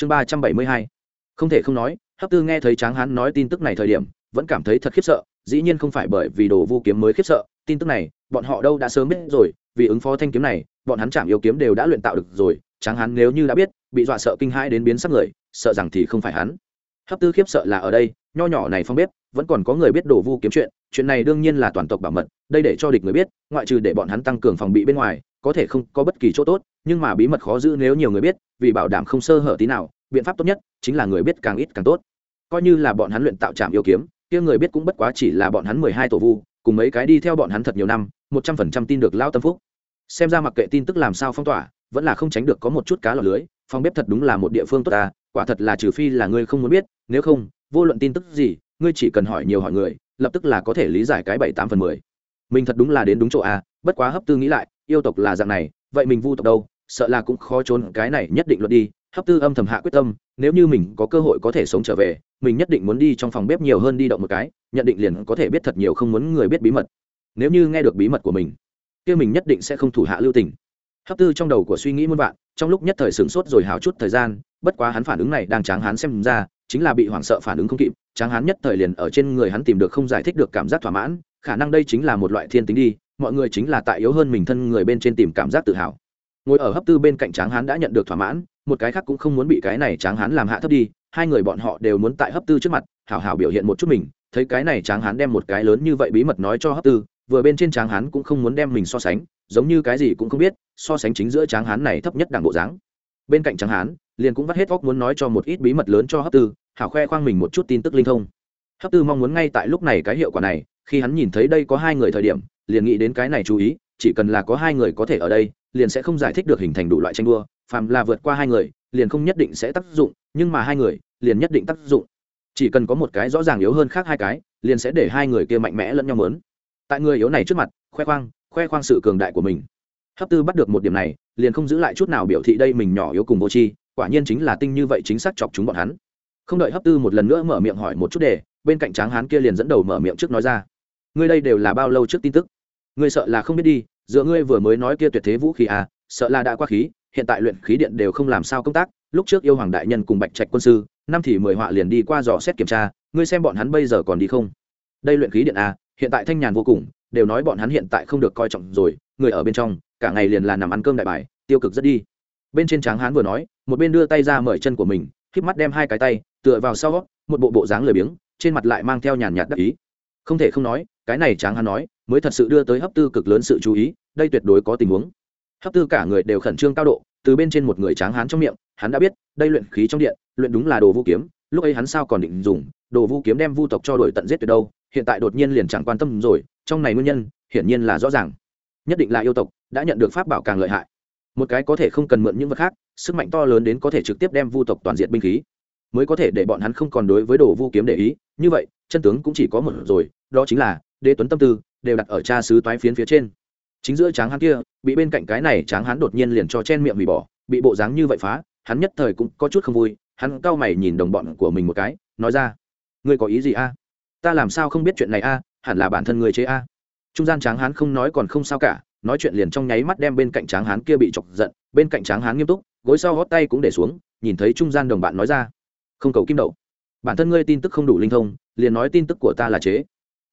chương ba trăm bảy mươi hai. Không thể không nói, hấp tư nghe thấy tráng hán nói tin tức này thời điểm, vẫn cảm thấy thật khiếp sợ, dĩ nhiên không phải bởi vì đồ vu kiếm mới khiếp sợ, tin tức này, bọn họ đâu đã sớm biết rồi, vì ứng phó thanh kiếm này, bọn hắn chạm yêu kiếm đều đã luyện tạo được rồi, tráng hán nếu như đã biết, bị dọa sợ kinh hãi đến biến sắc người, sợ rằng thì không phải hắn. Hấp tư khiếp sợ là ở đây, nho nhỏ này phong bếp vẫn còn có người biết đồ vu kiếm chuyện chuyện này đương nhiên là toàn tộc bảo mật, đây để cho địch người biết, ngoại trừ để bọn hắn tăng cường phòng bị bên ngoài, có thể không có bất kỳ chỗ tốt, nhưng mà bí mật khó giữ nếu nhiều người biết, vì bảo đảm không sơ hở tí nào, biện pháp tốt nhất chính là người biết càng ít càng tốt. Coi như là bọn hắn luyện tạo trạm yêu kiếm, kia người biết cũng bất quá chỉ là bọn hắn mười hai tổ vu, cùng mấy cái đi theo bọn hắn thật nhiều năm, một trăm phần trăm tin được lao tâm phúc. Xem ra mặc kệ tin tức làm sao phong tỏa, vẫn là không tránh được có một chút cá lọc lưới, phòng bếp thật đúng là một địa phương tốt ta quả thật là trừ phi là ngươi không muốn biết, nếu không, vô luận tin tức gì ngươi chỉ cần hỏi nhiều hỏi người, lập tức là có thể lý giải cái bảy tám phần mười mình thật đúng là đến đúng chỗ à? bất quá hấp tư nghĩ lại, yêu tộc là dạng này, vậy mình vu tộc đâu, sợ là cũng khó trốn, cái này nhất định luật đi, hấp tư âm thầm hạ quyết tâm, nếu như mình có cơ hội có thể sống trở về, mình nhất định muốn đi trong phòng bếp nhiều hơn đi động một cái, nhận định liền có thể biết thật nhiều không muốn người biết bí mật nếu như nghe được bí mật của mình, kia mình nhất định sẽ không thủ hạ lưu tình hấp tư trong đầu của suy nghĩ muôn vạn, trong lúc nhất thời sửng sốt rồi hào chút thời gian, bất quá hắn phản ứng này đang tráng hắn xem ra chính là bị hoảng sợ phản ứng không kịp, tráng hán nhất thời liền ở trên người hắn tìm được không giải thích được cảm giác thỏa mãn, khả năng đây chính là một loại thiên tính đi, mọi người chính là tại yếu hơn mình thân người bên trên tìm cảm giác tự hào. Ngồi ở hấp tư bên cạnh tráng hán đã nhận được thỏa mãn, một cái khác cũng không muốn bị cái này tráng hán làm hạ thấp đi, hai người bọn họ đều muốn tại hấp tư trước mặt, hảo hảo biểu hiện một chút mình, thấy cái này tráng hán đem một cái lớn như vậy bí mật nói cho hấp tư, vừa bên trên tráng hán cũng không muốn đem mình so sánh, giống như cái gì cũng không biết, so sánh chính giữa tráng hán này thấp nhất đảng bộ dáng bên cạnh tráng hán, liền cũng vắt hết óc muốn nói cho một ít bí mật lớn cho hấp tư, hảo khoe khoang mình một chút tin tức linh thông. Hấp tư mong muốn ngay tại lúc này cái hiệu quả này, khi hắn nhìn thấy đây có hai người thời điểm, liền nghĩ đến cái này chú ý, chỉ cần là có hai người có thể ở đây, liền sẽ không giải thích được hình thành đủ loại tranh đua, phàm là vượt qua hai người, liền không nhất định sẽ tác dụng, nhưng mà hai người, liền nhất định tác dụng. Chỉ cần có một cái rõ ràng yếu hơn khác hai cái, liền sẽ để hai người kia mạnh mẽ lẫn nhau mớn tại người yếu này trước mặt, khoe khoang khoe khoang sự cường đại của mình. Hấp tư bắt được một điểm này liền không giữ lại chút nào biểu thị đây mình nhỏ yếu cùng vô tri, quả nhiên chính là tinh như vậy chính xác chọc chúng bọn hắn. Không đợi hấp tư một lần nữa mở miệng hỏi một chút để bên cạnh tráng hán kia liền dẫn đầu mở miệng trước nói ra. Ngươi đây đều là bao lâu trước tin tức? Ngươi sợ là không biết đi, giữa ngươi vừa mới nói kia tuyệt thế vũ khí à sợ là đã qua khí, hiện tại luyện khí điện đều không làm sao công tác, lúc trước yêu hoàng đại nhân cùng bạch trạch quân sư, năm thì mười họa liền đi qua dò xét kiểm tra, ngươi xem bọn hắn bây giờ còn đi không? Đây luyện khí điện à hiện tại thanh nhàn vô cùng, đều nói bọn hắn hiện tại không được coi trọng rồi, người ở bên trong cả ngày liền là nằm ăn cơm đại bài, tiêu cực rất đi. Bên trên tráng hán vừa nói, một bên đưa tay ra mở chân của mình k mắt đem hai cái tay, tựa vào sau, một bộ bộ dáng lười biếng, trên mặt lại mang theo nhàn nhạt đắc ý. Không thể không nói, cái này tráng hán nói, mới thật sự đưa tới hấp tư cực lớn sự chú ý, đây tuyệt đối có tình huống. Hấp tư cả người đều khẩn trương cao độ, từ bên trên một người tráng hán trong miệng, hắn đã biết, đây luyện khí trong điện, luyện đúng là đồ vũ kiếm, lúc ấy hắn sao còn định dùng, đồ vũ kiếm đem vu tộc cho đổi tận giết tuyệt đâu, hiện tại đột nhiên liền chẳng quan tâm rồi, trong này nguyên nhân, hiển nhiên là rõ ràng nhất định là yêu tộc, đã nhận được pháp bảo càng lợi hại. Một cái có thể không cần mượn những vật khác, sức mạnh to lớn đến có thể trực tiếp đem vu tộc toàn diện binh khí, mới có thể để bọn hắn không còn đối với đồ vu kiếm để ý. Như vậy, chân tướng cũng chỉ có một rồi, đó chính là, đế tuấn tâm tư đều đặt ở cha sứ toái phiến phía trên. Chính giữa tráng hắn kia, bị bên cạnh cái này tráng hắn đột nhiên liền cho chen miệng hủy bỏ, bị bộ dáng như vậy phá, hắn nhất thời cũng có chút không vui, hắn cau mày nhìn đồng bọn của mình một cái, nói ra, ngươi có ý gì a? Ta làm sao không biết chuyện này a? Hẳn là bản thân người chế a trung gian tráng hán không nói còn không sao cả, nói chuyện liền trong nháy mắt đem bên cạnh tráng hán kia bị chọc giận, bên cạnh tráng hán nghiêm túc, gối sau gót tay cũng để xuống, nhìn thấy trung gian đồng bạn nói ra, không cầu kim đậu. Bản thân ngươi tin tức không đủ linh thông, liền nói tin tức của ta là chế.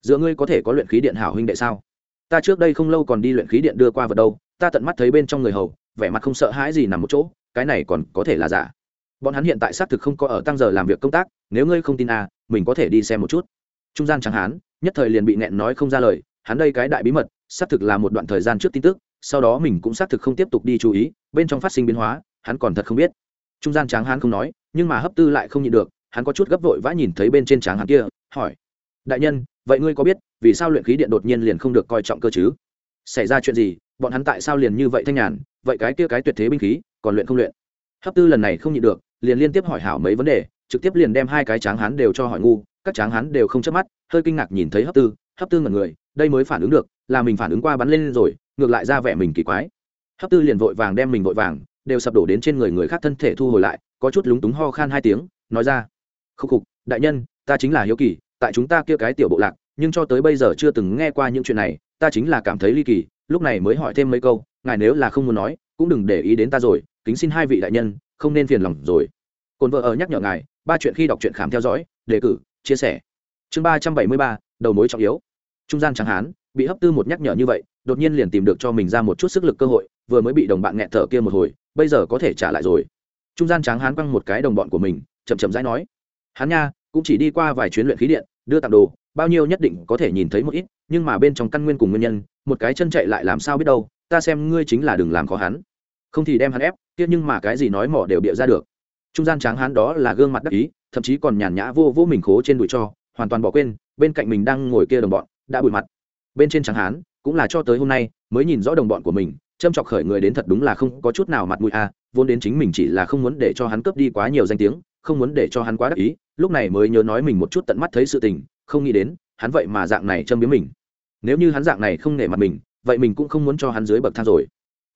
Giữa ngươi có thể có luyện khí điện hảo huynh đệ sao? Ta trước đây không lâu còn đi luyện khí điện đưa qua vật đâu, ta tận mắt thấy bên trong người hầu, vẻ mặt không sợ hãi gì nằm một chỗ, cái này còn có thể là giả. Bọn hắn hiện tại xác thực không có ở tăng giờ làm việc công tác, nếu ngươi không tin à mình có thể đi xem một chút. Trung gian chẳng hán, nhất thời liền bị nẹn nói không ra lời hắn đây cái đại bí mật, xác thực là một đoạn thời gian trước tin tức, sau đó mình cũng xác thực không tiếp tục đi chú ý, bên trong phát sinh biến hóa, hắn còn thật không biết. Trung gian tráng hắn không nói, nhưng mà hấp tư lại không nhịn được, hắn có chút gấp vội vã nhìn thấy bên trên tráng hắn kia, hỏi, đại nhân, vậy ngươi có biết, vì sao luyện khí điện đột nhiên liền không được coi trọng cơ chứ? Xảy ra chuyện gì, bọn hắn tại sao liền như vậy thanh nhàn, vậy cái kia cái tuyệt thế binh khí, còn luyện không luyện? Hấp tư lần này không nhịn được, liền liên tiếp hỏi hảo mấy vấn đề, trực tiếp liền đem hai cái tráng hán đều cho hỏi ngu, các tráng hán đều không chớp mắt, hơi kinh ngạc nhìn thấy hấp tư hấp tư ngẩn người đây mới phản ứng được, là mình phản ứng qua bắn lên rồi, ngược lại ra vẻ mình kỳ quái. Hấp tư liền vội vàng đem mình vội vàng, đều sập đổ đến trên người người khác thân thể thu hồi lại, có chút lúng túng ho khan hai tiếng, nói ra, khúc khục, đại nhân, ta chính là hiếu kỳ, tại chúng ta kia cái tiểu bộ lạc, nhưng cho tới bây giờ chưa từng nghe qua những chuyện này, ta chính là cảm thấy ly kỳ, lúc này mới hỏi thêm mấy câu, ngài nếu là không muốn nói, cũng đừng để ý đến ta rồi, kính xin hai vị đại nhân, không nên phiền lòng rồi. Cồn vợ ở nhắc nhở ngài, ba chuyện khi đọc truyện khám theo dõi, đề cử, chia sẻ. Chương ba trăm bảy mươi ba, đầu mối trọng yếu trung gian trắng hán, bị hấp tư một nhắc nhở như vậy, đột nhiên liền tìm được cho mình ra một chút sức lực cơ hội, vừa mới bị đồng bạn nghẹn thở kia một hồi, bây giờ có thể trả lại rồi. Trung gian trắng hán quăng một cái đồng bọn của mình, chậm chậm rãi nói, hắn nha, cũng chỉ đi qua vài chuyến luyện khí điện, đưa tặng đồ, bao nhiêu nhất định có thể nhìn thấy một ít, nhưng mà bên trong căn nguyên cùng nguyên nhân, một cái chân chạy lại làm sao biết đâu, ta xem ngươi chính là đừng làm khó hắn. Không thì đem hắn ép tiếc nhưng mà cái gì nói mỏ đều bịa ra được. Trung gian tráng Hán đó là gương mặt đắc ý, thậm chí còn nhàn nhã vô vô mình khố trên đùi cho, hoàn toàn bỏ quên, bên cạnh mình đang ngồi kia đồng bọn đã bụi mặt. Bên trên tráng hán cũng là cho tới hôm nay mới nhìn rõ đồng bọn của mình châm chọc khởi người đến thật đúng là không có chút nào mặt mũi a à, vốn đến chính mình chỉ là không muốn để cho hắn cướp đi quá nhiều danh tiếng không muốn để cho hắn quá đắc ý lúc này mới nhớ nói mình một chút tận mắt thấy sự tình không nghĩ đến hắn vậy mà dạng này châm biếm mình. Nếu như hắn dạng này không nể mặt mình vậy mình cũng không muốn cho hắn dưới bậc thang rồi.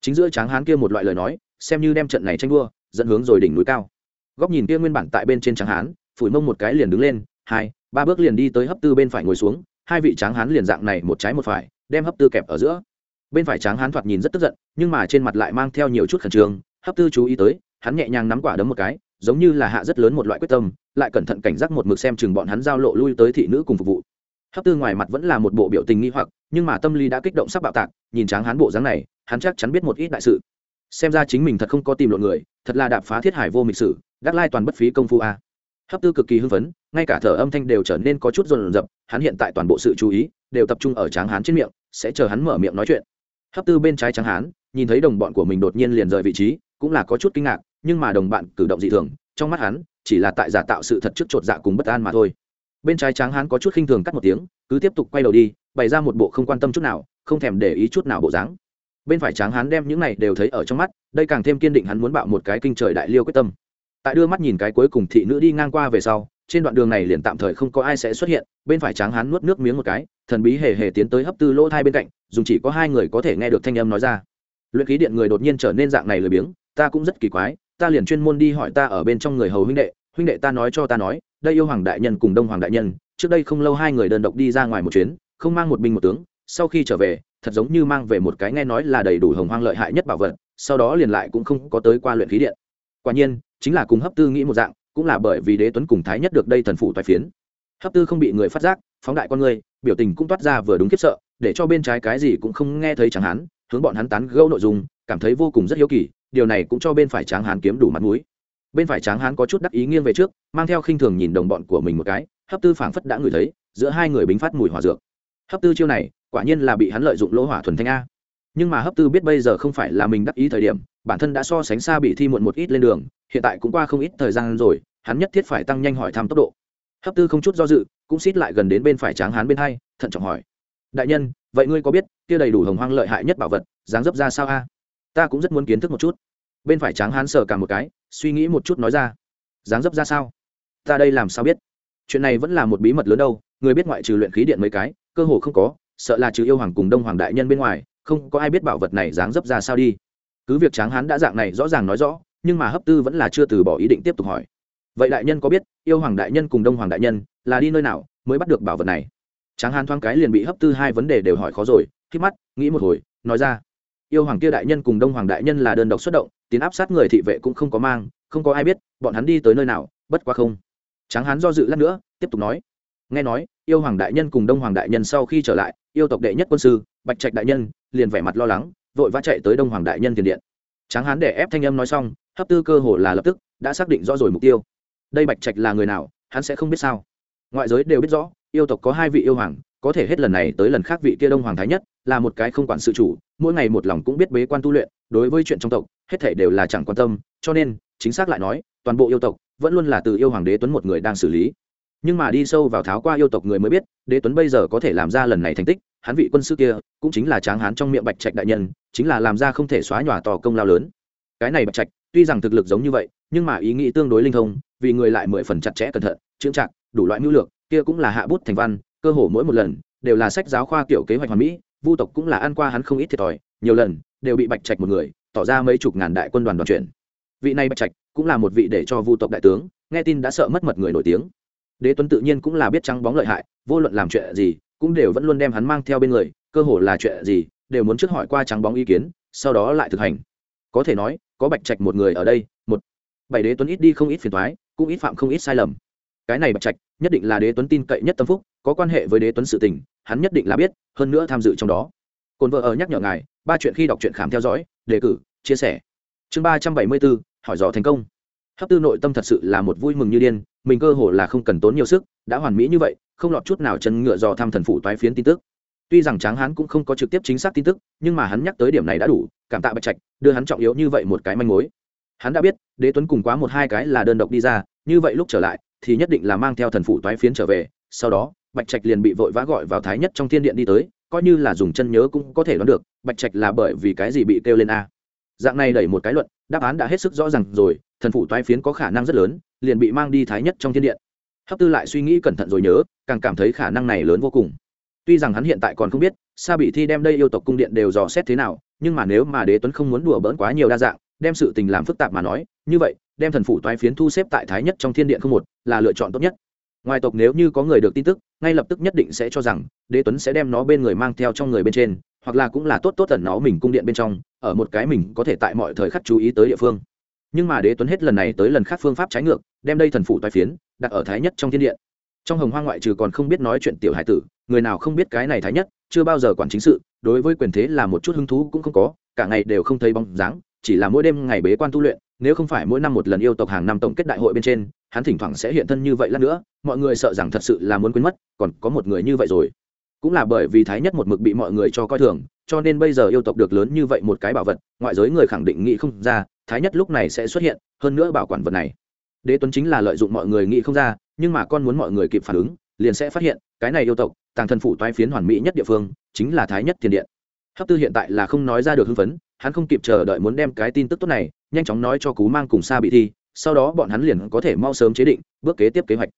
Chính giữa tráng hán kia một loại lời nói xem như đem trận này tranh đua dẫn hướng rồi đỉnh núi cao. Góc nhìn kia nguyên bản tại bên trên tráng hán phủi mông một cái liền đứng lên hai ba bước liền đi tới hấp tư bên phải ngồi xuống hai vị tráng hán liền dạng này một trái một phải, đem hấp tư kẹp ở giữa. Bên phải tráng hán thoạt nhìn rất tức giận, nhưng mà trên mặt lại mang theo nhiều chút khẩn trương, hấp tư chú ý tới, hắn nhẹ nhàng nắm quả đấm một cái, giống như là hạ rất lớn một loại quyết tâm, lại cẩn thận cảnh giác một mực xem chừng bọn hắn giao lộ lui tới thị nữ cùng phục vụ. Hấp tư ngoài mặt vẫn là một bộ biểu tình nghi hoặc, nhưng mà tâm lý đã kích động sắp bạo tạc, nhìn tráng hán bộ dáng này, hắn chắc chắn biết một ít đại sự. Xem ra chính mình thật không có tìm lộn người, thật là đạp phá thiết hải vô mịch sử, đắc lai toàn bất phí công phu a hấp tư cực kỳ hưng phấn, ngay cả thở âm thanh đều trở nên có chút rồn rập, hắn hiện tại toàn bộ sự chú ý đều tập trung ở tráng hán trên miệng, sẽ chờ hắn mở miệng nói chuyện. Hấp tư bên trái tráng hán, nhìn thấy đồng bọn của mình đột nhiên liền rời vị trí, cũng là có chút kinh ngạc, nhưng mà đồng bạn cử động dị thường, trong mắt hắn, chỉ là tại giả tạo sự thật trước chột dạ cùng bất an mà thôi. Bên trái tráng hán có chút khinh thường cắt một tiếng, cứ tiếp tục quay đầu đi, bày ra một bộ không quan tâm chút nào, không thèm để ý chút nào bộ dáng. Bên phải tráng hán đem những này đều thấy ở trong mắt, đây càng thêm kiên định hắn muốn bạo một cái kinh trời đại liêu quyết tâm tại đưa mắt nhìn cái cuối cùng thị nữ đi ngang qua về sau, trên đoạn đường này liền tạm thời không có ai sẽ xuất hiện, bên phải tráng hán nuốt nước miếng một cái, thần bí hề hề tiến tới hấp tư lỗ thai bên cạnh, dùng chỉ có hai người có thể nghe được thanh âm nói ra. Luyện khí điện người đột nhiên trở nên dạng này lười biếng, ta cũng rất kỳ quái, ta liền chuyên môn đi hỏi ta ở bên trong người hầu huynh đệ huynh đệ ta nói cho ta nói, đây yêu hoàng đại nhân cùng đông hoàng đại nhân, trước đây không lâu hai người đơn độc đi ra ngoài một chuyến, không mang một binh một tướng, sau khi trở về, thật giống như mang về một cái nghe nói là đầy đủ hồng hoang lợi hại nhất bảo vật, sau đó liền lại cũng không có tới qua luyện khí điện. Quả nhiên chính là cùng hấp tư nghĩ một dạng, cũng là bởi vì đế tuấn cùng thái nhất được đây thần phủ toái phiến. Hấp tư không bị người phát giác, phóng đại con người, biểu tình cũng toát ra vừa đúng kiếp sợ, để cho bên trái cái gì cũng không nghe thấy chẳng hắn hướng bọn hắn tán gẫu nội dung, cảm thấy vô cùng rất hiếu kỳ, điều này cũng cho bên phải tráng hán kiếm đủ mặt mũi. Bên phải tráng hán có chút đắc ý nghiêng về trước, mang theo khinh thường nhìn đồng bọn của mình một cái, hấp tư phảng phất đã ngửi thấy, giữa hai người bính phát mùi hỏa dược. Hấp tư chiêu này, quả nhiên là bị hắn lợi dụng lỗ hỏa thuần thanh a. Nhưng mà hấp tư biết bây giờ không phải là mình đắc ý thời điểm, bản thân đã so sánh xa bị thi muộn một ít lên đường hiện tại cũng qua không ít thời gian rồi, hắn nhất thiết phải tăng nhanh hỏi thăm tốc độ. Hấp tư không chút do dự, cũng xít lại gần đến bên phải tráng hán bên hai, thận trọng hỏi. Đại nhân, vậy ngươi có biết, kia đầy đủ hồng hoang lợi hại nhất bảo vật, dáng dấp ra sao a? Ta cũng rất muốn kiến thức một chút. Bên phải tráng hán sờ cả một cái, suy nghĩ một chút nói ra. Dáng dấp ra sao? Ta đây làm sao biết? Chuyện này vẫn là một bí mật lớn đâu, người biết ngoại trừ luyện khí điện mấy cái, cơ hồ không có, sợ là trừ yêu hoàng cùng đông hoàng đại nhân bên ngoài, không có ai biết bảo vật này dáng dấp ra sao đi. Cứ việc tráng hán đã dạng này rõ ràng nói rõ nhưng mà hấp tư vẫn là chưa từ bỏ ý định tiếp tục hỏi. Vậy đại nhân có biết, yêu hoàng đại nhân cùng đông hoàng đại nhân là đi nơi nào mới bắt được bảo vật này? Tráng hán thoáng cái liền bị hấp tư hai vấn đề đều hỏi khó rồi khi mắt, nghĩ một hồi, nói ra. Yêu hoàng kia đại nhân cùng đông hoàng đại nhân là đơn độc xuất động tiến áp sát người thị vệ cũng không có mang, không có ai biết bọn hắn đi tới nơi nào, bất quá không. Tráng hán do dự lát nữa, tiếp tục nói. Nghe nói, yêu hoàng đại nhân cùng đông hoàng đại nhân sau khi trở lại, yêu tộc đệ nhất quân sư, bạch trạch đại nhân, liền vẻ mặt lo lắng, vội vã chạy tới đông hoàng đại nhân tiền điện tráng hán để ép thanh âm nói xong, hấp tư cơ hồ là lập tức, đã xác định rõ rồi mục tiêu. Đây bạch trạch là người nào, hắn sẽ không biết sao. Ngoại giới đều biết rõ, yêu tộc có hai vị yêu hoàng, có thể hết lần này tới lần khác vị kia đông hoàng thái nhất, là một cái không quản sự chủ, mỗi ngày một lòng cũng biết bế quan tu luyện, đối với chuyện trong tộc, hết thể đều là chẳng quan tâm, cho nên, chính xác lại nói, toàn bộ yêu tộc, vẫn luôn là từ yêu hoàng đế tuấn một người đang xử lý. Nhưng mà đi sâu vào tháo qua yêu tộc người mới biết, đế tuấn bây giờ có thể làm ra lần này thành tích hắn vị quân sư kia cũng chính là tráng hán trong miệng bạch trạch đại nhân, chính là làm ra không thể xóa nhòa tò công lao lớn. Cái này bạch trạch, tuy rằng thực lực giống như vậy, nhưng mà ý nghĩ tương đối linh thông, vì người lại mười phần chặt chẽ cẩn thận, chững chặt đủ loại mưu lược, kia cũng là hạ bút thành văn, cơ hồ mỗi một lần đều là sách giáo khoa kiểu kế hoạch hoàn mỹ, vu tộc cũng là ăn qua hắn không ít thiệt thòi, nhiều lần đều bị bạch trạch một người, tỏ ra mấy chục ngàn đại quân đoàn đoàn chuyển. Vị này bạch trạch cũng là một vị để cho vu tộc đại tướng, nghe tin đã sợ mất mật người nổi tiếng. Đế tuấn tự nhiên cũng là biết trắng bóng lợi hại, vô luận làm chuyện gì cũng đều vẫn luôn đem hắn mang theo bên người, cơ hồ là chuyện gì, đều muốn trước hỏi qua trắng bóng ý kiến, sau đó lại thực hành. Có thể nói, có bạch trạch một người ở đây, một bảy đế tuấn ít đi không ít phiền thoái cũng ít phạm không ít sai lầm. Cái này bạch trạch, nhất định là đế tuấn tin cậy nhất tâm phúc, có quan hệ với đế tuấn sự tình, hắn nhất định là biết, hơn nữa tham dự trong đó. Cồn vợ ở nhắc nhở ngài, ba chuyện khi đọc truyện khám theo dõi, đề cử, chia sẻ. Chương ba trăm bảy mươi bốn, hỏi dò thành công. Hấp tư nội tâm thật sự là một vui mừng như điên, mình cơ hồ là không cần tốn nhiều sức, đã hoàn mỹ như vậy không lọt chút nào chân ngựa dò thăm thần phủ toái phiến tin tức. Tuy rằng tráng hán cũng không có trực tiếp chính xác tin tức, nhưng mà hắn nhắc tới điểm này đã đủ, cảm tạ bạch trạch, đưa hắn trọng yếu như vậy một cái manh mối. Hắn đã biết, đế tuấn cùng quá một hai cái là đơn độc đi ra, như vậy lúc trở lại, thì nhất định là mang theo thần phủ toái phiến trở về, sau đó, bạch trạch liền bị vội vã gọi vào thái nhất trong thiên điện đi tới, coi như là dùng chân nhớ cũng có thể đoán được, bạch trạch là bởi vì cái gì bị kêu lên a. Dạng này đẩy một cái luận, đáp án đã hết sức rõ ràng rồi, thần phủ toái phiến có khả năng rất lớn, liền bị mang đi thái nhất trong thiên điện hấp tư lại suy nghĩ cẩn thận rồi nhớ, càng cảm thấy khả năng này lớn vô cùng. Tuy rằng hắn hiện tại còn không biết, sa bị thi đem đây yêu tộc cung điện đều dò xét thế nào, nhưng mà nếu mà đế tuấn không muốn đùa bỡn quá nhiều đa dạng, đem sự tình làm phức tạp mà nói, như vậy, đem thần phụ toái phiến thu xếp tại thái nhất trong thiên điện không một, là lựa chọn tốt nhất. Ngoài tộc nếu như có người được tin tức, ngay lập tức nhất định sẽ cho rằng đế tuấn sẽ đem nó bên người mang theo trong người bên trên, hoặc là cũng là tốt tốt tần nó mình cung điện bên trong, ở một cái mình có thể tại mọi thời khắc chú ý tới địa phương nhưng mà đế tuấn hết lần này tới lần khác phương pháp trái ngược, đem đây thần phụ toái phiến, đặt ở thái nhất trong thiên điện. Trong hồng hoa ngoại trừ còn không biết nói chuyện tiểu hải tử, người nào không biết cái này thái nhất, chưa bao giờ quản chính sự, đối với quyền thế là một chút hứng thú cũng không có, cả ngày đều không thấy bóng dáng, chỉ là mỗi đêm ngày bế quan tu luyện, nếu không phải mỗi năm một lần yêu tộc hàng năm tổng kết đại hội bên trên, hắn thỉnh thoảng sẽ hiện thân như vậy lát nữa, mọi người sợ rằng thật sự là muốn quên mất, còn có một người như vậy rồi. Cũng là bởi vì thái nhất một mực bị mọi người cho coi thường, cho nên bây giờ yêu tộc được lớn như vậy một cái bảo vật, ngoại giới người khẳng định nghĩ không ra thái nhất lúc này sẽ xuất hiện, hơn nữa bảo quản vật này. Đế tuấn chính là lợi dụng mọi người nghĩ không ra, nhưng mà con muốn mọi người kịp phản ứng, liền sẽ phát hiện, cái này yêu tộc, tàng thần phủ toái phiến hoàn mỹ nhất địa phương, chính là thái nhất thiền điện. Hấp tư hiện tại là không nói ra được hưng phấn, hắn không kịp chờ đợi muốn đem cái tin tức tốt này, nhanh chóng nói cho cú mang cùng xa bị thi, sau đó bọn hắn liền có thể mau sớm chế định, bước kế tiếp kế hoạch.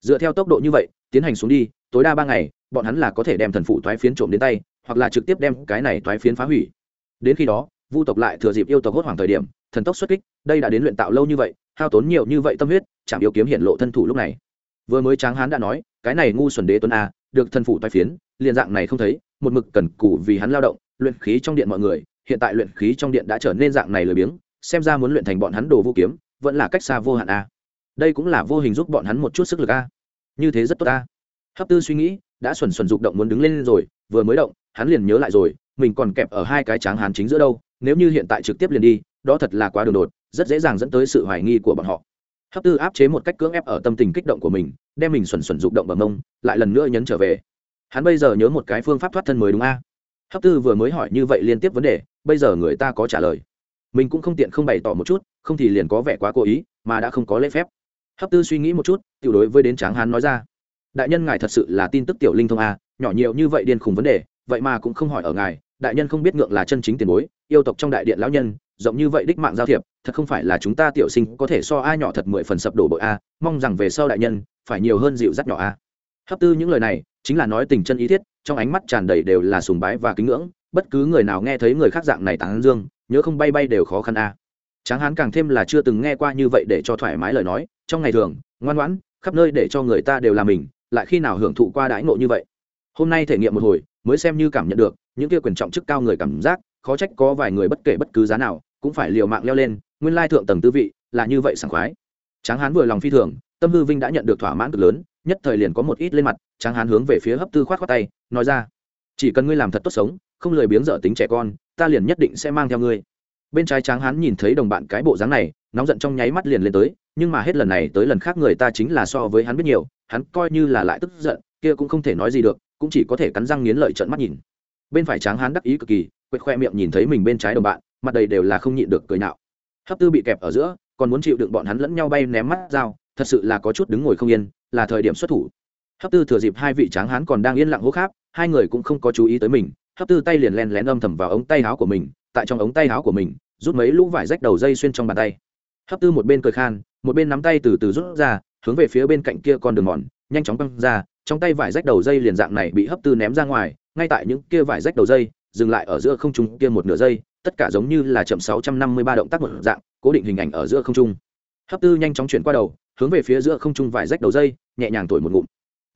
Dựa theo tốc độ như vậy, tiến hành xuống đi, tối đa ba ngày, bọn hắn là có thể đem thần phụ toái phiến trộm đến tay, hoặc là trực tiếp đem cái này toái phiến phá hủy. Đến khi đó vu tộc lại thừa dịp yêu tộc hốt hoảng thời điểm, thần tốc xuất kích, đây đã đến luyện tạo lâu như vậy, hao tốn nhiều như vậy tâm huyết chạm yêu kiếm hiện lộ thân thủ lúc này. Vừa mới tráng hán đã nói, cái này ngu xuẩn đế tuấn a, được thần phụ toái phiến, liền dạng này không thấy, một mực cần cù vì hắn lao động, luyện khí trong điện mọi người, hiện tại luyện khí trong điện đã trở nên dạng này lười biếng, xem ra muốn luyện thành bọn hắn đồ vô kiếm, vẫn là cách xa vô hạn a. Đây cũng là vô hình giúp bọn hắn một chút sức lực a. Như thế rất tốt a. Hấp tư suy nghĩ, đã xuẩn xuẩn dục động muốn đứng lên rồi, vừa mới động, hắn liền nhớ lại rồi, mình còn kẹp ở hai cái tráng hán chính giữa đâu nếu như hiện tại trực tiếp liền đi, đó thật là quá đường đột, rất dễ dàng dẫn tới sự hoài nghi của bọn họ. Hấp tư áp chế một cách cưỡng ép ở tâm tình kích động của mình, đem mình xuẩn xuẩn rụng động bằng mông, lại lần nữa nhấn trở về. Hắn bây giờ nhớ một cái phương pháp thoát thân mới đúng a? Hấp tư vừa mới hỏi như vậy liên tiếp vấn đề, bây giờ người ta có trả lời. Mình cũng không tiện không bày tỏ một chút, không thì liền có vẻ quá cố ý, mà đã không có lễ phép. Hấp tư suy nghĩ một chút, tiểu đối với đến tráng hán nói ra. Đại nhân ngài thật sự là tin tức tiểu linh thông a, nhỏ nhiều như vậy điên khùng vấn đề, vậy mà cũng không hỏi ở ngài đại nhân không biết ngượng là chân chính tiền bối, yêu tộc trong đại điện lão nhân, rộng như vậy đích mạng giao thiệp, thật không phải là chúng ta tiểu sinh có thể so a nhỏ thật mười phần sập đổ bội a, mong rằng về sau đại nhân, phải nhiều hơn dịu dắt nhỏ a. Hấp tư những lời này, chính là nói tình chân ý thiết, trong ánh mắt tràn đầy đều là sùng bái và kính ngưỡng, bất cứ người nào nghe thấy người khác dạng này tán dương, nhớ không bay bay đều khó khăn a. Tráng hán càng thêm là chưa từng nghe qua như vậy để cho thoải mái lời nói, trong ngày thường, ngoan ngoãn, khắp nơi để cho người ta đều là mình, lại khi nào hưởng thụ qua đãi ngộ như vậy? Hôm nay thể nghiệm một hồi mới xem như cảm nhận được, những kia quyền trọng chức cao người cảm giác, khó trách có vài người bất kể bất cứ giá nào, cũng phải liều mạng leo lên, nguyên lai thượng tầng tư vị là như vậy sảng khoái. Tráng hán vừa lòng phi thường, tâm hư vinh đã nhận được thỏa mãn cực lớn, nhất thời liền có một ít lên mặt, tráng hán hướng về phía hấp tư khoát khoát tay, nói ra, chỉ cần ngươi làm thật tốt sống, không lười biếng dở tính trẻ con, ta liền nhất định sẽ mang theo ngươi. Bên trái tráng hán nhìn thấy đồng bạn cái bộ dáng này, nóng giận trong nháy mắt liền lên tới, nhưng mà hết lần này tới lần khác người ta chính là so với hắn biết nhiều, hắn coi như là lại tức giận, kia cũng không thể nói gì được cũng chỉ có thể cắn răng nghiến lợi trợn mắt nhìn. Bên phải tráng hán đắc ý cực kỳ, quệt khoe miệng nhìn thấy mình bên trái đồng bạn, mặt đầy đều là không nhịn được cười nạo hấp tư bị kẹp ở giữa, còn muốn chịu đựng bọn hắn lẫn nhau bay ném mắt dao, thật sự là có chút đứng ngồi không yên, là thời điểm xuất thủ. Hấp tư thừa dịp hai vị tráng hán còn đang yên lặng hô kháp, hai người cũng không có chú ý tới mình, hấp tư tay liền len lén âm thầm vào ống tay áo của mình, tại trong ống tay áo của mình, rút mấy lũ vải rách đầu dây xuyên trong bàn tay. Hấp tư một bên cười khan, một bên nắm tay từ từ rút ra, hướng về phía bên cạnh kia con đường mòn nhanh chóng băng ra, trong tay vải rách đầu dây liền dạng này bị hấp tư ném ra ngoài, ngay tại những kia vải rách đầu dây, dừng lại ở giữa không trung kia một nửa dây, tất cả giống như là chậm sáu trăm năm mươi ba động tác một dạng, cố định hình ảnh ở giữa không trung. Hấp tư nhanh chóng chuyển qua đầu, hướng về phía giữa không trung vải rách đầu dây, nhẹ nhàng thổi một ngụm.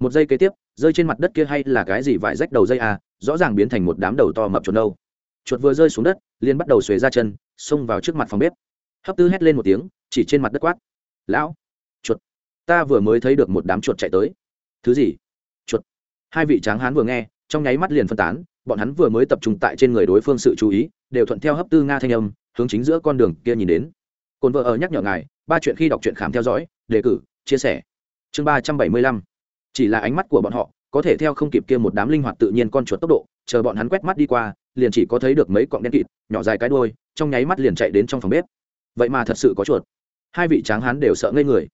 Một giây kế tiếp, rơi trên mặt đất kia hay là cái gì vải rách đầu dây à rõ ràng biến thành một đám đầu to mập chuột đâu chuột vừa rơi xuống đất, liền bắt đầu xuề ra chân, xông vào trước mặt phòng bếp. Hấp tư hét lên một tiếng, chỉ trên mặt đất quát. Lão ta vừa mới thấy được một đám chuột chạy tới. Thứ gì? Chuột. Hai vị tráng hán vừa nghe, trong nháy mắt liền phân tán, bọn hắn vừa mới tập trung tại trên người đối phương sự chú ý, đều thuận theo hấp tư nga thanh âm, hướng chính giữa con đường kia nhìn đến. Cồn vợ ở nhắc nhở ngài, ba chuyện khi đọc truyện khám theo dõi, đề cử, chia sẻ. Chương ba trăm bảy mươi lăm. Chỉ là ánh mắt của bọn họ, có thể theo không kịp kia một đám linh hoạt tự nhiên con chuột tốc độ, chờ bọn hắn quét mắt đi qua, liền chỉ có thấy được mấy cọng đen kịt, nhỏ dài cái đôi trong nháy mắt liền chạy đến trong phòng bếp. Vậy mà thật sự có chuột. Hai vị tráng hán đều sợ ngây người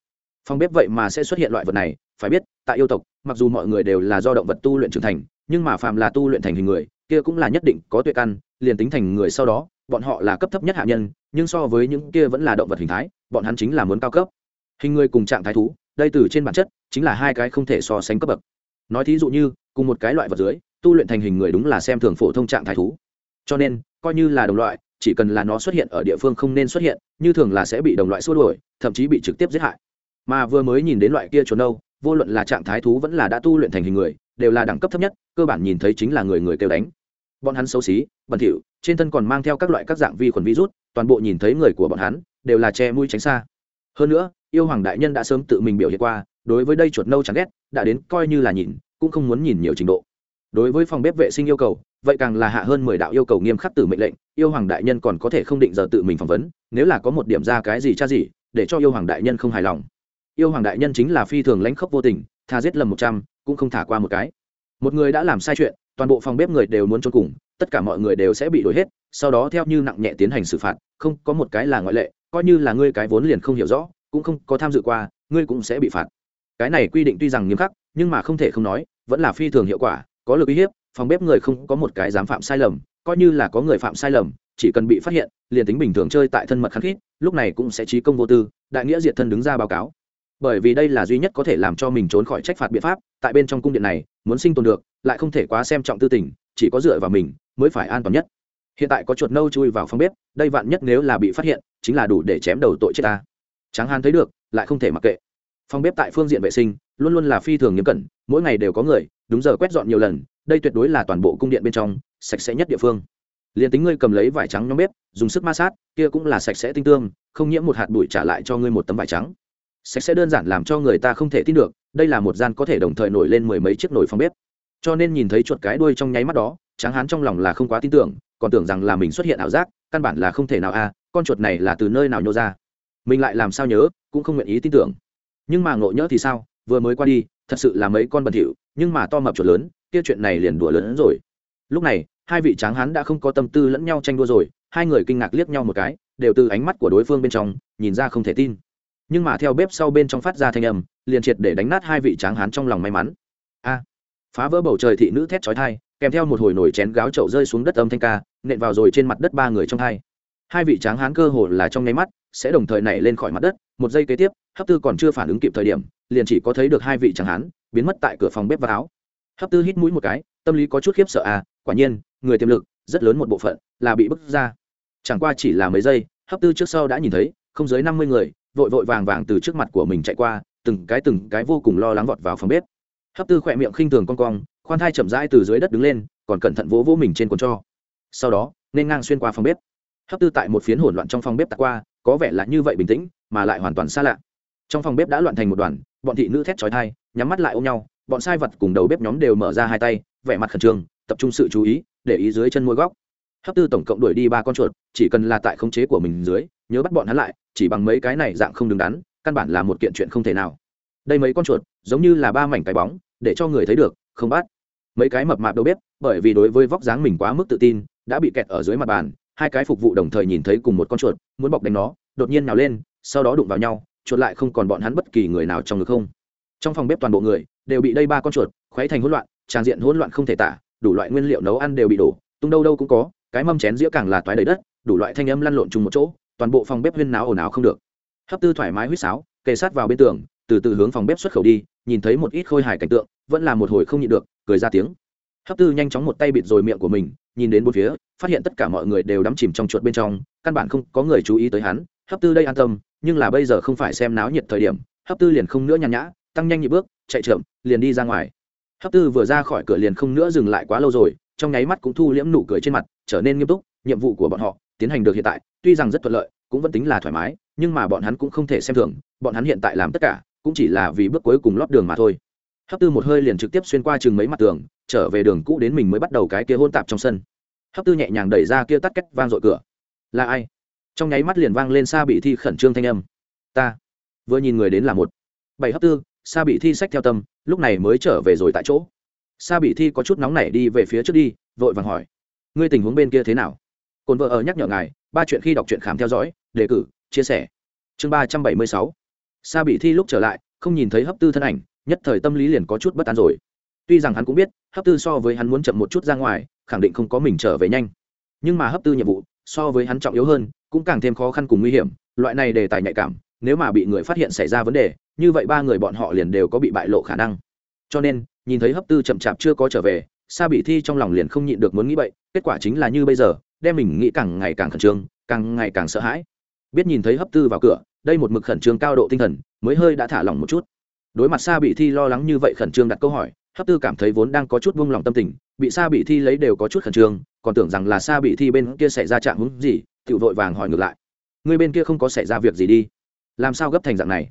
phòng bếp vậy mà sẽ xuất hiện loại vật này, phải biết, tại yêu tộc, mặc dù mọi người đều là do động vật tu luyện trưởng thành, nhưng mà phạm là tu luyện thành hình người, kia cũng là nhất định có tuệ căn, liền tính thành người sau đó, bọn họ là cấp thấp nhất hạ nhân, nhưng so với những kia vẫn là động vật hình thái, bọn hắn chính là muốn cao cấp. Hình người cùng trạng thái thú, đây từ trên bản chất, chính là hai cái không thể so sánh cấp bậc. Nói thí dụ như, cùng một cái loại vật dưới, tu luyện thành hình người đúng là xem thường phổ thông trạng thái thú. Cho nên, coi như là đồng loại, chỉ cần là nó xuất hiện ở địa phương không nên xuất hiện, như thường là sẽ bị đồng loại xua đuổi, thậm chí bị trực tiếp giết hại mà vừa mới nhìn đến loại kia trốn đâu, vô luận là trạng thái thú vẫn là đã tu luyện thành hình người, đều là đẳng cấp thấp nhất, cơ bản nhìn thấy chính là người người kêu đánh. Bọn hắn xấu xí, bẩn thỉu, trên thân còn mang theo các loại các dạng vi khuẩn virus, toàn bộ nhìn thấy người của bọn hắn, đều là che mũi tránh xa. Hơn nữa, yêu hoàng đại nhân đã sớm tự mình biểu hiện qua, đối với đây chuột nâu chẳng ghét, đã đến coi như là nhìn, cũng không muốn nhìn nhiều trình độ. Đối với phòng bếp vệ sinh yêu cầu, vậy càng là hạ hơn mười đạo yêu cầu nghiêm khắc từ mệnh lệnh, yêu hoàng đại nhân còn có thể không định giờ tự mình phỏng vấn, nếu là có một điểm ra cái gì cha gì, để cho yêu hoàng đại nhân không hài lòng yêu hoàng đại nhân chính là phi thường lãnh khốc vô tình, tha giết lầm một trăm, cũng không thả qua một cái. Một người đã làm sai chuyện, toàn bộ phòng bếp người đều muốn trốn cùng, tất cả mọi người đều sẽ bị đổi hết, sau đó theo như nặng nhẹ tiến hành xử phạt, không có một cái là ngoại lệ, coi như là ngươi cái vốn liền không hiểu rõ, cũng không có tham dự qua, ngươi cũng sẽ bị phạt. Cái này quy định tuy rằng nghiêm khắc, nhưng mà không thể không nói, vẫn là phi thường hiệu quả, có lực uy hiếp, phòng bếp người không có một cái dám phạm sai lầm, coi như là có người phạm sai lầm, chỉ cần bị phát hiện, liền tính bình thường chơi tại thân mật khắc khít, lúc này cũng sẽ trí công vô tư, đại nghĩa diệt thân đứng ra báo cáo bởi vì đây là duy nhất có thể làm cho mình trốn khỏi trách phạt biện pháp, tại bên trong cung điện này, muốn sinh tồn được, lại không thể quá xem trọng tư tình, chỉ có dựa vào mình mới phải an toàn nhất. Hiện tại có chuột nâu chui vào phòng bếp, đây vạn nhất nếu là bị phát hiện, chính là đủ để chém đầu tội chết ta. Tráng hán thấy được, lại không thể mặc kệ. Phòng bếp tại phương diện vệ sinh, luôn luôn là phi thường nghiêm cẩn, mỗi ngày đều có người, đúng giờ quét dọn nhiều lần, đây tuyệt đối là toàn bộ cung điện bên trong, sạch sẽ nhất địa phương. Liền tính ngươi cầm lấy vải trắng nhóm bếp, dùng sức ma sát, kia cũng là sạch sẽ tinh tương, không nhiễm một hạt bụi trả lại cho ngươi một tấm vải trắng sạch sẽ đơn giản làm cho người ta không thể tin được, đây là một gian có thể đồng thời nổi lên mười mấy chiếc nồi phòng bếp. Cho nên nhìn thấy chuột cái đuôi trong nháy mắt đó, tráng hán trong lòng là không quá tin tưởng, còn tưởng rằng là mình xuất hiện ảo giác, căn bản là không thể nào a à, con chuột này là từ nơi nào nhô ra. Mình lại làm sao nhớ, cũng không nguyện ý tin tưởng. Nhưng mà ngộ nhỡ thì sao, vừa mới qua đi, thật sự là mấy con bẩn thỉu, nhưng mà to mập chuột lớn, kia chuyện này liền đùa lớn hơn rồi. Lúc này, hai vị tráng hán đã không có tâm tư lẫn nhau tranh đua rồi, hai người kinh ngạc liếc nhau một cái, đều từ ánh mắt của đối phương bên trong, nhìn ra không thể tin nhưng mà theo bếp sau bên trong phát ra thanh âm, liền triệt để đánh nát hai vị tráng hán trong lòng may mắn. A, phá vỡ bầu trời thị nữ thét chói thai kèm theo một hồi nổi chén gáo trậu rơi xuống đất âm thanh ca, nện vào rồi trên mặt đất ba người trong hai. Hai vị tráng hán cơ hồ là trong nháy mắt, sẽ đồng thời nảy lên khỏi mặt đất, một giây kế tiếp, hấp tư còn chưa phản ứng kịp thời điểm, liền chỉ có thấy được hai vị tráng hán, biến mất tại cửa phòng bếp và áo. Hấp tư hít mũi một cái, tâm lý có chút khiếp sợ à quả nhiên, người tiềm lực, rất lớn một bộ phận, là bị bức ra. Chẳng qua chỉ là mấy giây, hấp tư trước sau đã nhìn thấy, không dưới năm mươi người vội vội vàng vàng từ trước mặt của mình chạy qua, từng cái từng cái vô cùng lo lắng vọt vào phòng bếp. Hấp tư khỏe miệng khinh thường con cong, khoan thai chậm rãi từ dưới đất đứng lên, còn cẩn thận vỗ vỗ mình trên cuốn cho. Sau đó, nên ngang xuyên qua phòng bếp. Hấp tư tại một phiến hỗn loạn trong phòng bếp tạt qua, có vẻ là như vậy bình tĩnh, mà lại hoàn toàn xa lạ. Trong phòng bếp đã loạn thành một đoàn, bọn thị nữ thét chói thai nhắm mắt lại ôm nhau, bọn sai vật cùng đầu bếp nhóm đều mở ra hai tay, vẻ mặt khẩn trương, tập trung sự chú ý, để ý dưới chân môi góc hấp tư tổng cộng đuổi đi ba con chuột, chỉ cần là tại khống chế của mình dưới, nhớ bắt bọn hắn lại, chỉ bằng mấy cái này dạng không đứng đắn, căn bản là một kiện chuyện không thể nào. Đây mấy con chuột, giống như là ba mảnh cái bóng, để cho người thấy được, không bắt. Mấy cái mập mạp đầu bếp, bởi vì đối với vóc dáng mình quá mức tự tin, đã bị kẹt ở dưới mặt bàn, hai cái phục vụ đồng thời nhìn thấy cùng một con chuột, muốn bọc đánh nó, đột nhiên nào lên, sau đó đụng vào nhau, chuột lại không còn bọn hắn bất kỳ người nào trong ngực không. Trong phòng bếp toàn bộ người, đều bị đây ba con chuột, khuấy thành hỗn loạn tràn diện hỗn loạn không thể tả, đủ loại nguyên liệu nấu ăn đều bị đổ, tung đâu đâu cũng có cái mâm chén dĩa càng là toái đầy đất, đủ loại thanh âm lăn lộn chung một chỗ, toàn bộ phòng bếp huyên náo ồn ào không được. Hấp tư thoải mái huýt sáo, kề sát vào bên tường, từ từ hướng phòng bếp xuất khẩu đi, nhìn thấy một ít khôi hài cảnh tượng, vẫn là một hồi không nhịn được, cười ra tiếng. Hấp tư nhanh chóng một tay bịt rồi miệng của mình, nhìn đến bốn phía, phát hiện tất cả mọi người đều đắm chìm trong chuột bên trong, căn bản không có người chú ý tới hắn. Hấp tư đây an tâm, nhưng là bây giờ không phải xem náo nhiệt thời điểm, hấp tư liền không nữa nhàn nhã, tăng nhanh nhịp bước, chạy chậm, liền đi ra ngoài. Hấp tư vừa ra khỏi cửa liền không nữa dừng lại quá lâu rồi trong nháy mắt cũng thu liễm nụ cười trên mặt, trở nên nghiêm túc, nhiệm vụ của bọn họ tiến hành được hiện tại, tuy rằng rất thuận lợi, cũng vẫn tính là thoải mái, nhưng mà bọn hắn cũng không thể xem thường, bọn hắn hiện tại làm tất cả, cũng chỉ là vì bước cuối cùng lót đường mà thôi. Hấp tư một hơi liền trực tiếp xuyên qua chừng mấy mặt tường, trở về đường cũ đến mình mới bắt đầu cái kia hôn tạp trong sân. Hấp tư nhẹ nhàng đẩy ra kia tắt cách vang dội cửa. Là ai? Trong nháy mắt liền vang lên xa bị thi khẩn trương thanh âm. Ta. Vừa nhìn người đến là một. Bảy hấp tư xa bị thi sách theo tâm, lúc này mới trở về rồi tại chỗ sa bị thi có chút nóng nảy đi về phía trước đi, vội vàng hỏi, ngươi tình huống bên kia thế nào? Cồn vợ ở nhắc nhở ngài, ba chuyện khi đọc truyện khám theo dõi, đề cử, chia sẻ. Chương ba trăm bảy mươi sáu. Sa bị thi lúc trở lại, không nhìn thấy hấp tư thân ảnh, nhất thời tâm lý liền có chút bất an rồi. Tuy rằng hắn cũng biết, hấp tư so với hắn muốn chậm một chút ra ngoài, khẳng định không có mình trở về nhanh. Nhưng mà hấp tư nhiệm vụ, so với hắn trọng yếu hơn, cũng càng thêm khó khăn cùng nguy hiểm, loại này đề tài nhạy cảm, nếu mà bị người phát hiện xảy ra vấn đề, như vậy ba người bọn họ liền đều có bị bại lộ khả năng. Cho nên nhìn thấy hấp tư chậm chạp chưa có trở về, sa bị thi trong lòng liền không nhịn được muốn nghĩ vậy kết quả chính là như bây giờ, đem mình nghĩ càng ngày càng khẩn trương, càng ngày càng sợ hãi. Biết nhìn thấy hấp tư vào cửa, đây một mực khẩn trương cao độ tinh thần, mới hơi đã thả lỏng một chút. Đối mặt sa bị thi lo lắng như vậy khẩn trương đặt câu hỏi, hấp tư cảm thấy vốn đang có chút vung lòng tâm tình, bị sa bị thi lấy đều có chút khẩn trương, còn tưởng rằng là sa bị thi bên kia xảy ra trạng hứng gì tự vội vàng hỏi ngược lại. Người bên kia không có xảy ra việc gì đi. Làm sao gấp thành dạng này?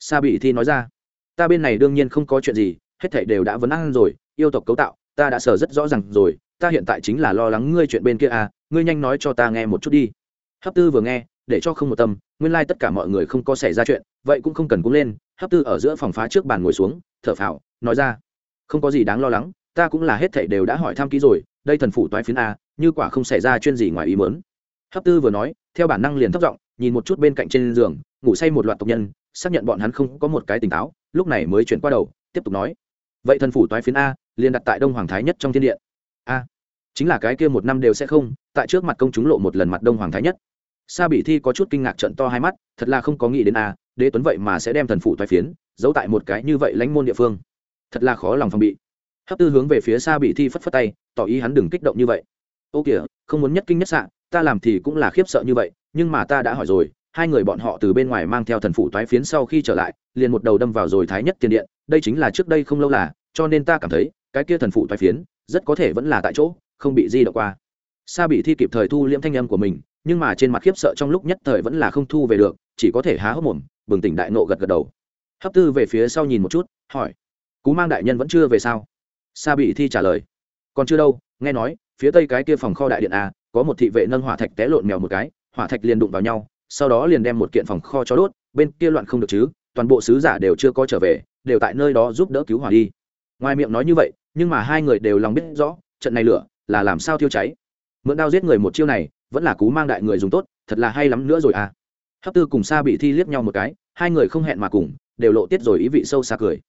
Sa bị thi nói ra. Ta bên này đương nhiên không có chuyện gì hết thảy đều đã vấn an rồi, yêu tộc cấu tạo, ta đã sở rất rõ ràng rồi, ta hiện tại chính là lo lắng ngươi chuyện bên kia à ngươi nhanh nói cho ta nghe một chút đi hấp tư vừa nghe, để cho không một tâm, nguyên lai tất cả mọi người không có xảy ra chuyện, vậy cũng không cần cúng lên, hấp tư ở giữa phòng phá trước bàn ngồi xuống, thở phào, nói ra, không có gì đáng lo lắng, ta cũng là hết thảy đều đã hỏi thăm kỹ rồi, đây thần phủ toái phiến a như quả không xảy ra chuyện gì ngoài ý muốn. hấp tư vừa nói, theo bản năng liền thấp giọng, nhìn một chút bên cạnh trên giường, ngủ say một loạt tộc nhân, xác nhận bọn hắn không có một cái tỉnh táo, lúc này mới chuyển qua đầu, tiếp tục nói vậy thần phủ toái phiến a liền đặt tại đông hoàng thái nhất trong thiên điện a chính là cái kia một năm đều sẽ không tại trước mặt công chúng lộ một lần mặt đông hoàng thái nhất sa bị thi có chút kinh ngạc trận to hai mắt thật là không có nghĩ đến a đế tuấn vậy mà sẽ đem thần phủ toái phiến giấu tại một cái như vậy lãnh môn địa phương thật là khó lòng phòng bị hấp tư hướng về phía sa bị thi phất phất tay tỏ ý hắn đừng kích động như vậy ô kìa, không muốn nhất kinh nhất sạn ta làm thì cũng là khiếp sợ như vậy, nhưng mà ta đã hỏi rồi hai người bọn họ từ bên ngoài mang theo thần phủ toái phiến sau khi trở lại, liền một đầu đâm vào rồi thái nhất tiền điện, đây chính là trước đây không lâu là, cho nên ta cảm thấy, cái kia thần phụ toái phiến, rất có thể vẫn là tại chỗ, không bị di động qua. Sa bị thi kịp thời thu liễm thanh âm của mình, nhưng mà trên mặt khiếp sợ trong lúc nhất thời vẫn là không thu về được, chỉ có thể há hốc mồm, bừng tỉnh đại nộ gật gật đầu. Hấp tư về phía sau nhìn một chút, hỏi, cú mang đại nhân vẫn chưa về sao? Sa bị thi trả lời, còn chưa đâu, nghe nói, phía tây cái kia phòng kho đại điện a có một thị vệ nâng hỏa thạch té lộn mèo một cái, hỏa thạch liền đụng vào nhau sau đó liền đem một kiện phòng kho cho đốt, bên kia loạn không được chứ, toàn bộ sứ giả đều chưa có trở về, đều tại nơi đó giúp đỡ cứu hỏa đi. Ngoài miệng nói như vậy, nhưng mà hai người đều lòng biết rõ, trận này lửa là làm sao thiêu cháy. Mượn đao giết người một chiêu này, vẫn là cú mang đại người dùng tốt, thật là hay lắm nữa rồi à. Hấp tư cùng sa bị thi liếc nhau một cái, hai người không hẹn mà cùng, đều lộ tiết rồi ý vị sâu xa cười.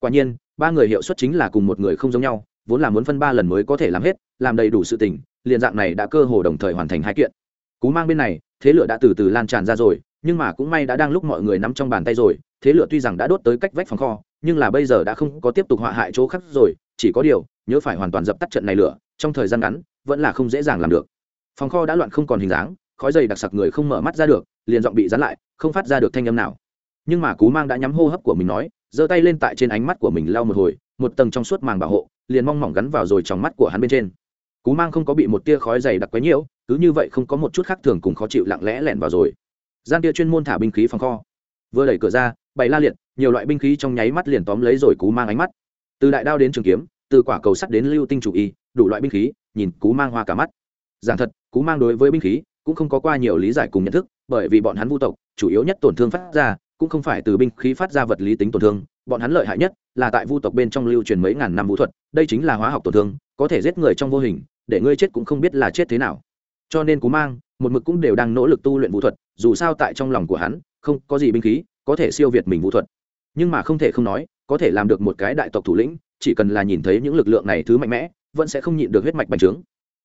Quả nhiên, ba người hiệu suất chính là cùng một người không giống nhau, vốn là muốn phân ba lần mới có thể làm hết, làm đầy đủ sự tình, liền dạng này đã cơ hồ đồng thời hoàn thành hai kiện. Cú mang bên này thế lửa đã từ từ lan tràn ra rồi, nhưng mà cũng may đã đang lúc mọi người nắm trong bàn tay rồi, thế lửa tuy rằng đã đốt tới cách vách phòng kho, nhưng là bây giờ đã không có tiếp tục họa hại chỗ khác rồi, chỉ có điều, nhớ phải hoàn toàn dập tắt trận này lửa, trong thời gian ngắn, vẫn là không dễ dàng làm được. Phòng kho đã loạn không còn hình dáng, khói dày đặc sặc người không mở mắt ra được, liền giọng bị dán lại, không phát ra được thanh âm nào. Nhưng mà cú mang đã nhắm hô hấp của mình nói, giơ tay lên tại trên ánh mắt của mình lau một hồi, một tầng trong suốt màng bảo hộ, liền mong mỏng gắn vào rồi trong mắt của hắn bên trên cú mang không có bị một tia khói dày đặc quấy nhiễu, cứ như vậy không có một chút khác thường cùng khó chịu lặng lẽ lẻn vào rồi. Gian tia chuyên môn thả binh khí phòng kho. Vừa đẩy cửa ra, bày la liệt, nhiều loại binh khí trong nháy mắt liền tóm lấy rồi cú mang ánh mắt. Từ đại đao đến trường kiếm, từ quả cầu sắt đến lưu tinh chủ y, đủ loại binh khí, nhìn cú mang hoa cả mắt. Giảng thật, cú mang đối với binh khí cũng không có qua nhiều lý giải cùng nhận thức, bởi vì bọn hắn vu tộc, chủ yếu nhất tổn thương phát ra, cũng không phải từ binh khí phát ra vật lý tính tổn thương, bọn hắn lợi hại nhất là tại vu tộc bên trong lưu truyền mấy ngàn năm vũ thuật, đây chính là hóa học tổn thương, có thể giết người trong vô hình để ngươi chết cũng không biết là chết thế nào. Cho nên cú mang, một mực cũng đều đang nỗ lực tu luyện vũ thuật, dù sao tại trong lòng của hắn, không có gì binh khí có thể siêu việt mình vũ thuật. Nhưng mà không thể không nói, có thể làm được một cái đại tộc thủ lĩnh, chỉ cần là nhìn thấy những lực lượng này thứ mạnh mẽ, vẫn sẽ không nhịn được huyết mạch bành trướng.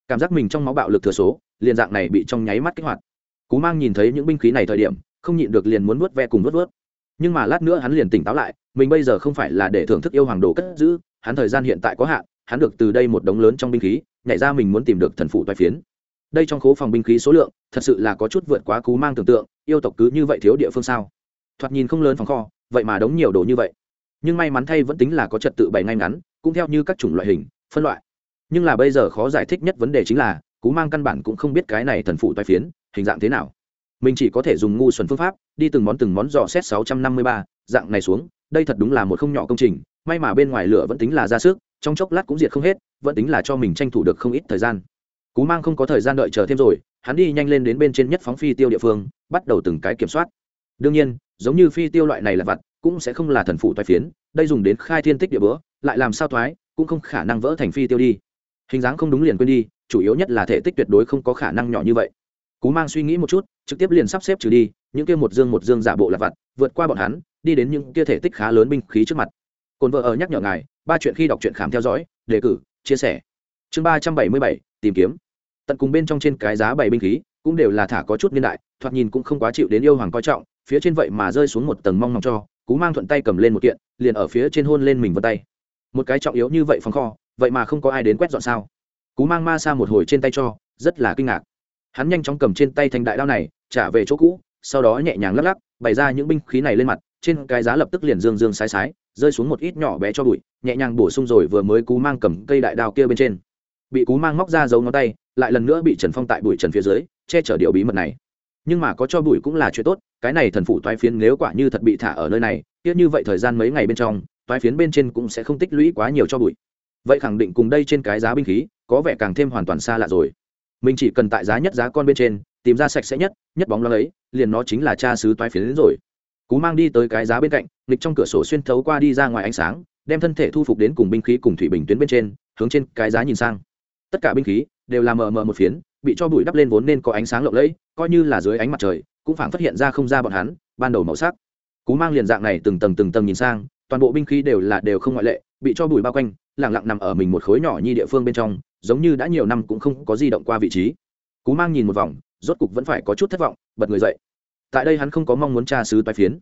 Cảm giác mình trong máu bạo lực thừa số, liền dạng này bị trong nháy mắt kích hoạt. Cú mang nhìn thấy những binh khí này thời điểm, không nhịn được liền muốn vớt ve cùng vớt vớt nhưng mà lát nữa hắn liền tỉnh táo lại, mình bây giờ không phải là để thưởng thức yêu hoàng đồ cất giữ, hắn thời gian hiện tại có hạn, hắn được từ đây một đống lớn trong binh khí nhảy ra mình muốn tìm được thần phụ toái phiến. Đây trong khố phòng binh khí số lượng, thật sự là có chút vượt quá cú mang tưởng tượng, yêu tộc cứ như vậy thiếu địa phương sao? Thoạt nhìn không lớn phòng kho, vậy mà đống nhiều đồ như vậy. Nhưng may mắn thay vẫn tính là có trật tự bày ngay ngắn, cũng theo như các chủng loại hình, phân loại. Nhưng là bây giờ khó giải thích nhất vấn đề chính là, cú mang căn bản cũng không biết cái này thần phụ toái phiến, hình dạng thế nào. Mình chỉ có thể dùng ngu xuẩn phương pháp, đi từng món từng món dò xét sáu trăm năm mươi ba, dạng này xuống, đây thật đúng là một không nhỏ công trình, may mà bên ngoài lửa vẫn tính là ra sức, trong chốc lát cũng diệt không hết vẫn tính là cho mình tranh thủ được không ít thời gian. Cú mang không có thời gian đợi chờ thêm rồi, hắn đi nhanh lên đến bên trên nhất phóng phi tiêu địa phương, bắt đầu từng cái kiểm soát. Đương nhiên, giống như phi tiêu loại này là vặt, cũng sẽ không là thần phụ toái phiến, đây dùng đến khai thiên tích địa bữa, lại làm sao thoái cũng không khả năng vỡ thành phi tiêu đi. Hình dáng không đúng liền quên đi, chủ yếu nhất là thể tích tuyệt đối không có khả năng nhỏ như vậy. Cú mang suy nghĩ một chút, trực tiếp liền sắp xếp trừ đi, những kia một dương một dương giả bộ là vặt, vượt qua bọn hắn, đi đến những kia thể tích khá lớn binh khí trước mặt. Cồn vợ ở nhắc nhở ngài, ba chuyện khi đọc truyện khám theo dõi, đề cử chia sẻ. Chương ba trăm bảy mươi bảy, tìm kiếm. Tận cùng bên trong trên cái giá bảy binh khí, cũng đều là thả có chút niên đại, thoạt nhìn cũng không quá chịu đến yêu hoàng coi trọng, phía trên vậy mà rơi xuống một tầng mong mong cho, cú mang thuận tay cầm lên một kiện, liền ở phía trên hôn lên mình vân tay. Một cái trọng yếu như vậy phòng kho, vậy mà không có ai đến quét dọn sao? Cú mang ma xa một hồi trên tay cho, rất là kinh ngạc. Hắn nhanh chóng cầm trên tay thanh đại đao này, trả về chỗ cũ, sau đó nhẹ nhàng lắc lắc, bày ra những binh khí này lên mặt trên cái giá lập tức liền dương dương sái sái, rơi xuống một ít nhỏ bé cho bụi, nhẹ nhàng bổ sung rồi vừa mới cú mang cầm cây đại đao kia bên trên. Bị cú mang móc ra giấu ngón tay, lại lần nữa bị trần phong tại bụi trần phía dưới, che chở điều bí mật này. Nhưng mà có cho bụi cũng là chuyện tốt, cái này thần phủ toái phiến nếu quả như thật bị thả ở nơi này tiếc như vậy thời gian mấy ngày bên trong, toái phiến bên trên cũng sẽ không tích lũy quá nhiều cho bụi. Vậy khẳng định cùng đây trên cái giá binh khí, có vẻ càng thêm hoàn toàn xa lạ rồi. Mình chỉ cần tại giá nhất giá con bên trên, tìm ra sạch sẽ nhất nhất bóng lo ấy, liền nó chính là cha sứ toái phiến đến rồi cú mang đi tới cái giá bên cạnh, nghịch trong cửa sổ xuyên thấu qua đi ra ngoài ánh sáng, đem thân thể thu phục đến cùng binh khí cùng thủy bình tuyến bên trên, hướng trên cái giá nhìn sang. Tất cả binh khí đều là mờ mờ một phiến, bị cho bụi đắp lên vốn nên có ánh sáng lộng lẫy, coi như là dưới ánh mặt trời, cũng phảng phát hiện ra không ra bọn hắn, ban đầu màu sắc. Cú mang liền dạng này từng tầng từng tầng nhìn sang, toàn bộ binh khí đều là đều không ngoại lệ, bị cho bụi bao quanh lẳng lặng nằm ở mình một khối nhỏ như địa phương bên trong, giống như đã nhiều năm cũng không có di động qua vị trí. Cú mang nhìn một vòng, rốt cục vẫn phải có chút thất vọng, bật người dậy tại đây hắn không có mong muốn tra sứ toái phiến.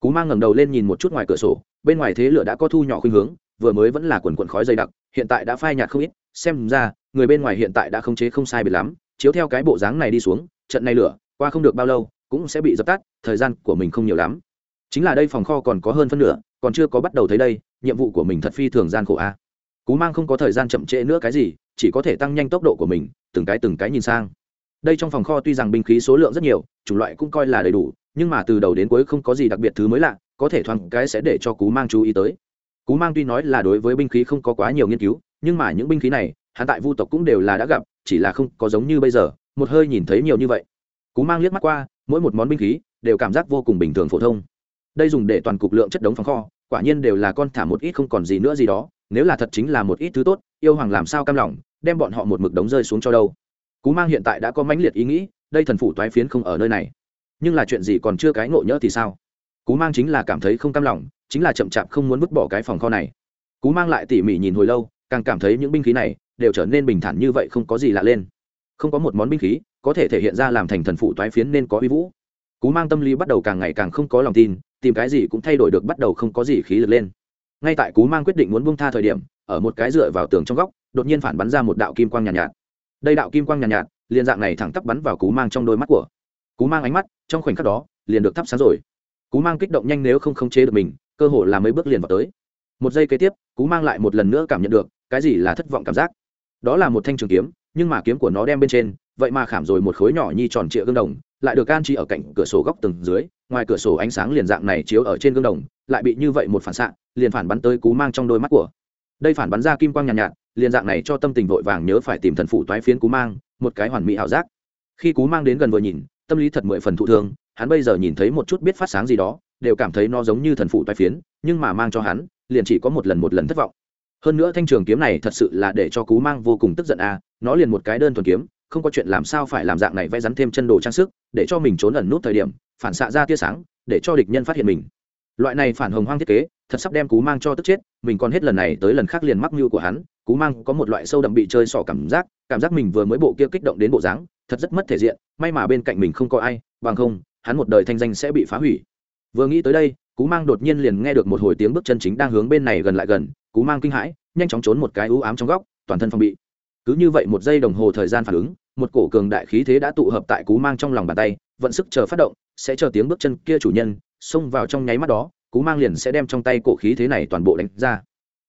Cú mang ngẩng đầu lên nhìn một chút ngoài cửa sổ, bên ngoài thế lửa đã có thu nhỏ khuynh hướng, vừa mới vẫn là quần quần khói dày đặc, hiện tại đã phai nhạt không ít, xem ra, người bên ngoài hiện tại đã khống chế không sai biệt lắm, chiếu theo cái bộ dáng này đi xuống, trận này lửa, qua không được bao lâu, cũng sẽ bị dập tắt, thời gian của mình không nhiều lắm. Chính là đây phòng kho còn có hơn phân nửa, còn chưa có bắt đầu thấy đây, nhiệm vụ của mình thật phi thường gian khổ a. Cú mang không có thời gian chậm trễ nữa cái gì, chỉ có thể tăng nhanh tốc độ của mình, từng cái từng cái nhìn sang đây trong phòng kho tuy rằng binh khí số lượng rất nhiều, chủng loại cũng coi là đầy đủ, nhưng mà từ đầu đến cuối không có gì đặc biệt thứ mới lạ, có thể thoáng cái sẽ để cho cú mang chú ý tới. Cú mang tuy nói là đối với binh khí không có quá nhiều nghiên cứu, nhưng mà những binh khí này, hắn tại vu tộc cũng đều là đã gặp, chỉ là không có giống như bây giờ, một hơi nhìn thấy nhiều như vậy. Cú mang liếc mắt qua, mỗi một món binh khí đều cảm giác vô cùng bình thường phổ thông. Đây dùng để toàn cục lượng chất đống phòng kho, quả nhiên đều là con thả một ít không còn gì nữa gì đó, nếu là thật chính là một ít thứ tốt, yêu hoàng làm sao cam lòng, đem bọn họ một mực đống rơi xuống cho đâu cú mang hiện tại đã có mãnh liệt ý nghĩ đây thần phủ toái phiến không ở nơi này. Nhưng là chuyện gì còn chưa cái ngộ nhỡ thì sao? Cú mang chính là cảm thấy không cam lòng chính là chậm chạp không muốn vứt bỏ cái phòng kho này. Cú mang lại tỉ mỉ nhìn hồi lâu càng cảm thấy những binh khí này đều trở nên bình thản như vậy không có gì lạ lên. Không có một món binh khí có thể thể hiện ra làm thành thần phụ toái phiến nên có uy vũ. Cú mang tâm lý bắt đầu càng ngày càng không có lòng tin tìm cái gì cũng thay đổi được bắt đầu không có gì khí lực lên. Ngay tại cú mang quyết định muốn buông tha thời điểm ở một cái dựa vào tường trong góc đột nhiên phản bắn ra một đạo kim quang nhàn nhạt, nhạt đây đạo kim quang nhàn nhạt, nhạt liền dạng này thẳng tắp bắn vào cú mang trong đôi mắt của. Cú mang ánh mắt trong khoảnh khắc đó liền được thắp sáng rồi. Cú mang kích động nhanh nếu không khống chế được mình cơ hội là mấy bước liền vào tới. Một giây kế tiếp cú mang lại một lần nữa cảm nhận được cái gì là thất vọng cảm giác. Đó là một thanh trường kiếm nhưng mà kiếm của nó đem bên trên vậy mà khảm rồi một khối nhỏ nhi tròn trịa gương đồng lại được can chi ở cạnh cửa sổ góc tầng dưới ngoài cửa sổ ánh sáng liền dạng này chiếu ở trên gương đồng lại bị như vậy một phản xạ liền phản bắn tới cú mang trong đôi mắt của. Đây phản bắn ra kim quang nhàn nhạt, nhạt liền dạng này cho tâm tình vội vàng nhớ phải tìm thần phụ toái phiến cú mang, một cái hoàn mỹ ảo giác. Khi cú mang đến gần vừa nhìn, tâm lý thật mười phần thụ thương, hắn bây giờ nhìn thấy một chút biết phát sáng gì đó, đều cảm thấy nó giống như thần phụ toái phiến, nhưng mà mang cho hắn, liền chỉ có một lần một lần thất vọng. Hơn nữa thanh trường kiếm này thật sự là để cho cú mang vô cùng tức giận à nó liền một cái đơn thuần kiếm, không có chuyện làm sao phải làm dạng này vẽ rắn thêm chân đồ trang sức, để cho mình trốn ẩn nút thời điểm, phản xạ ra tia sáng, để cho địch nhân phát hiện mình. Loại này phản hồng hoang thiết kế, thật sắp đem cú mang cho tức chết, mình còn hết lần này tới lần khác liền mắc mưu của hắn cú mang có một loại sâu đậm bị chơi xỏ cảm giác cảm giác mình vừa mới bộ kia kích động đến bộ dáng, thật rất mất thể diện, may mà bên cạnh mình không có ai, bằng không, hắn một đời thanh danh sẽ bị phá hủy. Vừa nghĩ tới đây, cú mang đột nhiên liền nghe được một hồi tiếng bước chân chính đang hướng bên này gần lại gần, cú mang kinh hãi, nhanh chóng trốn một cái ưu ám trong góc, toàn thân phòng bị. Cứ như vậy một giây đồng hồ thời gian phản ứng, một cổ cường đại khí thế đã tụ hợp tại cú mang trong lòng bàn tay, vận sức chờ phát động, sẽ chờ tiếng bước chân kia chủ nhân xông vào trong nháy mắt đó, cú mang liền sẽ đem trong tay cổ khí thế này toàn bộ đánh ra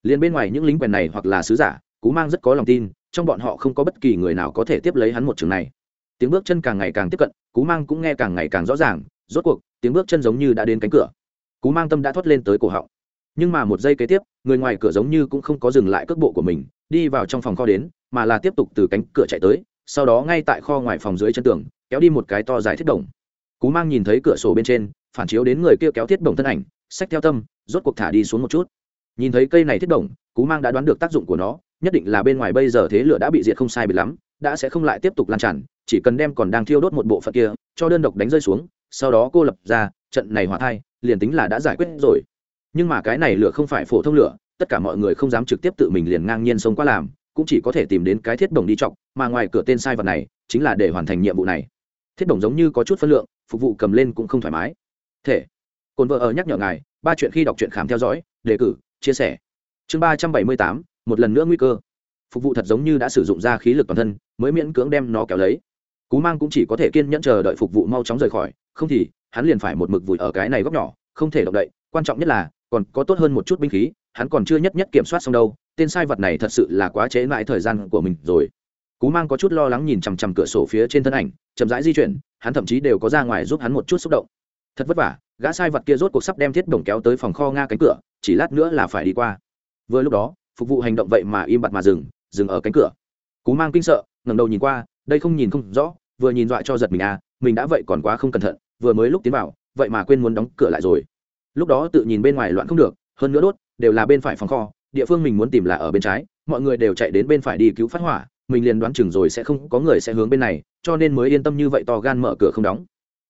liền bên ngoài những lính quèn này hoặc là sứ giả, cú mang rất có lòng tin, trong bọn họ không có bất kỳ người nào có thể tiếp lấy hắn một trường này. Tiếng bước chân càng ngày càng tiếp cận, cú mang cũng nghe càng ngày càng rõ ràng, rốt cuộc, tiếng bước chân giống như đã đến cánh cửa. Cú mang tâm đã thoát lên tới cổ họng. Nhưng mà một giây kế tiếp, người ngoài cửa giống như cũng không có dừng lại cước bộ của mình, đi vào trong phòng kho đến, mà là tiếp tục từ cánh cửa chạy tới, sau đó ngay tại kho ngoài phòng dưới chân tường, kéo đi một cái to dài thiết đồng cú mang nhìn thấy cửa sổ bên trên, phản chiếu đến người kia kéo thiết đồng thân ảnh, xách theo tâm, rốt cuộc thả đi xuống một chút nhìn thấy cây này thiết đồng, cú mang đã đoán được tác dụng của nó, nhất định là bên ngoài bây giờ thế lửa đã bị diệt không sai bị lắm, đã sẽ không lại tiếp tục lan tràn, chỉ cần đem còn đang thiêu đốt một bộ phận kia, cho đơn độc đánh rơi xuống, sau đó cô lập ra, trận này hỏa thai, liền tính là đã giải quyết rồi. Nhưng mà cái này lửa không phải phổ thông lửa, tất cả mọi người không dám trực tiếp tự mình liền ngang nhiên sống qua làm, cũng chỉ có thể tìm đến cái thiết đồng đi trọng mà ngoài cửa tên sai vật này, chính là để hoàn thành nhiệm vụ này. Thiết đồng giống như có chút phân lượng, phục vụ cầm lên cũng không thoải mái. Thể, cồn vợ ở nhắc nhở ngài, ba chuyện khi đọc truyện khám theo dõi, đề cử chia sẻ. Chương ba trăm bảy mươi tám, một lần nữa nguy cơ. Phục vụ thật giống như đã sử dụng ra khí lực toàn thân, mới miễn cưỡng đem nó kéo lấy. Cú mang cũng chỉ có thể kiên nhẫn chờ đợi phục vụ mau chóng rời khỏi, không thì, hắn liền phải một mực vùi ở cái này góc nhỏ, không thể động đậy. Quan trọng nhất là, còn có tốt hơn một chút binh khí, hắn còn chưa nhất nhất kiểm soát xong đâu. Tên sai vật này thật sự là quá chế mãi thời gian của mình rồi. Cú mang có chút lo lắng nhìn chằm chằm cửa sổ phía trên thân ảnh, chậm rãi di chuyển, hắn thậm chí đều có ra ngoài giúp hắn một chút xúc động thật vất vả, gã sai vật kia rốt cuộc sắp đem thiết đồng kéo tới phòng kho nga cánh cửa, chỉ lát nữa là phải đi qua. Vừa lúc đó, phục vụ hành động vậy mà im bặt mà dừng dừng ở cánh cửa. Cú mang kinh sợ, ngẩng đầu nhìn qua, đây không nhìn không rõ, vừa nhìn dọa cho giật mình à mình đã vậy còn quá không cẩn thận, vừa mới lúc tiến vào, vậy mà quên muốn đóng cửa lại rồi. Lúc đó tự nhìn bên ngoài loạn không được, hơn nữa đốt, đều là bên phải phòng kho, địa phương mình muốn tìm là ở bên trái, mọi người đều chạy đến bên phải đi cứu phát hỏa, mình liền đoán chừng rồi sẽ không có người sẽ hướng bên này, cho nên mới yên tâm như vậy to gan mở cửa không đóng.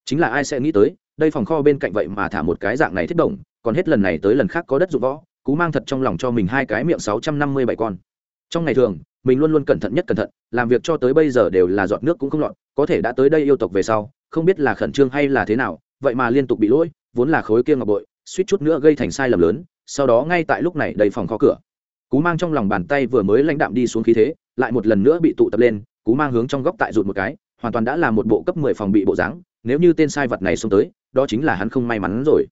Chính là ai sẽ nghĩ tới đây phòng kho bên cạnh vậy mà thả một cái dạng này thiết động, còn hết lần này tới lần khác có đất dụng võ, cú mang thật trong lòng cho mình hai cái miệng sáu trăm năm mươi bảy con. Trong ngày thường, mình luôn luôn cẩn thận nhất cẩn thận, làm việc cho tới bây giờ đều là giọt nước cũng không lọt, có thể đã tới đây yêu tộc về sau, không biết là khẩn trương hay là thế nào, vậy mà liên tục bị lỗi, vốn là khối kia ngọc bội, suýt chút nữa gây thành sai lầm lớn, sau đó ngay tại lúc này đầy phòng kho cửa. Cú mang trong lòng bàn tay vừa mới lãnh đạm đi xuống khí thế, lại một lần nữa bị tụ tập lên, cú mang hướng trong góc tại rụt một cái, hoàn toàn đã là một bộ cấp mười phòng bị bộ dáng, nếu như tên sai vật này xông tới đó chính là hắn không may mắn rồi.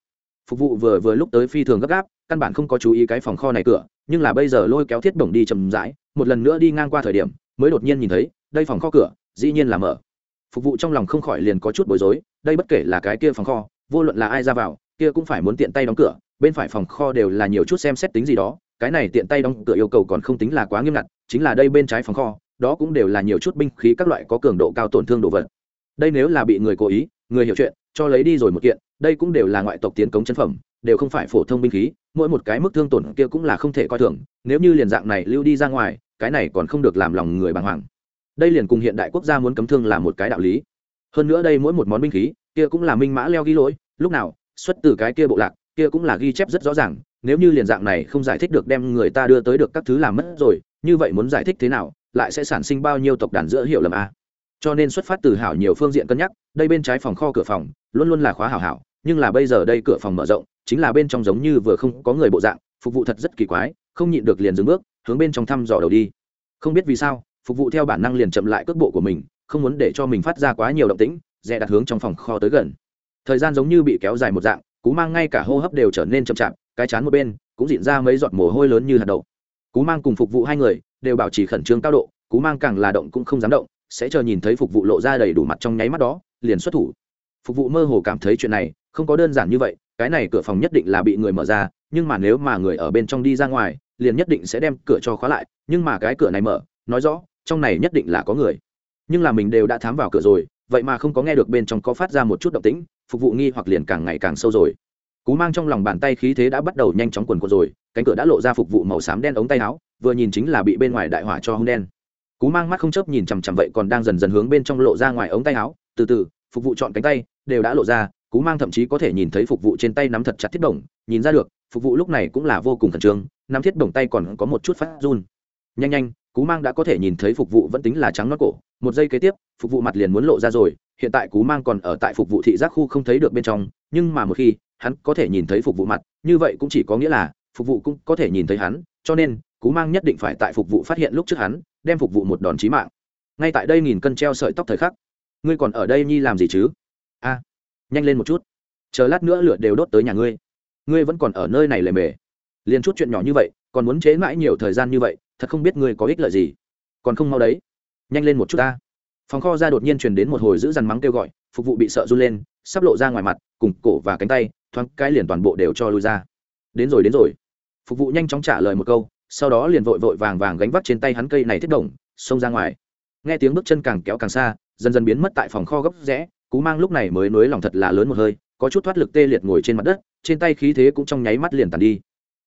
Phục vụ vừa vừa lúc tới phi thường gấp gáp, căn bản không có chú ý cái phòng kho này cửa, nhưng là bây giờ lôi kéo thiết bổng đi chầm rãi, một lần nữa đi ngang qua thời điểm, mới đột nhiên nhìn thấy, đây phòng kho cửa, dĩ nhiên là mở. Phục vụ trong lòng không khỏi liền có chút bối rối, đây bất kể là cái kia phòng kho, vô luận là ai ra vào, kia cũng phải muốn tiện tay đóng cửa, bên phải phòng kho đều là nhiều chút xem xét tính gì đó, cái này tiện tay đóng cửa yêu cầu còn không tính là quá nghiêm ngặt, chính là đây bên trái phòng kho, đó cũng đều là nhiều chút binh khí các loại có cường độ cao tổn thương đồ vật. Đây nếu là bị người cố ý, người hiểu chuyện cho lấy đi rồi một kiện, đây cũng đều là ngoại tộc tiến cống chân phẩm, đều không phải phổ thông binh khí, mỗi một cái mức thương tổn kia cũng là không thể coi thường, nếu như liền dạng này lưu đi ra ngoài, cái này còn không được làm lòng người bàng hoàng. Đây liền cùng hiện đại quốc gia muốn cấm thương là một cái đạo lý. Hơn nữa đây mỗi một món binh khí, kia cũng là minh mã leo ghi lỗi, lúc nào, xuất từ cái kia bộ lạc, kia cũng là ghi chép rất rõ ràng, nếu như liền dạng này không giải thích được đem người ta đưa tới được các thứ làm mất rồi, như vậy muốn giải thích thế nào, lại sẽ sản sinh bao nhiêu tộc đàn giữa hiểu lầm a? Cho nên xuất phát từ hảo nhiều phương diện cân nhắc, đây bên trái phòng kho cửa phòng, luôn luôn là khóa hảo hảo, nhưng là bây giờ đây cửa phòng mở rộng, chính là bên trong giống như vừa không có người bộ dạng, phục vụ thật rất kỳ quái, không nhịn được liền dừng bước, hướng bên trong thăm dò đầu đi. Không biết vì sao, phục vụ theo bản năng liền chậm lại cước bộ của mình, không muốn để cho mình phát ra quá nhiều động tĩnh, dè đặt hướng trong phòng kho tới gần. Thời gian giống như bị kéo dài một dạng, cú mang ngay cả hô hấp đều trở nên chậm chạp, cái chán một bên cũng diễn ra mấy giọt mồ hôi lớn như hạt đậu. Cú mang cùng phục vụ hai người đều bảo trì khẩn trương cao độ, cú mang càng là động cũng không dám động sẽ chờ nhìn thấy phục vụ lộ ra đầy đủ mặt trong nháy mắt đó, liền xuất thủ. Phục vụ mơ hồ cảm thấy chuyện này không có đơn giản như vậy, cái này cửa phòng nhất định là bị người mở ra, nhưng mà nếu mà người ở bên trong đi ra ngoài, liền nhất định sẽ đem cửa cho khóa lại, nhưng mà cái cửa này mở, nói rõ, trong này nhất định là có người. Nhưng là mình đều đã thám vào cửa rồi, vậy mà không có nghe được bên trong có phát ra một chút động tĩnh, phục vụ nghi hoặc liền càng ngày càng sâu rồi. Cú mang trong lòng bàn tay khí thế đã bắt đầu nhanh chóng quần quật rồi, cánh cửa đã lộ ra phục vụ màu xám đen ống tay áo, vừa nhìn chính là bị bên ngoài đại hỏa cho hông đen cú mang mắt không chớp nhìn chằm chằm vậy còn đang dần dần hướng bên trong lộ ra ngoài ống tay áo, từ từ, phục vụ chọn cánh tay, đều đã lộ ra, cú mang thậm chí có thể nhìn thấy phục vụ trên tay nắm thật chặt thiết đồng nhìn ra được, phục vụ lúc này cũng là vô cùng khẩn trương, nắm thiết đồng tay còn có một chút phát run. Nhanh nhanh, cú mang đã có thể nhìn thấy phục vụ vẫn tính là trắng nót cổ, một giây kế tiếp, phục vụ mặt liền muốn lộ ra rồi, hiện tại cú mang còn ở tại phục vụ thị giác khu không thấy được bên trong, nhưng mà một khi hắn có thể nhìn thấy phục vụ mặt, như vậy cũng chỉ có nghĩa là, phục vụ cũng có thể nhìn thấy hắn, cho nên, cú mang nhất định phải tại phục vụ phát hiện lúc trước hắn đem phục vụ một đòn chí mạng. Ngay tại đây nghìn cân treo sợi tóc thời khắc, ngươi còn ở đây nhi làm gì chứ? A, nhanh lên một chút. Chờ lát nữa lửa đều đốt tới nhà ngươi. Ngươi vẫn còn ở nơi này lề mề. Liền chút chuyện nhỏ như vậy, còn muốn chế mãi nhiều thời gian như vậy, thật không biết ngươi có ích lợi gì. Còn không mau đấy. Nhanh lên một chút ta. Phòng kho ra đột nhiên truyền đến một hồi giữ dằn mắng kêu gọi, phục vụ bị sợ run lên, sắp lộ ra ngoài mặt, cùng cổ và cánh tay, thoáng cái liền toàn bộ đều cho lui ra. Đến rồi đến rồi. Phục vụ nhanh chóng trả lời một câu sau đó liền vội vội vàng vàng gánh vác trên tay hắn cây này thiết động xông ra ngoài. Nghe tiếng bước chân càng kéo càng xa, dần dần biến mất tại phòng kho gấp rẽ, cú mang lúc này mới nới lòng thật là lớn một hơi, có chút thoát lực tê liệt ngồi trên mặt đất, trên tay khí thế cũng trong nháy mắt liền tàn đi.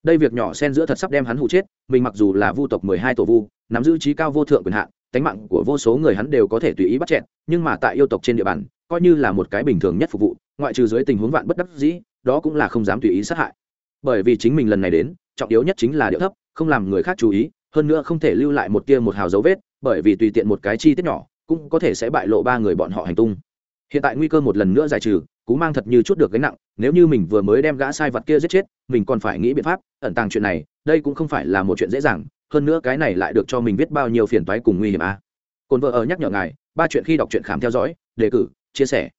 Đây việc nhỏ xen giữa thật sắp đem hắn hụ chết, mình mặc dù là vu tộc mười hai tổ vu, nắm giữ trí cao vô thượng quyền hạn, tánh mạng của vô số người hắn đều có thể tùy ý bắt chẹn nhưng mà tại yêu tộc trên địa bàn, coi như là một cái bình thường nhất phục vụ, ngoại trừ dưới tình huống vạn bất đắc dĩ, đó cũng là không dám tùy ý sát hại. Bởi vì chính mình lần này đến, trọng yếu nhất chính là điệu thấp không làm người khác chú ý, hơn nữa không thể lưu lại một tia một hào dấu vết, bởi vì tùy tiện một cái chi tiết nhỏ, cũng có thể sẽ bại lộ ba người bọn họ hành tung. Hiện tại nguy cơ một lần nữa giải trừ, cú mang thật như chút được gánh nặng, nếu như mình vừa mới đem gã sai vật kia giết chết, mình còn phải nghĩ biện pháp, ẩn tàng chuyện này, đây cũng không phải là một chuyện dễ dàng, hơn nữa cái này lại được cho mình biết bao nhiêu phiền toái cùng nguy hiểm à. cồn vợ ở nhắc nhở ngài, ba chuyện khi đọc truyện khám theo dõi, đề cử, chia sẻ.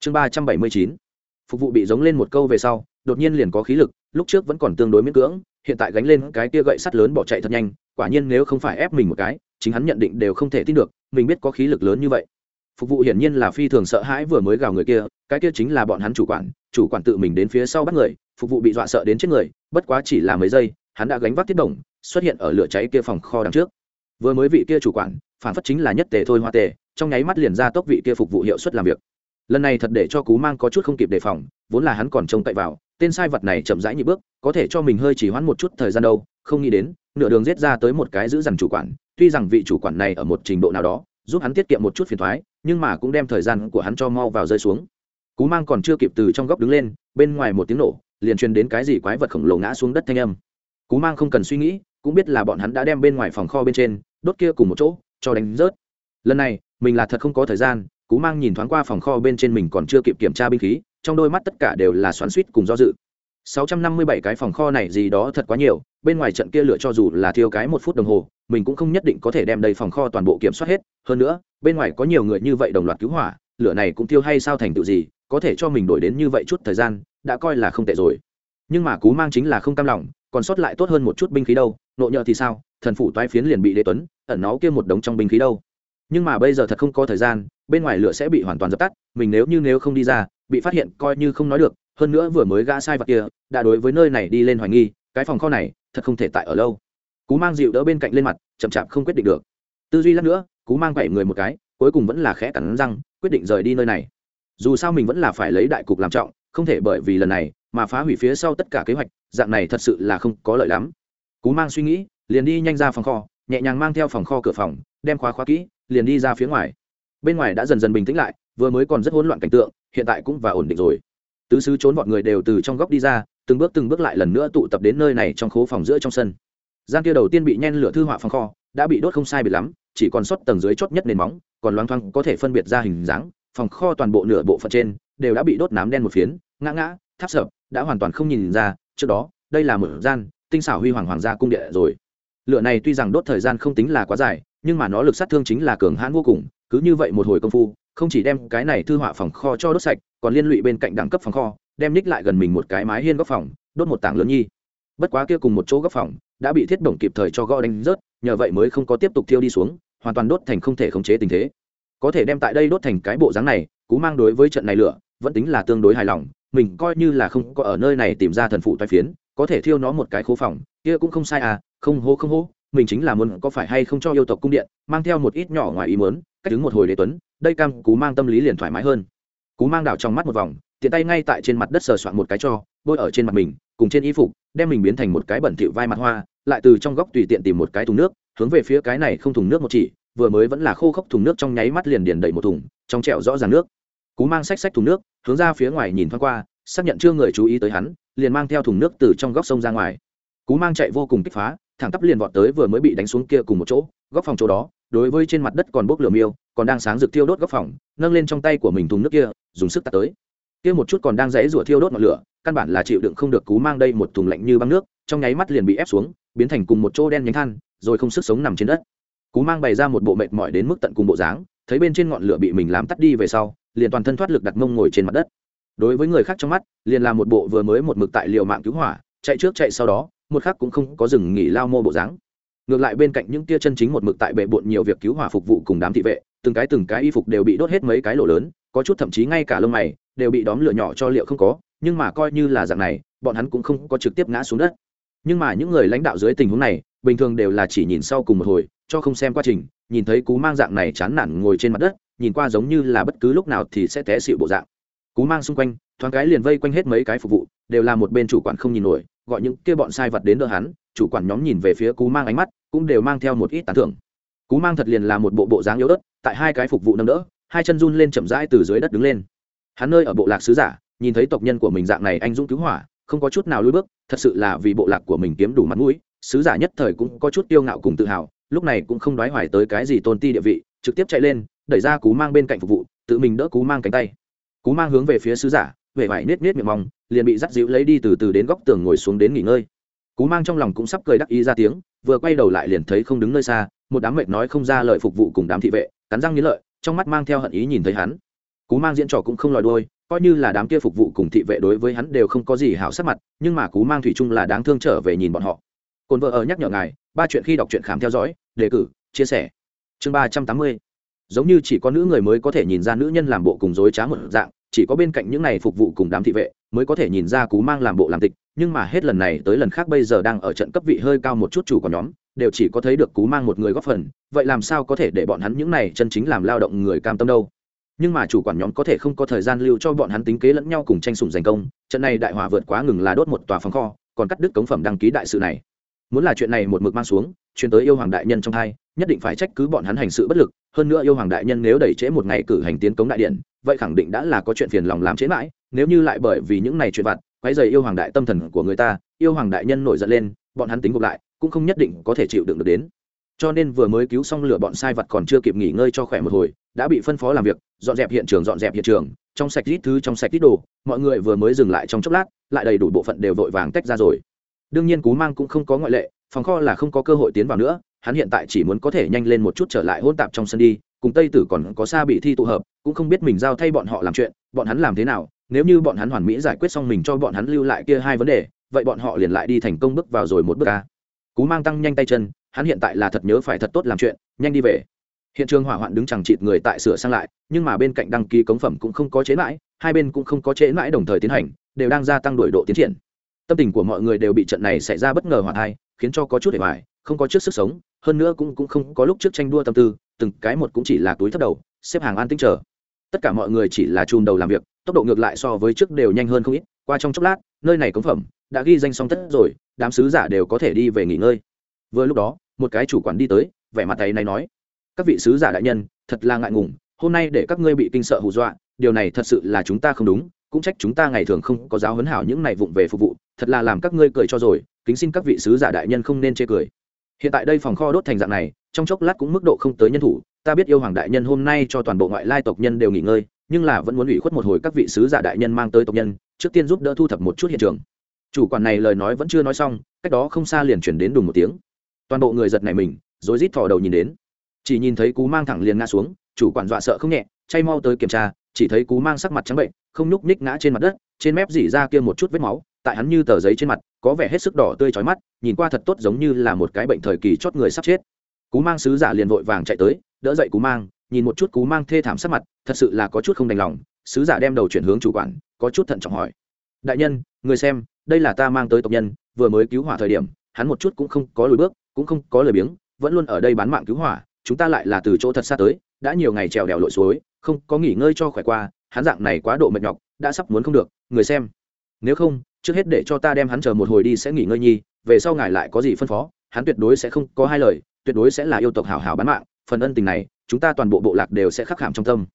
Chương ba trăm bảy mươi chín. Phục vụ bị giống lên một câu về sau, đột nhiên liền có khí lực, lúc trước vẫn còn tương đối miễn cưỡng hiện tại gánh lên cái kia gậy sắt lớn bỏ chạy thật nhanh, quả nhiên nếu không phải ép mình một cái, chính hắn nhận định đều không thể tin được, mình biết có khí lực lớn như vậy. Phục vụ hiển nhiên là phi thường sợ hãi vừa mới gào người kia, cái kia chính là bọn hắn chủ quản chủ quản tự mình đến phía sau bắt người, phục vụ bị dọa sợ đến chết người, bất quá chỉ là mấy giây, hắn đã gánh vác tiết đồng, xuất hiện ở lửa cháy kia phòng kho đằng trước. Vừa mới vị kia chủ quản, phản phất chính là nhất tề thôi hoa tề, trong nháy mắt liền ra tốc vị kia phục vụ hiệu suất làm việc. Lần này thật để cho cú mang có chút không kịp đề phòng, vốn là hắn còn trông cậy vào tên sai vật này chậm rãi nhị bước, có thể cho mình hơi chỉ hoãn một chút thời gian đâu, không nghĩ đến, nửa đường giết ra tới một cái giữ dằn chủ quản, tuy rằng vị chủ quản này ở một trình độ nào đó, giúp hắn tiết kiệm một chút phiền thoái, nhưng mà cũng đem thời gian của hắn cho mau vào rơi xuống. Cú mang còn chưa kịp từ trong góc đứng lên, bên ngoài một tiếng nổ, liền truyền đến cái gì quái vật khổng lồ ngã xuống đất thanh âm. Cú mang không cần suy nghĩ, cũng biết là bọn hắn đã đem bên ngoài phòng kho bên trên, đốt kia cùng một chỗ, cho đánh rớt. Lần này, mình là thật không có thời gian, cú mang nhìn thoáng qua phòng kho bên trên mình còn chưa kịp kiểm tra binh khí trong đôi mắt tất cả đều là xoắn suýt cùng do dự. 657 cái phòng kho này gì đó thật quá nhiều, bên ngoài trận kia lửa cho dù là thiêu cái một phút đồng hồ, mình cũng không nhất định có thể đem đầy phòng kho toàn bộ kiểm soát hết. Hơn nữa, bên ngoài có nhiều người như vậy đồng loạt cứu hỏa, lửa này cũng thiêu hay sao thành tựu gì, có thể cho mình đổi đến như vậy chút thời gian, đã coi là không tệ rồi. Nhưng mà cú mang chính là không cam lòng, còn sót lại tốt hơn một chút binh khí đâu, nộ nhờ thì sao, thần phủ toái phiến liền bị đế tuấn, ẩn nó kia một đống trong binh khí đâu. Nhưng mà bây giờ thật không có thời gian, bên ngoài lửa sẽ bị hoàn toàn dập tắt, mình nếu như nếu không đi ra bị phát hiện coi như không nói được, hơn nữa vừa mới gã sai vật kia, đã đối với nơi này đi lên hoài nghi, cái phòng kho này, thật không thể tại ở lâu. Cú mang dịu đỡ bên cạnh lên mặt, chậm chạp không quyết định được. Tư duy lát nữa, cú mang bảy người một cái, cuối cùng vẫn là khẽ cắn răng, quyết định rời đi nơi này. Dù sao mình vẫn là phải lấy đại cục làm trọng, không thể bởi vì lần này mà phá hủy phía sau tất cả kế hoạch, dạng này thật sự là không có lợi lắm. Cú mang suy nghĩ, liền đi nhanh ra phòng kho, nhẹ nhàng mang theo phòng kho cửa phòng, đem khóa khóa kỹ, liền đi ra phía ngoài bên ngoài đã dần dần bình tĩnh lại, vừa mới còn rất hỗn loạn cảnh tượng, hiện tại cũng và ổn định rồi. Tứ sứ trốn bọn người đều từ trong góc đi ra, từng bước từng bước lại lần nữa tụ tập đến nơi này trong khố phòng giữa trong sân. Gian kia đầu tiên bị nhen lửa thư họa phòng kho, đã bị đốt không sai biệt lắm, chỉ còn sót tầng dưới chốt nhất nền móng, còn loang thoang có thể phân biệt ra hình dáng, phòng kho toàn bộ nửa bộ phận trên đều đã bị đốt nám đen một phiến, ngã ngã, tháp sập, đã hoàn toàn không nhìn ra, trước đó, đây là một gian tinh xảo huy hoàng hoàng gia cung địa rồi. Lửa này tuy rằng đốt thời gian không tính là quá dài, nhưng mà nó lực sát thương chính là cường hãn vô cùng cứ như vậy một hồi công phu, không chỉ đem cái này thư họa phòng kho cho đốt sạch, còn liên lụy bên cạnh đẳng cấp phòng kho, đem ních lại gần mình một cái mái hiên góc phòng, đốt một tảng lớn nhi. Bất quá kia cùng một chỗ góc phòng, đã bị thiết động kịp thời cho gõ đánh rớt, nhờ vậy mới không có tiếp tục thiêu đi xuống, hoàn toàn đốt thành không thể khống chế tình thế. Có thể đem tại đây đốt thành cái bộ dáng này, cú mang đối với trận này lửa, vẫn tính là tương đối hài lòng, mình coi như là không có ở nơi này tìm ra thần phụ toai phiến, có thể thiêu nó một cái khố phòng, kia cũng không sai à không hô không hô mình chính là muốn có phải hay không cho yêu tộc cung điện, mang theo một ít nhỏ ngoài ý muốn cách đứng một hồi đế tuấn, đây cam cú mang tâm lý liền thoải mái hơn. Cú mang đảo trong mắt một vòng, tiện tay ngay tại trên mặt đất sờ soạn một cái cho, bôi ở trên mặt mình, cùng trên y phục, đem mình biến thành một cái bẩn thỉu vai mặt hoa, lại từ trong góc tùy tiện tìm một cái thùng nước, hướng về phía cái này không thùng nước một chỉ, vừa mới vẫn là khô khốc thùng nước trong nháy mắt liền điền đầy một thùng, trong trẹo rõ ràng nước. Cú mang xách xách thùng nước, hướng ra phía ngoài nhìn thoáng qua, xác nhận chưa người chú ý tới hắn, liền mang theo thùng nước từ trong góc sông ra ngoài. Cú mang chạy vô cùng kích phá, thẳng tắp liền vọt tới vừa mới bị đánh xuống kia cùng một chỗ, góc phòng chỗ đó đối với trên mặt đất còn bốc lửa miêu, còn đang sáng rực thiêu đốt góc phòng, nâng lên trong tay của mình thùng nước kia, dùng sức tạt tới. Kia một chút còn đang dãy rủa thiêu đốt ngọn lửa, căn bản là chịu đựng không được cú mang đây một thùng lạnh như băng nước, trong nháy mắt liền bị ép xuống, biến thành cùng một chỗ đen nhánh than, rồi không sức sống nằm trên đất. Cú mang bày ra một bộ mệt mỏi đến mức tận cùng bộ dáng, thấy bên trên ngọn lửa bị mình làm tắt đi về sau, liền toàn thân thoát lực đặt mông ngồi trên mặt đất. Đối với người khác trong mắt, liền là một bộ vừa mới một mực tại liệu mạng cứu hỏa, chạy trước chạy sau đó, một khác cũng không có dừng nghỉ lao mô bộ dáng ngược lại bên cạnh những tia chân chính một mực tại bệ bộn nhiều việc cứu hỏa phục vụ cùng đám thị vệ, từng cái từng cái y phục đều bị đốt hết mấy cái lỗ lớn, có chút thậm chí ngay cả lông mày đều bị đóm lửa nhỏ cho liệu không có, nhưng mà coi như là dạng này, bọn hắn cũng không có trực tiếp ngã xuống đất. Nhưng mà những người lãnh đạo dưới tình huống này, bình thường đều là chỉ nhìn sau cùng một hồi, cho không xem quá trình, nhìn thấy cú mang dạng này chán nản ngồi trên mặt đất, nhìn qua giống như là bất cứ lúc nào thì sẽ té xịu bộ dạng. Cú mang xung quanh thoáng cái liền vây quanh hết mấy cái phục vụ, đều là một bên chủ quản không nhìn nổi, gọi những kia bọn sai vật đến đỡ hắn, chủ quản nhóm nhìn về phía cú mang ánh mắt, cũng đều mang theo một ít tán thưởng. Cú mang thật liền là một bộ bộ dáng yếu ớt, tại hai cái phục vụ nâng đỡ, hai chân run lên chậm rãi từ dưới đất đứng lên. Hắn nơi ở bộ lạc sứ giả, nhìn thấy tộc nhân của mình dạng này anh dũng cứu hỏa, không có chút nào lùi bước, thật sự là vì bộ lạc của mình kiếm đủ mặt mũi, sứ giả nhất thời cũng có chút tiêu ngạo cùng tự hào, lúc này cũng không đoái hoài tới cái gì tôn ti địa vị, trực tiếp chạy lên, đẩy ra cú mang bên cạnh phục vụ, tự mình đỡ cú mang cánh tay. Cú mang hướng về phía sứ giả vẻ vải nết nết miệng mong, liền bị dắt dịu lấy đi từ từ đến góc tường ngồi xuống đến nghỉ ngơi. Cú mang trong lòng cũng sắp cười đắc ý ra tiếng, vừa quay đầu lại liền thấy không đứng nơi xa, một đám mệt nói không ra lời phục vụ cùng đám thị vệ, cắn răng nghĩ lợi, trong mắt mang theo hận ý nhìn thấy hắn. Cú mang diễn trò cũng không lòi đôi coi như là đám kia phục vụ cùng thị vệ đối với hắn đều không có gì hảo sắc mặt, nhưng mà cú mang thủy chung là đáng thương trở về nhìn bọn họ. Cồn vợ ở nhắc nhở ngài, ba chuyện khi đọc truyện khám theo dõi, đề cử, chia sẻ. Chương ba trăm tám mươi. Giống như chỉ có nữ người mới có thể nhìn ra nữ nhân làm bộ cùng dối trá một dạng chỉ có bên cạnh những này phục vụ cùng đám thị vệ mới có thể nhìn ra cú mang làm bộ làm tịch, nhưng mà hết lần này tới lần khác bây giờ đang ở trận cấp vị hơi cao một chút chủ của nhóm, đều chỉ có thấy được cú mang một người góp phần, vậy làm sao có thể để bọn hắn những này chân chính làm lao động người cam tâm đâu? Nhưng mà chủ quản nhóm có thể không có thời gian lưu cho bọn hắn tính kế lẫn nhau cùng tranh sủng giành công, trận này đại hỏa vượt quá ngừng là đốt một tòa phòng kho, còn cắt đứt cống phẩm đăng ký đại sự này. Muốn là chuyện này một mực mang xuống, chuyển tới yêu hoàng đại nhân trong hai, nhất định phải trách cứ bọn hắn hành sự bất lực, hơn nữa yêu hoàng đại nhân nếu đẩy trễ một ngày cử hành tiến cống đại điện vậy khẳng định đã là có chuyện phiền lòng làm chế mãi, nếu như lại bởi vì những này chuyện vặt quái dày yêu hoàng đại tâm thần của người ta, yêu hoàng đại nhân nổi giận lên, bọn hắn tính gộp lại, cũng không nhất định có thể chịu đựng được đến. Cho nên vừa mới cứu xong lửa bọn sai vật còn chưa kịp nghỉ ngơi cho khỏe một hồi, đã bị phân phó làm việc, dọn dẹp hiện trường, dọn dẹp hiện trường, trong sạch rít thứ, trong sạch rít đồ, mọi người vừa mới dừng lại trong chốc lát, lại đầy đủ bộ phận đều vội vàng tách ra rồi. Đương nhiên cú mang cũng không có ngoại lệ, phòng kho là không có cơ hội tiến vào nữa, hắn hiện tại chỉ muốn có thể nhanh lên một chút trở lại hôn tạp trong sân đi cùng tây tử còn có xa bị thi tụ hợp cũng không biết mình giao thay bọn họ làm chuyện bọn hắn làm thế nào nếu như bọn hắn hoàn mỹ giải quyết xong mình cho bọn hắn lưu lại kia hai vấn đề vậy bọn họ liền lại đi thành công bước vào rồi một bước ca cú mang tăng nhanh tay chân hắn hiện tại là thật nhớ phải thật tốt làm chuyện nhanh đi về. Hiện trường hỏa hoạn đứng chẳng chịt người tại sửa sang lại nhưng mà bên cạnh đăng ký cống phẩm cũng không có chế mãi hai bên cũng không có chế mãi đồng thời tiến hành đều đang gia tăng đổi độ tiến triển. Tâm tình của mọi người đều bị trận này xảy ra bất ngờ hỏa thai khiến cho có chút để bài, không có trước sức sống hơn nữa cũng cũng không có lúc trước tranh đua tâm tư từng cái một cũng chỉ là túi thấp đầu, xếp hàng an tính chờ. Tất cả mọi người chỉ là chùm đầu làm việc, tốc độ ngược lại so với trước đều nhanh hơn không ít, qua trong chốc lát, nơi này cống phẩm đã ghi danh xong tất rồi, đám sứ giả đều có thể đi về nghỉ ngơi. Vừa lúc đó, một cái chủ quản đi tới, vẻ mặt thầy này nói, các vị sứ giả đại nhân, thật là ngại ngùng, hôm nay để các ngươi bị kinh sợ hù dọa, điều này thật sự là chúng ta không đúng, cũng trách chúng ta ngày thường không có giáo huấn hảo những này vụng về phục vụ, thật là làm các ngươi cười cho rồi, kính xin các vị sứ giả đại nhân không nên chê cười hiện tại đây phòng kho đốt thành dạng này, trong chốc lát cũng mức độ không tới nhân thủ. Ta biết yêu hoàng đại nhân hôm nay cho toàn bộ ngoại lai tộc nhân đều nghỉ ngơi, nhưng là vẫn muốn ủy khuất một hồi các vị sứ giả đại nhân mang tới tộc nhân, trước tiên giúp đỡ thu thập một chút hiện trường. Chủ quản này lời nói vẫn chưa nói xong, cách đó không xa liền chuyển đến đùng một tiếng. Toàn bộ người giật này mình rồi rít thò đầu nhìn đến. Chỉ nhìn thấy cú mang thẳng liền ngã xuống, chủ quản dọa sợ không nhẹ, chay mau tới kiểm tra, chỉ thấy cú mang sắc mặt trắng bệnh không nhúc nhích ngã trên mặt đất, trên mép dỉ ra kia một chút vết máu, tại hắn như tờ giấy trên mặt, có vẻ hết sức đỏ tươi chói mắt, nhìn qua thật tốt giống như là một cái bệnh thời kỳ chót người sắp chết. Cú mang sứ giả liền vội vàng chạy tới, đỡ dậy cú mang, nhìn một chút cú mang thê thảm sắc mặt, thật sự là có chút không đành lòng, sứ giả đem đầu chuyển hướng chủ quản, có chút thận trọng hỏi. Đại nhân, người xem, đây là ta mang tới tộc nhân, vừa mới cứu hỏa thời điểm, hắn một chút cũng không có lùi bước, cũng không có lời biếng, vẫn luôn ở đây bán mạng cứu hỏa, chúng ta lại là từ chỗ thật xa tới, đã nhiều ngày trèo đèo lội suối, không có nghỉ ngơi cho khỏe qua hắn dạng này quá độ mệt nhọc, đã sắp muốn không được, người xem. Nếu không, trước hết để cho ta đem hắn chờ một hồi đi sẽ nghỉ ngơi nhi, về sau ngài lại có gì phân phó, hắn tuyệt đối sẽ không có hai lời, tuyệt đối sẽ là yêu tộc hảo hảo bán mạng, phần ân tình này, chúng ta toàn bộ bộ lạc đều sẽ khắc hàm trong tâm.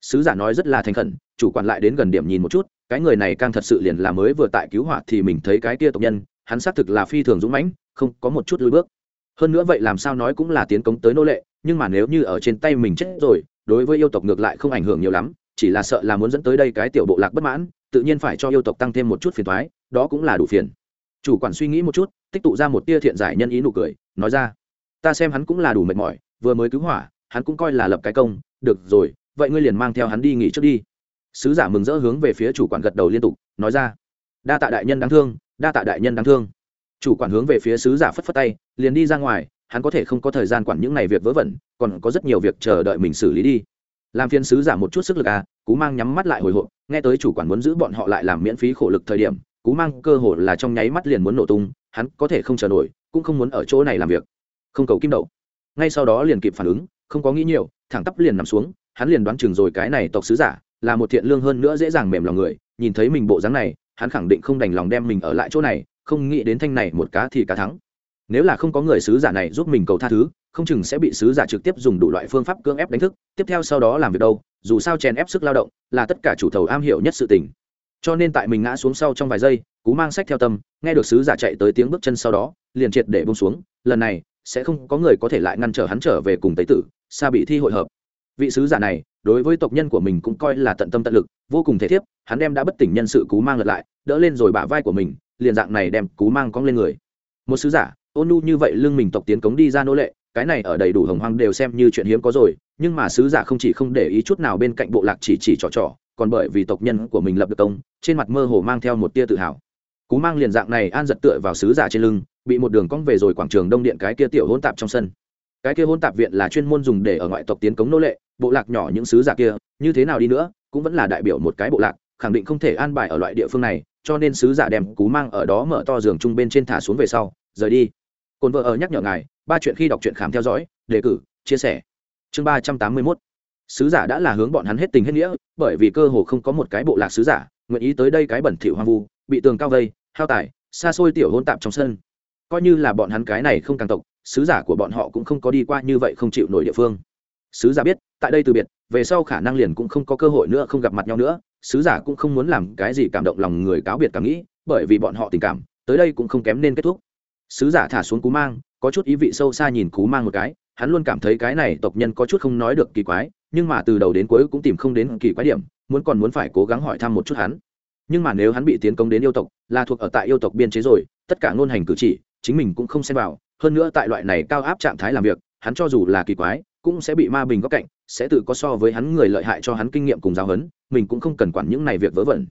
Sứ giả nói rất là thành khẩn, chủ quản lại đến gần điểm nhìn một chút, cái người này càng thật sự liền là mới vừa tại cứu hỏa thì mình thấy cái kia tộc nhân, hắn xác thực là phi thường dũng mãnh, không có một chút lùi bước. Hơn nữa vậy làm sao nói cũng là tiến công tới nô lệ, nhưng mà nếu như ở trên tay mình chết rồi, đối với yêu tộc ngược lại không ảnh hưởng nhiều lắm chỉ là sợ là muốn dẫn tới đây cái tiểu bộ lạc bất mãn, tự nhiên phải cho yêu tộc tăng thêm một chút phiền thoái đó cũng là đủ phiền. Chủ quản suy nghĩ một chút, tích tụ ra một tia thiện giải nhân ý nụ cười, nói ra, ta xem hắn cũng là đủ mệt mỏi, vừa mới cứu hỏa, hắn cũng coi là lập cái công, được rồi, vậy ngươi liền mang theo hắn đi nghỉ trước đi. Sứ giả mừng rỡ hướng về phía chủ quản gật đầu liên tục, nói ra, đa tạ đại nhân đáng thương, đa tạ đại nhân đáng thương. Chủ quản hướng về phía sứ giả phất phất tay, liền đi ra ngoài, hắn có thể không có thời gian quản những này việc vớ vẩn, còn có rất nhiều việc chờ đợi mình xử lý đi làm phiên sứ giả một chút sức lực à cú mang nhắm mắt lại hồi hộp, nghe tới chủ quản muốn giữ bọn họ lại làm miễn phí khổ lực thời điểm, cú mang cơ hội là trong nháy mắt liền muốn nổ tung, hắn có thể không chờ nổi, cũng không muốn ở chỗ này làm việc. Không cầu kim đậu. Ngay sau đó liền kịp phản ứng, không có nghĩ nhiều, thẳng tắp liền nằm xuống, hắn liền đoán chừng rồi cái này tộc sứ giả là một thiện lương hơn nữa dễ dàng mềm lòng người, nhìn thấy mình bộ dáng này, hắn khẳng định không đành lòng đem mình ở lại chỗ này, không nghĩ đến thanh này một cá thì cá thắng. Nếu là không có người sứ giả này giúp mình cầu tha thứ không chừng sẽ bị sứ giả trực tiếp dùng đủ loại phương pháp cưỡng ép đánh thức, tiếp theo sau đó làm việc đâu, dù sao chèn ép sức lao động là tất cả chủ thầu am hiểu nhất sự tình. Cho nên tại mình ngã xuống sau trong vài giây, cú mang sách theo tâm, nghe được sứ giả chạy tới tiếng bước chân sau đó, liền triệt để bông xuống, lần này sẽ không có người có thể lại ngăn trở hắn trở về cùng tế tử xa bị thi hội hợp. Vị sứ giả này, đối với tộc nhân của mình cũng coi là tận tâm tận lực, vô cùng thể thiếp, hắn đem đã bất tỉnh nhân sự cú mang lật lại, đỡ lên rồi bả vai của mình, liền dạng này đem cú mang cong lên người. Một sứ giả, ôn nu như vậy lưng mình tộc tiến cống đi ra nô lệ cái này ở đầy đủ hồng hoang đều xem như chuyện hiếm có rồi, nhưng mà sứ giả không chỉ không để ý chút nào bên cạnh bộ lạc chỉ chỉ trò trò, còn bởi vì tộc nhân của mình lập được công, trên mặt mơ hồ mang theo một tia tự hào. Cú mang liền dạng này an giật tựa vào sứ giả trên lưng, bị một đường cong về rồi quảng trường đông điện cái kia tiểu hôn tạp trong sân. Cái kia hôn tạp viện là chuyên môn dùng để ở ngoại tộc tiến cống nô lệ, bộ lạc nhỏ những sứ giả kia, như thế nào đi nữa, cũng vẫn là đại biểu một cái bộ lạc, khẳng định không thể an bài ở loại địa phương này, cho nên sứ giả đem cú mang ở đó mở to giường chung bên trên thả xuống về sau, rời đi. Cồn vợ ở nhắc nhở ngài ba chuyện khi đọc truyện khám theo dõi, đề cử, chia sẻ. Chương ba trăm tám mươi mốt. Sứ giả đã là hướng bọn hắn hết tình hết nghĩa, bởi vì cơ hồ không có một cái bộ lạc sứ giả nguyện ý tới đây cái bẩn thỉu hoang vu, bị tường cao vây, hao tải xa xôi tiểu hôn tạp trong sân. Coi như là bọn hắn cái này không càng tộc, sứ giả của bọn họ cũng không có đi qua như vậy không chịu nổi địa phương. Sứ giả biết, tại đây từ biệt, về sau khả năng liền cũng không có cơ hội nữa không gặp mặt nhau nữa, sứ giả cũng không muốn làm cái gì cảm động lòng người cáo biệt cảm nghĩ, bởi vì bọn họ tình cảm, tới đây cũng không kém nên kết thúc. Sứ giả thả xuống cú mang có chút ý vị sâu xa nhìn cú mang một cái, hắn luôn cảm thấy cái này tộc nhân có chút không nói được kỳ quái, nhưng mà từ đầu đến cuối cũng tìm không đến kỳ quái điểm, muốn còn muốn phải cố gắng hỏi thăm một chút hắn. Nhưng mà nếu hắn bị tiến công đến yêu tộc, là thuộc ở tại yêu tộc biên chế rồi, tất cả ngôn hành cử chỉ, chính mình cũng không xem vào, hơn nữa tại loại này cao áp trạng thái làm việc, hắn cho dù là kỳ quái, cũng sẽ bị ma bình góc cạnh, sẽ tự có so với hắn người lợi hại cho hắn kinh nghiệm cùng giáo huấn, mình cũng không cần quản những này việc vớ vẩn.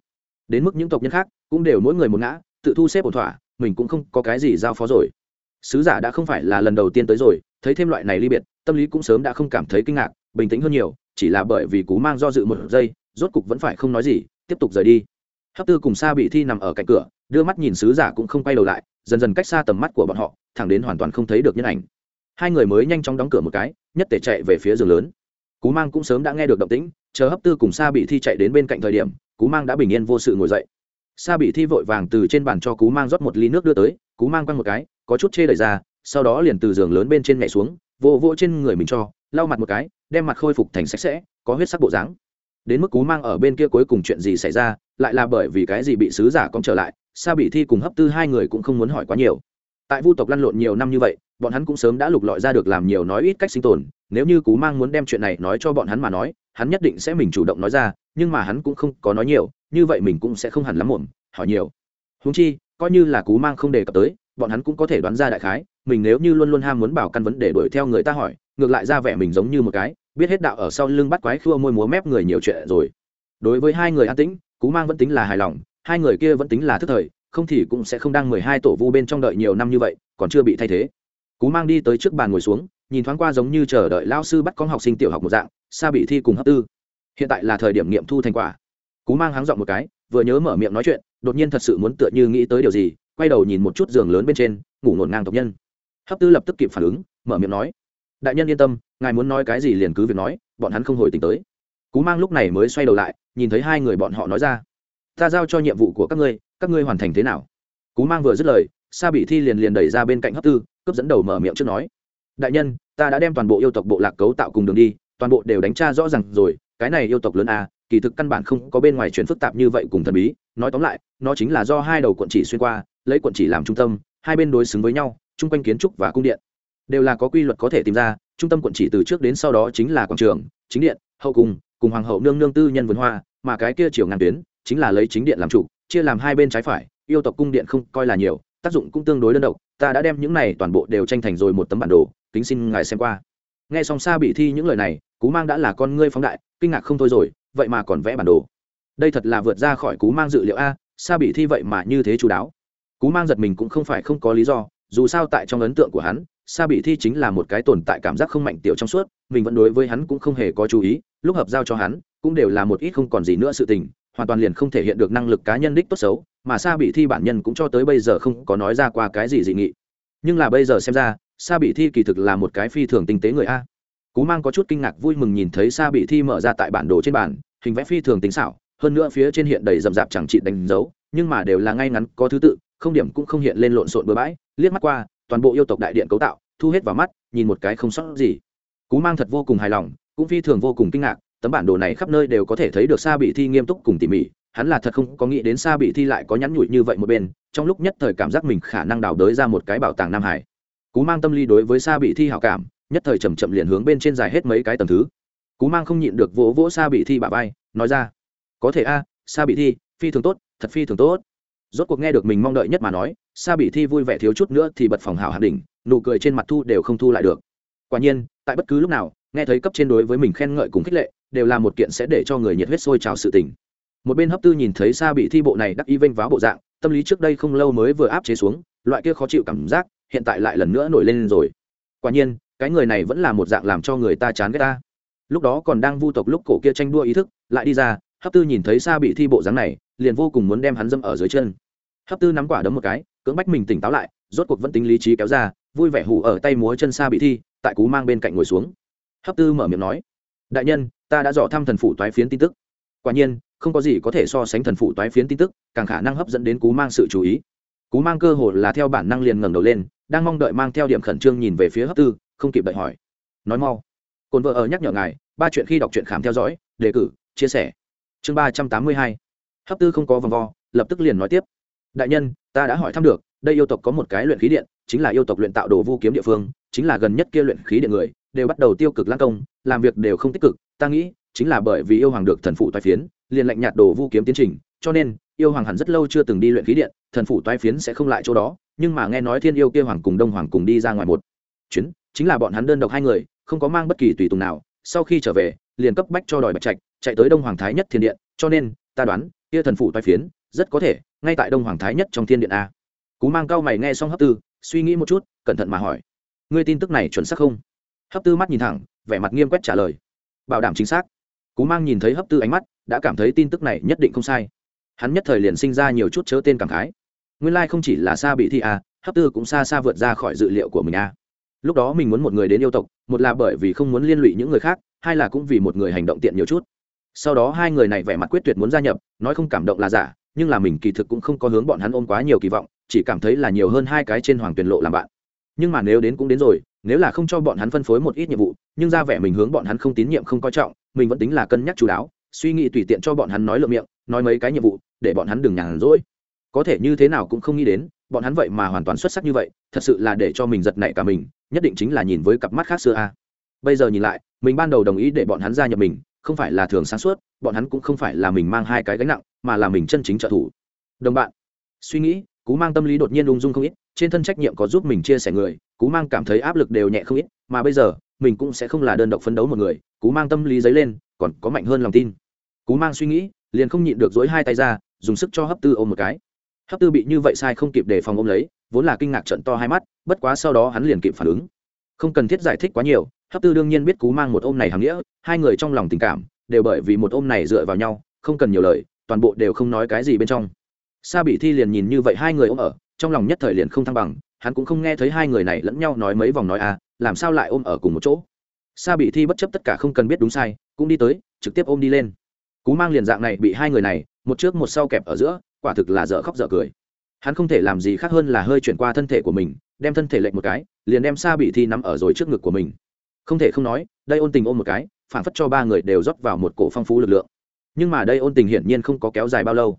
Đến mức những tộc nhân khác, cũng đều mỗi người một ngã, tự thu xếp ổn thỏa, mình cũng không có cái gì giao phó rồi sứ giả đã không phải là lần đầu tiên tới rồi, thấy thêm loại này ly biệt, tâm lý cũng sớm đã không cảm thấy kinh ngạc, bình tĩnh hơn nhiều, chỉ là bởi vì cú mang do dự một giây, rốt cục vẫn phải không nói gì, tiếp tục rời đi. Hấp tư cùng xa bị thi nằm ở cạnh cửa, đưa mắt nhìn sứ giả cũng không quay đầu lại, dần dần cách xa tầm mắt của bọn họ, thẳng đến hoàn toàn không thấy được nhân ảnh. Hai người mới nhanh chóng đóng cửa một cái, nhất tể chạy về phía giường lớn. Cú mang cũng sớm đã nghe được động tĩnh, chờ hấp tư cùng xa bị thi chạy đến bên cạnh thời điểm, cú mang đã bình yên vô sự ngồi dậy. Sa bị thi vội vàng từ trên bàn cho cú mang rót một ly nước đưa tới, cú mang quăng một cái có chút chê đẩy ra, sau đó liền từ giường lớn bên trên nhảy xuống, vô vô trên người mình cho, lau mặt một cái, đem mặt khôi phục thành sạch sẽ, có huyết sắc bộ dáng. Đến mức cú mang ở bên kia cuối cùng chuyện gì xảy ra, lại là bởi vì cái gì bị sứ giả cong trở lại, sa bị thi cùng hấp tư hai người cũng không muốn hỏi quá nhiều. Tại vu tộc lăn lộn nhiều năm như vậy, bọn hắn cũng sớm đã lục lọi ra được làm nhiều nói ít cách sinh tồn, nếu như cú mang muốn đem chuyện này nói cho bọn hắn mà nói, hắn nhất định sẽ mình chủ động nói ra, nhưng mà hắn cũng không có nói nhiều, như vậy mình cũng sẽ không hẳn lắm muộn, hỏi nhiều. Húng chi, coi như là cú mang không đề cập tới bọn hắn cũng có thể đoán ra đại khái, mình nếu như luôn luôn ham muốn bảo căn vấn để đuổi theo người ta hỏi, ngược lại ra vẻ mình giống như một cái, biết hết đạo ở sau lưng bắt quái khua môi múa mép người nhiều chuyện rồi. Đối với hai người an tĩnh, cú mang vẫn tính là hài lòng, hai người kia vẫn tính là thức thời, không thì cũng sẽ không đang mười hai tổ vu bên trong đợi nhiều năm như vậy, còn chưa bị thay thế. Cú mang đi tới trước bàn ngồi xuống, nhìn thoáng qua giống như chờ đợi lao sư bắt con học sinh tiểu học một dạng xa bị thi cùng hấp tư. Hiện tại là thời điểm nghiệm thu thành quả. Cú mang háng dọn một cái, vừa nhớ mở miệng nói chuyện, đột nhiên thật sự muốn tựa như nghĩ tới điều gì quay đầu nhìn một chút giường lớn bên trên, ngủ ngổn ngang tộc nhân. Hấp tư lập tức kịp phản ứng, mở miệng nói, đại nhân yên tâm, ngài muốn nói cái gì liền cứ việc nói, bọn hắn không hồi tình tới. Cú mang lúc này mới xoay đầu lại, nhìn thấy hai người bọn họ nói ra, ta giao cho nhiệm vụ của các ngươi các ngươi hoàn thành thế nào? Cú mang vừa dứt lời, sa bị thi liền liền đẩy ra bên cạnh hấp tư, cướp dẫn đầu mở miệng trước nói, đại nhân, ta đã đem toàn bộ yêu tộc bộ lạc cấu tạo cùng đường đi, toàn bộ đều đánh tra rõ ràng rồi, cái này yêu tộc lớn a kỳ thực căn bản không có bên ngoài chuyển phức tạp như vậy cùng thần bí nói tóm lại nó chính là do hai đầu quận chỉ xuyên qua lấy quận chỉ làm trung tâm hai bên đối xứng với nhau chung quanh kiến trúc và cung điện. Đều là có quy luật có thể tìm ra trung tâm quận chỉ từ trước đến sau đó chính là quảng trường chính điện hậu cung cùng hoàng hậu nương nương tư nhân vườn hoa mà cái kia chiều ngàn tuyến chính là lấy chính điện làm chủ, chia làm hai bên trái phải yêu tộc cung điện không coi là nhiều tác dụng cũng tương đối đơn độc ta đã đem những này toàn bộ đều tranh thành rồi một tấm bản đồ kính xin ngài xem qua. Nghe xong xa bị thi những lời này cú mang đã là con ngươi phóng đại kinh ngạc không thôi rồi vậy mà còn vẽ bản đồ. Đây thật là vượt ra khỏi cú mang dự liệu a xa bị thi vậy mà như thế chú đáo. Cú mang giật mình cũng không phải không có lý do, dù sao tại trong ấn tượng của hắn, sa bị thi chính là một cái tồn tại cảm giác không mạnh tiểu trong suốt, mình vẫn đối với hắn cũng không hề có chú ý, lúc hợp giao cho hắn, cũng đều là một ít không còn gì nữa sự tình, hoàn toàn liền không thể hiện được năng lực cá nhân đích tốt xấu, mà sa bị thi bản nhân cũng cho tới bây giờ không có nói ra qua cái gì dị nghị. Nhưng là bây giờ xem ra, sa bị thi kỳ thực là một cái phi thường tinh tế người a. Cú mang có chút kinh ngạc vui mừng nhìn thấy sa bị thi mở ra tại bản đồ trên bản hình vẽ phi thường tính xảo, hơn nữa phía trên hiện đầy rậm rạp chẳng trị đánh dấu, nhưng mà đều là ngay ngắn, có thứ tự, không điểm cũng không hiện lên lộn xộn bừa bãi, liếc mắt qua, toàn bộ yêu tộc đại điện cấu tạo, thu hết vào mắt, nhìn một cái không sót gì. Cú mang thật vô cùng hài lòng, cũng phi thường vô cùng kinh ngạc, tấm bản đồ này khắp nơi đều có thể thấy được sa bị thi nghiêm túc cùng tỉ mỉ, hắn là thật không có nghĩ đến sa bị thi lại có nhắn nhủi như vậy một bên, trong lúc nhất thời cảm giác mình khả năng đào đới ra một cái bảo tàng nam hải. Cú mang tâm lý đối với sa bị thi hảo cảm, nhất thời chầm chậm liền hướng bên trên dài hết mấy cái tầng thứ cú mang không nhịn được vỗ vỗ sa bị thi bà vai, nói ra, có thể a, sa bị thi, phi thường tốt, thật phi thường tốt. Rốt cuộc nghe được mình mong đợi nhất mà nói, sa bị thi vui vẻ thiếu chút nữa thì bật phòng hảo hạt đỉnh, nụ cười trên mặt thu đều không thu lại được. Quả nhiên, tại bất cứ lúc nào, nghe thấy cấp trên đối với mình khen ngợi cùng khích lệ, đều là một kiện sẽ để cho người nhiệt huyết sôi trào sự tình. Một bên hấp tư nhìn thấy sa bị thi bộ này đắc y vênh váo bộ dạng, tâm lý trước đây không lâu mới vừa áp chế xuống, loại kia khó chịu cảm giác, hiện tại lại lần nữa nổi lên rồi. Quả nhiên, cái người này vẫn là một dạng làm cho người ta chán ghét ta lúc đó còn đang vu tộc lúc cổ kia tranh đua ý thức, lại đi ra, hấp tư nhìn thấy xa bị thi bộ dáng này, liền vô cùng muốn đem hắn dâm ở dưới chân. Hấp tư nắm quả đấm một cái, cưỡng bách mình tỉnh táo lại, rốt cuộc vẫn tính lý trí kéo ra, vui vẻ hủ ở tay múa chân xa bị thi, tại cú mang bên cạnh ngồi xuống. Hấp tư mở miệng nói, đại nhân, ta đã dò thăm thần phủ toái phiến tin tức. Quả nhiên, không có gì có thể so sánh thần phủ toái phiến tin tức, càng khả năng hấp dẫn đến cú mang sự chú ý. Cú mang cơ hồ là theo bản năng liền ngẩng đầu lên, đang mong đợi mang theo điểm khẩn trương nhìn về phía hấp tư, không kịp đợi hỏi, nói mau cồn vợ ở nhắc nhở ngài, ba chuyện khi đọc truyện khám theo dõi, đề cử, chia sẻ. Chương ba trăm tám mươi hai. Hấp tư không có vòng vo, lập tức liền nói tiếp. Đại nhân, ta đã hỏi thăm được, đây yêu tộc có một cái luyện khí điện, chính là yêu tộc luyện tạo đồ vu kiếm địa phương, chính là gần nhất kia luyện khí điện người, đều bắt đầu tiêu cực lãng công, làm việc đều không tích cực, ta nghĩ, chính là bởi vì yêu hoàng được thần phụ toái phiến, liền lệnh nhạt đồ vu kiếm tiến trình, cho nên, yêu hoàng hẳn rất lâu chưa từng đi luyện khí điện, thần phụ toái phiến sẽ không lại chỗ đó, nhưng mà nghe nói thiên yêu kia hoàng cùng đông hoàng cùng đi ra ngoài một chuyến, chính là bọn hắn đơn độc hai người không có mang bất kỳ tùy tùng nào, sau khi trở về, liền cấp bách cho đòi bạch trạch, chạy tới đông hoàng thái nhất thiên điện, cho nên, ta đoán, kia thần phủ toai phiến, rất có thể, ngay tại đông hoàng thái nhất trong thiên điện a. Cú mang cao mày nghe xong hấp tư, suy nghĩ một chút, cẩn thận mà hỏi, ngươi tin tức này chuẩn xác không? Hấp tư mắt nhìn thẳng, vẻ mặt nghiêm quét trả lời, bảo đảm chính xác. Cú mang nhìn thấy hấp tư ánh mắt, đã cảm thấy tin tức này nhất định không sai. Hắn nhất thời liền sinh ra nhiều chút chớ tên cảm khái. Nguyên lai、like、không chỉ là xa bị thi a, hấp tư cũng xa xa vượt ra khỏi dự liệu của mình a lúc đó mình muốn một người đến yêu tộc, một là bởi vì không muốn liên lụy những người khác, hai là cũng vì một người hành động tiện nhiều chút. Sau đó hai người này vẻ mặt quyết tuyệt muốn gia nhập, nói không cảm động là giả, nhưng là mình kỳ thực cũng không có hướng bọn hắn ôm quá nhiều kỳ vọng, chỉ cảm thấy là nhiều hơn hai cái trên hoàng tuyển lộ làm bạn. Nhưng mà nếu đến cũng đến rồi, nếu là không cho bọn hắn phân phối một ít nhiệm vụ, nhưng ra vẻ mình hướng bọn hắn không tín nhiệm không coi trọng, mình vẫn tính là cân nhắc chú đáo, suy nghĩ tùy tiện cho bọn hắn nói lượm miệng, nói mấy cái nhiệm vụ, để bọn hắn đừng nhàn rỗi. Có thể như thế nào cũng không nghĩ đến, bọn hắn vậy mà hoàn toàn xuất sắc như vậy, thật sự là để cho mình giật nảy cả mình nhất định chính là nhìn với cặp mắt khác xưa a. Bây giờ nhìn lại, mình ban đầu đồng ý để bọn hắn gia nhập mình, không phải là thường sáng suốt, bọn hắn cũng không phải là mình mang hai cái gánh nặng, mà là mình chân chính trợ thủ. Đồng bạn, suy nghĩ, cú mang tâm lý đột nhiên ung dung không ít, trên thân trách nhiệm có giúp mình chia sẻ người, cú mang cảm thấy áp lực đều nhẹ không ít, mà bây giờ, mình cũng sẽ không là đơn độc phấn đấu một người, cú mang tâm lý dấy lên, còn có mạnh hơn lòng tin. Cú mang suy nghĩ, liền không nhịn được dối hai tay ra, dùng sức cho hấp tư ôm một cái. Hấp tư bị như vậy sai không kịp để phòng ôm lấy vốn là kinh ngạc trận to hai mắt, bất quá sau đó hắn liền kịp phản ứng. Không cần thiết giải thích quá nhiều, hấp tư đương nhiên biết cú mang một ôm này hàm nghĩa, hai người trong lòng tình cảm, đều bởi vì một ôm này dựa vào nhau, không cần nhiều lời, toàn bộ đều không nói cái gì bên trong. Sa bị thi liền nhìn như vậy hai người ôm ở, trong lòng nhất thời liền không thăng bằng, hắn cũng không nghe thấy hai người này lẫn nhau nói mấy vòng nói à làm sao lại ôm ở cùng một chỗ. Sa bị thi bất chấp tất cả không cần biết đúng sai, cũng đi tới, trực tiếp ôm đi lên. Cú mang liền dạng này bị hai người này, một trước một sau kẹp ở giữa, quả thực là dở khóc dở cười hắn không thể làm gì khác hơn là hơi chuyển qua thân thể của mình, đem thân thể lệnh một cái, liền đem sa bị thi nắm ở rồi trước ngực của mình. Không thể không nói, đây ôn tình ôm một cái, phản phất cho ba người đều rót vào một cổ phong phú lực lượng. Nhưng mà đây ôn tình hiển nhiên không có kéo dài bao lâu.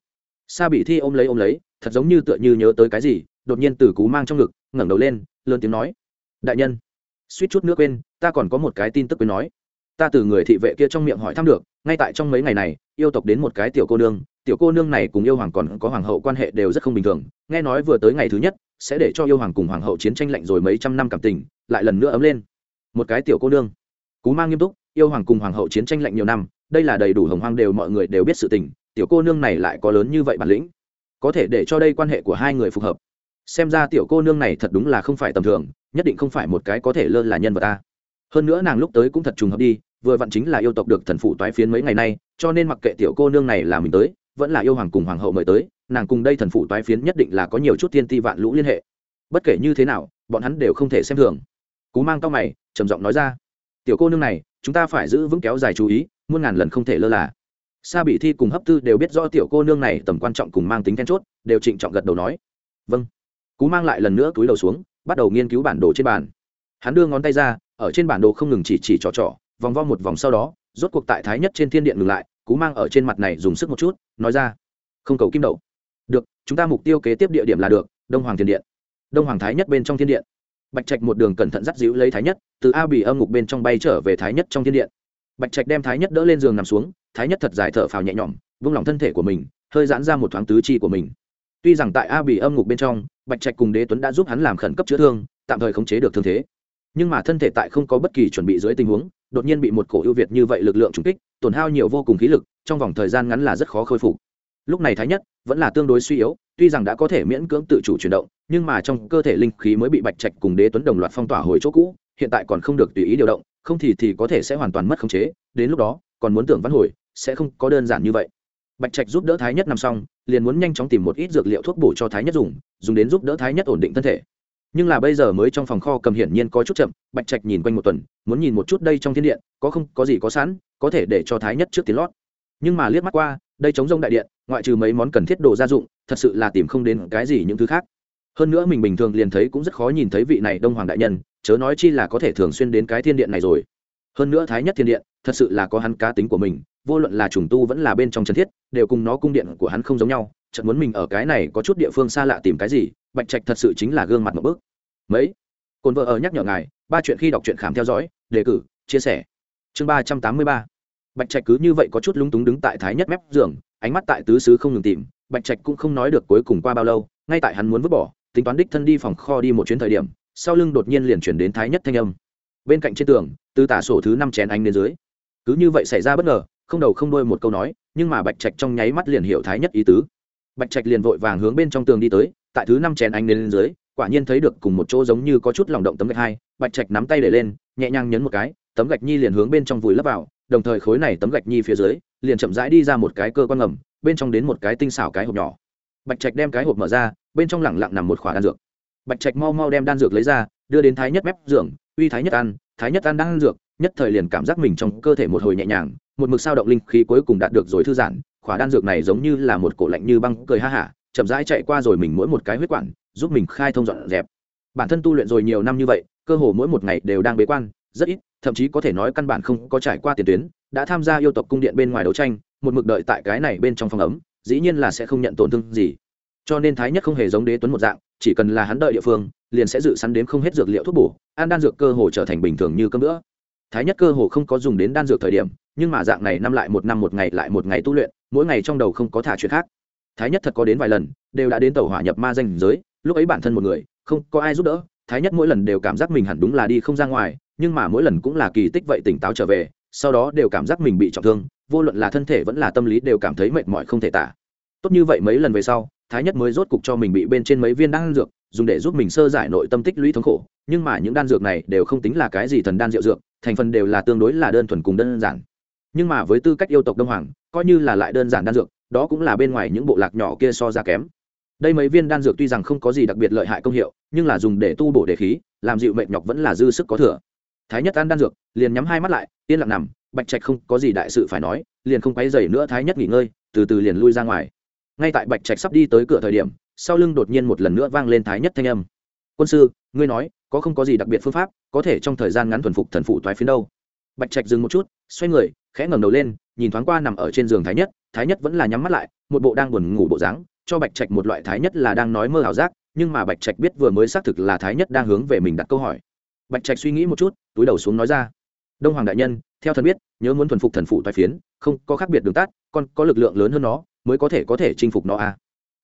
Sa bị thi ôm lấy ôm lấy, thật giống như tựa như nhớ tới cái gì, đột nhiên từ cú mang trong ngực, ngẩng đầu lên, lớn tiếng nói, đại nhân. Suýt chút nữa quên, ta còn có một cái tin tức quên nói. Ta từ người thị vệ kia trong miệng hỏi thăm được ngay tại trong mấy ngày này, yêu tộc đến một cái tiểu cô nương, tiểu cô nương này cùng yêu hoàng còn có hoàng hậu quan hệ đều rất không bình thường. Nghe nói vừa tới ngày thứ nhất, sẽ để cho yêu hoàng cùng hoàng hậu chiến tranh lạnh rồi mấy trăm năm cảm tình, lại lần nữa ấm lên. Một cái tiểu cô nương. Cú mang nghiêm túc, yêu hoàng cùng hoàng hậu chiến tranh lạnh nhiều năm, đây là đầy đủ hồng hoang đều mọi người đều biết sự tình, tiểu cô nương này lại có lớn như vậy bản lĩnh. Có thể để cho đây quan hệ của hai người phù hợp. Xem ra tiểu cô nương này thật đúng là không phải tầm thường, nhất định không phải một cái có thể lơ là nhân vật ta. Hơn nữa nàng lúc tới cũng thật trùng hợp đi vừa vặn chính là yêu tộc được thần phụ toái phiến mấy ngày nay, cho nên mặc kệ tiểu cô nương này là mình tới, vẫn là yêu hoàng cùng hoàng hậu mời tới, nàng cùng đây thần phụ toái phiến nhất định là có nhiều chút tiên ti vạn lũ liên hệ. Bất kể như thế nào, bọn hắn đều không thể xem thường. Cú mang tao mày, trầm giọng nói ra, tiểu cô nương này, chúng ta phải giữ vững kéo dài chú ý, muôn ngàn lần không thể lơ là. Sa bị thi cùng hấp tư đều biết rõ tiểu cô nương này tầm quan trọng cùng mang tính then chốt, đều trịnh trọng gật đầu nói vâng. Cú mang lại lần nữa cúi đầu xuống, bắt đầu nghiên cứu bản đồ trên bàn. Hắn đưa ngón tay ra, ở trên bản đồ không ngừng chỉ chỉ trò trò vòng vo một vòng sau đó, rốt cuộc tại thái nhất trên thiên điện ngừng lại, cú mang ở trên mặt này dùng sức một chút, nói ra, không cầu kim đậu. Được, chúng ta mục tiêu kế tiếp địa điểm là được, đông hoàng thiên điện. Đông hoàng thái nhất bên trong thiên điện. Bạch trạch một đường cẩn thận dắt dịu lấy thái nhất, từ a bì âm ngục bên trong bay trở về thái nhất trong thiên điện. Bạch trạch đem thái nhất đỡ lên giường nằm xuống, thái nhất thật dài thở phào nhẹ nhõm, vung lòng thân thể của mình, hơi giãn ra một thoáng tứ chi của mình. Tuy rằng tại a bì âm ngục bên trong, bạch trạch cùng đế tuấn đã giúp hắn làm khẩn cấp chữa thương, tạm thời khống chế được thương thế. Nhưng mà thân thể tại không có bất kỳ chuẩn bị dưới tình huống đột nhiên bị một cổ ưu việt như vậy lực lượng trùng kích, tổn hao nhiều vô cùng khí lực, trong vòng thời gian ngắn là rất khó khôi phục. Lúc này thái nhất vẫn là tương đối suy yếu, tuy rằng đã có thể miễn cưỡng tự chủ chuyển động, nhưng mà trong cơ thể linh khí mới bị bạch trạch cùng đế tuấn đồng loạt phong tỏa hồi chỗ cũ, hiện tại còn không được tùy ý điều động, không thì thì có thể sẽ hoàn toàn mất khống chế, đến lúc đó, còn muốn tưởng văn hồi, sẽ không có đơn giản như vậy. Bạch trạch giúp đỡ thái nhất nằm xong, liền muốn nhanh chóng tìm một ít dược liệu thuốc bổ cho thái nhất dùng dùng đến giúp đỡ thái nhất ổn định thân thể nhưng là bây giờ mới trong phòng kho cầm hiển nhiên có chút chậm, bạch trạch nhìn quanh một tuần, muốn nhìn một chút đây trong thiên điện, có không, có gì có sẵn, có thể để cho thái nhất trước tiến lót. Nhưng mà liếc mắt qua, đây chống rông đại điện, ngoại trừ mấy món cần thiết đồ gia dụng, thật sự là tìm không đến cái gì những thứ khác. Hơn nữa mình bình thường liền thấy cũng rất khó nhìn thấy vị này đông hoàng đại nhân, chớ nói chi là có thể thường xuyên đến cái thiên điện này rồi. Hơn nữa thái nhất thiên điện, thật sự là có hắn cá tính của mình, vô luận là trùng tu vẫn là bên trong chân thiết, đều cùng nó cung điện của hắn không giống nhau, chợt muốn mình ở cái này có chút địa phương xa lạ tìm cái gì bạch trạch thật sự chính là gương mặt một bước. Mấy? Cồn vợ ở nhắc nhở ngài, ba chuyện khi đọc truyện khám theo dõi, đề cử, chia sẻ. Chương ba trăm tám mươi ba. Bạch trạch cứ như vậy có chút lúng túng đứng tại thái nhất mép giường, ánh mắt tại tứ xứ không ngừng tìm, bạch trạch cũng không nói được cuối cùng qua bao lâu, ngay tại hắn muốn vứt bỏ, tính toán đích thân đi phòng kho đi một chuyến thời điểm, sau lưng đột nhiên liền chuyển đến thái nhất thanh âm. Bên cạnh trên tường từ tả sổ thứ năm chén ánh đến dưới. Cứ như vậy xảy ra bất ngờ, không đầu không đôi một câu nói, nhưng mà bạch trạch trong nháy mắt liền hiểu thái nhất ý tứ. Bạch trạch liền vội vàng hướng bên trong tường đi tới tại thứ năm chén ánh lên dưới, quả nhiên thấy được cùng một chỗ giống như có chút lòng động tấm gạch hai, bạch trạch nắm tay để lên, nhẹ nhàng nhấn một cái, tấm gạch nhi liền hướng bên trong vùi lấp vào, đồng thời khối này tấm gạch nhi phía dưới, liền chậm rãi đi ra một cái cơ quan ngầm, bên trong đến một cái tinh xảo cái hộp nhỏ. Bạch trạch đem cái hộp mở ra, bên trong lẳng lặng nằm một khỏa đan dược. Bạch trạch mau mau đem đan dược lấy ra, đưa đến thái nhất mép giường, uy thái nhất ăn, thái nhất ăn đan dược, nhất thời liền cảm giác mình trong cơ thể một hồi nhẹ nhàng, một mực sao động linh khí cuối cùng đạt được rồi thư giãn, khỏa đan dược này giống như là một cổ lạnh như băng, cười ha hả chậm rãi chạy qua rồi mình mỗi một cái huyết quản, giúp mình khai thông dọn dẹp. Bản thân tu luyện rồi nhiều năm như vậy, cơ hồ mỗi một ngày đều đang bế quan, rất ít, thậm chí có thể nói căn bản không có trải qua tiền tuyến, đã tham gia yêu tộc cung điện bên ngoài đấu tranh, một mực đợi tại cái này bên trong phòng ấm, dĩ nhiên là sẽ không nhận tổn thương gì. Cho nên thái nhất không hề giống đế tuấn một dạng, chỉ cần là hắn đợi địa phương, liền sẽ dự săn đến không hết dược liệu thuốc bổ, ăn đan dược cơ hồ trở thành bình thường như cơm nữa thái nhất cơ hồ không có dùng đến đan dược thời điểm, nhưng mà dạng này năm lại một năm một ngày lại một ngày tu luyện, mỗi ngày trong đầu không có thả chuyện khác thái nhất thật có đến vài lần, đều đã đến tàu hỏa nhập ma danh giới, lúc ấy bản thân một người, không có ai giúp đỡ, thái nhất mỗi lần đều cảm giác mình hẳn đúng là đi không ra ngoài, nhưng mà mỗi lần cũng là kỳ tích vậy tỉnh táo trở về, sau đó đều cảm giác mình bị trọng thương, vô luận là thân thể vẫn là tâm lý đều cảm thấy mệt mỏi không thể tả. Tốt như vậy mấy lần về sau, thái nhất mới rốt cục cho mình bị bên trên mấy viên đan dược, dùng để giúp mình sơ giải nội tâm tích lũy thống khổ, nhưng mà những đan dược này đều không tính là cái gì thần đan rượu dược, thành phần đều là tương đối là đơn thuần cùng đơn giản. Nhưng mà với tư cách yêu tộc đông hoàng, coi như là lại đơn giản đan dược đó cũng là bên ngoài những bộ lạc nhỏ kia so ra kém. Đây mấy viên đan dược tuy rằng không có gì đặc biệt lợi hại công hiệu, nhưng là dùng để tu bổ đề khí, làm dịu mệt nhọc vẫn là dư sức có thừa. Thái nhất ăn đan dược, liền nhắm hai mắt lại, yên lặng nằm, bạch trạch không có gì đại sự phải nói, liền không quấy dày nữa thái nhất nghỉ ngơi, từ từ liền lui ra ngoài. Ngay tại bạch trạch sắp đi tới cửa thời điểm, sau lưng đột nhiên một lần nữa vang lên thái nhất thanh âm. Quân sư, ngươi nói, có không có gì đặc biệt phương pháp, có thể trong thời gian ngắn thuần phục thần phụ toái phiến đâu? Bạch trạch dừng một chút, xoay người khẽ ngẩng đầu lên, nhìn thoáng qua nằm ở trên giường thái nhất thái nhất vẫn là nhắm mắt lại, một bộ đang buồn ngủ bộ dáng, cho bạch trạch một loại thái nhất là đang nói mơ ảo giác, nhưng mà bạch trạch biết vừa mới xác thực là thái nhất đang hướng về mình đặt câu hỏi. Bạch trạch suy nghĩ một chút, túi đầu xuống nói ra. Đông hoàng đại nhân, theo thần biết, nhớ muốn thuần phục thần phụ toái phiến, không có khác biệt đường tắt còn có lực lượng lớn hơn nó, mới có thể có thể chinh phục nó à.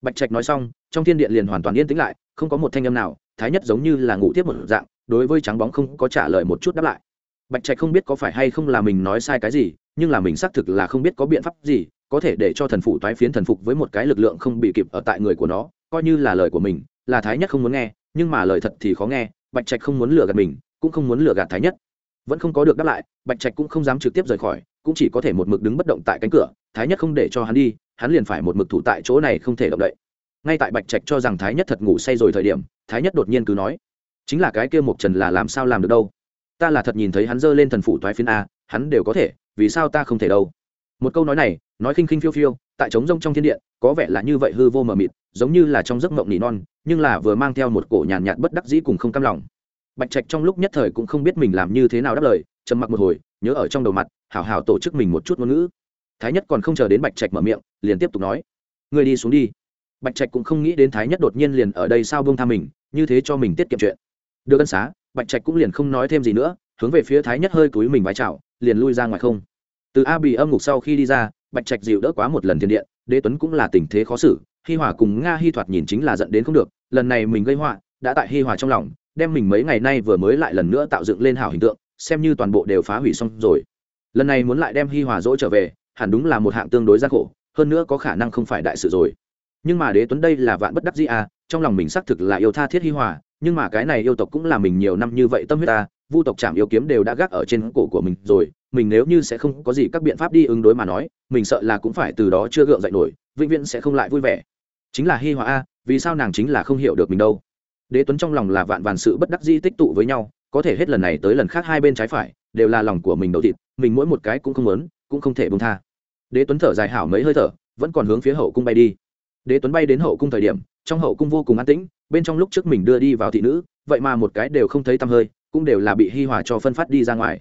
Bạch trạch nói xong, trong thiên điện liền hoàn toàn yên tĩnh lại, không có một thanh âm nào, thái nhất giống như là ngủ tiếp một dạng, đối với trắng bóng không có trả lời một chút đáp lại. Bạch trạch không biết có phải hay không là mình nói sai cái gì nhưng là mình xác thực là không biết có biện pháp gì, có thể để cho thần phụ toái phiến thần phục với một cái lực lượng không bị kịp ở tại người của nó, coi như là lời của mình, là thái nhất không muốn nghe, nhưng mà lời thật thì khó nghe, bạch trạch không muốn lừa gạt mình, cũng không muốn lừa gạt thái nhất. Vẫn không có được đáp lại, bạch trạch cũng không dám trực tiếp rời khỏi, cũng chỉ có thể một mực đứng bất động tại cánh cửa, thái nhất không để cho hắn đi, hắn liền phải một mực thủ tại chỗ này không thể động đậy. Ngay tại bạch trạch cho rằng thái nhất thật ngủ say rồi thời điểm, thái nhất đột nhiên cứ nói, chính là cái kia mộc trần là làm sao làm được đâu? Ta là thật nhìn thấy hắn giơ lên thần phủ toái phiến a, hắn đều có thể vì sao ta không thể đâu? Một câu nói này nói khinh khinh phiêu phiêu tại trống rông trong thiên điện có vẻ là như vậy hư vô mờ mịt giống như là trong giấc mộng nỉ non nhưng là vừa mang theo một cổ nhàn nhạt, nhạt bất đắc dĩ cùng không cam lòng. Bạch trạch trong lúc nhất thời cũng không biết mình làm như thế nào đáp lời trầm mặc một hồi nhớ ở trong đầu mặt hảo hảo tổ chức mình một chút ngôn ngữ. Thái nhất còn không chờ đến bạch trạch mở miệng liền tiếp tục nói người đi xuống đi. Bạch trạch cũng không nghĩ đến thái nhất đột nhiên liền ở đây sao bông tha mình như thế cho mình tiết kiệm chuyện. Được ân xá bạch trạch cũng liền không nói thêm gì nữa hướng về phía thái nhất hơi túi mình vái chào, liền lui ra ngoài không. Từ a bì âm ngục sau khi đi ra, bạch trạch dịu đỡ quá một lần thiên điện, đế tuấn cũng là tình thế khó xử, hi hòa cùng nga hi thoạt nhìn chính là dẫn đến không được, lần này mình gây họa, đã tại hi hòa trong lòng, đem mình mấy ngày nay vừa mới lại lần nữa tạo dựng lên hảo hình tượng, xem như toàn bộ đều phá hủy xong rồi. Lần này muốn lại đem hi hòa dỗ trở về, hẳn đúng là một hạng tương đối gian khổ, hơn nữa có khả năng không phải đại sự rồi. Nhưng mà đế tuấn đây là vạn bất đắc dĩ à trong lòng mình xác thực là yêu tha thiết hi hòa nhưng mà cái này yêu tộc cũng là mình nhiều năm như vậy tâm huyết ta, vu tộc chạm yêu kiếm đều đã gác ở trên cổ của mình rồi, mình nếu như sẽ không có gì các biện pháp đi ứng đối mà nói, mình sợ là cũng phải từ đó chưa gượng dậy nổi, vĩnh viễn sẽ không lại vui vẻ. Chính là hi hòa a, vì sao nàng chính là không hiểu được mình đâu? Đế tuấn trong lòng là vạn vạn sự bất đắc di tích tụ với nhau, có thể hết lần này tới lần khác hai bên trái phải, đều là lòng của mình đầu thịt, mình mỗi một cái cũng không muốn, cũng không thể bông tha. Đế tuấn thở dài hảo mấy hơi thở, vẫn còn hướng phía hậu cung bay đi. Đế tuấn bay đến hậu cung thời điểm trong hậu cung vô cùng an tĩnh, bên trong lúc trước mình đưa đi vào thị nữ, vậy mà một cái đều không thấy tăm hơi, cũng đều là bị hi hòa cho phân phát đi ra ngoài.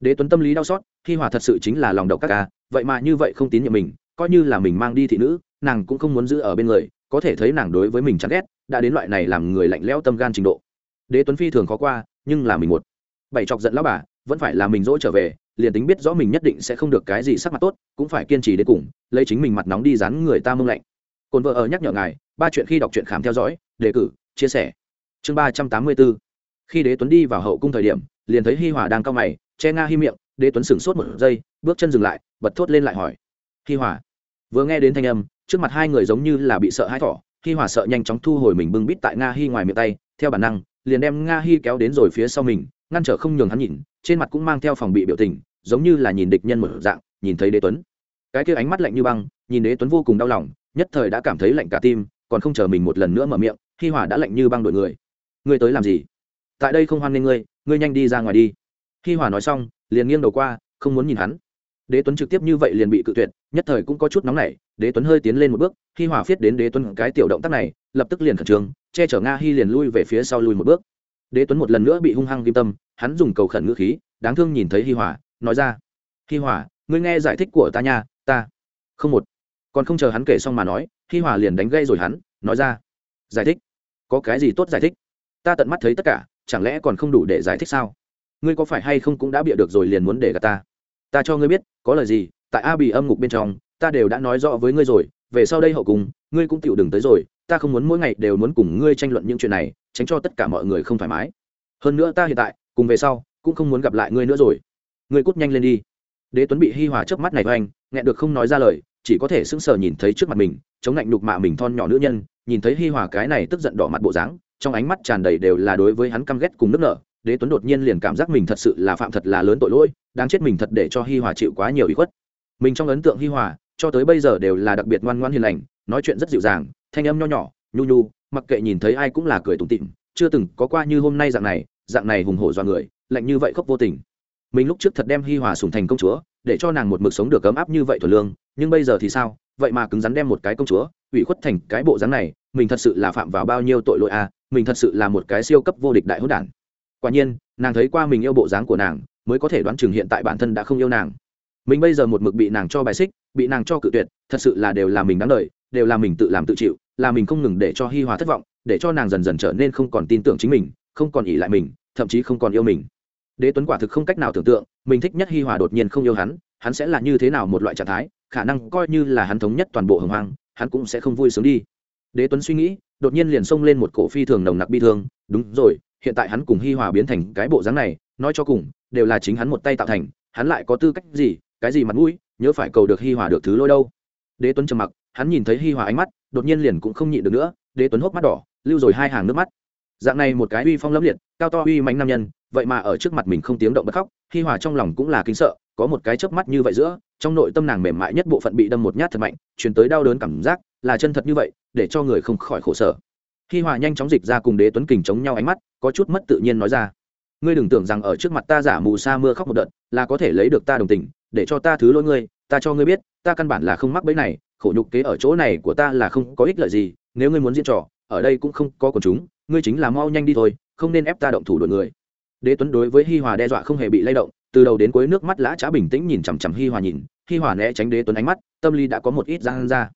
Đế tuấn tâm lý đau xót, hi hòa thật sự chính là lòng độc các ca, vậy mà như vậy không tín nhiệm mình, coi như là mình mang đi thị nữ, nàng cũng không muốn giữ ở bên người, có thể thấy nàng đối với mình chán ghét, đã đến loại này làm người lạnh lẽo tâm gan trình độ. Đế tuấn phi thường khó qua, nhưng là mình một bảy chọc giận lão bà, vẫn phải là mình dỗ trở về, liền tính biết rõ mình nhất định sẽ không được cái gì sắc mặt tốt, cũng phải kiên trì đến cùng, lấy chính mình mặt nóng đi dán người ta mông lạnh. Cồn vợ ở nhắc nhở ngài ba chuyện khi đọc truyện khám theo dõi, đề cử, chia sẻ. Chương ba trăm tám mươi bốn. Khi đế tuấn đi vào hậu cung thời điểm, liền thấy hi hòa đang cao mày, che nga hi miệng, đế tuấn sửng sốt một giây, bước chân dừng lại, bật thốt lên lại hỏi. Hi hòa, vừa nghe đến thanh âm, trước mặt hai người giống như là bị sợ hãi thỏ, hi hòa sợ nhanh chóng thu hồi mình bưng bít tại nga hi ngoài miệng tay, theo bản năng, liền đem nga hi kéo đến rồi phía sau mình, ngăn trở không nhường hắn nhìn, trên mặt cũng mang theo phòng bị biểu tình, giống như là nhìn địch nhân một dạng, nhìn thấy đế tuấn. Cái kia ánh mắt lạnh như băng, nhìn đế tuấn vô cùng đau lòng, nhất thời đã cảm thấy lạnh cả tim còn không chờ mình một lần nữa mở miệng, hi hòa đã lạnh như băng đội người. Ngươi tới làm gì? Tại đây không hoan nghênh ngươi ngươi nhanh đi ra ngoài đi. Hi hòa nói xong, liền nghiêng đầu qua, không muốn nhìn hắn. Đế tuấn trực tiếp như vậy liền bị cự tuyệt, nhất thời cũng có chút nóng nảy, đế tuấn hơi tiến lên một bước, hi hòa viết đến đế tuấn cái tiểu động tác này, lập tức liền khẩn trương, che chở nga hi liền lui về phía sau lui một bước. Đế tuấn một lần nữa bị hung hăng kim tâm, hắn dùng cầu khẩn ngữ khí, đáng thương nhìn thấy hi hòa, nói ra, hi hòa, ngươi nghe giải thích của ta nha, ta không một. Còn không chờ hắn kể xong mà nói hi hòa liền đánh gây rồi hắn, nói ra, giải thích. Có cái gì tốt giải thích? Ta tận mắt thấy tất cả, chẳng lẽ còn không đủ để giải thích sao? Ngươi có phải hay không cũng đã bịa được rồi liền muốn để gạt ta? Ta cho ngươi biết, có lời gì, tại a bì âm ngục bên trong, ta đều đã nói rõ với ngươi rồi, về sau đây hậu cùng, ngươi cũng tựu đừng tới rồi, ta không muốn mỗi ngày đều muốn cùng ngươi tranh luận những chuyện này, tránh cho tất cả mọi người không thoải mái. Hơn nữa ta hiện tại, cùng về sau, cũng không muốn gặp lại ngươi nữa rồi. Ngươi cút nhanh lên đi. Đế tuấn bị hi hòa trước mắt này oanh nghe được không nói ra lời, chỉ có thể sững sờ nhìn thấy trước mặt mình chống lạnh nhục mạ mình thon nhỏ nữ nhân, nhìn thấy hi hòa cái này tức giận đỏ mặt bộ dáng, trong ánh mắt tràn đầy đều là đối với hắn căm ghét cùng nước nở. Đế tuấn đột nhiên liền cảm giác mình thật sự là phạm thật là lớn tội lỗi, đáng chết mình thật để cho hi hòa chịu quá nhiều ý khuất. Mình trong ấn tượng hi hòa, cho tới bây giờ đều là đặc biệt ngoan ngoan hiền lành, nói chuyện rất dịu dàng, thanh âm nho nhỏ, nhu nhu, mặc kệ nhìn thấy ai cũng là cười tủm tịm chưa từng có qua như hôm nay dạng này dạng này hùng hổ do người, lạnh như vậy khóc vô tình. Mình lúc trước thật đem hi hòa sùng thành công chúa, để cho nàng một mực sống được ấm áp như vậy thuần lương, nhưng bây giờ thì sao? Vậy mà cứng rắn đem một cái công chúa, ủy khuất thành cái bộ dáng này, mình thật sự là phạm vào bao nhiêu tội lỗi à mình thật sự là một cái siêu cấp vô địch đại hốt đản. Quả nhiên, nàng thấy qua mình yêu bộ dáng của nàng, mới có thể đoán chừng hiện tại bản thân đã không yêu nàng. Mình bây giờ một mực bị nàng cho bài xích, bị nàng cho cự tuyệt, thật sự là đều là mình đáng đời, đều là mình tự làm tự chịu, là mình không ngừng để cho hi hòa thất vọng, để cho nàng dần dần trở nên không còn tin tưởng chính mình, không còn ỉ lại mình, thậm chí không còn yêu mình. Đế tuấn quả thực không cách nào tưởng tượng, mình thích nhất hi hòa đột nhiên không yêu hắn hắn sẽ là như thế nào một loại trạng thái khả năng coi như là hắn thống nhất toàn bộ hồng hoang, hắn cũng sẽ không vui sướng đi. Đế tuấn suy nghĩ, đột nhiên liền xông lên một cổ phi thường nồng nặc bi thương. Đúng rồi, hiện tại hắn cùng hi hòa biến thành cái bộ dáng này, nói cho cùng, đều là chính hắn một tay tạo thành, hắn lại có tư cách gì, cái gì mặt mũi, nhớ phải cầu được hi hòa được thứ lôi đâu. Đế tuấn trầm mặc, hắn nhìn thấy hi hòa ánh mắt, đột nhiên liền cũng không nhịn được nữa, đế tuấn hốc mắt đỏ, lưu rồi hai hàng nước mắt. Dạng này một cái uy phong lẫm liệt, cao to uy mạnh nam nhân vậy mà ở trước mặt mình không tiếng động bất khóc, hi hòa trong lòng cũng là kinh sợ, có một cái chớp mắt như vậy giữa, trong nội tâm nàng mềm mại nhất bộ phận bị đâm một nhát thật mạnh, truyền tới đau đớn cảm giác, là chân thật như vậy, để cho người không khỏi khổ sở. Hi hòa nhanh chóng dịch ra cùng đế tuấn kình chống nhau ánh mắt, có chút mất tự nhiên nói ra. Ngươi đừng tưởng rằng ở trước mặt ta giả mù sa mưa khóc một đợt, là có thể lấy được ta đồng tình, để cho ta thứ lỗi ngươi, ta cho ngươi biết, ta căn bản là không mắc bẫy này, khổ nhục kế ở chỗ này của ta là không có ích lợi gì, nếu ngươi muốn diễn trò, ở đây cũng không có quần chúng, ngươi chính là mau nhanh đi thôi, không nên ép ta động thủ đội người đế tuấn đối với hi hòa đe dọa không hề bị lay động, từ đầu đến cuối nước mắt lã trá bình tĩnh nhìn chằm chằm hi hòa nhìn, hi hòa né tránh đế tuấn ánh mắt, tâm lý đã có một ít giang ra.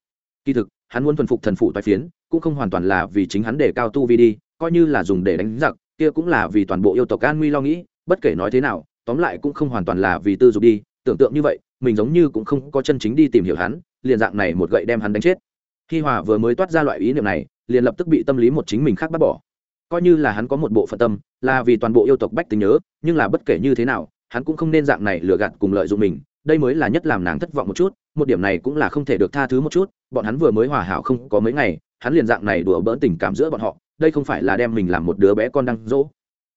Kỳ thực, hắn muốn thuần phục thần phụ toái phiến, cũng không hoàn toàn là vì chính hắn để cao tu vi đi, coi như là dùng để đánh giặc, kia cũng là vì toàn bộ yêu tộc an nguy lo nghĩ, bất kể nói thế nào, tóm lại cũng không hoàn toàn là vì tư dục đi, tưởng tượng như vậy, mình giống như cũng không có chân chính đi tìm hiểu hắn, liền dạng này một gậy đem hắn đánh chết. Hi hòa vừa mới toát ra loại ý niệm này, liền lập tức bị tâm lý một chính mình khác bác bỏ. Coi như là hắn có một bộ phận tâm là vì toàn bộ yêu tộc bách tính nhớ, nhưng là bất kể như thế nào, hắn cũng không nên dạng này lừa gạt cùng lợi dụng mình. Đây mới là nhất làm nàng thất vọng một chút, một điểm này cũng là không thể được tha thứ một chút, bọn hắn vừa mới hòa hảo không có mấy ngày, hắn liền dạng này đùa bỡn tình cảm giữa bọn họ, đây không phải là đem mình làm một đứa bé con đang dỗ.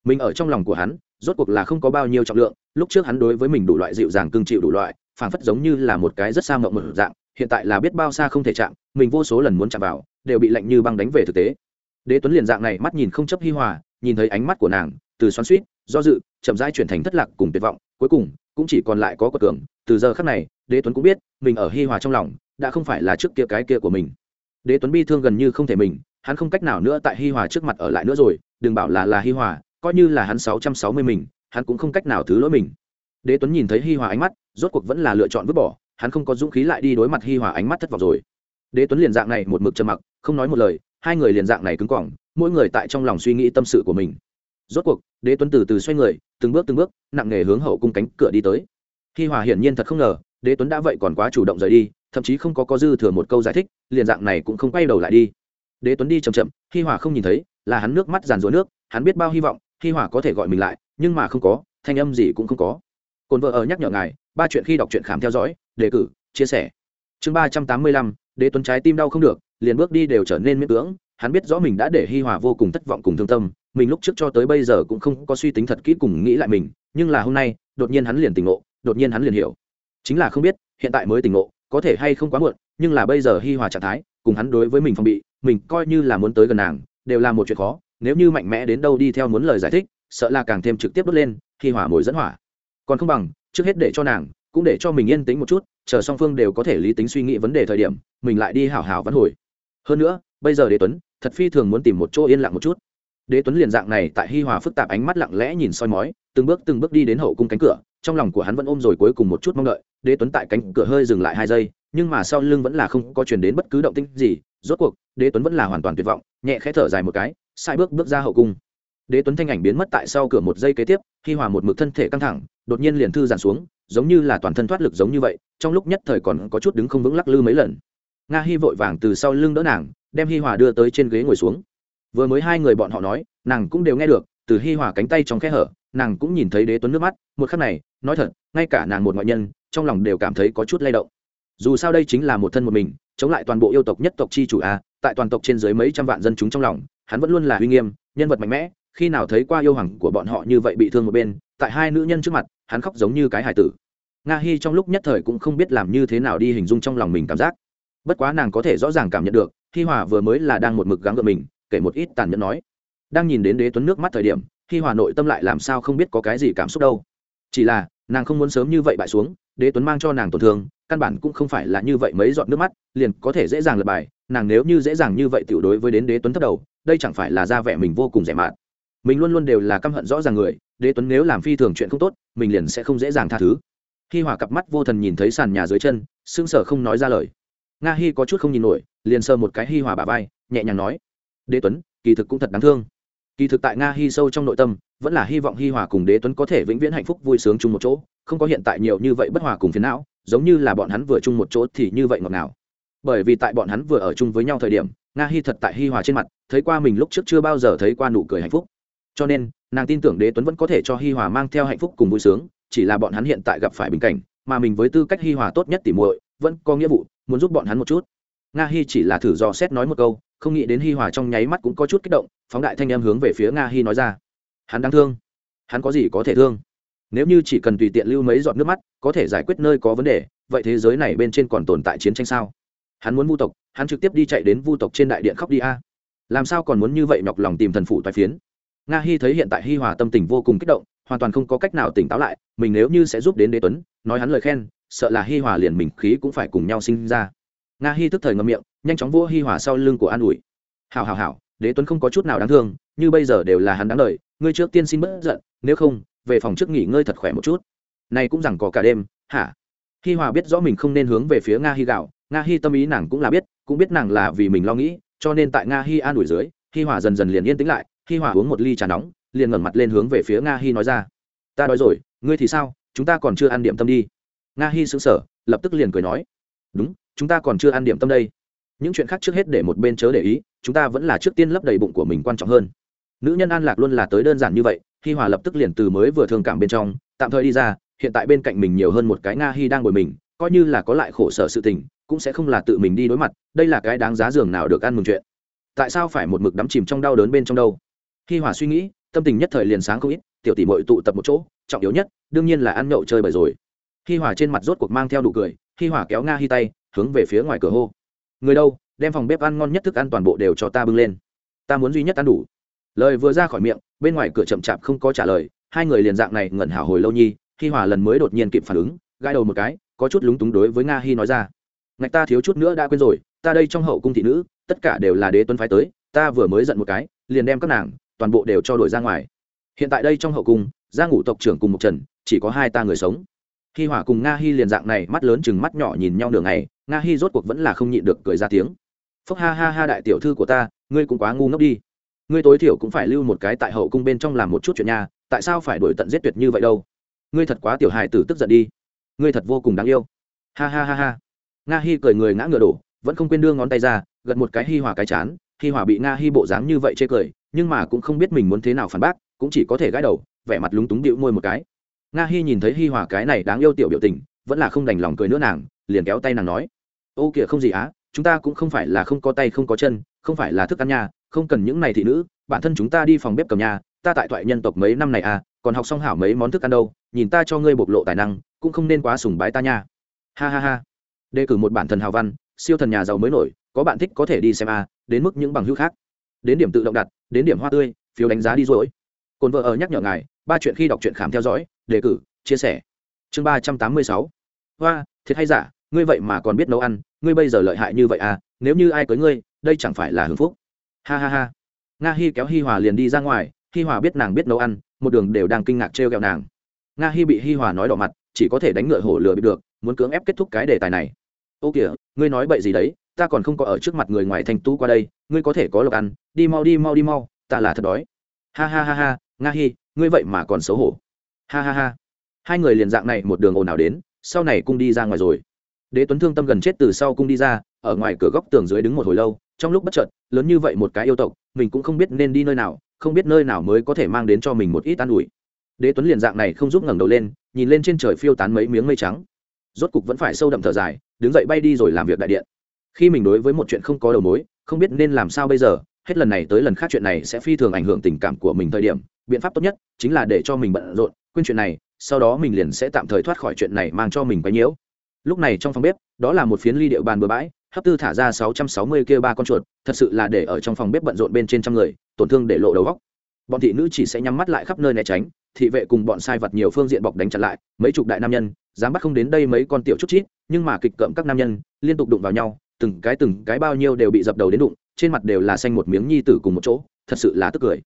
Mình ở trong lòng của hắn, rốt cuộc là không có bao nhiêu trọng lượng, lúc trước hắn đối với mình đủ loại dịu dàng cương chịu đủ loại, phảng phất giống như là một cái rất xa mộng một dạng, hiện tại là biết bao xa không thể chạm, mình vô số lần muốn chạm vào, đều bị lạnh như băng đánh về thực tế. Đế tuấn liền dạng này mắt nhìn không chấp hi hòa nhìn thấy ánh mắt của nàng, từ xoắn suýt do dự, chậm rãi chuyển thành thất lạc cùng tuyệt vọng. Cuối cùng, cũng chỉ còn lại có quật cường. Từ giờ khắc này, đế tuấn cũng biết, mình ở hi hòa trong lòng, đã không phải là trước kia cái kia của mình. Đế tuấn bi thương gần như không thể mình, hắn không cách nào nữa tại hi hòa trước mặt ở lại nữa rồi, đừng bảo là là hi hòa, coi như là hắn sáu trăm sáu mươi mình, hắn cũng không cách nào thứ lỗi mình. Đế tuấn nhìn thấy hi hòa ánh mắt, rốt cuộc vẫn là lựa chọn vứt bỏ, hắn không có dũng khí lại đi đối mặt hi hòa ánh mắt thất vọng rồi. Đế tuấn liền dạng này một mực trầm mặc không nói một lời, hai người liền dạng này cứng cỏng mỗi người tại trong lòng suy nghĩ tâm sự của mình. Rốt cuộc, đế tuấn từ từ xoay người, từng bước từng bước, nặng nề hướng hậu cung cánh cửa đi tới. Hi hòa hiển nhiên thật không ngờ, đế tuấn đã vậy còn quá chủ động rời đi, thậm chí không có có dư thừa một câu giải thích, liền dạng này cũng không quay đầu lại đi. Đế tuấn đi chậm chậm hi hòa không nhìn thấy, là hắn nước mắt giàn rúa nước, hắn biết bao hy vọng hi hòa có thể gọi mình lại, nhưng mà không có, thanh âm gì cũng không có. Cồn vợ ở nhắc nhở ngài, ba chuyện khi đọc truyện khám theo dõi, đề cử, chia sẻ. Chương ba trăm tám mươi lăm, đế tuấn trái tim đau không được liền bước đi đều trở nên miễn cưỡng, hắn biết rõ mình đã để hi hòa vô cùng thất vọng cùng thương tâm, mình lúc trước cho tới bây giờ cũng không có suy tính thật kỹ cùng nghĩ lại mình, nhưng là hôm nay, đột nhiên hắn liền tỉnh ngộ, đột nhiên hắn liền hiểu. Chính là không biết, hiện tại mới tỉnh ngộ, có thể hay không quá muộn, nhưng là bây giờ hi hòa trạng thái, cùng hắn đối với mình phòng bị, mình coi như là muốn tới gần nàng, đều là một chuyện khó, nếu như mạnh mẽ đến đâu đi theo muốn lời giải thích, sợ là càng thêm trực tiếp đốt lên, hi hòa mồi dẫn hỏa. Còn không bằng, trước hết để cho nàng, cũng để cho mình yên tĩnh một chút, chờ song phương đều có thể lý tính suy nghĩ vấn đề thời điểm, mình lại đi hảo hảo vắn hồi hơn nữa, bây giờ đế tuấn, thật phi thường muốn tìm một chỗ yên lặng một chút. Đế tuấn liền dạng này tại hi hòa phức tạp ánh mắt lặng lẽ nhìn soi mói, từng bước từng bước đi đến hậu cung cánh cửa, trong lòng của hắn vẫn ôm rồi cuối cùng một chút mong đợi, đế tuấn tại cánh cửa hơi dừng lại hai giây, nhưng mà sau lưng vẫn là không có chuyển đến bất cứ động tĩnh gì, rốt cuộc, đế tuấn vẫn là hoàn toàn tuyệt vọng, nhẹ khẽ thở dài một cái, sai bước bước ra hậu cung. Đế tuấn thanh ảnh biến mất tại sau cửa một giây kế tiếp, hi hòa một mực thân thể căng thẳng, đột nhiên liền thư giàn xuống, giống như là toàn thân thoát lực giống như vậy, trong lúc nhất thời còn có chút đứng không vững lắc lư mấy lần nga hi vội vàng từ sau lưng đỡ nàng, đem hi hòa đưa tới trên ghế ngồi xuống. Vừa mới hai người bọn họ nói, nàng cũng đều nghe được, từ hi hòa cánh tay trong khe hở, nàng cũng nhìn thấy đế tuấn nước mắt, một khắc này, nói thật, ngay cả nàng một ngoại nhân, trong lòng đều cảm thấy có chút lay động. Dù sao đây chính là một thân một mình, chống lại toàn bộ yêu tộc nhất tộc chi chủ a, tại toàn tộc trên dưới mấy trăm vạn dân chúng trong lòng, hắn vẫn luôn là uy nghiêm, nhân vật mạnh mẽ, khi nào thấy qua yêu hoàng của bọn họ như vậy bị thương một bên, tại hai nữ nhân trước mặt, hắn khóc giống như cái hải tử. Nga hi trong lúc nhất thời cũng không biết làm như thế nào đi hình dung trong lòng mình cảm giác bất quá nàng có thể rõ ràng cảm nhận được, hi hòa vừa mới là đang một mực gắng gượng mình, kể một ít tàn nhẫn nói. Đang nhìn đến đế tuấn nước mắt thời điểm, hi hòa nội tâm lại làm sao không biết có cái gì cảm xúc đâu. Chỉ là, nàng không muốn sớm như vậy bại xuống, đế tuấn mang cho nàng tổn thương, căn bản cũng không phải là như vậy mấy giọt nước mắt, liền có thể dễ dàng lật bài, nàng nếu như dễ dàng như vậy tiểu đối với đến đế tuấn thất đầu, đây chẳng phải là ra vẻ mình vô cùng rẻ mạt. Mình luôn luôn đều là căm hận rõ ràng người, đế tuấn nếu làm phi thường chuyện không tốt, mình liền sẽ không dễ dàng tha thứ. Khi hòa cặp mắt vô thần nhìn thấy sàn nhà dưới chân, sững sờ không nói ra lời nga hi có chút không nhìn nổi liền sờ một cái hi hòa bà vai nhẹ nhàng nói đế tuấn kỳ thực cũng thật đáng thương kỳ thực tại nga hi sâu trong nội tâm vẫn là hy vọng hi hòa cùng đế tuấn có thể vĩnh viễn hạnh phúc vui sướng chung một chỗ không có hiện tại nhiều như vậy bất hòa cùng phiền não giống như là bọn hắn vừa chung một chỗ thì như vậy ngọt ngào bởi vì tại bọn hắn vừa ở chung với nhau thời điểm nga hi thật tại hi hòa trên mặt thấy qua mình lúc trước chưa bao giờ thấy qua nụ cười hạnh phúc cho nên nàng tin tưởng đế tuấn vẫn có thể cho hi hòa mang theo hạnh phúc cùng vui sướng chỉ là bọn hắn hiện tại gặp phải bình cảnh mà mình với tư cách hi hòa tốt nhất tỉ muội vẫn có nghĩa vụ, muốn giúp bọn hắn một chút. Nga hi chỉ là thử dò xét nói một câu, không nghĩ đến hi hòa trong nháy mắt cũng có chút kích động, phóng đại thanh em hướng về phía nga hi nói ra. Hắn đáng thương. Hắn có gì có thể thương? Nếu như chỉ cần tùy tiện lưu mấy giọt nước mắt, có thể giải quyết nơi có vấn đề, vậy thế giới này bên trên còn tồn tại chiến tranh sao? Hắn muốn vu tộc, hắn trực tiếp đi chạy đến vu tộc trên đại điện khóc đi a. Làm sao còn muốn như vậy nhọc lòng tìm thần phụ toái phiến? Nga hi thấy hiện tại hi hòa tâm tình vô cùng kích động, hoàn toàn không có cách nào tỉnh táo lại, mình nếu như sẽ giúp đến đế tuấn, nói hắn lời khen sợ là hi hòa liền mình khí cũng phải cùng nhau sinh ra. Nga hi tức thời ngậm miệng, nhanh chóng vua hi hòa sau lưng của an ủi. Hào hào hào đế tuấn không có chút nào đáng thương, như bây giờ đều là hắn đáng đợi ngươi trước tiên xin bớt giận, nếu không, về phòng trước nghỉ ngơi thật khỏe một chút. Này cũng rằng có cả đêm, hả? Hi hòa biết rõ mình không nên hướng về phía nga hi gạo, nga hi tâm ý nàng cũng là biết, cũng biết nàng là vì mình lo nghĩ, cho nên tại nga hi an ủi dưới, hi hòa dần dần liền yên tĩnh lại, hi hòa uống một ly trà nóng, liền ngẩng mặt lên hướng về phía nga hi nói ra. Ta đói rồi, ngươi thì sao? Chúng ta còn chưa ăn điểm tâm đi nga hi sững sờ, lập tức liền cười nói, đúng, chúng ta còn chưa ăn điểm tâm đây. Những chuyện khác trước hết để một bên chớ để ý, chúng ta vẫn là trước tiên lấp đầy bụng của mình quan trọng hơn. Nữ nhân an lạc luôn là tới đơn giản như vậy, hi hòa lập tức liền từ mới vừa thương cảm bên trong, tạm thời đi ra, hiện tại bên cạnh mình nhiều hơn một cái nga hi đang ngồi mình, coi như là có lại khổ sở sự tình, cũng sẽ không là tự mình đi đối mặt, đây là cái đáng giá giường nào được ăn mừng chuyện. Tại sao phải một mực đắm chìm trong đau đớn bên trong đâu? Hi hòa suy nghĩ, tâm tình nhất thời liền sáng không ít, tiểu tỷ mội tụ tập một chỗ, trọng yếu nhất, đương nhiên là ăn nhậu chơi bời rồi hi hòa trên mặt rốt cuộc mang theo đủ cười, hi hòa kéo nga hi tay, hướng về phía ngoài cửa hô. Người đâu, đem phòng bếp ăn ngon nhất thức ăn toàn bộ đều cho ta bưng lên. Ta muốn duy nhất ăn đủ. Lời vừa ra khỏi miệng, bên ngoài cửa chậm chạp không có trả lời, hai người liền dạng này ngẩn hảo hồi lâu nhi, hi hòa lần mới đột nhiên kịp phản ứng gai đầu một cái, có chút lúng túng đối với nga hi nói ra. Ngạch ta thiếu chút nữa đã quên rồi, ta đây trong hậu cung thị nữ, tất cả đều là đế tuấn phái tới, ta vừa mới giận một cái, liền đem các nàng, toàn bộ đều cho đổi ra ngoài. Hiện tại đây trong hậu cung gia ngũ tộc trưởng cùng một trần, chỉ có hai ta người sống hi hỏa cùng nga hi liền dạng này mắt lớn chừng mắt nhỏ nhìn nhau nửa ngày, nga hi rốt cuộc vẫn là không nhịn được cười ra tiếng. Phúc ha ha ha đại tiểu thư của ta, ngươi cũng quá ngu ngốc đi. Ngươi tối thiểu cũng phải lưu một cái tại hậu cung bên trong làm một chút chuyện nhà, tại sao phải đổi tận giết tuyệt như vậy đâu? Ngươi thật quá tiểu hài tử tức giận đi. Ngươi thật vô cùng đáng yêu. Ha ha ha ha. Nga hi cười người ngã ngựa đổ, vẫn không quên đưa ngón tay ra, gật một cái hi hòa cái chán. Hi hòa bị nga hi bộ dáng như vậy chê cười, nhưng mà cũng không biết mình muốn thế nào phản bác, cũng chỉ có thể gãi đầu, vẻ mặt lúng túng điệu môi một cái nga hi nhìn thấy hi hòa cái này đáng yêu tiểu biểu tình, vẫn là không đành lòng cười nữa nàng, liền kéo tay nàng nói, ô kìa không gì á, chúng ta cũng không phải là không có tay không có chân, không phải là thức ăn nhà không cần những này thị nữ, bản thân chúng ta đi phòng bếp cầm nhà ta tại thoại nhân tộc mấy năm này à còn học xong hảo mấy món thức ăn đâu, nhìn ta cho ngươi bộc lộ tài năng, cũng không nên quá sùng bái ta nha. Ha ha ha. Đề cử một bản thần hào văn, siêu thần nhà giàu mới nổi, có bạn thích có thể đi xem a đến mức những bằng hữu khác. Đến điểm tự động đặt, đến điểm hoa tươi, phiếu đánh giá đi rồi. Cồn vợ ở nhắc nhở ngài, ba chuyện khi đọc truyện khám theo dõi đề cử, chia sẻ. Chương ba trăm tám mươi sáu. Hoa, thiệt hay giả, ngươi vậy mà còn biết nấu ăn, ngươi bây giờ lợi hại như vậy à nếu như ai cưới ngươi, đây chẳng phải là hưng phúc. Ha ha ha. Nga hi kéo hi hòa liền đi ra ngoài, hi hòa biết nàng biết nấu ăn, một đường đều đang kinh ngạc trêu ghẹo nàng. Nga hi bị hi hòa nói đỏ mặt, chỉ có thể đánh ngựa hổ lừa bị được, muốn cưỡng ép kết thúc cái đề tài này. Ô kìa, ngươi nói bậy gì đấy, ta còn không có ở trước mặt người ngoài thành tú qua đây, ngươi có thể có lộc ăn, đi mau đi mau đi mau, ta là thật đói. Ha ha ha ha, nga hi, ngươi vậy mà còn xấu hổ ha ha ha. Hai người liền dạng này một đường ồn ào đến, sau này cung đi ra ngoài rồi. Đế tuấn thương tâm gần chết từ sau cung đi ra, ở ngoài cửa góc tường dưới đứng một hồi lâu, trong lúc bất chợt, lớn như vậy một cái yêu tộc, mình cũng không biết nên đi nơi nào, không biết nơi nào mới có thể mang đến cho mình một ít an ủi. Đế tuấn liền dạng này không giúp ngẩng đầu lên, nhìn lên trên trời phiêu tán mấy miếng mây trắng. Rốt cục vẫn phải sâu đậm thở dài, đứng dậy bay đi rồi làm việc đại điện. Khi mình đối với một chuyện không có đầu mối, không biết nên làm sao bây giờ, hết lần này tới lần khác chuyện này sẽ phi thường ảnh hưởng tình cảm của mình thời điểm, biện pháp tốt nhất chính là để cho mình bận rộn quên chuyện này, sau đó mình liền sẽ tạm thời thoát khỏi chuyện này mang cho mình quấy nhiễu. Lúc này trong phòng bếp, đó là một phiến ly điệu bàn bừa bãi, hấp tư thả ra sáu trăm sáu mươi kia ba con chuột, thật sự là để ở trong phòng bếp bận rộn bên trên trăm người, tổn thương để lộ đầu góc bọn thị nữ chỉ sẽ nhắm mắt lại khắp nơi né tránh, thị vệ cùng bọn sai vật nhiều phương diện bọc đánh chặn lại, mấy chục đại nam nhân, dám bắt không đến đây mấy con tiểu chút chít, nhưng mà kịch cợm các nam nhân, liên tục đụng vào nhau, từng cái từng cái bao nhiêu đều bị dập đầu đến đụng, trên mặt đều là xanh một miếng nhi tử cùng một chỗ, thật sự là tức cười.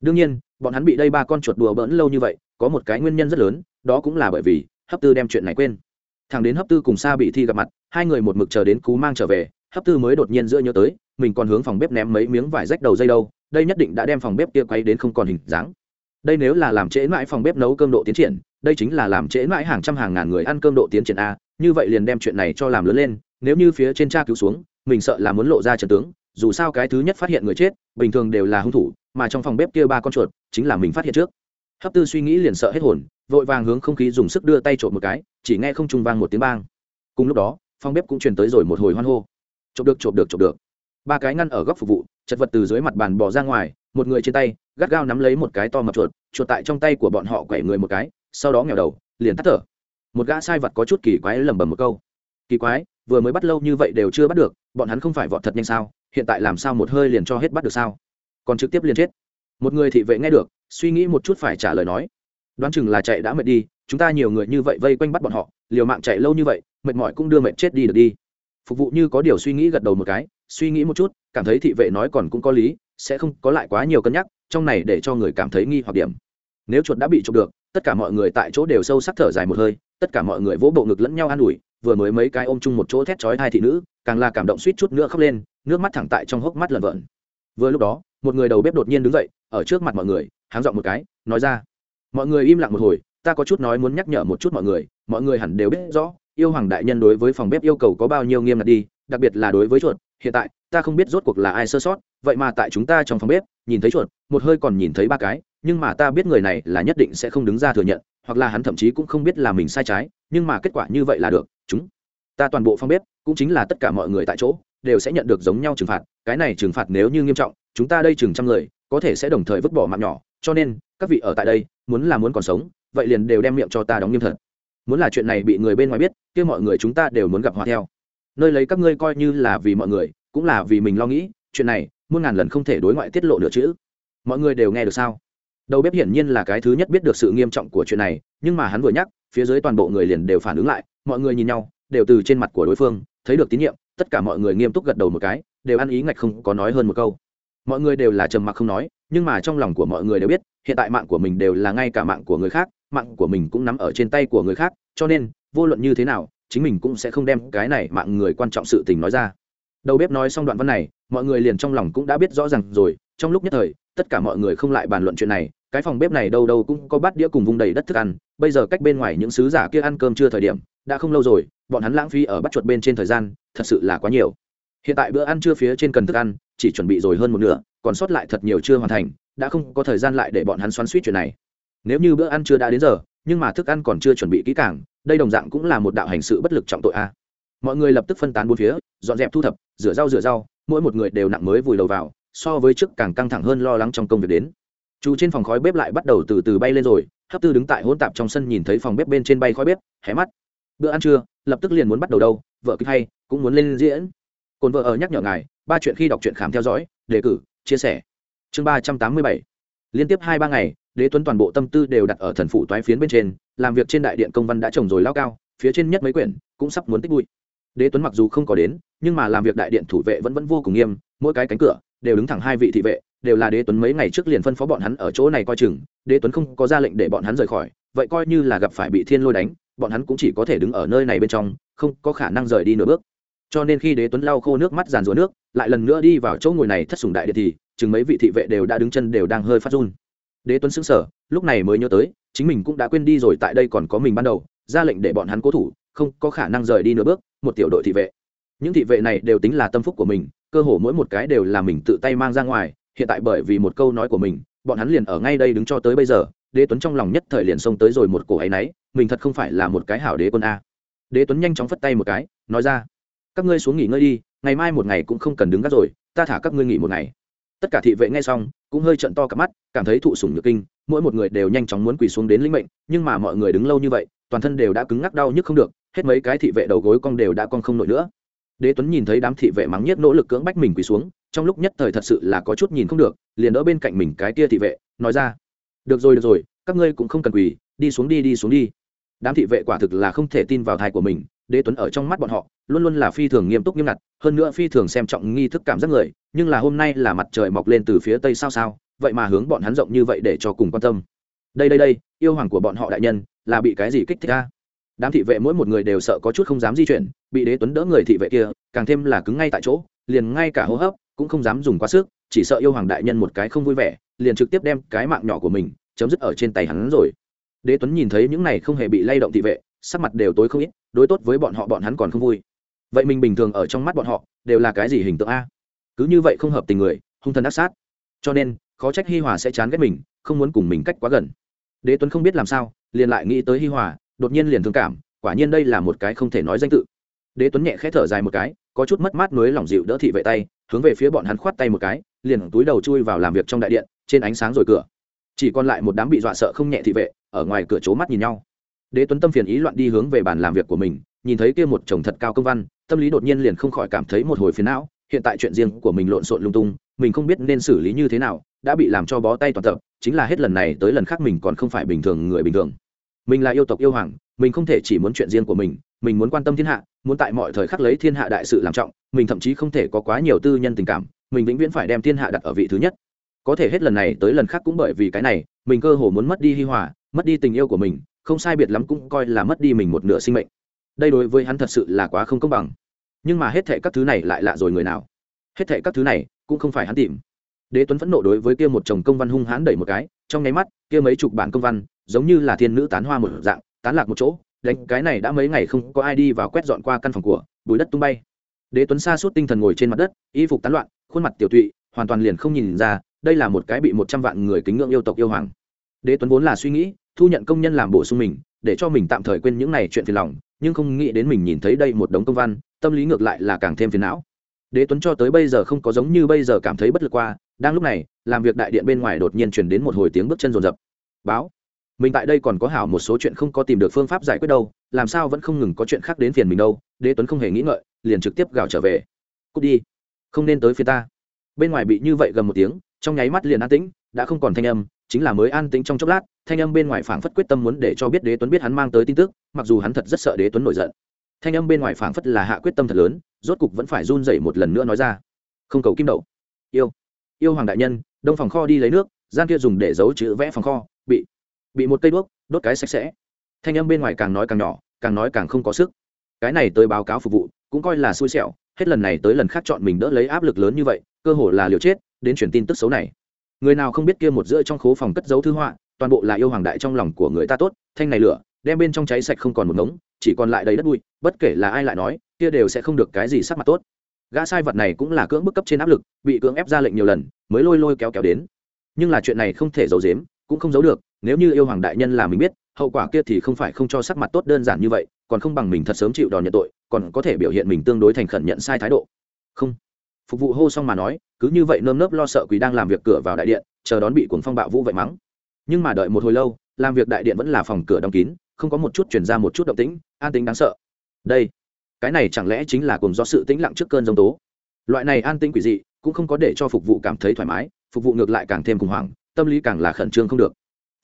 Đương nhiên, bọn hắn bị đây ba con chuột đùa bỡn lâu như vậy có một cái nguyên nhân rất lớn, đó cũng là bởi vì hấp tư đem chuyện này quên. Thằng đến hấp tư cùng sa bị thi gặp mặt, hai người một mực chờ đến cú mang trở về, hấp tư mới đột nhiên giữa nhớ tới, mình còn hướng phòng bếp ném mấy miếng vải rách đầu dây đâu, đây nhất định đã đem phòng bếp kia quay đến không còn hình dáng. Đây nếu là làm trễ mãi phòng bếp nấu cơm độ tiến triển, đây chính là làm trễ mãi hàng trăm hàng ngàn người ăn cơm độ tiến triển a, như vậy liền đem chuyện này cho làm lớn lên, nếu như phía trên tra cứu xuống, mình sợ là muốn lộ ra trận tướng, dù sao cái thứ nhất phát hiện người chết, bình thường đều là hung thủ, mà trong phòng bếp kia ba con chuột, chính là mình phát hiện trước hấp tư suy nghĩ liền sợ hết hồn, vội vàng hướng không khí dùng sức đưa tay trộm một cái, chỉ nghe không trung vang một tiếng bang. Cùng lúc đó, phòng bếp cũng truyền tới rồi một hồi hoan hô. Chộp được trộn được trộn được. Ba cái ngăn ở góc phục vụ, chật vật từ dưới mặt bàn bỏ ra ngoài, một người trên tay, gắt gao nắm lấy một cái to mập chuột chuột tại trong tay của bọn họ quẩy người một cái, sau đó nghèo đầu, liền tắt thở. Một gã sai vật có chút kỳ quái lẩm bẩm một câu. Kỳ quái, vừa mới bắt lâu như vậy đều chưa bắt được, bọn hắn không phải vọt thật nhanh sao, hiện tại làm sao một hơi liền cho hết bắt được sao? Còn trực tiếp liền chết. Một người thị vệ nghe được suy nghĩ một chút phải trả lời nói, đoán chừng là chạy đã mệt đi, chúng ta nhiều người như vậy vây quanh bắt bọn họ, liều mạng chạy lâu như vậy, mệt mỏi cũng đưa mệt chết đi được đi. Phục vụ như có điều suy nghĩ gật đầu một cái, suy nghĩ một chút, cảm thấy thị vệ nói còn cũng có lý, sẽ không có lại quá nhiều cân nhắc, trong này để cho người cảm thấy nghi hoặc điểm. Nếu chuột đã bị trộm được, tất cả mọi người tại chỗ đều sâu sắc thở dài một hơi, tất cả mọi người vỗ bộ ngực lẫn nhau an ủi, vừa mới mấy cái ôm chung một chỗ thét chói hai thị nữ, càng là cảm động suýt chút nữa khóc lên, nước mắt thẳng tại trong hốc mắt lợn vợn. Vừa lúc đó, một người đầu bếp đột nhiên đứng dậy, ở trước mặt mọi người háng giọng một cái, nói ra. Mọi người im lặng một hồi, ta có chút nói muốn nhắc nhở một chút mọi người mọi người hẳn đều biết rõ, yêu hoàng đại nhân đối với phòng bếp yêu cầu có bao nhiêu nghiêm ngặt đi, đặc biệt là đối với chuột, hiện tại, ta không biết rốt cuộc là ai sơ sót, vậy mà tại chúng ta trong phòng bếp, nhìn thấy chuột, một hơi còn nhìn thấy ba cái, nhưng mà ta biết người này là nhất định sẽ không đứng ra thừa nhận, hoặc là hắn thậm chí cũng không biết là mình sai trái, nhưng mà kết quả như vậy là được, chúng. Ta toàn bộ phòng bếp, cũng chính là tất cả mọi người tại chỗ, đều sẽ nhận được giống nhau trừng phạt, cái này trừng phạt nếu như nghiêm trọng, chúng ta đây chừng trăm người, có thể sẽ đồng thời vứt bỏ mạng nhỏ cho nên, các vị ở tại đây, muốn là muốn còn sống, vậy liền đều đem miệng cho ta đóng nghiêm thật. Muốn là chuyện này bị người bên ngoài biết, kia mọi người chúng ta đều muốn gặp hòa theo. Nơi lấy các ngươi coi như là vì mọi người, cũng là vì mình lo nghĩ, chuyện này, muôn ngàn lần không thể đối ngoại tiết lộ nửa chữ. Mọi người đều nghe được sao? Đầu bếp hiển nhiên là cái thứ nhất biết được sự nghiêm trọng của chuyện này, nhưng mà hắn vừa nhắc, phía dưới toàn bộ người liền đều phản ứng lại, mọi người nhìn nhau, đều từ trên mặt của đối phương, thấy được tín nhiệm, tất cả mọi người nghiêm túc gật đầu một cái, đều ăn ý ngạch không có nói hơn một câu. Mọi người đều là trầm mặc không nói nhưng mà trong lòng của mọi người đều biết, hiện tại mạng của mình đều là ngay cả mạng của người khác, mạng của mình cũng nắm ở trên tay của người khác, cho nên, vô luận như thế nào, chính mình cũng sẽ không đem cái này mạng người quan trọng sự tình nói ra. Đầu bếp nói xong đoạn văn này, mọi người liền trong lòng cũng đã biết rõ ràng rồi, trong lúc nhất thời, tất cả mọi người không lại bàn luận chuyện này, cái phòng bếp này đâu đâu cũng có bát đĩa cùng vùng đầy đất thức ăn, bây giờ cách bên ngoài những sứ giả kia ăn cơm chưa thời điểm, đã không lâu rồi, bọn hắn lãng phí ở bắt chuột bên trên thời gian, thật sự là quá nhiều. Hiện tại bữa ăn trưa phía trên cần thức ăn, chỉ chuẩn bị rồi hơn một nửa còn sót lại thật nhiều chưa hoàn thành, đã không có thời gian lại để bọn hắn xoắn suýt chuyện này. Nếu như bữa ăn chưa đã đến giờ, nhưng mà thức ăn còn chưa chuẩn bị kỹ càng, đây đồng dạng cũng là một đạo hành sự bất lực trọng tội a. Mọi người lập tức phân tán bốn phía, dọn dẹp thu thập, rửa rau rửa rau, mỗi một người đều nặng mới vùi đầu vào, so với trước càng căng thẳng hơn lo lắng trong công việc đến. Chú trên phòng khói bếp lại bắt đầu từ từ bay lên rồi, hấp tư đứng tại hỗn tạp trong sân nhìn thấy phòng bếp bên trên bay khói bếp, hé mắt. Bữa ăn trưa, lập tức liền muốn bắt đầu đâu, vợ kịch hay, cũng muốn lên diễn. Cồn vợ ở nhắc nhở ngài, ba chuyện khi đọc truyện khám theo dõi, đề cử chia sẻ. Chương ba trăm tám mươi bảy. Liên tiếp hai ba ngày, đế tuấn toàn bộ tâm tư đều đặt ở thần phủ toái phiến bên trên, làm việc trên đại điện công văn đã trồng rồi lao cao, phía trên nhất mấy quyển cũng sắp muốn tích bụi. Đế tuấn mặc dù không có đến, nhưng mà làm việc đại điện thủ vệ vẫn vẫn vô cùng nghiêm, mỗi cái cánh cửa đều đứng thẳng hai vị thị vệ, đều là đế tuấn mấy ngày trước liền phân phó bọn hắn ở chỗ này coi chừng, đế tuấn không có ra lệnh để bọn hắn rời khỏi, vậy coi như là gặp phải bị thiên lôi đánh, bọn hắn cũng chỉ có thể đứng ở nơi này bên trong, không có khả năng rời đi nửa bước cho nên khi đế tuấn lau khô nước mắt giàn rúa nước, lại lần nữa đi vào chỗ ngồi này thất sùng đại điện thì, chừng mấy vị thị vệ đều đã đứng chân đều đang hơi phát run. Đế tuấn sững sờ, lúc này mới nhớ tới, chính mình cũng đã quên đi rồi tại đây còn có mình ban đầu, ra lệnh để bọn hắn cố thủ, không có khả năng rời đi nửa bước, một tiểu đội thị vệ. Những thị vệ này đều tính là tâm phúc của mình, cơ hồ mỗi một cái đều là mình tự tay mang ra ngoài, hiện tại bởi vì một câu nói của mình, bọn hắn liền ở ngay đây đứng cho tới bây giờ, đế tuấn trong lòng nhất thời liền xông tới rồi một cổ ấy nấy mình thật không phải là một cái hảo đế quân a. Đế tuấn nhanh chóng phất tay một cái, nói ra các ngươi xuống nghỉ ngơi đi, ngày mai một ngày cũng không cần đứng gác rồi, ta thả các ngươi nghỉ một ngày. Tất cả thị vệ nghe xong, cũng hơi trận to cả mắt, cảm thấy thụ sủng nhược kinh, mỗi một người đều nhanh chóng muốn quỳ xuống đến linh mệnh, nhưng mà mọi người đứng lâu như vậy, toàn thân đều đã cứng ngắc đau nhức không được, hết mấy cái thị vệ đầu gối cong đều đã cong không nổi nữa. Đế tuấn nhìn thấy đám thị vệ mắng nhiếc nỗ lực cưỡng bách mình quỳ xuống, trong lúc nhất thời thật sự là có chút nhìn không được, liền đỡ bên cạnh mình cái tia thị vệ, nói ra, được rồi được rồi, các ngươi cũng không cần quỳ, đi xuống đi đi xuống đi. Đám thị vệ quả thực là không thể tin vào thai của mình đế tuấn ở trong mắt bọn họ luôn luôn là phi thường nghiêm túc nghiêm ngặt, hơn nữa phi thường xem trọng nghi thức cảm giác người, nhưng là hôm nay là mặt trời mọc lên từ phía tây sao sao, vậy mà hướng bọn hắn rộng như vậy để cho cùng quan tâm. Đây đây đây, yêu hoàng của bọn họ đại nhân, là bị cái gì kích thích ra đám thị vệ mỗi một người đều sợ có chút không dám di chuyển, bị đế tuấn đỡ người thị vệ kia, càng thêm là cứng ngay tại chỗ, liền ngay cả hô hấp cũng không dám dùng quá sức, chỉ sợ yêu hoàng đại nhân một cái không vui vẻ, liền trực tiếp đem cái mạng nhỏ của mình chấm dứt ở trên tay hắn rồi. Đế tuấn nhìn thấy những này không hề bị lay động thị vệ, sắc mặt đều tối không ít đối tốt với bọn họ bọn hắn còn không vui. Vậy mình bình thường ở trong mắt bọn họ, đều là cái gì hình tượng a? Cứ như vậy không hợp tình người, hung thần ác sát. Cho nên, khó trách hi hòa sẽ chán ghét mình, không muốn cùng mình cách quá gần. Đế tuấn không biết làm sao, liền lại nghĩ tới hi hòa, đột nhiên liền thương cảm, quả nhiên đây là một cái không thể nói danh tự. Đế tuấn nhẹ khẽ thở dài một cái, có chút mất mát nuối lòng dịu đỡ thị vệ tay, hướng về phía bọn hắn khoát tay một cái, liền túi đầu chui vào làm việc trong đại điện, trên ánh sáng rồi cửa. Chỉ còn lại một đám bị dọa sợ không nhẹ thị vệ, ở ngoài cửa c mắt nhìn nhau đế tuấn tâm phiền ý loạn đi hướng về bàn làm việc của mình, nhìn thấy kia một chồng thật cao công văn, tâm lý đột nhiên liền không khỏi cảm thấy một hồi phiền não, hiện tại chuyện riêng của mình lộn xộn lung tung, mình không biết nên xử lý như thế nào, đã bị làm cho bó tay toàn tập, chính là hết lần này tới lần khác mình còn không phải bình thường người bình thường. Mình là yêu tộc yêu hoàng, mình không thể chỉ muốn chuyện riêng của mình mình muốn quan tâm thiên hạ, muốn tại mọi thời khắc lấy thiên hạ đại sự làm trọng, mình thậm chí không thể có quá nhiều tư nhân tình cảm, mình vĩnh viễn phải đem thiên hạ đặt ở vị thứ nhất. Có thể hết lần này tới lần khác cũng bởi vì cái này, mình cơ hồ muốn mất đi hi hòa, mất đi tình yêu của mình không sai biệt lắm cũng coi là mất đi mình một nửa sinh mệnh. Đây đối với hắn thật sự là quá không công bằng. Nhưng mà hết thệ các thứ này lại lạ rồi người nào? Hết thệ các thứ này cũng không phải hắn tìm. Đế tuấn phẫn nộ đối với kia một chồng công văn hung hãn đẩy một cái, trong nháy mắt, kia mấy chục bản công văn giống như là thiên nữ tán hoa một dạng, tán lạc một chỗ, đánh cái này đã mấy ngày không có ai đi vào quét dọn qua căn phòng của, bùi đất tung bay. Đế tuấn xa suốt tinh thần ngồi trên mặt đất, y phục tán loạn, khuôn mặt tiểu tụy, hoàn toàn liền không nhìn ra, đây là một cái bị một trăm vạn người kính ngưỡng yêu tộc yêu hoàng. Đế tuấn vốn là suy nghĩ thu nhận công nhân làm bổ sung mình, để cho mình tạm thời quên những này chuyện phiền lòng, nhưng không nghĩ đến mình nhìn thấy đây một đống công văn, tâm lý ngược lại là càng thêm phiền não. Đế tuấn cho tới bây giờ không có giống như bây giờ cảm thấy bất lực qua, đang lúc này, làm việc đại điện bên ngoài đột nhiên chuyển đến một hồi tiếng bước chân rồn rập. Báo, mình tại đây còn có hảo một số chuyện không có tìm được phương pháp giải quyết đâu, làm sao vẫn không ngừng có chuyện khác đến phiền mình đâu, đế tuấn không hề nghĩ ngợi, liền trực tiếp gào trở về. Cút đi, không nên tới phía ta. Bên ngoài bị như vậy gần một tiếng, trong nháy mắt liền an tĩnh, đã không còn thanh âm, chính là mới an tĩnh trong chốc lát thanh âm bên ngoài phảng phất quyết tâm muốn để cho biết đế tuấn biết hắn mang tới tin tức, mặc dù hắn thật rất sợ đế tuấn nổi giận. Thanh âm bên ngoài phảng phất là hạ quyết tâm thật lớn, rốt cục vẫn phải run rẩy một lần nữa nói ra. Không cầu kim đậu. Yêu. Yêu hoàng đại nhân, đông phòng kho đi lấy nước, gian kia dùng để giấu chữ vẽ phòng kho, bị bị một cây đuốc, đốt cái sạch sẽ. Thanh âm bên ngoài càng nói càng nhỏ, càng nói càng không có sức. Cái này tới báo cáo phục vụ, cũng coi là xui xẻo, hết lần này tới lần khác chọn mình đỡ lấy áp lực lớn như vậy, cơ hồ là liều chết, đến truyền tin tức xấu này. Người nào không biết kia một giữa trong khố phòng cất giấu thư họa toàn bộ là yêu hoàng đại trong lòng của người ta tốt, thanh này lửa, đem bên trong cháy sạch không còn một ngống, chỉ còn lại đầy đất bụi, bất kể là ai lại nói, kia đều sẽ không được cái gì sắc mặt tốt. Gã sai vật này cũng là cưỡng bức cấp trên áp lực, bị cưỡng ép ra lệnh nhiều lần, mới lôi lôi kéo kéo đến. Nhưng là chuyện này không thể giấu giếm, cũng không giấu được, nếu như yêu hoàng đại nhân là mình biết, hậu quả kia thì không phải không cho sắc mặt tốt đơn giản như vậy, còn không bằng mình thật sớm chịu đòn nhận tội, còn có thể biểu hiện mình tương đối thành khẩn nhận sai thái độ. Không. Phục vụ hô xong mà nói, cứ như vậy nơm nớp lo sợ quý đang làm việc cửa vào đại điện, chờ đón bị cuồng phong bạo vũ vậy mắng nhưng mà đợi một hồi lâu, làm việc đại điện vẫn là phòng cửa đóng kín, không có một chút chuyển ra một chút động tĩnh, an tĩnh đáng sợ. Đây, cái này chẳng lẽ chính là cùng do sự tĩnh lặng trước cơn giông tố? Loại này an tĩnh quỷ dị, cũng không có để cho phục vụ cảm thấy thoải mái, phục vụ ngược lại càng thêm khủng hoảng, tâm lý càng là khẩn trương không được.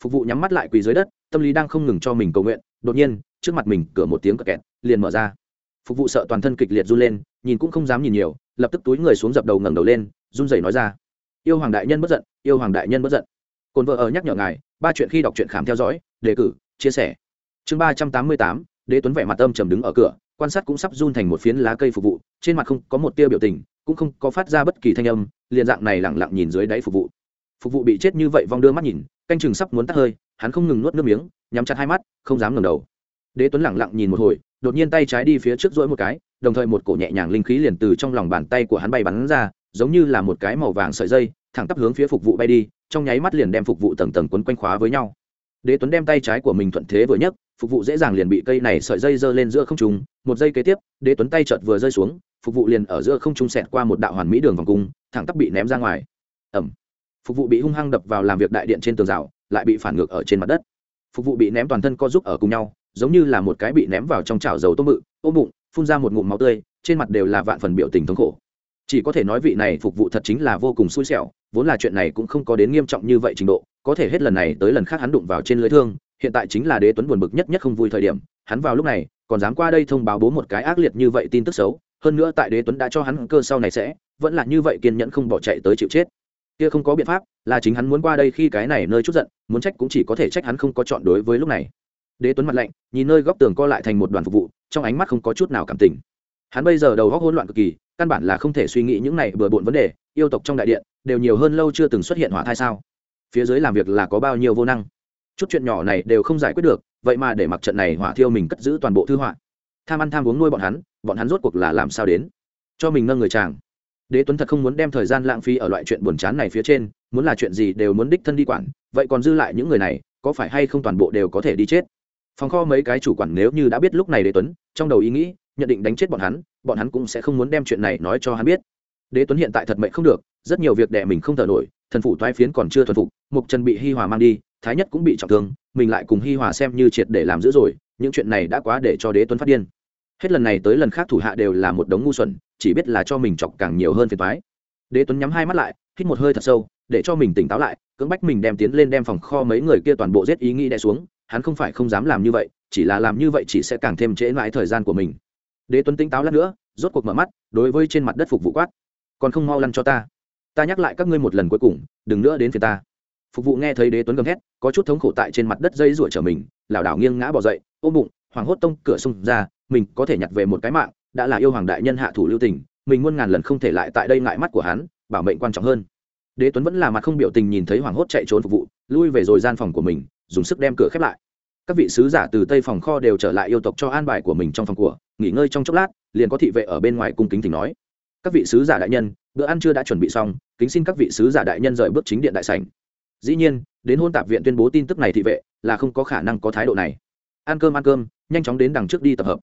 Phục vụ nhắm mắt lại quỳ dưới đất, tâm lý đang không ngừng cho mình cầu nguyện, đột nhiên, trước mặt mình cửa một tiếng cờ kẹt, liền mở ra. Phục vụ sợ toàn thân kịch liệt run lên, nhìn cũng không dám nhìn nhiều, lập tức túi người xuống dập đầu ngẩng đầu lên, run rẩy nói ra. Yêu hoàng đại nhân bất giận, yêu hoàng đại nhân bất giận cồn vợ ở nhắc nhở ngài, ba chuyện khi đọc truyện khám theo dõi, đề cử, chia sẻ. Chương ba trăm tám mươi tám, đế tuấn vẻ mặt âm trầm đứng ở cửa, quan sát cũng sắp run thành một phiến lá cây phục vụ, trên mặt không có một tia biểu tình, cũng không có phát ra bất kỳ thanh âm, liền dạng này lẳng lặng nhìn dưới đáy phục vụ. Phục vụ bị chết như vậy vong đưa mắt nhìn, canh chừng sắp muốn tắt hơi, hắn không ngừng nuốt nước miếng, nhắm chặt hai mắt, không dám ngẩng đầu. Đế tuấn lẳng lặng nhìn một hồi, đột nhiên tay trái đi phía trước rỗi một cái, đồng thời một cổ nhẹ nhàng linh khí liền từ trong lòng bàn tay của hắn bay bắn ra, giống như là một cái màu vàng sợi dây thẳng tắp hướng phía phục vụ bay đi, trong nháy mắt liền đem phục vụ tầng tầng quấn quanh khóa với nhau. Đế tuấn đem tay trái của mình thuận thế vừa nhấc, phục vụ dễ dàng liền bị cây này sợi dây giơ lên giữa không trung. Một giây kế tiếp, đế tuấn tay chợt vừa rơi xuống, phục vụ liền ở giữa không trung xẹt qua một đạo hoàn mỹ đường vòng cung, thẳng tắp bị ném ra ngoài. Ẩm phục vụ bị hung hăng đập vào làm việc đại điện trên tường rào, lại bị phản ngược ở trên mặt đất. Phục vụ bị ném toàn thân co giúp ở cùng nhau, giống như là một cái bị ném vào trong chảo dầu tôm mự ôm bụng, phun ra một ngụm máu tươi, trên mặt đều là vạn phần biểu tình thống khổ chỉ có thể nói vị này phục vụ thật chính là vô cùng xui xẻo, vốn là chuyện này cũng không có đến nghiêm trọng như vậy trình độ, có thể hết lần này tới lần khác hắn đụng vào trên lưới thương, hiện tại chính là đế tuấn buồn bực nhất nhất không vui thời điểm, hắn vào lúc này, còn dám qua đây thông báo bố một cái ác liệt như vậy tin tức xấu, hơn nữa tại đế tuấn đã cho hắn cơ sau này sẽ, vẫn là như vậy kiên nhẫn không bỏ chạy tới chịu chết. Kia không có biện pháp, là chính hắn muốn qua đây khi cái này nơi chút giận, muốn trách cũng chỉ có thể trách hắn không có chọn đối với lúc này. Đế tuấn mặt lạnh, nhìn nơi góc tường co lại thành một đoàn phục vụ, trong ánh mắt không có chút nào cảm tình hắn bây giờ đầu góc hỗn loạn cực kỳ, căn bản là không thể suy nghĩ những này bừa bộn vấn đề, yêu tộc trong đại điện, đều nhiều hơn lâu chưa từng xuất hiện hỏa thai sao? Phía dưới làm việc là có bao nhiêu vô năng? Chút chuyện nhỏ này đều không giải quyết được, vậy mà để mặc trận này hỏa thiêu mình cất giữ toàn bộ thư họa. Tham ăn tham uống nuôi bọn hắn bọn hắn rốt cuộc là làm sao đến? Cho mình nâng người chàng. Đế tuấn thật không muốn đem thời gian lãng phí ở loại chuyện buồn chán này phía trên, muốn là chuyện gì đều muốn đích thân đi quản, vậy còn dư lại những người này, có phải hay không toàn bộ đều có thể đi chết? Phòng kho mấy cái chủ quản nếu như đã biết lúc này đế tuấn, trong đầu ý nghĩ nhận định đánh chết bọn hắn bọn hắn cũng sẽ không muốn đem chuyện này nói cho hắn biết. Đế tuấn hiện tại thật mệnh không được, rất nhiều việc đẻ mình không thở nổi, thần phủ toái phiến còn chưa thuần phục, mục trần bị hi hòa mang đi, thái nhất cũng bị trọng thương, mình lại cùng hi hòa xem như triệt để làm giữ rồi, những chuyện này đã quá để cho đế tuấn phát điên. Hết lần này tới lần khác thủ hạ đều là một đống ngu xuẩn, chỉ biết là cho mình chọc càng nhiều hơn phiền toái. Đế tuấn nhắm hai mắt lại, hít một hơi thật sâu, để cho mình tỉnh táo lại, cưỡng bách mình đem tiến lên đem phòng kho mấy người kia toàn bộ giết ý nghĩ đè xuống, hắn không phải không dám làm như vậy, chỉ là làm như vậy chỉ sẽ càng thêm trễ mãi thời gian của mình đế tuấn tỉnh táo lát nữa, rốt cuộc mở mắt, đối với trên mặt đất phục vụ quát. Còn không mau lăn cho ta. Ta nhắc lại các ngươi một lần cuối cùng, đừng nữa đến phía ta. Phục vụ nghe thấy đế tuấn gầm thét, có chút thống khổ tại trên mặt đất dây rủa trở mình, lảo đảo nghiêng ngã bỏ dậy, ôm bụng hoàng hốt tông cửa xông ra, mình có thể nhặt về một cái mạng, đã là yêu hoàng đại nhân hạ thủ lưu tình, mình muôn ngàn lần không thể lại tại đây ngại mắt của hắn, bảo mệnh quan trọng hơn. Đế tuấn vẫn là mặt không biểu tình nhìn thấy hoàng hốt chạy trốn phục vụ, lui về rồi gian phòng của mình, dùng sức đem cửa khép lại. Các vị sứ giả từ tây phòng kho đều trở lại yêu tộc cho an bài của mình trong phòng của nghỉ ngơi trong chốc lát, liền có thị vệ ở bên ngoài cung kính thỉnh nói. Các vị sứ giả đại nhân, bữa ăn chưa đã chuẩn bị xong, kính xin các vị sứ giả đại nhân rời bước chính điện đại sảnh. Dĩ nhiên, đến hôn tạp viện tuyên bố tin tức này thị vệ, là không có khả năng có thái độ này. Ăn cơm ăn cơm, nhanh chóng đến đằng trước đi tập hợp.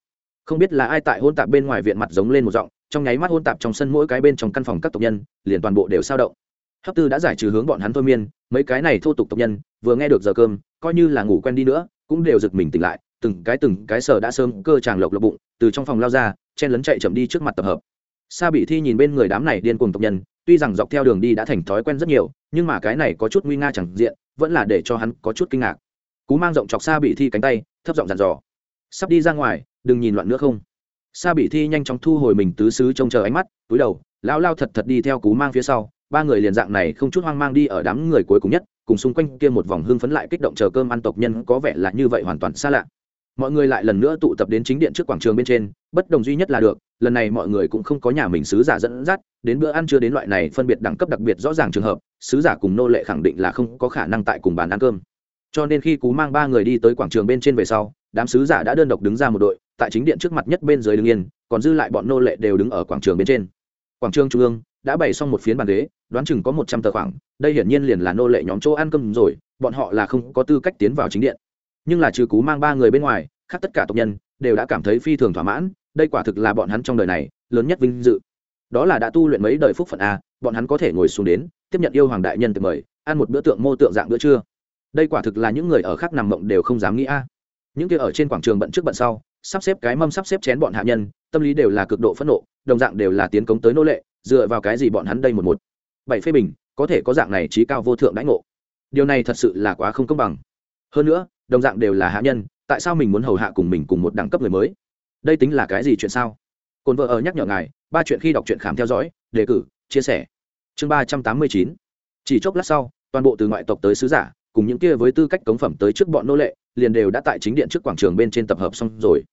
Không biết là ai tại hôn tạp bên ngoài viện mặt giống lên một giọng, trong nháy mắt hôn tạp trong sân mỗi cái bên trong căn phòng các tộc nhân, liền toàn bộ đều sao động. Hấp tư đã giải trừ hướng bọn hắn thôi miên, mấy cái này thô tục tộc nhân, vừa nghe được giờ cơm, coi như là ngủ quen đi nữa, cũng đều giật mình tỉnh lại từng cái từng cái sở đã sớm cơ tràng lộc lộc bụng, từ trong phòng lao ra, chen lấn chạy chậm đi trước mặt tập hợp. Sa bị thi nhìn bên người đám này điên cuồng tộc nhân, tuy rằng dọc theo đường đi đã thành thói quen rất nhiều, nhưng mà cái này có chút nguy nga chẳng diện, vẫn là để cho hắn có chút kinh ngạc. Cú mang rộng chọc sa bị thi cánh tay, thấp giọng dặn dò, sắp đi ra ngoài, đừng nhìn loạn nữa không? Sa bị thi nhanh chóng thu hồi mình tứ xứ trông chờ ánh mắt, túi đầu lão lao thật thật đi theo cú mang phía sau, ba người liền dạng này không chút hoang mang đi ở đám người cuối cùng nhất, cùng xung quanh kia một vòng hưng phấn lại kích động chờ cơm ăn tộc nhân có vẻ là như vậy hoàn toàn xa lạ mọi người lại lần nữa tụ tập đến chính điện trước quảng trường bên trên, bất đồng duy nhất là được, lần này mọi người cũng không có nhà mình sứ giả dẫn dắt, đến bữa ăn chưa đến loại này phân biệt đẳng cấp đặc biệt rõ ràng trường hợp, sứ giả cùng nô lệ khẳng định là không có khả năng tại cùng bàn ăn cơm. Cho nên khi cú mang ba người đi tới quảng trường bên trên về sau, đám sứ giả đã đơn độc đứng ra một đội, tại chính điện trước mặt nhất bên dưới đứng yên, còn dư lại bọn nô lệ đều đứng ở quảng trường bên trên. Quảng trường trung ương đã bày xong một phiến bàn ghế, đoán chừng có một trăm tờ khoảng, đây hiển nhiên liền là nô lệ nhóm chỗ ăn cơm rồi, bọn họ là không có tư cách tiến vào chính điện nhưng là trừ cú mang ba người bên ngoài, khác tất cả tộc nhân đều đã cảm thấy phi thường thỏa mãn, đây quả thực là bọn hắn trong đời này lớn nhất vinh dự. Đó là đã tu luyện mấy đời phúc phận a bọn hắn có thể ngồi xuống đến, tiếp nhận yêu hoàng đại nhân từ mời, ăn một bữa tượng mô tượng dạng bữa trưa. Đây quả thực là những người ở khác nằm mộng đều không dám nghĩ a những kia ở trên quảng trường bận trước bận sau, sắp xếp cái mâm sắp xếp chén bọn hạ nhân, tâm lý đều là cực độ phẫn nộ, đồng dạng đều là tiến cống tới nô lệ, dựa vào cái gì bọn hắn đây một một. Bảy phê bình, có thể có dạng này trí cao vô thượng đãi ngộ. Điều này thật sự là quá không công bằng. Hơn nữa đồng dạng đều là hạ nhân, tại sao mình muốn hầu hạ cùng mình cùng một đẳng cấp người mới? Đây tính là cái gì chuyện sao? Cồn vợ ở nhắc nhở ngài, ba chuyện khi đọc truyện khám theo dõi, đề cử, chia sẻ. Chương ba trăm tám mươi chín. Chỉ chốc lát sau, toàn bộ từ ngoại tộc tới sứ giả, cùng những kia với tư cách cống phẩm tới trước bọn nô lệ, liền đều đã tại chính điện trước quảng trường bên trên tập hợp xong rồi.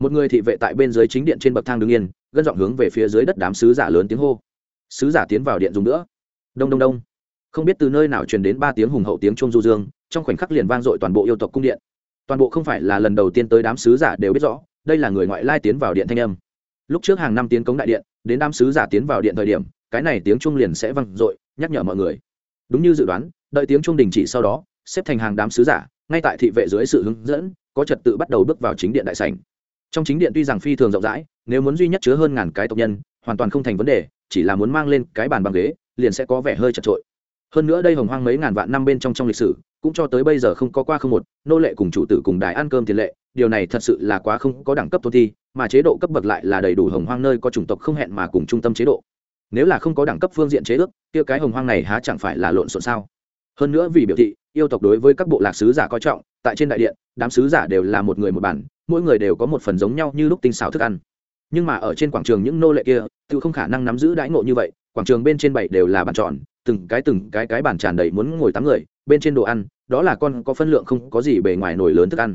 Một người thị vệ tại bên dưới chính điện trên bậc thang đứng yên, gân dọn hướng về phía dưới đất đám sứ giả lớn tiếng hô. Sứ giả tiến vào điện dùng nữa. Đông đông đông. Không biết từ nơi nào truyền đến ba tiếng hùng hậu tiếng trung du dương trong khoảnh khắc liền vang dội toàn bộ yêu tộc cung điện. Toàn bộ không phải là lần đầu tiên tới đám sứ giả đều biết rõ, đây là người ngoại lai tiến vào điện thanh âm. Lúc trước hàng năm tiến cống đại điện, đến đám sứ giả tiến vào điện thời điểm, cái này tiếng trung liền sẽ vang dội, nhắc nhở mọi người. Đúng như dự đoán, đợi tiếng trung đình chỉ sau đó, xếp thành hàng đám sứ giả, ngay tại thị vệ dưới sự hướng dẫn, có trật tự bắt đầu bước vào chính điện đại sảnh. Trong chính điện tuy rằng phi thường rộng rãi, nếu muốn duy nhất chứa hơn ngàn cái tộc nhân, hoàn toàn không thành vấn đề, chỉ là muốn mang lên cái bàn bằng ghế, liền sẽ có vẻ hơi chật trội hơn nữa đây hồng hoang mấy ngàn vạn năm bên trong trong lịch sử cũng cho tới bây giờ không có qua không một, nô lệ cùng chủ tử cùng đài ăn cơm tiền lệ, điều này thật sự là quá không có đẳng cấp tôn thi, mà chế độ cấp bậc lại là đầy đủ hồng hoang nơi có chủng tộc không hẹn mà cùng trung tâm chế độ. Nếu là không có đẳng cấp phương diện chế ước, kia cái hồng hoang này há chẳng phải là lộn xộn sao? Hơn nữa vì biểu thị, yêu tộc đối với các bộ lạc sứ giả coi trọng, tại trên đại điện, đám sứ giả đều là một người một bản, mỗi người đều có một phần giống nhau như lúc tinh xào thức ăn. Nhưng mà ở trên quảng trường những nô lệ kia, tự không khả năng nắm giữ đãi ngộ như vậy, quảng trường bên trên bảy đều là bàn tròn từng cái từng cái cái bàn tràn đầy muốn ngồi tám người, bên trên đồ ăn, đó là con có phân lượng không có gì bề ngoài nổi lớn thức ăn.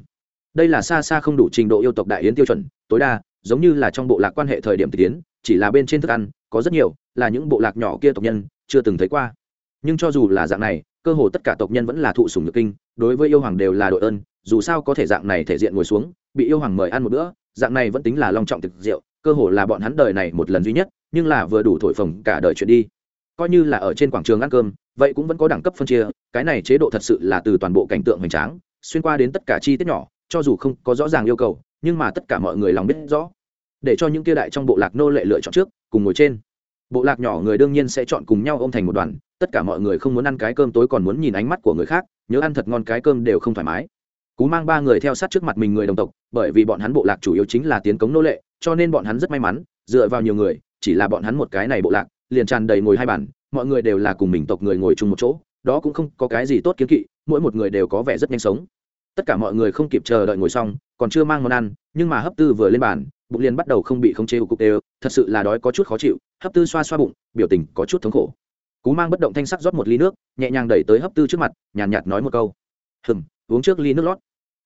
Đây là xa xa không đủ trình độ yêu tộc đại yến tiêu chuẩn, tối đa, giống như là trong bộ lạc quan hệ thời điểm tiến chỉ là bên trên thức ăn, có rất nhiều, là những bộ lạc nhỏ kia tộc nhân, chưa từng thấy qua. Nhưng cho dù là dạng này, cơ hồ tất cả tộc nhân vẫn là thụ sủng nhược kinh, đối với yêu hoàng đều là đội ơn, dù sao có thể dạng này thể diện ngồi xuống, bị yêu hoàng mời ăn một bữa, dạng này vẫn tính là long trọng thực rượu cơ hồ là bọn hắn đời này một lần duy nhất, nhưng là vừa đủ thổi phồng cả đời chuyện đi coi như là ở trên quảng trường ăn cơm, vậy cũng vẫn có đẳng cấp phân chia, cái này chế độ thật sự là từ toàn bộ cảnh tượng hoành tráng, xuyên qua đến tất cả chi tiết nhỏ, cho dù không có rõ ràng yêu cầu, nhưng mà tất cả mọi người lòng biết rõ. Để cho những kia đại trong bộ lạc nô lệ lựa chọn trước, cùng ngồi trên. Bộ lạc nhỏ người đương nhiên sẽ chọn cùng nhau ôm thành một đoàn, tất cả mọi người không muốn ăn cái cơm tối còn muốn nhìn ánh mắt của người khác, nhớ ăn thật ngon cái cơm đều không thoải mái. Cú mang ba người theo sát trước mặt mình người đồng tộc, bởi vì bọn hắn bộ lạc chủ yếu chính là tiến cống nô lệ, cho nên bọn hắn rất may mắn, dựa vào nhiều người, chỉ là bọn hắn một cái này bộ lạc liền tràn đầy ngồi hai bàn mọi người đều là cùng mình tộc người ngồi chung một chỗ đó cũng không có cái gì tốt kiến kỵ mỗi một người đều có vẻ rất nhanh sống. Tất cả mọi người không kịp chờ đợi ngồi xong còn chưa mang món ăn nhưng mà hấp tư vừa lên bàn bụng liền bắt đầu không bị khống chế của cục đều thật sự là đói có chút khó chịu hấp tư xoa xoa bụng biểu tình có chút thống khổ. Cú mang bất động thanh sắc rót một ly nước nhẹ nhàng đẩy tới hấp tư trước mặt nhàn nhạt, nhạt nói một câu. Hừm uống trước ly nước lót.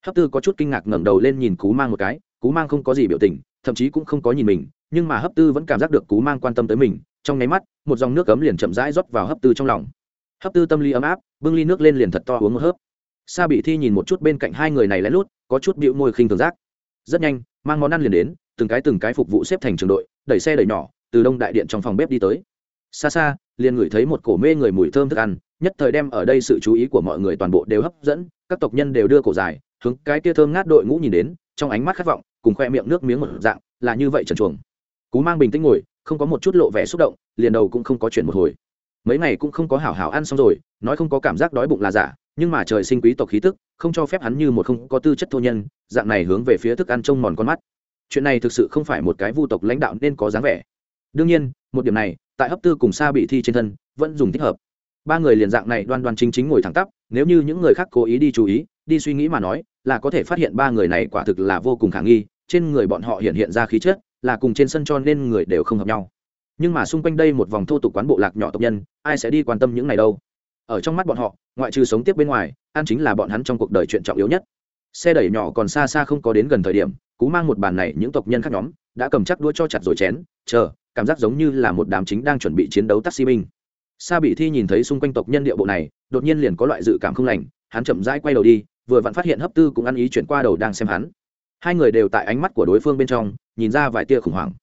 Hấp tư có chút kinh ngạc ngẩng đầu lên nhìn cú mang một cái cú mang không có gì biểu tình thậm chí cũng không có nhìn mình, nhưng mà hấp tư vẫn cảm giác được cú mang quan tâm tới mình. Trong nháy mắt, một dòng nước cấm liền chậm rãi rót vào hấp tư trong lòng. Hấp tư tâm lý ấm áp, bưng ly nước lên liền thật to uống một hớp. Sa bị thi nhìn một chút bên cạnh hai người này lén lút, có chút bịu môi khinh thường giác. Rất nhanh, mang món ăn liền đến, từng cái từng cái phục vụ xếp thành trường đội, đẩy xe đẩy nhỏ, từ đông đại điện trong phòng bếp đi tới. Xa xa, liền ngửi thấy một cổ mê người mùi thơm thức ăn, nhất thời đem ở đây sự chú ý của mọi người toàn bộ đều hấp dẫn, các tộc nhân đều đưa cổ dài, hướng cái kia thơm ngát đội ngũ nhìn đến, trong ánh mắt khát vọng cùng khoe miệng nước miếng một dạng, là như vậy trần chuồng. Cú mang bình tĩnh ngồi, không có một chút lộ vẻ xúc động, liền đầu cũng không có chuyển một hồi. Mấy ngày cũng không có hảo hảo ăn xong rồi, nói không có cảm giác đói bụng là giả, nhưng mà trời sinh quý tộc khí tức, không cho phép hắn như một không có tư chất thô nhân, dạng này hướng về phía thức ăn trông mòn con mắt. Chuyện này thực sự không phải một cái vu tộc lãnh đạo nên có dáng vẻ. Đương nhiên, một điểm này, tại hấp tư cùng xa bị thi trên thân, vẫn dùng thích hợp. Ba người liền dạng này đoan đoan chính chính ngồi thẳng tắp, nếu như những người khác cố ý đi chú ý, đi suy nghĩ mà nói, là có thể phát hiện ba người này quả thực là vô cùng khả nghi trên người bọn họ hiện hiện ra khí chất, là cùng trên sân cho nên người đều không hợp nhau. Nhưng mà xung quanh đây một vòng thô tục quán bộ lạc nhỏ tộc nhân, ai sẽ đi quan tâm những này đâu? Ở trong mắt bọn họ, ngoại trừ sống tiếp bên ngoài ăn chính là bọn hắn trong cuộc đời chuyện trọng yếu nhất. Xe đẩy nhỏ còn xa xa không có đến gần thời điểm, cú mang một bàn này những tộc nhân khác nhóm, đã cầm chắc đua cho chặt rồi chén, chờ, cảm giác giống như là một đám chính đang chuẩn bị chiến đấu taxi binh. Sa bị thi nhìn thấy xung quanh tộc nhân địa bộ này, đột nhiên liền có loại dự cảm không lành, hắn chậm rãi quay đầu đi, vừa vặn phát hiện hấp tư cũng ăn ý chuyển qua đầu đang xem hắn hai người đều tại ánh mắt của đối phương bên trong, nhìn ra vài tia khủng hoảng.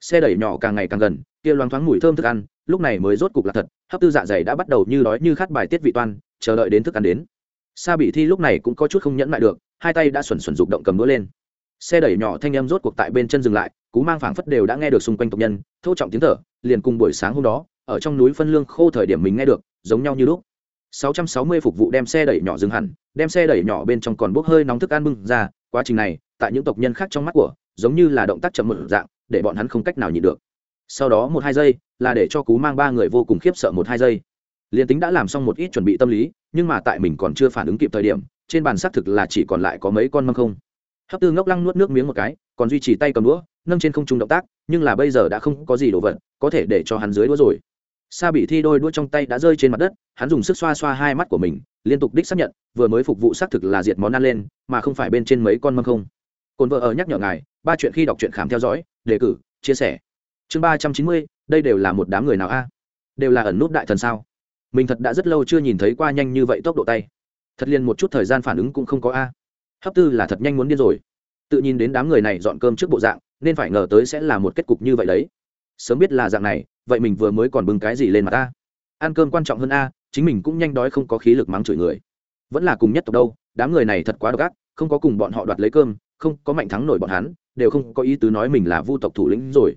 Xe đẩy nhỏ càng ngày càng gần tia loáng thoáng mùi thơm thức ăn, lúc này mới rốt cục là thật, hấp tư dạ dày đã bắt đầu như đói như khát bài tiết vị toan, chờ đợi đến thức ăn đến. Sa bị thi lúc này cũng có chút không nhẫn lại được, hai tay đã xuẩn xuẩn rụng động cầm đũa lên. Xe đẩy nhỏ thanh em rốt cuộc tại bên chân dừng lại, cú mang phảng phất đều đã nghe được xung quanh tộc nhân, thô trọng tiếng thở, liền cùng buổi sáng hôm đó, ở trong núi phân lương khô thời điểm mình nghe được, giống nhau như lúc. 660 phục vụ đem xe đẩy nhỏ dừng hẳn, đem xe đẩy nhỏ bên trong còn bốc hơi nóng thức ăn bưng ra, quá trình này tại những tộc nhân khác trong mắt của, giống như là động tác chậm một dạng, để bọn hắn không cách nào nhịn được. Sau đó một hai giây, là để cho cú mang ba người vô cùng khiếp sợ một hai giây. Liền tính đã làm xong một ít chuẩn bị tâm lý, nhưng mà tại mình còn chưa phản ứng kịp thời điểm, trên bàn xác thực là chỉ còn lại có mấy con mâm không. Hấp tư ngốc lăng nuốt nước miếng một cái, còn duy trì tay cầm đũa, nâng trên không trung động tác, nhưng là bây giờ đã không có gì đồ vật, có thể để cho hắn dưới đũa rồi. Sa bị thi đôi đũa trong tay đã rơi trên mặt đất, hắn dùng sức xoa xoa hai mắt của mình, liên tục đích xác nhận, vừa mới phục vụ xác thực là diệt món ăn lên, mà không phải bên trên mấy con mâm không cồn vợ ở nhắc nhở ngài, ba chuyện khi đọc truyện khám theo dõi, đề cử, chia sẻ. Chương ba trăm chín mươi, đây đều là một đám người nào a? Đều là ẩn nút đại thần sao? Mình thật đã rất lâu chưa nhìn thấy qua nhanh như vậy tốc độ tay. Thật liền một chút thời gian phản ứng cũng không có a. Hấp tư là thật nhanh muốn điên rồi. Tự nhìn đến đám người này dọn cơm trước bộ dạng, nên phải ngờ tới sẽ là một kết cục như vậy đấy. Sớm biết là dạng này, vậy mình vừa mới còn bưng cái gì lên mặt ta? Ăn cơm quan trọng hơn a, chính mình cũng nhanh đói không có khí lực mắng chửi người. Vẫn là cùng nhất tộc đâu, đám người này thật quá độc ác, không có cùng bọn họ đoạt lấy cơm không có mạnh thắng nổi bọn hắn, đều không có ý tứ nói mình là vu tộc thủ lĩnh rồi.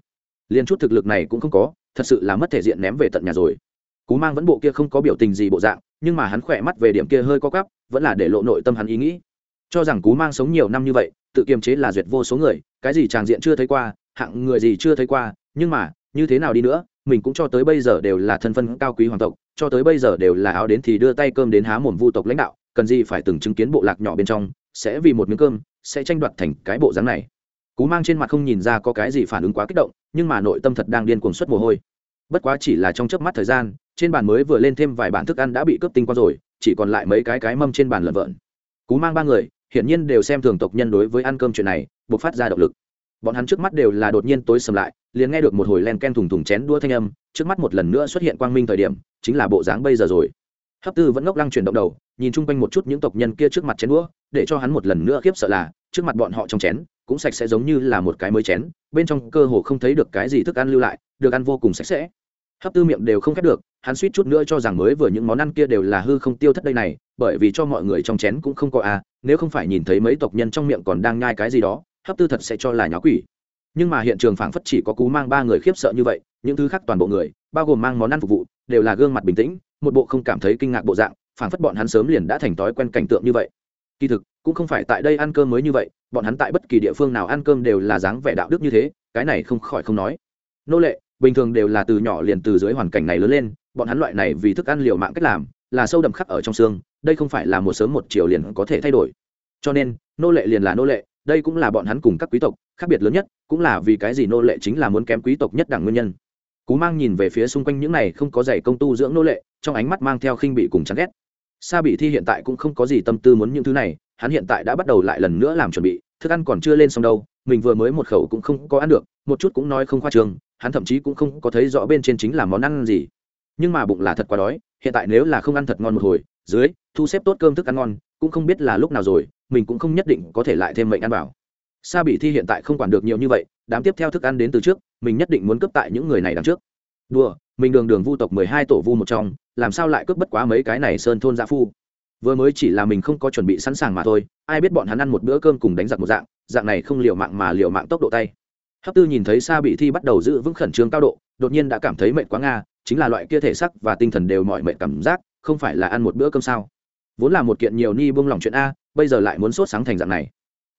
Liên chút thực lực này cũng không có, thật sự là mất thể diện ném về tận nhà rồi. Cú mang vẫn bộ kia không có biểu tình gì bộ dạng, nhưng mà hắn khỏe mắt về điểm kia hơi co cắp vẫn là để lộ nội tâm hắn ý nghĩ. Cho rằng cú mang sống nhiều năm như vậy, tự kiềm chế là duyệt vô số người, cái gì tràng diện chưa thấy qua, hạng người gì chưa thấy qua, nhưng mà, như thế nào đi nữa, mình cũng cho tới bây giờ đều là thân phân cao quý hoàng tộc, cho tới bây giờ đều là áo đến thì đưa tay cơm đến há mồm vu tộc lãnh đạo, cần gì phải từng chứng kiến bộ lạc nhỏ bên trong, sẽ vì một miếng cơm sẽ tranh đoạt thành cái bộ dáng này. Cú mang trên mặt không nhìn ra có cái gì phản ứng quá kích động, nhưng mà nội tâm thật đang điên cuồng suất mồ hôi. Bất quá chỉ là trong chớp mắt thời gian, trên bàn mới vừa lên thêm vài bản thức ăn đã bị cướp tinh qua rồi, chỉ còn lại mấy cái cái mâm trên bàn lợn vợn. Cú mang ba người, hiển nhiên đều xem thường tộc nhân đối với ăn cơm chuyện này buộc phát ra động lực. Bọn hắn trước mắt đều là đột nhiên tối sầm lại, liền nghe được một hồi len ken thùng thùng chén đua thanh âm, trước mắt một lần nữa xuất hiện quang minh thời điểm, chính là bộ dáng bây giờ rồi. Hấp tư vẫn ngốc lăng chuyển động đầu, nhìn chung quanh một chút những tộc nhân kia trước mặt chén đũa để cho hắn một lần nữa khiếp sợ là, trước mặt bọn họ trong chén, cũng sạch sẽ giống như là một cái mới chén, bên trong cơ hồ không thấy được cái gì thức ăn lưu lại, được ăn vô cùng sạch sẽ. Hấp tư miệng đều không khép được, hắn suýt chút nữa cho rằng mới vừa những món ăn kia đều là hư không tiêu thất đây này, bởi vì cho mọi người trong chén cũng không có à nếu không phải nhìn thấy mấy tộc nhân trong miệng còn đang nhai cái gì đó, hấp tư thật sẽ cho là nháo quỷ. Nhưng mà hiện trường phảng phất chỉ có cú mang ba người khiếp sợ như vậy, những thứ khác toàn bộ người, bao gồm mang món ăn phục vụ, đều là gương mặt bình tĩnh, một bộ không cảm thấy kinh ngạc bộ dạng, phảng phất bọn hắn sớm liền đã thành thói quen cảnh tượng như vậy kỳ thực, cũng không phải tại đây ăn cơm mới như vậy, bọn hắn tại bất kỳ địa phương nào ăn cơm đều là dáng vẻ đạo đức như thế, cái này không khỏi không nói. Nô lệ, bình thường đều là từ nhỏ liền từ dưới hoàn cảnh này lớn lên, bọn hắn loại này vì thức ăn liều mạng cách làm, là sâu đậm khắc ở trong xương, đây không phải là một sớm một chiều liền có thể thay đổi. Cho nên, nô lệ liền là nô lệ, đây cũng là bọn hắn cùng các quý tộc, khác biệt lớn nhất, cũng là vì cái gì nô lệ chính là muốn kém quý tộc nhất đẳng nguyên nhân. Cú mang nhìn về phía xung quanh những này không có giày công tu dưỡng nô lệ, trong ánh mắt mang theo khinh bị cùng chán ghét sa bị thi hiện tại cũng không có gì tâm tư muốn những thứ này, hắn hiện tại đã bắt đầu lại lần nữa làm chuẩn bị, thức ăn còn chưa lên xong đâu, mình vừa mới một khẩu cũng không có ăn được, một chút cũng nói không khoa trường hắn thậm chí cũng không có thấy rõ bên trên chính là món ăn gì. Nhưng mà bụng là thật quá đói, hiện tại nếu là không ăn thật ngon một hồi, dưới, thu xếp tốt cơm thức ăn ngon, cũng không biết là lúc nào rồi, mình cũng không nhất định có thể lại thêm mệnh ăn bảo sa bị thi hiện tại không quản được nhiều như vậy, đám tiếp theo thức ăn đến từ trước, mình nhất định muốn cướp tại những người này đằng trước. Đùa, mình đường đường vu tộc mười hai tổ vu một trong làm sao lại cướp bất quá mấy cái này sơn thôn gia phu? Vừa mới chỉ là mình không có chuẩn bị sẵn sàng mà thôi, ai biết bọn hắn ăn một bữa cơm cùng đánh giặc một dạng dạng này không liều mạng mà liều mạng tốc độ tay. Hấp tư nhìn thấy sa bị thi bắt đầu giữ vững khẩn trương cao độ, đột nhiên đã cảm thấy mệt quá nga, chính là loại kia thể sắc và tinh thần đều mọi mệt cảm giác, không phải là ăn một bữa cơm sao? Vốn là một kiện nhiều ni buông lòng chuyện a, bây giờ lại muốn sốt sáng thành dạng này.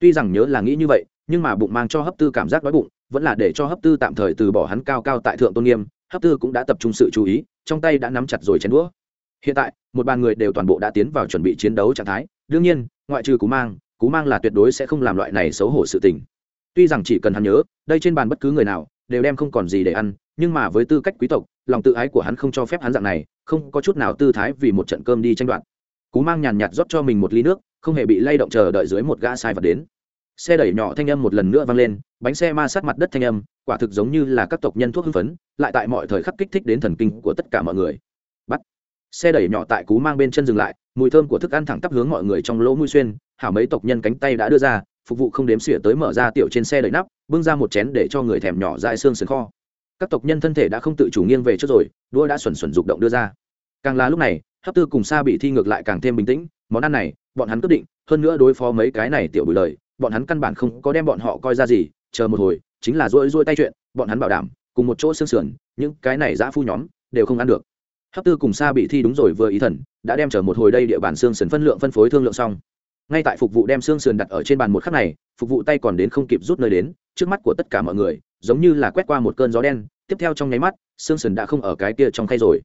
Tuy rằng nhớ là nghĩ như vậy, nhưng mà bụng mang cho hấp tư cảm giác đói bụng, vẫn là để cho hấp tư tạm thời từ bỏ hắn cao cao tại thượng tôn nghiêm hấp tư cũng đã tập trung sự chú ý, trong tay đã nắm chặt rồi chén đũa. Hiện tại, một bàn người đều toàn bộ đã tiến vào chuẩn bị chiến đấu trạng thái. Đương nhiên, ngoại trừ cú mang cú mang là tuyệt đối sẽ không làm loại này xấu hổ sự tình. Tuy rằng chỉ cần hắn nhớ, đây trên bàn bất cứ người nào đều đem không còn gì để ăn, nhưng mà với tư cách quý tộc, lòng tự ái của hắn không cho phép hắn dạng này, không có chút nào tư thái vì một trận cơm đi tranh đoạt. Cú mang nhàn nhạt rót cho mình một ly nước, không hề bị lay động chờ đợi dưới một gã sai vật đến xe đẩy nhỏ thanh âm một lần nữa vang lên, bánh xe ma sát mặt đất thanh âm, quả thực giống như là các tộc nhân thuốc hưng phấn, lại tại mọi thời khắc kích thích đến thần kinh của tất cả mọi người. Bắt. Xe đẩy nhỏ tại cú mang bên chân dừng lại, mùi thơm của thức ăn thẳng tắp hướng mọi người trong lỗ mũi xuyên, hảo mấy tộc nhân cánh tay đã đưa ra, phục vụ không đếm xỉa tới mở ra tiểu trên xe đẩy nắp, bưng ra một chén để cho người thèm nhỏ dại xương sườn kho. Các tộc nhân thân thể đã không tự chủ nghiêng về trước rồi đua đã xuẩn xuẩn rụng động đưa ra. Càng là lúc này, hấp tư cùng xa bị thi ngược lại càng thêm bình tĩnh, món ăn này, bọn hắn quyết định, hơn nữa đối phó mấy cái này tiểu bùi lời bọn hắn căn bản không có đem bọn họ coi ra gì, chờ một hồi, chính là rỗi rỗi tay chuyện, bọn hắn bảo đảm, cùng một chỗ xương sườn, những cái này giã phu nhóm, đều không ăn được. Hấp tư cùng xa bị thi đúng rồi, vừa ý thần, đã đem chờ một hồi đây địa bàn xương sườn phân lượng phân phối thương lượng xong. Ngay tại phục vụ đem xương sườn đặt ở trên bàn một khắc này, phục vụ tay còn đến không kịp rút nơi đến, trước mắt của tất cả mọi người, giống như là quét qua một cơn gió đen, tiếp theo trong nháy mắt, xương sườn đã không ở cái kia trong khay rồi.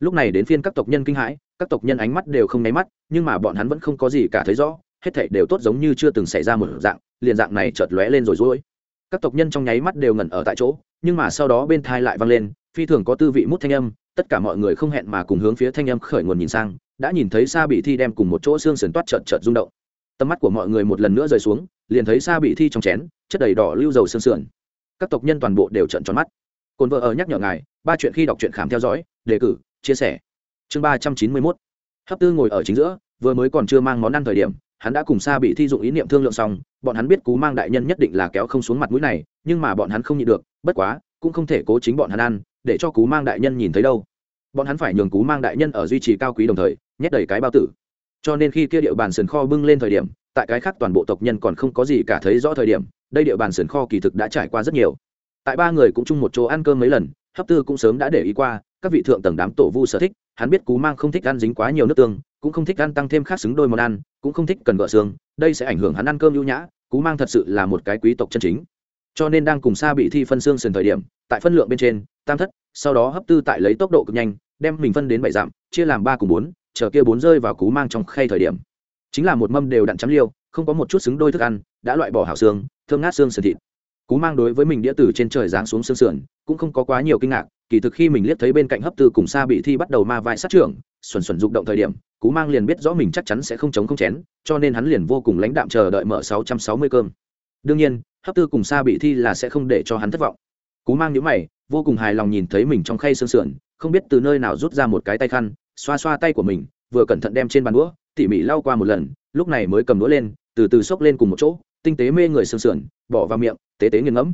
Lúc này đến phiên các tộc nhân kinh hãi, các tộc nhân ánh mắt đều không nháy mắt, nhưng mà bọn hắn vẫn không có gì cả thấy rõ hết thảy đều tốt giống như chưa từng xảy ra một dạng, liền dạng này chợt lóe lên rồi rối các tộc nhân trong nháy mắt đều ngẩn ở tại chỗ, nhưng mà sau đó bên thai lại vang lên, phi thường có tư vị mút thanh âm, tất cả mọi người không hẹn mà cùng hướng phía thanh âm khởi nguồn nhìn sang, đã nhìn thấy sa bị thi đem cùng một chỗ xương sườn toát chợt chợt rung động. Tầm mắt của mọi người một lần nữa rời xuống, liền thấy sa bị thi trong chén, chất đầy đỏ lưu dầu xương sườn. Các tộc nhân toàn bộ đều trợn tròn mắt. Cồn vợ ở nhắc nhở ngài, ba chuyện khi đọc truyện khám theo dõi, đề cử, chia sẻ. Chương ba trăm chín mươi mốt. Hấp tư ngồi ở chính giữa, vừa mới còn chưa mang món ăn thời điểm hắn đã cùng xa bị thi dụng ý niệm thương lượng xong, bọn hắn biết cú mang đại nhân nhất định là kéo không xuống mặt mũi này, nhưng mà bọn hắn không nhịn được, bất quá, cũng không thể cố chính bọn hắn ăn, để cho cú mang đại nhân nhìn thấy đâu. Bọn hắn phải nhường cú mang đại nhân ở duy trì cao quý đồng thời, nhét đầy cái bao tử. Cho nên khi kia địa bàn sườn kho bưng lên thời điểm, tại cái khác toàn bộ tộc nhân còn không có gì cả thấy rõ thời điểm, đây địa bàn sườn kho kỳ thực đã trải qua rất nhiều. Tại ba người cũng chung một chỗ ăn cơm mấy lần, hấp tư cũng sớm đã để ý qua, các vị thượng tầng đám tổ vu sở thích, hắn biết cú mang không thích ăn dính quá nhiều nước tương, cũng không thích ăn tăng thêm khác xứng đôi món ăn cũng không thích cần gỡ xương, đây sẽ ảnh hưởng hắn ăn cơm ưu nhã, cú mang thật sự là một cái quý tộc chân chính. Cho nên đang cùng xa bị thi phân xương sườn thời điểm, tại phân lượng bên trên, tam thất, sau đó hấp tư tại lấy tốc độ cực nhanh, đem mình phân đến bảy dặm, chia làm ba cùng bốn, chờ kia bốn rơi vào cú mang trong khay thời điểm. Chính là một mâm đều đặn chấm liêu, không có một chút xứng đôi thức ăn, đã loại bỏ hảo xương, thơm ngát xương sườn thịt. Cú mang đối với mình đĩa từ trên trời giáng xuống xương sườn, cũng không có quá nhiều kinh ngạc, kỳ thực khi mình liếc thấy bên cạnh hấp tư cùng xa bị thi bắt đầu ma vai sát trưởng, xuẩn xuẩn rụng động thời điểm cú mang liền biết rõ mình chắc chắn sẽ không chống không chén, cho nên hắn liền vô cùng lãnh đạm chờ đợi mở sáu trăm sáu mươi cơm. Đương nhiên, hấp tư cùng xa bị thi là sẽ không để cho hắn thất vọng. Cú mang những mày, vô cùng hài lòng nhìn thấy mình trong khay xương sườn, không biết từ nơi nào rút ra một cái tay khăn, xoa xoa tay của mình, vừa cẩn thận đem trên bàn đũa, tỉ mỉ lau qua một lần, lúc này mới cầm đũa lên, từ từ xốc lên cùng một chỗ, tinh tế mê người xương sườn, bỏ vào miệng, tế tế nghiền ngẫm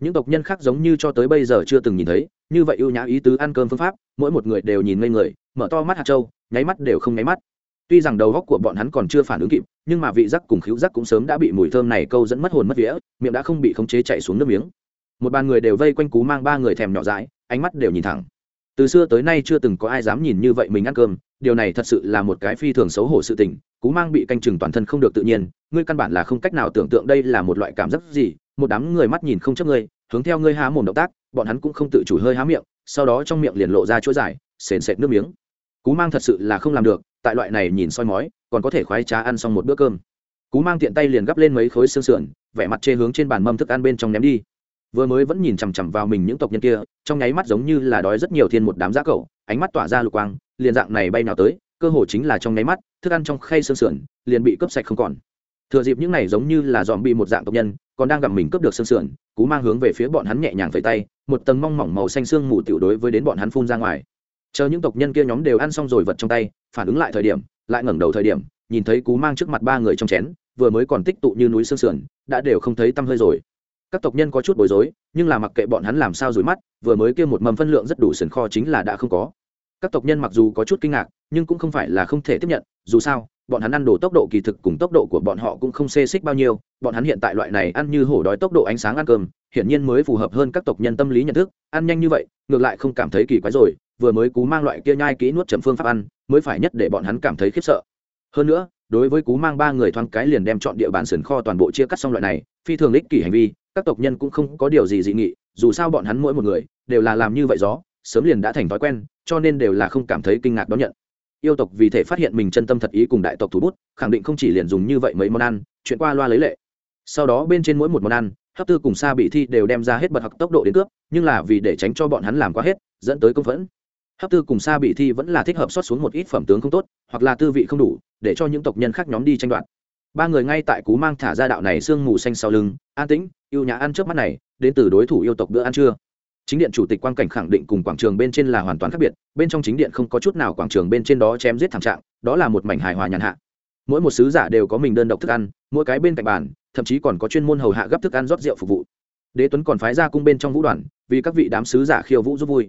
những tộc nhân khác giống như cho tới bây giờ chưa từng nhìn thấy, như vậy ưu nhã ý tứ ăn cơm phương pháp, mỗi một người đều nhìn ngây người, mở to mắt hạt trâu nháy mắt đều không nháy mắt. Tuy rằng đầu góc của bọn hắn còn chưa phản ứng kịp, nhưng mà vị giác cùng khíu giác cũng sớm đã bị mùi thơm này câu dẫn mất hồn mất vía, miệng đã không bị khống chế chạy xuống nước miếng. Một bàn người đều vây quanh cú mang ba người thèm nhỏ dãi, ánh mắt đều nhìn thẳng. Từ xưa tới nay chưa từng có ai dám nhìn như vậy mình ăn cơm, điều này thật sự là một cái phi thường xấu hổ sự tình, cú mang bị canh chừng toàn thân không được tự nhiên, ngươi căn bản là không cách nào tưởng tượng đây là một loại cảm giác gì một đám người mắt nhìn không chấp ngươi, hướng theo ngươi há mồm động tác, bọn hắn cũng không tự chủ hơi há miệng, sau đó trong miệng liền lộ ra chuỗi dài, sền sệt nước miếng. Cú mang thật sự là không làm được, tại loại này nhìn soi mói, còn có thể khoái trá ăn xong một bữa cơm. Cú mang tiện tay liền gắp lên mấy khối xương sườn, vẻ mặt chê hướng trên bàn mâm thức ăn bên trong ném đi. Vừa mới vẫn nhìn chằm chằm vào mình những tộc nhân kia, trong nháy mắt giống như là đói rất nhiều thiên một đám giá cậu ánh mắt tỏa ra lục quang, liền dạng này bay nào tới, cơ hồ chính là trong nháy mắt, thức ăn trong khay xương sườn liền bị cướp sạch không còn thừa dịp những này giống như là dòm bị một dạng tộc nhân, còn đang gặp mình cướp được xương sườn, cú mang hướng về phía bọn hắn nhẹ nhàng phẩy tay, một tầng mong mỏng màu xanh xương mù tiểu đối với đến bọn hắn phun ra ngoài. Chờ những tộc nhân kia nhóm đều ăn xong rồi vật trong tay, phản ứng lại thời điểm, lại ngẩng đầu thời điểm, nhìn thấy cú mang trước mặt ba người trong chén, vừa mới còn tích tụ như núi xương sườn, đã đều không thấy tăm hơi rồi. Các tộc nhân có chút bối rối, nhưng là mặc kệ bọn hắn làm sao rủi mắt, vừa mới kia một mầm phân lượng rất đủ sườn kho chính là đã không có. Các tộc nhân mặc dù có chút kinh ngạc, nhưng cũng không phải là không thể tiếp nhận, dù sao bọn hắn ăn đồ tốc độ kỳ thực cùng tốc độ của bọn họ cũng không xê xích bao nhiêu, bọn hắn hiện tại loại này ăn như hổ đói tốc độ ánh sáng ăn cơm, hiển nhiên mới phù hợp hơn các tộc nhân tâm lý nhận thức, ăn nhanh như vậy, ngược lại không cảm thấy kỳ quái rồi, vừa mới cú mang loại kia nhai kỹ nuốt chậm phương pháp ăn, mới phải nhất để bọn hắn cảm thấy khiếp sợ. Hơn nữa, đối với cú mang ba người thoáng cái liền đem chọn địa bàn sườn kho toàn bộ chia cắt xong loại này, phi thường ích kỷ hành vi, các tộc nhân cũng không có điều gì dị nghị, dù sao bọn hắn mỗi một người đều là làm như vậy gió, sớm liền đã thành thói quen, cho nên đều là không cảm thấy kinh ngạc đón nhận yêu tộc vì thể phát hiện mình chân tâm thật ý cùng đại tộc thủ bút, khẳng định không chỉ liền dùng như vậy mấy món ăn, chuyện qua loa lấy lệ. Sau đó bên trên mỗi một món ăn, hấp tư cùng xa bị thi đều đem ra hết bật học tốc độ đến cướp, nhưng là vì để tránh cho bọn hắn làm quá hết, dẫn tới công phẫn. Hấp tư cùng xa bị thi vẫn là thích hợp xót xuống một ít phẩm tướng không tốt, hoặc là tư vị không đủ, để cho những tộc nhân khác nhóm đi tranh đoạt. Ba người ngay tại cú mang thả ra đạo này sương mù xanh sau lưng, an tĩnh, yêu nhã ăn trước mắt này, đến từ đối thủ yêu tộc bữa ăn trưa chính điện chủ tịch quan cảnh khẳng định cùng quảng trường bên trên là hoàn toàn khác biệt, bên trong chính điện không có chút nào quảng trường bên trên đó chém giết thảm trạng, đó là một mảnh hài hòa nhàn hạ. Mỗi một sứ giả đều có mình đơn độc thức ăn, mỗi cái bên cạnh bàn, thậm chí còn có chuyên môn hầu hạ gấp thức ăn rót rượu phục vụ. Đế tuấn còn phái ra cung bên trong vũ đoàn, vì các vị đám sứ giả khiêu vũ giúp vui.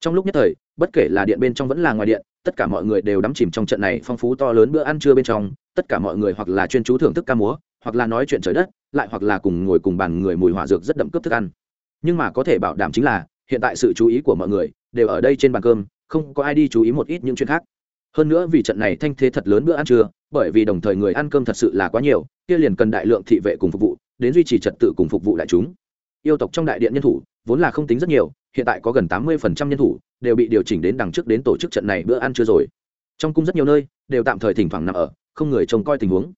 Trong lúc nhất thời, bất kể là điện bên trong vẫn là ngoài điện, tất cả mọi người đều đắm chìm trong trận này phong phú to lớn bữa ăn trưa bên trong, tất cả mọi người hoặc là chuyên chú thưởng thức ca múa, hoặc là nói chuyện trời đất, lại hoặc là cùng ngồi cùng bàn người mùi hỏa dược rất đậm cướp thức ăn nhưng mà có thể bảo đảm chính là, hiện tại sự chú ý của mọi người đều ở đây trên bàn cơm, không có ai đi chú ý một ít những chuyện khác. Hơn nữa vì trận này thanh thế thật lớn bữa ăn trưa, bởi vì đồng thời người ăn cơm thật sự là quá nhiều, kia liền cần đại lượng thị vệ cùng phục vụ, đến duy trì trật tự cùng phục vụ đại chúng. Yêu tộc trong đại điện nhân thủ vốn là không tính rất nhiều, hiện tại có gần tám mươi nhân thủ đều bị điều chỉnh đến đằng trước đến tổ chức trận này bữa ăn trưa rồi. Trong cung rất nhiều nơi đều tạm thời thỉnh thoảng nằm ở, không người trông coi tình huống.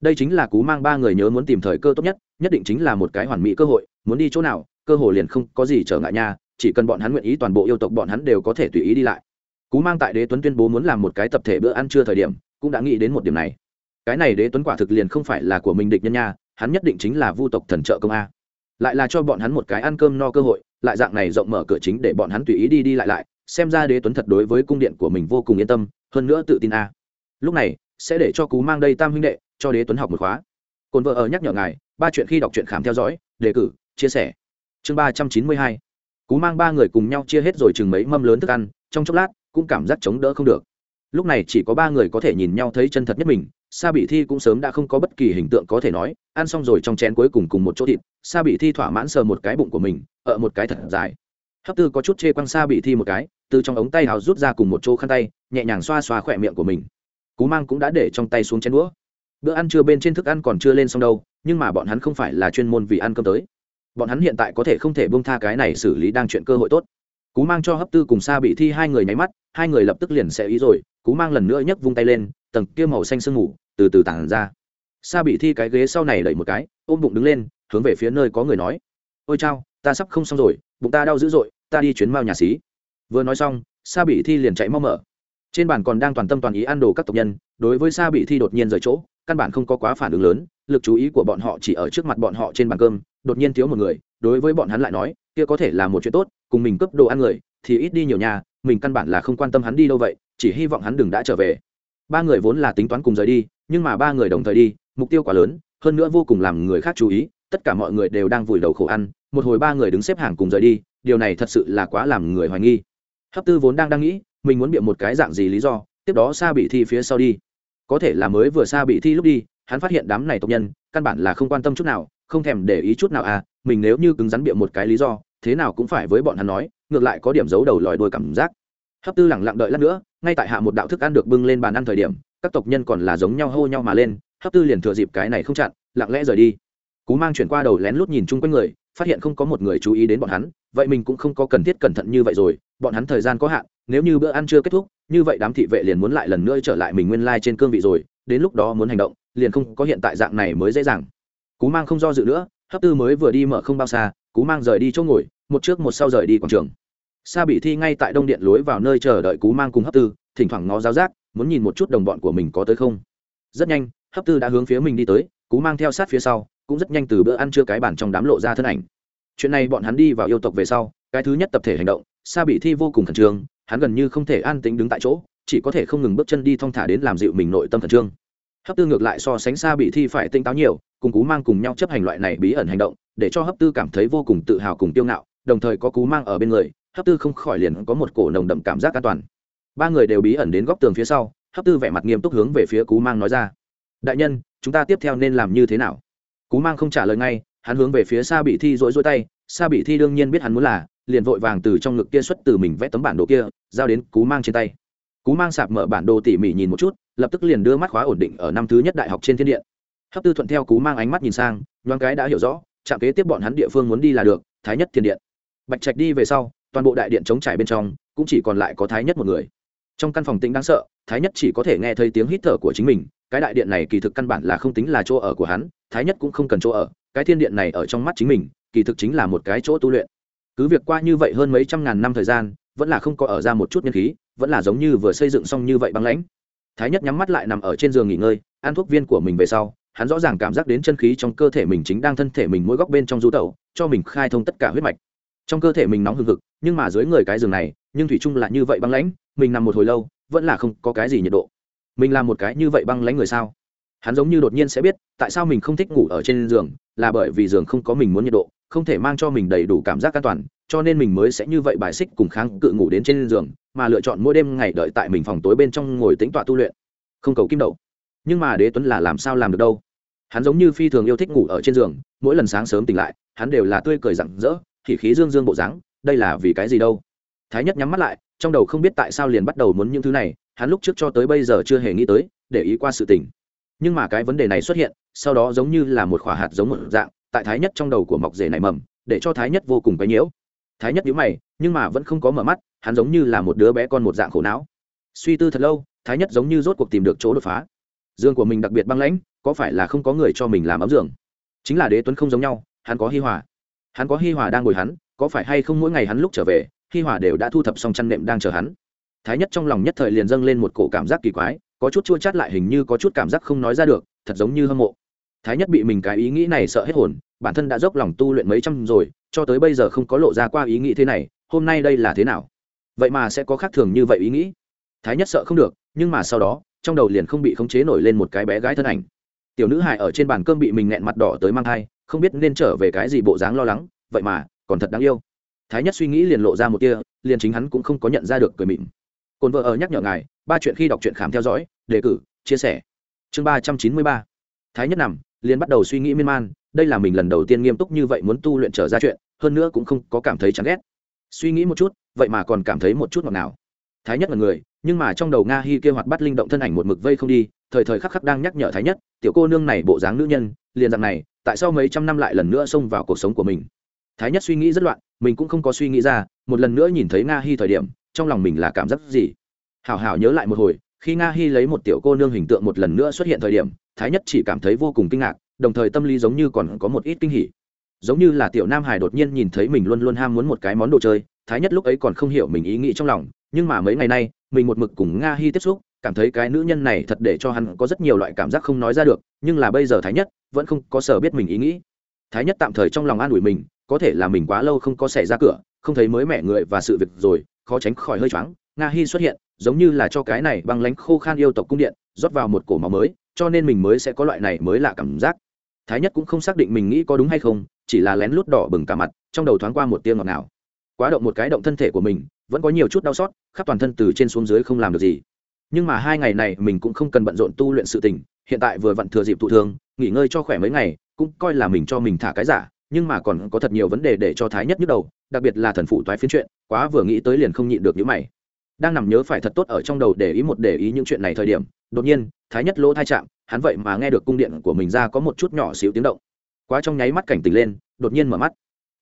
Đây chính là cú mang ba người nhớ muốn tìm thời cơ tốt nhất nhất định chính là một cái hoàn mỹ cơ hội, muốn đi chỗ nào cơ hội liền không có gì trở ngại nha, chỉ cần bọn hắn nguyện ý toàn bộ yêu tộc bọn hắn đều có thể tùy ý đi lại. Cú mang tại đế tuấn tuyên bố muốn làm một cái tập thể bữa ăn trưa thời điểm, cũng đã nghĩ đến một điểm này. Cái này đế tuấn quả thực liền không phải là của mình địch nhân nha, hắn nhất định chính là vu tộc thần trợ công a. Lại là cho bọn hắn một cái ăn cơm no cơ hội, lại dạng này rộng mở cửa chính để bọn hắn tùy ý đi đi lại lại, xem ra đế tuấn thật đối với cung điện của mình vô cùng yên tâm, hơn nữa tự tin a. Lúc này, sẽ để cho cú mang đây tam huynh đệ, cho đế tuấn học một khóa. Cồn vợ ở nhắc nhở ngài, ba chuyện khi đọc truyện khám theo dõi, đề cử, chia sẻ chương ba trăm chín mươi hai. Cú mang ba người cùng nhau chia hết rồi chừng mấy mâm lớn thức ăn, trong chốc lát, cũng cảm giác chống đỡ không được. Lúc này chỉ có ba người có thể nhìn nhau thấy chân thật nhất mình, sa bị thi cũng sớm đã không có bất kỳ hình tượng có thể nói, ăn xong rồi trong chén cuối cùng cùng một chỗ thịt, sa bị thi thỏa mãn sờ một cái bụng của mình ở một cái thật dài. Hấp tư có chút chê quăng sa bị thi một cái, từ trong ống tay hào rút ra cùng một chỗ khăn tay, nhẹ nhàng xoa xoa khỏe miệng của mình. Cú mang cũng đã để trong tay xuống chén đũa. Bữa ăn chưa bên trên thức ăn còn chưa lên xong đâu, nhưng mà bọn hắn không phải là chuyên môn vì ăn cơm tới bọn hắn hiện tại có thể không thể bông tha cái này xử lý đang chuyện cơ hội tốt. Cú mang cho hấp tư cùng sa bị thi hai người nháy mắt, hai người lập tức liền sẽ ý rồi, cú mang lần nữa nhấc vung tay lên, tầng kia màu xanh sương mù từ từ tản ra. Sa bị thi cái ghế sau này đẩy một cái, ôm bụng đứng lên, hướng về phía nơi có người nói, ôi chao, ta sắp không xong rồi, bụng ta đau dữ dội, ta đi chuyến mao nhà xí. Vừa nói xong, sa bị thi liền chạy mau mở. Trên bàn còn đang toàn tâm toàn ý ăn đồ các tộc nhân, đối với sa bị thi đột nhiên rời chỗ, căn bản không có quá phản ứng lớn, lực chú ý của bọn họ chỉ ở trước mặt bọn họ trên bàn cơm đột nhiên thiếu một người, đối với bọn hắn lại nói, kia có thể là một chuyện tốt, cùng mình cướp đồ ăn người, thì ít đi nhiều nhà, mình căn bản là không quan tâm hắn đi đâu vậy, chỉ hy vọng hắn đừng đã trở về. Ba người vốn là tính toán cùng rời đi, nhưng mà ba người đồng thời đi, mục tiêu quá lớn, hơn nữa vô cùng làm người khác chú ý, tất cả mọi người đều đang vùi đầu khổ ăn, một hồi ba người đứng xếp hàng cùng rời đi, điều này thật sự là quá làm người hoài nghi. Hấp tư vốn đang đang nghĩ, mình muốn biện một cái dạng gì lý do, tiếp đó xa bị thi phía sau đi. Có thể là mới vừa xa bị thi lúc đi, hắn phát hiện đám này tộc nhân, căn bản là không quan tâm chút nào không thèm để ý chút nào à mình nếu như cứng rắn biện một cái lý do, thế nào cũng phải với bọn hắn nói, ngược lại có điểm giấu đầu lòi đuôi cảm giác. Hấp tư lẳng lặng đợi lát nữa, ngay tại hạ một đạo thức ăn được bưng lên bàn ăn thời điểm, các tộc nhân còn là giống nhau hô nhau mà lên, hấp tư liền thừa dịp cái này không chặn, lặng lẽ rời đi. Cú mang chuyển qua đầu lén lút nhìn chung quanh người, phát hiện không có một người chú ý đến bọn hắn, vậy mình cũng không có cần thiết cẩn thận như vậy rồi, bọn hắn thời gian có hạn, nếu như bữa ăn chưa kết thúc, như vậy đám thị vệ liền muốn lại lần nữa trở lại mình nguyên lai、like、trên cương vị rồi, đến lúc đó muốn hành động, liền không có hiện tại dạng này mới dễ dàng cú mang không do dự nữa, hấp tư mới vừa đi mở không bao xa, cú mang rời đi chỗ ngồi, một trước một sau rời đi quảng trường. Sa bị thi ngay tại đông điện lối vào nơi chờ đợi cú mang cùng hấp tư, thỉnh thoảng ngó giáo giác, muốn nhìn một chút đồng bọn của mình có tới không. Rất nhanh, hấp tư đã hướng phía mình đi tới, cú mang theo sát phía sau, cũng rất nhanh từ bữa ăn trưa cái bản trong đám lộ ra thân ảnh. Chuyện này bọn hắn đi vào yêu tộc về sau, cái thứ nhất tập thể hành động, sa bị thi vô cùng khẩn trương, hắn gần như không thể an tĩnh đứng tại chỗ, chỉ có thể không ngừng bước chân đi thong thả đến làm dịu mình nội tâm khẩn trương hấp tư ngược lại so sánh sa bị thi phải tinh táo nhiều, cùng cú mang cùng nhau chấp hành loại này bí ẩn hành động, để cho hấp tư cảm thấy vô cùng tự hào cùng tiêu ngạo, đồng thời có cú mang ở bên người, hấp tư không khỏi liền có một cổ nồng đậm cảm giác an toàn. Ba người đều bí ẩn đến góc tường phía sau, hấp tư vẻ mặt nghiêm túc hướng về phía cú mang nói ra, đại nhân, chúng ta tiếp theo nên làm như thế nào? Cú mang không trả lời ngay, hắn hướng về phía xa bị thi rỗi rỗi tay xa bị thi đương nhiên biết hắn muốn là, liền vội vàng từ trong ngực kia xuất từ mình vẽ tấm bản đồ kia, giao đến cú mang trên tay cú mang sạp mở bản đồ tỉ mỉ nhìn một chút, lập tức liền đưa mắt khóa ổn định ở năm thứ nhất đại học trên thiên điện. Hấp tư thuận theo cú mang ánh mắt nhìn sang, nhoáng cái đã hiểu rõ trạm kế tiếp bọn hắn địa phương muốn đi là được, thái nhất thiên điện. Bạch trạch đi về sau, toàn bộ đại điện chống trải bên trong, cũng chỉ còn lại có thái nhất một người. Trong căn phòng tĩnh đáng sợ, thái nhất chỉ có thể nghe thấy tiếng hít thở của chính mình, cái đại điện này kỳ thực căn bản là không tính là chỗ ở của hắn, thái nhất cũng không cần chỗ ở, cái thiên điện này ở trong mắt chính mình, kỳ thực chính là một cái chỗ tu luyện. Cứ việc qua như vậy hơn mấy trăm ngàn năm thời gian vẫn là không có ở ra một chút nhân khí, vẫn là giống như vừa xây dựng xong như vậy băng lãnh. Thái nhất nhắm mắt lại nằm ở trên giường nghỉ ngơi, ăn thuốc viên của mình về sau, hắn rõ ràng cảm giác đến chân khí trong cơ thể mình chính đang thân thể mình mỗi góc bên trong du tẩu, cho mình khai thông tất cả huyết mạch. Trong cơ thể mình nóng hừng hực, nhưng mà dưới người cái giường này, nhưng thủy chung là như vậy băng lãnh, mình nằm một hồi lâu, vẫn là không có cái gì nhiệt độ. Mình làm một cái như vậy băng lãnh người sao? Hắn giống như đột nhiên sẽ biết, tại sao mình không thích ngủ ở trên giường, là bởi vì giường không có mình muốn nhiệt độ, không thể mang cho mình đầy đủ cảm giác an toàn cho nên mình mới sẽ như vậy bài xích cùng kháng cự ngủ đến trên giường, mà lựa chọn mỗi đêm ngày đợi tại mình phòng tối bên trong ngồi tính tọa tu luyện. Không cầu kim đậu. Nhưng mà đế tuấn là làm sao làm được đâu? Hắn giống như phi thường yêu thích ngủ ở trên giường, mỗi lần sáng sớm tỉnh lại, hắn đều là tươi cười rặng rỡ khỉ khí dương dương bộ dáng, đây là vì cái gì đâu? Thái nhất nhắm mắt lại, trong đầu không biết tại sao liền bắt đầu muốn những thứ này, hắn lúc trước cho tới bây giờ chưa hề nghĩ tới, để ý qua sự tình. Nhưng mà cái vấn đề này xuất hiện, sau đó giống như là một khỏa hạt giống một dạng, tại thái nhất trong đầu của mọc rể này mầm, để cho thái nhất vô cùng cái nhiễu thái nhất nhíu mày, nhưng mà vẫn không có mở mắt, hắn giống như là một đứa bé con một dạng khổ não. Suy tư thật lâu, thái nhất giống như rốt cuộc tìm được chỗ đột phá. Dương của mình đặc biệt băng lãnh, có phải là không có người cho mình làm ấm giường? Chính là đế tuấn không giống nhau, hắn có hi hòa. Hắn có hi hòa đang ngồi hắn, có phải hay không mỗi ngày hắn lúc trở về, hi hòa đều đã thu thập xong chăn nệm đang chờ hắn. Thái nhất trong lòng nhất thời liền dâng lên một cổ cảm giác kỳ quái, có chút chua chát lại hình như có chút cảm giác không nói ra được, thật giống như hâm mộ thái nhất bị mình cái ý nghĩ này sợ hết hồn, bản thân đã dốc lòng tu luyện mấy trăm rồi, cho tới bây giờ không có lộ ra qua ý nghĩ thế này, hôm nay đây là thế nào? Vậy mà sẽ có khác thường như vậy ý nghĩ. Thái nhất sợ không được, nhưng mà sau đó, trong đầu liền không bị khống chế nổi lên một cái bé gái thân ảnh. Tiểu nữ hài ở trên bàn cơm bị mình nghẹn mặt đỏ tới mang thai, không biết nên trở về cái gì bộ dáng lo lắng, vậy mà, còn thật đáng yêu. Thái nhất suy nghĩ liền lộ ra một tia, liền chính hắn cũng không có nhận ra được cười mịn. Cồn vợ ở nhắc nhở ngài, ba chuyện khi đọc truyện khám theo dõi, đề cử, chia sẻ. Chương ba trăm chín mươi ba. Thái nhất nằm liền bắt đầu suy nghĩ miên man, đây là mình lần đầu tiên nghiêm túc như vậy muốn tu luyện trở ra chuyện, hơn nữa cũng không có cảm thấy chán ghét. Suy nghĩ một chút, vậy mà còn cảm thấy một chút ngọt nào thái nhất là người, nhưng mà trong đầu nga hi kêu hoạt bắt linh động thân ảnh một mực vây không đi, thời thời khắc khắc đang nhắc nhở thái nhất, tiểu cô nương này bộ dáng nữ nhân, liền dạng này, tại sao mấy trăm năm lại lần nữa xông vào cuộc sống của mình. Thái nhất suy nghĩ rất loạn, mình cũng không có suy nghĩ ra, một lần nữa nhìn thấy nga hi thời điểm, trong lòng mình là cảm giác gì? Hảo hảo nhớ lại một hồi, khi nga hi lấy một tiểu cô nương hình tượng một lần nữa xuất hiện thời điểm thái nhất chỉ cảm thấy vô cùng kinh ngạc, đồng thời tâm lý giống như còn có một ít kinh hỉ. Giống như là tiểu nam hải đột nhiên nhìn thấy mình luôn luôn ham muốn một cái món đồ chơi, thái nhất lúc ấy còn không hiểu mình ý nghĩ trong lòng, nhưng mà mấy ngày nay, mình một mực cùng nga hi tiếp xúc, cảm thấy cái nữ nhân này thật để cho hắn có rất nhiều loại cảm giác không nói ra được, nhưng là bây giờ thái nhất vẫn không có sở biết mình ý nghĩ. Thái nhất tạm thời trong lòng an ủi mình, có thể là mình quá lâu không có xảy ra cửa, không thấy mới mẹ người và sự việc rồi, khó tránh khỏi hơi choáng, nga hi xuất hiện giống như là cho cái này băng lánh khô khan yêu tộc cung điện, rót vào một cổ máu mới, cho nên mình mới sẽ có loại này mới lạ cảm giác. Thái nhất cũng không xác định mình nghĩ có đúng hay không, chỉ là lén lút đỏ bừng cả mặt, trong đầu thoáng qua một tiếng ngọt ngào. Quá động một cái động thân thể của mình, vẫn có nhiều chút đau xót, khắp toàn thân từ trên xuống dưới không làm được gì. Nhưng mà hai ngày này mình cũng không cần bận rộn tu luyện sự tình, hiện tại vừa vặn thừa dịp thụ thương, nghỉ ngơi cho khỏe mấy ngày, cũng coi là mình cho mình thả cái giả, nhưng mà còn có thật nhiều vấn đề để cho thái nhất nhức đầu, đặc biệt là thần phụ toái phiến chuyện, quá vừa nghĩ tới liền không nhịn được những mày đang nằm nhớ phải thật tốt ở trong đầu để ý một để ý những chuyện này thời điểm, đột nhiên, thái nhất lỗ thai chạm, hắn vậy mà nghe được cung điện của mình ra có một chút nhỏ xíu tiếng động. Quá trong nháy mắt cảnh tỉnh lên, đột nhiên mở mắt.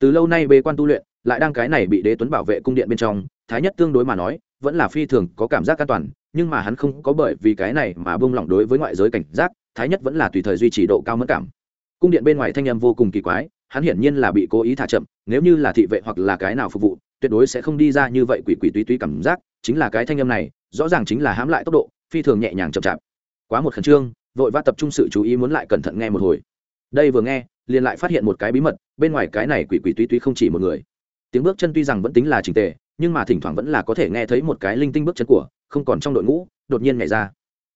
Từ lâu nay bê quan tu luyện, lại đang cái này bị đế tuấn bảo vệ cung điện bên trong, thái nhất tương đối mà nói, vẫn là phi thường có cảm giác an toàn, nhưng mà hắn không có bởi vì cái này mà bông lỏng đối với ngoại giới cảnh giác, thái nhất vẫn là tùy thời duy trì độ cao mất cảm. Cung điện bên ngoài thanh âm vô cùng kỳ quái, hắn hiển nhiên là bị cố ý thả chậm, nếu như là thị vệ hoặc là cái nào phục vụ, tuyệt đối sẽ không đi ra như vậy quỷ quỷ túy túy cảm giác chính là cái thanh âm này, rõ ràng chính là hãm lại tốc độ, phi thường nhẹ nhàng chậm chạp. Quá một khẩn trương, vội vã tập trung sự chú ý muốn lại cẩn thận nghe một hồi. Đây vừa nghe, liền lại phát hiện một cái bí mật, bên ngoài cái này quỷ quỷ tuy tuy không chỉ một người. Tiếng bước chân tuy rằng vẫn tính là trình tề, nhưng mà thỉnh thoảng vẫn là có thể nghe thấy một cái linh tinh bước chân của, không còn trong đội ngũ, đột nhiên nhảy ra.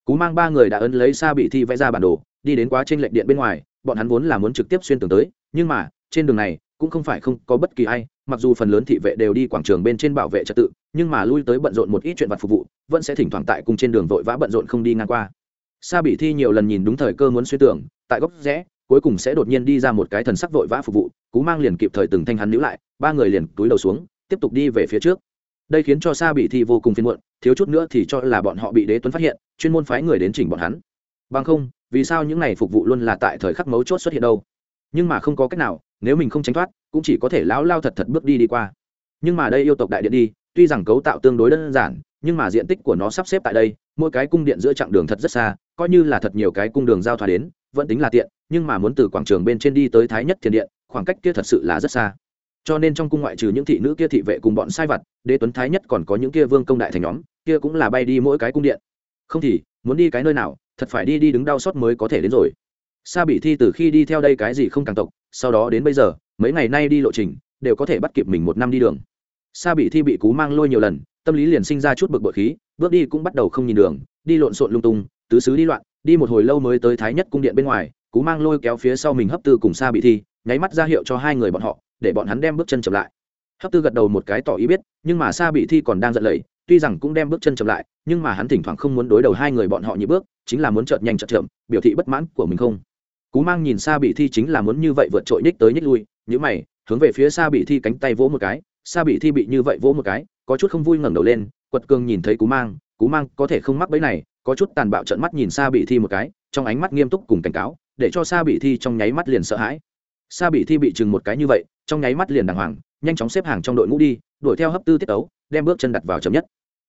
Cú mang ba người đã ấn lấy xa bị thi vẽ ra bản đồ, đi đến quá trên lệnh điện bên ngoài, bọn hắn vốn là muốn trực tiếp xuyên tường tới, nhưng mà, trên đường này cũng không phải không có bất kỳ ai mặc dù phần lớn thị vệ đều đi quảng trường bên trên bảo vệ trật tự nhưng mà lui tới bận rộn một ít chuyện vặt phục vụ vẫn sẽ thỉnh thoảng tại cùng trên đường vội vã bận rộn không đi ngang qua. Sa bị thi nhiều lần nhìn đúng thời cơ muốn suy tưởng, tại góc rẽ cuối cùng sẽ đột nhiên đi ra một cái thần sắc vội vã phục vụ cú mang liền kịp thời từng thanh hắn níu lại ba người liền túi đầu xuống tiếp tục đi về phía trước. Đây khiến cho sa bị thi vô cùng phiền muộn thiếu chút nữa thì cho là bọn họ bị đế tuấn phát hiện chuyên môn phái người đến chỉnh bọn hắn. Bằng không vì sao những này phục vụ luôn là tại thời khắc mấu chốt xuất hiện đâu? Nhưng mà không có cách nào nếu mình không tránh thoát, cũng chỉ có thể lão lao thật thật bước đi đi qua. Nhưng mà đây yêu tộc đại điện đi, tuy rằng cấu tạo tương đối đơn giản, nhưng mà diện tích của nó sắp xếp tại đây, mỗi cái cung điện giữa chặng đường thật rất xa, coi như là thật nhiều cái cung đường giao thoa đến, vẫn tính là tiện, nhưng mà muốn từ quảng trường bên trên đi tới thái nhất thiền điện, khoảng cách kia thật sự là rất xa. Cho nên trong cung ngoại trừ những thị nữ kia thị vệ cùng bọn sai vặt, đế tuấn thái nhất còn có những kia vương công đại thành nhóm, kia cũng là bay đi mỗi cái cung điện. Không thì, muốn đi cái nơi nào, thật phải đi đi đứng đau xót mới có thể đến rồi sa bị thi từ khi đi theo đây cái gì không càng tộc, sau đó đến bây giờ, mấy ngày nay đi lộ trình, đều có thể bắt kịp mình một năm đi đường. Sa bị thi bị cú mang lôi nhiều lần, tâm lý liền sinh ra chút bực bội khí, bước đi cũng bắt đầu không nhìn đường, đi lộn xộn lung tung, tứ xứ đi loạn, đi một hồi lâu mới tới thái nhất cung điện bên ngoài, cú mang lôi kéo phía sau mình hấp tư cùng sa bị thi, nháy mắt ra hiệu cho hai người bọn họ, để bọn hắn đem bước chân chậm lại. Hấp tư gật đầu một cái tỏ ý biết, nhưng mà sa bị thi còn đang giận lầy, tuy rằng cũng đem bước chân chậm lại, nhưng mà hắn thỉnh thoảng không muốn đối đầu hai người bọn họ như bước, chính là muốn chợt nhanh chợt chậm, biểu thị bất mãn của mình không cú mang nhìn xa bị thi chính là muốn như vậy vượt trội nhích tới nhích lui nhữ mày, hướng về phía xa bị thi cánh tay vỗ một cái xa bị thi bị như vậy vỗ một cái, có chút không vui ngẩng đầu lên, quật cường nhìn thấy cú mang cú mang có thể không mắc bẫy này, có chút tàn bạo trận mắt nhìn xa bị thi một cái, trong ánh mắt nghiêm túc cùng cảnh cáo, để cho xa bị thi trong nháy mắt liền sợ hãi. Xa bị thi bị chừng một cái như vậy, trong nháy mắt liền đàng hoàng, nhanh chóng xếp hàng trong đội ngũ đi, đuổi theo hấp tư tiết ấu đem bước chân đặt vào chậm nhất.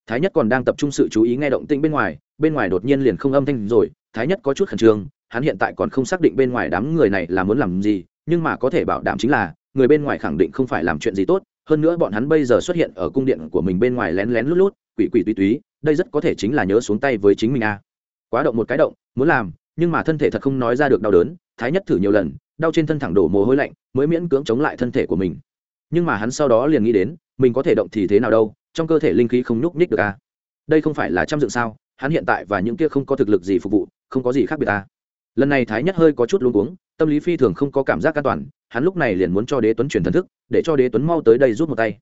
Thái nhất còn đang tập trung sự chú ý nghe động tĩnh bên ngoài bên ngoài đột nhiên liền không âm thanh rồi, thái nhất có chút khẩn trương hắn hiện tại còn không xác định bên ngoài đám người này là muốn làm gì, nhưng mà có thể bảo đảm chính là, người bên ngoài khẳng định không phải làm chuyện gì tốt, hơn nữa bọn hắn bây giờ xuất hiện ở cung điện của mình bên ngoài lén lén lút lút, quỷ quỷ tuy túy, đây rất có thể chính là nhớ xuống tay với chính mình a à. quá động một cái động, muốn làm, nhưng mà thân thể thật không nói ra được đau đớn, thái nhất thử nhiều lần, đau trên thân thẳng đổ mồ hôi lạnh, mới miễn cưỡng chống lại thân thể của mình nhưng mà hắn sau đó liền nghĩ đến, mình có thể động thì thế nào đâu, trong cơ thể linh khí không nhúc nhích được a à. đây không phải là trăm dựng sao, hắn hiện tại và những kia không có thực lực gì phục vụ, không có gì khác biệt à lần này thái nhất hơi có chút luống cuống, tâm lý phi thường không có cảm giác an toàn, hắn lúc này liền muốn cho đế tuấn truyền thần thức, để cho đế tuấn mau tới đây rút một tay.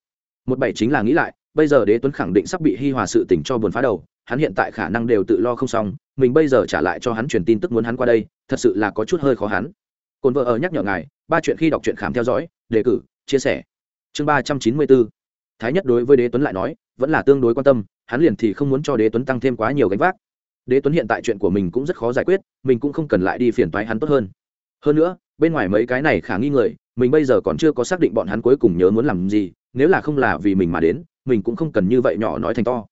Một bảy chính là nghĩ lại, bây giờ đế tuấn khẳng định sắp bị hi hòa sự tỉnh cho buồn phá đầu, hắn hiện tại khả năng đều tự lo không xong, mình bây giờ trả lại cho hắn truyền tin tức muốn hắn qua đây, thật sự là có chút hơi khó hắn. Cồn vợ ở nhắc nhở ngài, ba chuyện khi đọc truyện khám theo dõi, đề cử, chia sẻ. Chương ba trăm chín mươi bốn. Thái nhất đối với đế tuấn lại nói, vẫn là tương đối quan tâm, hắn liền thì không muốn cho đế tuấn tăng thêm quá nhiều gánh vác đế tuấn hiện tại chuyện của mình cũng rất khó giải quyết, mình cũng không cần lại đi phiền toái hắn tốt hơn. Hơn nữa, bên ngoài mấy cái này khả nghi người, mình bây giờ còn chưa có xác định bọn hắn cuối cùng nhớ muốn làm gì, nếu là không là vì mình mà đến, mình cũng không cần như vậy nhỏ nói thành to.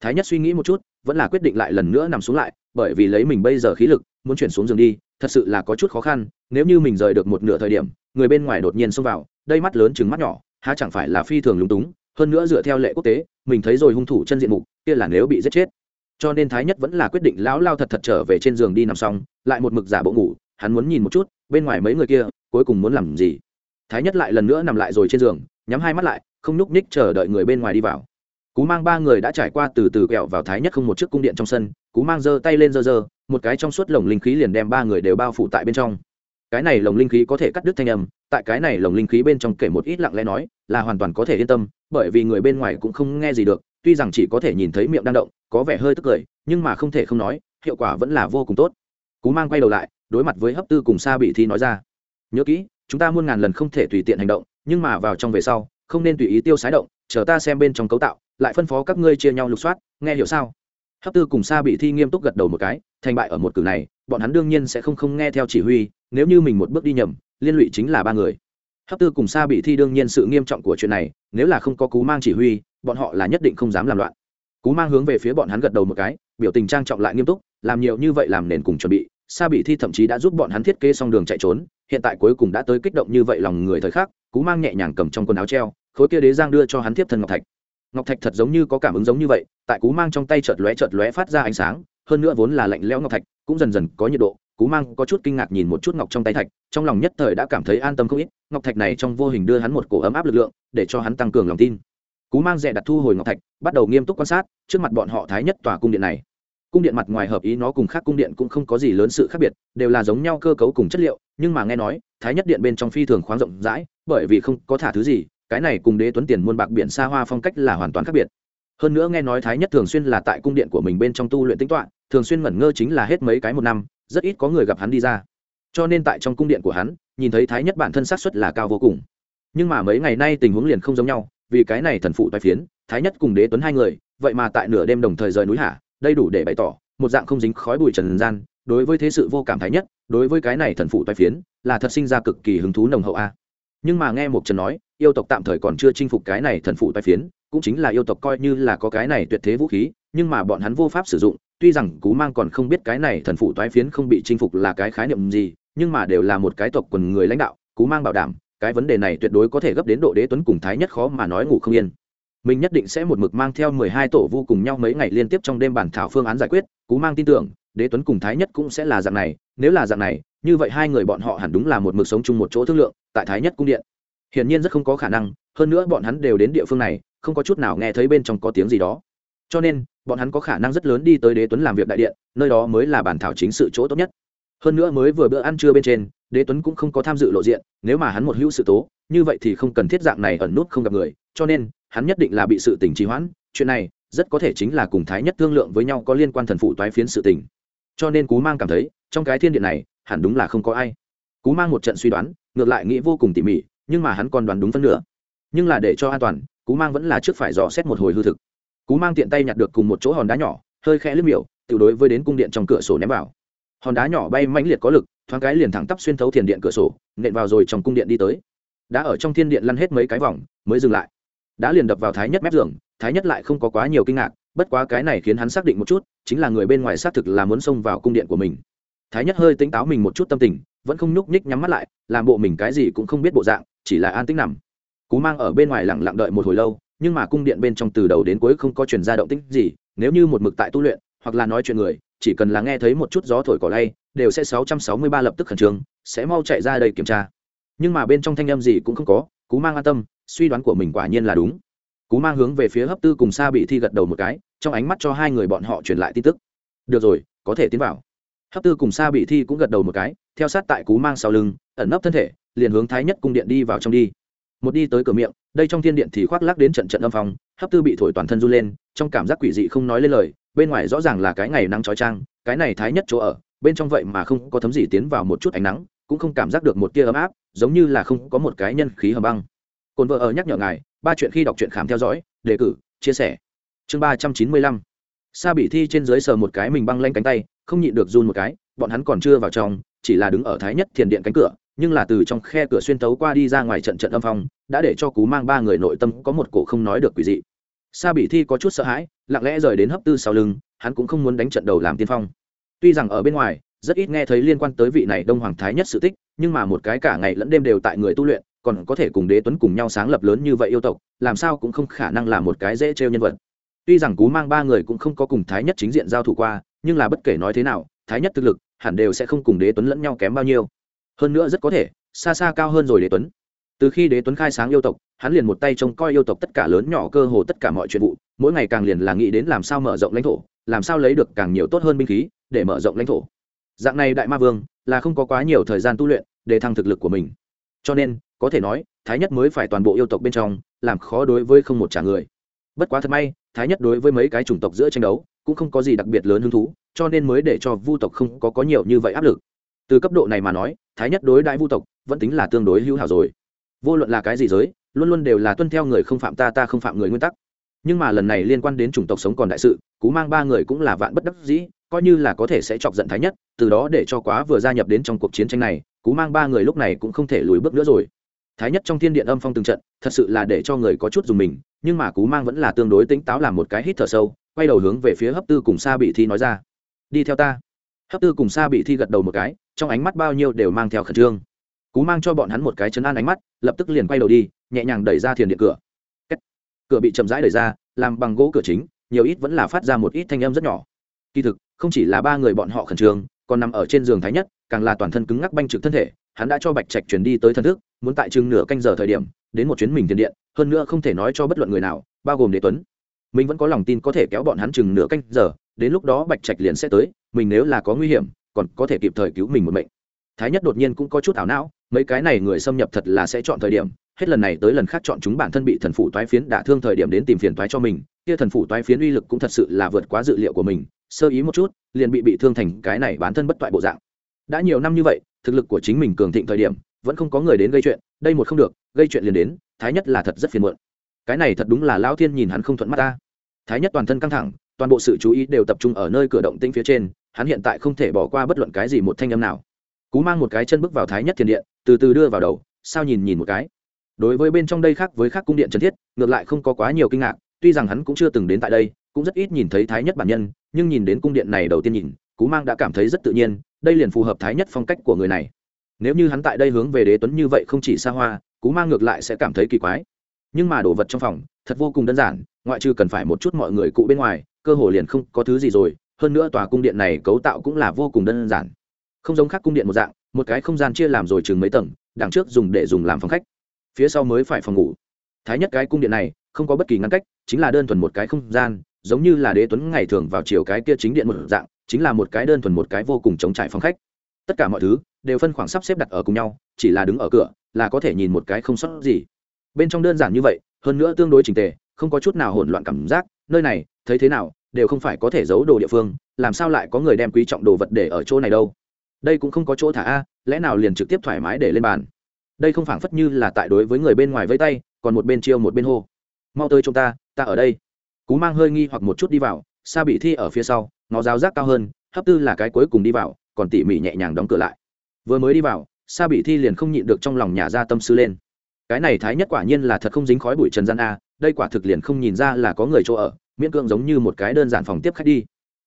Thái nhất suy nghĩ một chút, vẫn là quyết định lại lần nữa nằm xuống lại, bởi vì lấy mình bây giờ khí lực, muốn chuyển xuống giường đi, thật sự là có chút khó khăn, nếu như mình rời được một nửa thời điểm, người bên ngoài đột nhiên xông vào, đây mắt lớn chừng mắt nhỏ, há chẳng phải là phi thường lúng túng, hơn nữa dựa theo lệ quốc tế, mình thấy rồi hung thủ chân diện mục, kia là nếu bị giết chết cho nên thái nhất vẫn là quyết định lão lao thật thật trở về trên giường đi nằm xong, lại một mực giả bộ ngủ, hắn muốn nhìn một chút, bên ngoài mấy người kia, cuối cùng muốn làm gì. Thái nhất lại lần nữa nằm lại rồi trên giường, nhắm hai mắt lại, không nhúc ních chờ đợi người bên ngoài đi vào. Cú mang ba người đã trải qua từ từ kẹo vào thái nhất không một chiếc cung điện trong sân, cú mang giơ tay lên giơ giơ, một cái trong suốt lồng linh khí liền đem ba người đều bao phủ tại bên trong. Cái này lồng linh khí có thể cắt đứt thanh âm, tại cái này lồng linh khí bên trong kể một ít lặng lẽ nói, là hoàn toàn có thể yên tâm, bởi vì người bên ngoài cũng không nghe gì được tuy rằng chỉ có thể nhìn thấy miệng đang động, có vẻ hơi tức cười, nhưng mà không thể không nói, hiệu quả vẫn là vô cùng tốt. Cú mang quay đầu lại, đối mặt với hấp tư cùng sa bị thi nói ra, nhớ kỹ, chúng ta muôn ngàn lần không thể tùy tiện hành động, nhưng mà vào trong về sau, không nên tùy ý tiêu sái động, chờ ta xem bên trong cấu tạo, lại phân phó các ngươi chia nhau lục soát, nghe hiểu sao? Hấp tư cùng sa bị thi nghiêm túc gật đầu một cái, thành bại ở một cử này, bọn hắn đương nhiên sẽ không không nghe theo chỉ huy, nếu như mình một bước đi nhầm, liên lụy chính là ba người. Hấp tư cùng sa bị thi đương nhiên sự nghiêm trọng của chuyện này, nếu là không có cú mang chỉ huy bọn họ là nhất định không dám làm loạn. Cú mang hướng về phía bọn hắn gật đầu một cái, biểu tình trang trọng lại nghiêm túc, làm nhiều như vậy làm nền cùng chuẩn bị, sa bị thi thậm chí đã giúp bọn hắn thiết kế xong đường chạy trốn, hiện tại cuối cùng đã tới kích động như vậy lòng người thời khắc, cú mang nhẹ nhàng cầm trong quần áo treo, khối kia đế giang đưa cho hắn tiếp thân ngọc thạch. Ngọc thạch thật giống như có cảm ứng giống như vậy, tại cú mang trong tay chợt lóe chợt lóe phát ra ánh sáng, hơn nữa vốn là lạnh lẽo ngọc thạch, cũng dần dần có nhiệt độ, cú mang có chút kinh ngạc nhìn một chút ngọc trong tay thạch, trong lòng nhất thời đã cảm thấy an tâm không ít, ngọc thạch này trong vô hình đưa hắn một cổ ấm áp lực lượng, để cho hắn tăng cường lòng tin cú mang rẻ đặt thu hồi ngọc thạch, bắt đầu nghiêm túc quan sát, trước mặt bọn họ thái nhất tòa cung điện này. Cung điện mặt ngoài hợp ý nó cùng khác cung điện cũng không có gì lớn sự khác biệt, đều là giống nhau cơ cấu cùng chất liệu, nhưng mà nghe nói, thái nhất điện bên trong phi thường khoáng rộng rãi, bởi vì không có thả thứ gì, cái này cùng đế tuấn tiền muôn bạc biển xa hoa phong cách là hoàn toàn khác biệt. Hơn nữa nghe nói thái nhất thường xuyên là tại cung điện của mình bên trong tu luyện tính toạ thường xuyên ngẩn ngơ chính là hết mấy cái một năm, rất ít có người gặp hắn đi ra. Cho nên tại trong cung điện của hắn, nhìn thấy thái nhất bản thân xác suất là cao vô cùng. Nhưng mà mấy ngày nay tình huống liền không giống nhau vì cái này thần phụ toái phiến, thái nhất cùng đế tuấn hai người, vậy mà tại nửa đêm đồng thời rời núi hạ đây đủ để bày tỏ, một dạng không dính khói bụi trần gian, đối với thế sự vô cảm thái nhất, đối với cái này thần phụ toái phiến, là thật sinh ra cực kỳ hứng thú nồng hậu a. Nhưng mà nghe một trần nói, yêu tộc tạm thời còn chưa chinh phục cái này thần phụ toái phiến, cũng chính là yêu tộc coi như là có cái này tuyệt thế vũ khí, nhưng mà bọn hắn vô pháp sử dụng, tuy rằng cú mang còn không biết cái này thần phụ toái phiến không bị chinh phục là cái khái niệm gì, nhưng mà đều là một cái tộc quần người lãnh đạo, cú mang bảo đảm cái vấn đề này tuyệt đối có thể gấp đến độ đế tuấn cùng thái nhất khó mà nói ngủ không yên. Mình nhất định sẽ một mực mang theo mười hai tổ vu cùng nhau mấy ngày liên tiếp trong đêm bản thảo phương án giải quyết, cú mang tin tưởng, đế tuấn cùng thái nhất cũng sẽ là dạng này, nếu là dạng này, như vậy hai người bọn họ hẳn đúng là một mực sống chung một chỗ thương lượng, tại thái nhất cung điện. Hiển nhiên rất không có khả năng, hơn nữa bọn hắn đều đến địa phương này, không có chút nào nghe thấy bên trong có tiếng gì đó. Cho nên, bọn hắn có khả năng rất lớn đi tới đế tuấn làm việc đại điện, nơi đó mới là bản thảo chính sự chỗ tốt nhất. Hơn nữa mới vừa bữa ăn trưa bên trên đế tuấn cũng không có tham dự lộ diện, nếu mà hắn một hữu sự tố, như vậy thì không cần thiết dạng này ẩn nút không gặp người, cho nên, hắn nhất định là bị sự tình trì hoãn, chuyện này, rất có thể chính là cùng thái nhất thương lượng với nhau có liên quan thần phụ toái phiến sự tình. Cho nên cú mang cảm thấy, trong cái thiên điện này, hẳn đúng là không có ai. Cú mang một trận suy đoán, ngược lại nghĩ vô cùng tỉ mỉ, nhưng mà hắn còn đoán đúng phân nửa. Nhưng là để cho an toàn, cú mang vẫn là trước phải dò xét một hồi hư thực. Cú mang tiện tay nhặt được cùng một chỗ hòn đá nhỏ, hơi khẽ lướt miểu tự đối với đến cung điện trong cửa sổ ném vào hòn đá nhỏ bay mãnh liệt có lực, thoáng cái liền thẳng tắp xuyên thấu thiền điện cửa sổ, nện vào rồi trong cung điện đi tới. Đã ở trong thiên điện lăn hết mấy cái vòng, mới dừng lại. Đã liền đập vào thái nhất mép giường, thái nhất lại không có quá nhiều kinh ngạc, bất quá cái này khiến hắn xác định một chút, chính là người bên ngoài xác thực là muốn xông vào cung điện của mình. Thái nhất hơi tỉnh táo mình một chút tâm tình, vẫn không nhúc nhích nhắm mắt lại, làm bộ mình cái gì cũng không biết bộ dạng, chỉ là an tĩnh nằm. Cú mang ở bên ngoài lặng lặng đợi một hồi lâu, nhưng mà cung điện bên trong từ đầu đến cuối không có truyền ra động tĩnh gì, nếu như một mực tại tu luyện, hoặc là nói chuyện người chỉ cần là nghe thấy một chút gió thổi cỏ lay, đều sẽ 663 lập tức khẩn trương, sẽ mau chạy ra đây kiểm tra. Nhưng mà bên trong thanh âm gì cũng không có, cú mang an tâm, suy đoán của mình quả nhiên là đúng. Cú mang hướng về phía hấp tư cùng xa bị thi gật đầu một cái, trong ánh mắt cho hai người bọn họ truyền lại tin tức. Được rồi, có thể tiến vào. Hấp tư cùng xa bị thi cũng gật đầu một cái, theo sát tại cú mang sau lưng, ẩn nấp thân thể, liền hướng thái nhất cung điện đi vào trong đi. Một đi tới cửa miệng, đây trong thiên điện thì khoác lắc đến trận trận âm phòng hấp tư bị thổi toàn thân run lên, trong cảm giác quỷ dị không nói lên lời bên ngoài rõ ràng là cái ngày nắng trói trang, cái này thái nhất chỗ ở, bên trong vậy mà không có thấm gì tiến vào một chút ánh nắng, cũng không cảm giác được một tia ấm áp, giống như là không có một cái nhân khí hầm băng. Cồn vợ ở nhắc nhở ngài, ba chuyện khi đọc truyện khám theo dõi, đề cử, chia sẻ. Chương ba trăm chín mươi lăm. Sa bị thi trên dưới sờ một cái mình băng lanh cánh tay, không nhịn được run một cái, bọn hắn còn chưa vào trong, chỉ là đứng ở thái nhất thiền điện cánh cửa, nhưng là từ trong khe cửa xuyên tấu qua đi ra ngoài trận trận âm phong, đã để cho cú mang ba người nội tâm có một cổ không nói được quỷ dị sa bị thi có chút sợ hãi, lặng lẽ rời đến hấp tư sau lưng, hắn cũng không muốn đánh trận đầu làm tiên phong. Tuy rằng ở bên ngoài, rất ít nghe thấy liên quan tới vị này đông hoàng thái nhất sự tích, nhưng mà một cái cả ngày lẫn đêm đều tại người tu luyện, còn có thể cùng đế tuấn cùng nhau sáng lập lớn như vậy yêu tộc, làm sao cũng không khả năng là một cái dễ trêu nhân vật. Tuy rằng cú mang ba người cũng không có cùng thái nhất chính diện giao thủ qua, nhưng là bất kể nói thế nào, thái nhất thực lực hẳn đều sẽ không cùng đế tuấn lẫn nhau kém bao nhiêu. Hơn nữa rất có thể, xa xa cao hơn rồi đế tuấn từ khi đế tuấn khai sáng yêu tộc, hắn liền một tay trông coi yêu tộc tất cả lớn nhỏ cơ hồ tất cả mọi chuyện vụ, mỗi ngày càng liền là nghĩ đến làm sao mở rộng lãnh thổ, làm sao lấy được càng nhiều tốt hơn binh khí để mở rộng lãnh thổ. Dạng này đại ma vương là không có quá nhiều thời gian tu luyện để thăng thực lực của mình. Cho nên, có thể nói, thái nhất mới phải toàn bộ yêu tộc bên trong, làm khó đối với không một trả người. Bất quá thật may, thái nhất đối với mấy cái chủng tộc giữa tranh đấu cũng không có gì đặc biệt lớn hứng thú, cho nên mới để cho vu tộc không có có nhiều như vậy áp lực. Từ cấp độ này mà nói, thái nhất đối đại vu tộc vẫn tính là tương đối hữu hảo rồi vô luận là cái gì giới, luôn luôn đều là tuân theo người không phạm ta ta không phạm người nguyên tắc. Nhưng mà lần này liên quan đến chủng tộc sống còn đại sự, cú mang ba người cũng là vạn bất đắc dĩ, coi như là có thể sẽ chọc giận thái nhất, từ đó để cho quá vừa gia nhập đến trong cuộc chiến tranh này, cú mang ba người lúc này cũng không thể lùi bước nữa rồi. Thái nhất trong thiên điện âm phong từng trận, thật sự là để cho người có chút dùng mình, nhưng mà cú mang vẫn là tương đối tỉnh táo làm một cái hít thở sâu, quay đầu hướng về phía hấp tư cùng sa bị thi nói ra. Đi theo ta. Hấp tư cùng sa bị thi gật đầu một cái, trong ánh mắt bao nhiêu đều mang theo khẩn trương cú mang cho bọn hắn một cái chấn an ánh mắt, lập tức liền quay đầu đi, nhẹ nhàng đẩy ra thiền điện cửa. Kết. cửa bị chậm rãi đẩy ra, làm bằng gỗ cửa chính, nhiều ít vẫn là phát ra một ít thanh âm rất nhỏ. Kỳ thực, không chỉ là ba người bọn họ khẩn trương, còn nằm ở trên giường thái nhất, càng là toàn thân cứng ngắc banh trực thân thể, hắn đã cho bạch trạch chuyển đi tới thân thức, muốn tại chừng nửa canh giờ thời điểm, đến một chuyến mình thiền điện, hơn nữa không thể nói cho bất luận người nào, bao gồm đế tuấn. Mình vẫn có lòng tin có thể kéo bọn hắn chừng nửa canh giờ, đến lúc đó bạch trạch liền sẽ tới, mình nếu là có nguy hiểm, còn có thể kịp thời cứu mình một mệnh. Thái nhất đột nhiên cũng có chút ảo não mấy cái này người xâm nhập thật là sẽ chọn thời điểm, hết lần này tới lần khác chọn chúng bản thân bị thần phủ toái phiến đả thương thời điểm đến tìm phiền toái cho mình, kia thần phủ toái phiến uy lực cũng thật sự là vượt quá dự liệu của mình, sơ ý một chút, liền bị bị thương thành cái này bản thân bất toại bộ dạng. Đã nhiều năm như vậy, thực lực của chính mình cường thịnh thời điểm, vẫn không có người đến gây chuyện, đây một không được, gây chuyện liền đến, thái nhất là thật rất phiền muộn. Cái này thật đúng là lão thiên nhìn hắn không thuận mắt ta. Thái nhất toàn thân căng thẳng, toàn bộ sự chú ý đều tập trung ở nơi cửa động tĩnh phía trên, hắn hiện tại không thể bỏ qua bất luận cái gì một thanh âm nào. Cú mang một cái chân bước vào thái nhất thiền điện từ từ đưa vào đầu, sao nhìn nhìn một cái. Đối với bên trong đây khác với khác cung điện trần thiết, ngược lại không có quá nhiều kinh ngạc, tuy rằng hắn cũng chưa từng đến tại đây, cũng rất ít nhìn thấy thái nhất bản nhân, nhưng nhìn đến cung điện này đầu tiên nhìn, cú mang đã cảm thấy rất tự nhiên, đây liền phù hợp thái nhất phong cách của người này. Nếu như hắn tại đây hướng về đế tuấn như vậy không chỉ xa hoa, cú mang ngược lại sẽ cảm thấy kỳ quái. Nhưng mà đồ vật trong phòng, thật vô cùng đơn giản, ngoại trừ cần phải một chút mọi người cụ bên ngoài, cơ hồ liền không có thứ gì rồi, hơn nữa tòa cung điện này cấu tạo cũng là vô cùng đơn giản. Không giống khác cung điện một dạng một cái không gian chia làm rồi chừng mấy tầng, đằng trước dùng để dùng làm phòng khách, phía sau mới phải phòng ngủ. Thái nhất cái cung điện này, không có bất kỳ ngăn cách, chính là đơn thuần một cái không gian, giống như là đế tuấn ngày thường vào chiều cái kia chính điện một dạng, chính là một cái đơn thuần một cái vô cùng chống trải phòng khách. Tất cả mọi thứ đều phân khoảng sắp xếp đặt ở cùng nhau, chỉ là đứng ở cửa là có thể nhìn một cái không sót gì. Bên trong đơn giản như vậy, hơn nữa tương đối trình tề, không có chút nào hỗn loạn cảm giác, nơi này, thấy thế nào, đều không phải có thể giấu đồ địa phương, làm sao lại có người đem quý trọng đồ vật để ở chỗ này đâu đây cũng không có chỗ thả a, lẽ nào liền trực tiếp thoải mái để lên bàn? Đây không phảng phất như là tại đối với người bên ngoài vây tay, còn một bên chiêu một bên hô. Mau tới chúng ta ta ở đây. Cú mang hơi nghi hoặc một chút đi vào, sa bị thi ở phía sau nó giáo giác cao hơn, hấp tư là cái cuối cùng đi vào, còn tỉ mỉ nhẹ nhàng đóng cửa lại. Vừa mới đi vào, sa bị thi liền không nhịn được trong lòng nhà ra tâm sư lên. Cái này thái nhất quả nhiên là thật không dính khói bụi trần gian a, đây quả thực liền không nhìn ra là có người chỗ ở, miễn cưỡng giống như một cái đơn giản phòng tiếp khách đi.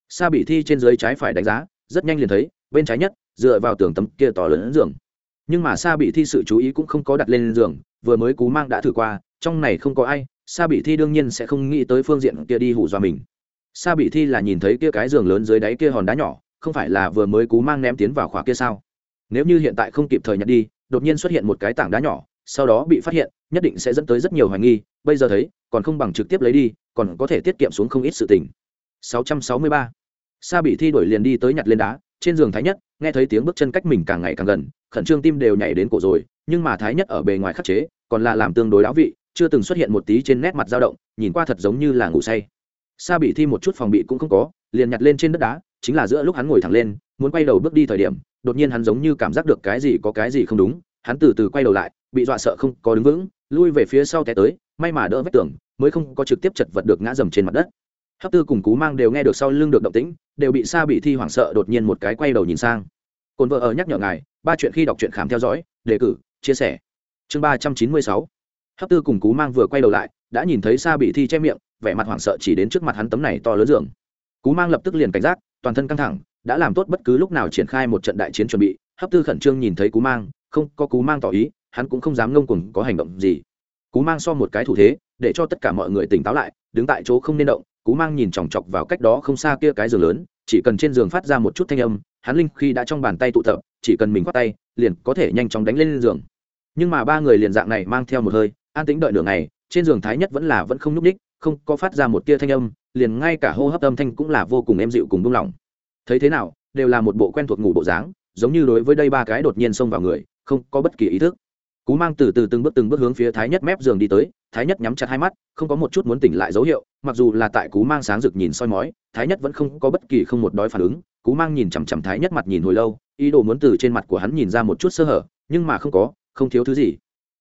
Sa bị thi trên dưới trái phải đánh giá, rất nhanh liền thấy, bên trái nhất dựa vào tường tấm kia to lớn giường. Nhưng mà sa bị thi sự chú ý cũng không có đặt lên giường, vừa mới cú mang đã thử qua, trong này không có ai, sa bị thi đương nhiên sẽ không nghĩ tới phương diện kia đi hủ dọa mình. Sa bị thi là nhìn thấy kia cái giường lớn dưới đáy kia hòn đá nhỏ, không phải là vừa mới cú mang ném tiến vào khóa kia sao? Nếu như hiện tại không kịp thời nhặt đi, đột nhiên xuất hiện một cái tảng đá nhỏ, sau đó bị phát hiện, nhất định sẽ dẫn tới rất nhiều hoài nghi, bây giờ thấy, còn không bằng trực tiếp lấy đi, còn có thể tiết kiệm xuống không ít sự tình. 663. sa bị thi đổi liền đi tới nhặt lên đá trên giường thái nhất, nghe thấy tiếng bước chân cách mình càng ngày càng gần, khẩn trương tim đều nhảy đến cổ rồi, nhưng mà thái nhất ở bề ngoài khắc chế, còn là làm tương đối đáo vị, chưa từng xuất hiện một tí trên nét mặt dao động, nhìn qua thật giống như là ngủ say. Sa bị thi một chút phòng bị cũng không có, liền nhặt lên trên đất đá, chính là giữa lúc hắn ngồi thẳng lên, muốn quay đầu bước đi thời điểm, đột nhiên hắn giống như cảm giác được cái gì có cái gì không đúng, hắn từ từ quay đầu lại, bị dọa sợ không có đứng vững, lui về phía sau té tới, may mà đỡ vách tường, mới không có trực tiếp chật vật được ngã dầm trên mặt đất hấp tư cùng cú mang đều nghe được sau lưng được động tĩnh, đều bị sa bị thi hoảng sợ đột nhiên một cái quay đầu nhìn sang. Cồn vợ ở nhắc nhở ngài, ba chuyện khi đọc truyện khám theo dõi, đề cử, chia sẻ. Chương ba trăm chín mươi sáu. Hấp tư cùng cú mang vừa quay đầu lại, đã nhìn thấy sa bị thi che miệng, vẻ mặt hoảng sợ chỉ đến trước mặt hắn tấm này to lớn giường. Cú mang lập tức liền cảnh giác, toàn thân căng thẳng, đã làm tốt bất cứ lúc nào triển khai một trận đại chiến chuẩn bị. Hấp tư khẩn trương nhìn thấy cú mang, không có cú mang tỏ ý, hắn cũng không dám ngông cuồng có hành động gì. Cú mang so một cái thủ thế, để cho tất cả mọi người tỉnh táo lại, đứng tại chỗ không nên động cú mang nhìn chòng chọc vào cách đó không xa kia cái giường lớn, chỉ cần trên giường phát ra một chút thanh âm, hắn linh khi đã trong bàn tay tụ tập, chỉ cần mình khoát tay, liền có thể nhanh chóng đánh lên giường. Nhưng mà ba người liền dạng này mang theo một hơi, an tĩnh đợi nửa ngày, trên giường thái nhất vẫn là vẫn không nhúc ních không có phát ra một tia thanh âm, liền ngay cả hô hấp âm thanh cũng là vô cùng êm dịu cùng buông lỏng. Thấy thế nào, đều là một bộ quen thuộc ngủ bộ dáng, giống như đối với đây ba cái đột nhiên xông vào người, không có bất kỳ ý thức. Cú mang từ từ từng bước từng bước hướng phía thái nhất mép giường đi tới thái nhất nhắm chặt hai mắt, không có một chút muốn tỉnh lại dấu hiệu, mặc dù là tại cú mang sáng rực nhìn soi mói, thái nhất vẫn không có bất kỳ không một đói phản ứng. Cú mang nhìn chằm chằm thái nhất mặt nhìn hồi lâu, ý đồ muốn từ trên mặt của hắn nhìn ra một chút sơ hở, nhưng mà không có, không thiếu thứ gì.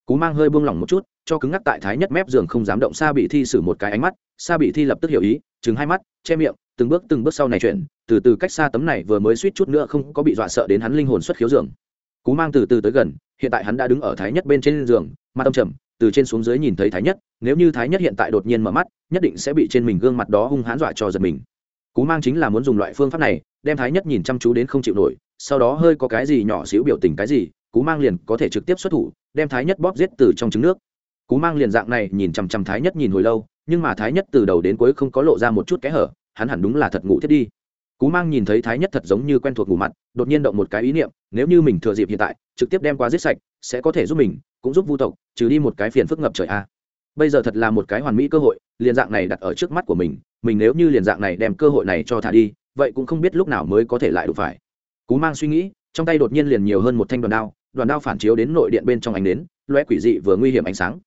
Cú mang hơi buông lỏng một chút, cho cứng ngắc tại thái nhất mép giường không dám động xa bị thi xử một cái ánh mắt. Xa bị thi lập tức hiểu ý chứng hai mắt, che miệng, từng bước từng bước sau này chuyển, từ từ cách xa tấm này vừa mới suýt chút nữa không có bị dọa sợ đến hắn linh hồn xuất khiếu giường. Cú mang từ từ tới gần, hiện tại hắn đã đứng ở thái nhất bên trên giường, mặt tâm trầm từ trên xuống dưới nhìn thấy thái nhất, nếu như thái nhất hiện tại đột nhiên mở mắt, nhất định sẽ bị trên mình gương mặt đó hung hãn dọa cho giật mình. Cú mang chính là muốn dùng loại phương pháp này, đem thái nhất nhìn chăm chú đến không chịu nổi, sau đó hơi có cái gì nhỏ xíu biểu tình cái gì, cú mang liền có thể trực tiếp xuất thủ, đem thái nhất bóp giết từ trong trứng nước. Cú mang liền dạng này nhìn chằm chằm thái nhất nhìn hồi lâu, nhưng mà thái nhất từ đầu đến cuối không có lộ ra một chút kẽ hở, hắn hẳn đúng là thật ngủ thiết đi. Cú mang nhìn thấy thái nhất thật giống như quen thuộc ngủ mặt, đột nhiên động một cái ý niệm, nếu như mình thừa dịp hiện tại, trực tiếp đem qua giết sạch, sẽ có thể giúp mình cũng giúp vu tộc, trừ đi một cái phiền phức ngập trời a. Bây giờ thật là một cái hoàn mỹ cơ hội, liền dạng này đặt ở trước mắt của mình mình nếu như liền dạng này đem cơ hội này cho thả đi, vậy cũng không biết lúc nào mới có thể lại đụng phải. Cú mang suy nghĩ, trong tay đột nhiên liền nhiều hơn một thanh đoàn đao đoàn đao phản chiếu đến nội điện bên trong ánh nến loe quỷ dị vừa nguy hiểm ánh sáng.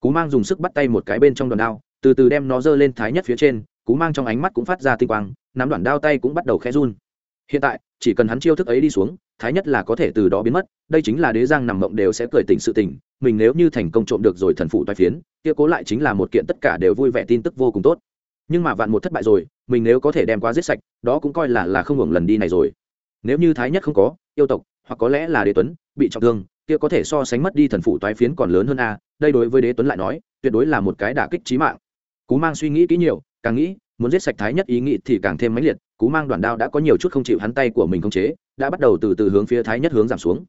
Cú mang dùng sức bắt tay một cái bên trong đoàn đao, từ từ đem nó giơ lên thái nhất phía trên, cú mang trong ánh mắt cũng phát ra tinh quang, nắm đoàn đao tay cũng bắt đầu khẽ run. Hiện tại, chỉ cần hắn chiêu thức ấy đi xuống thái nhất là có thể từ đó biến mất, đây chính là đế giang nằm mộng đều sẽ cười tỉnh sự tỉnh mình nếu như thành công trộm được rồi thần phụ toai phiến, kia cố lại chính là một kiện tất cả đều vui vẻ tin tức vô cùng tốt. Nhưng mà vạn một thất bại rồi, mình nếu có thể đem qua giết sạch, đó cũng coi là là không hưởng lần đi này rồi. Nếu như thái nhất không có, yêu tộc, hoặc có lẽ là đế tuấn, bị trọng thương, kia có thể so sánh mất đi thần phụ toái phiến còn lớn hơn a, đây đối với đế tuấn lại nói, tuyệt đối là một cái đả kích trí mạng. Cú mang suy nghĩ kỹ nhiều, càng nghĩ, muốn giết sạch thái nhất ý nghĩ thì càng thêm mãnh liệt cú mang đoàn đao đã có nhiều chút không chịu hắn tay của mình không chế, đã bắt đầu từ từ hướng phía thái nhất hướng giảm xuống.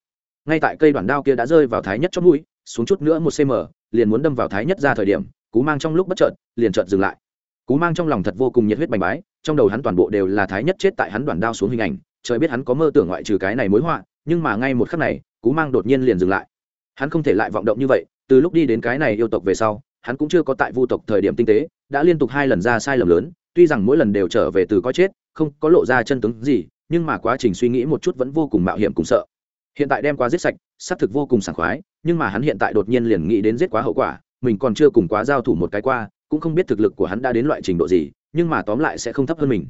Ngay tại cây đoàn đao kia đã rơi vào thái nhất chót mũi, xuống chút nữa một cm liền muốn đâm vào thái nhất ra thời điểm, cú mang trong lúc bất chợt, liền chợt dừng lại. Cú mang trong lòng thật vô cùng nhiệt huyết bành bái, trong đầu hắn toàn bộ đều là thái nhất chết tại hắn đoàn đao xuống hình ảnh, trời biết hắn có mơ tưởng ngoại trừ cái này mối họa, nhưng mà ngay một khắc này, cú mang đột nhiên liền dừng lại. Hắn không thể lại vọng động như vậy, từ lúc đi đến cái này yêu tộc về sau, hắn cũng chưa có tại vu tộc thời điểm tinh tế, đã liên tục hai lần ra sai lầm lớn, tuy rằng mỗi lần đều trở về từ có chết không có lộ ra chân tướng gì, nhưng mà quá trình suy nghĩ một chút vẫn vô cùng mạo hiểm cùng sợ. Hiện tại đem qua giết sạch, xác thực vô cùng sảng khoái, nhưng mà hắn hiện tại đột nhiên liền nghĩ đến giết quá hậu quả, mình còn chưa cùng quá giao thủ một cái qua, cũng không biết thực lực của hắn đã đến loại trình độ gì, nhưng mà tóm lại sẽ không thấp hơn mình.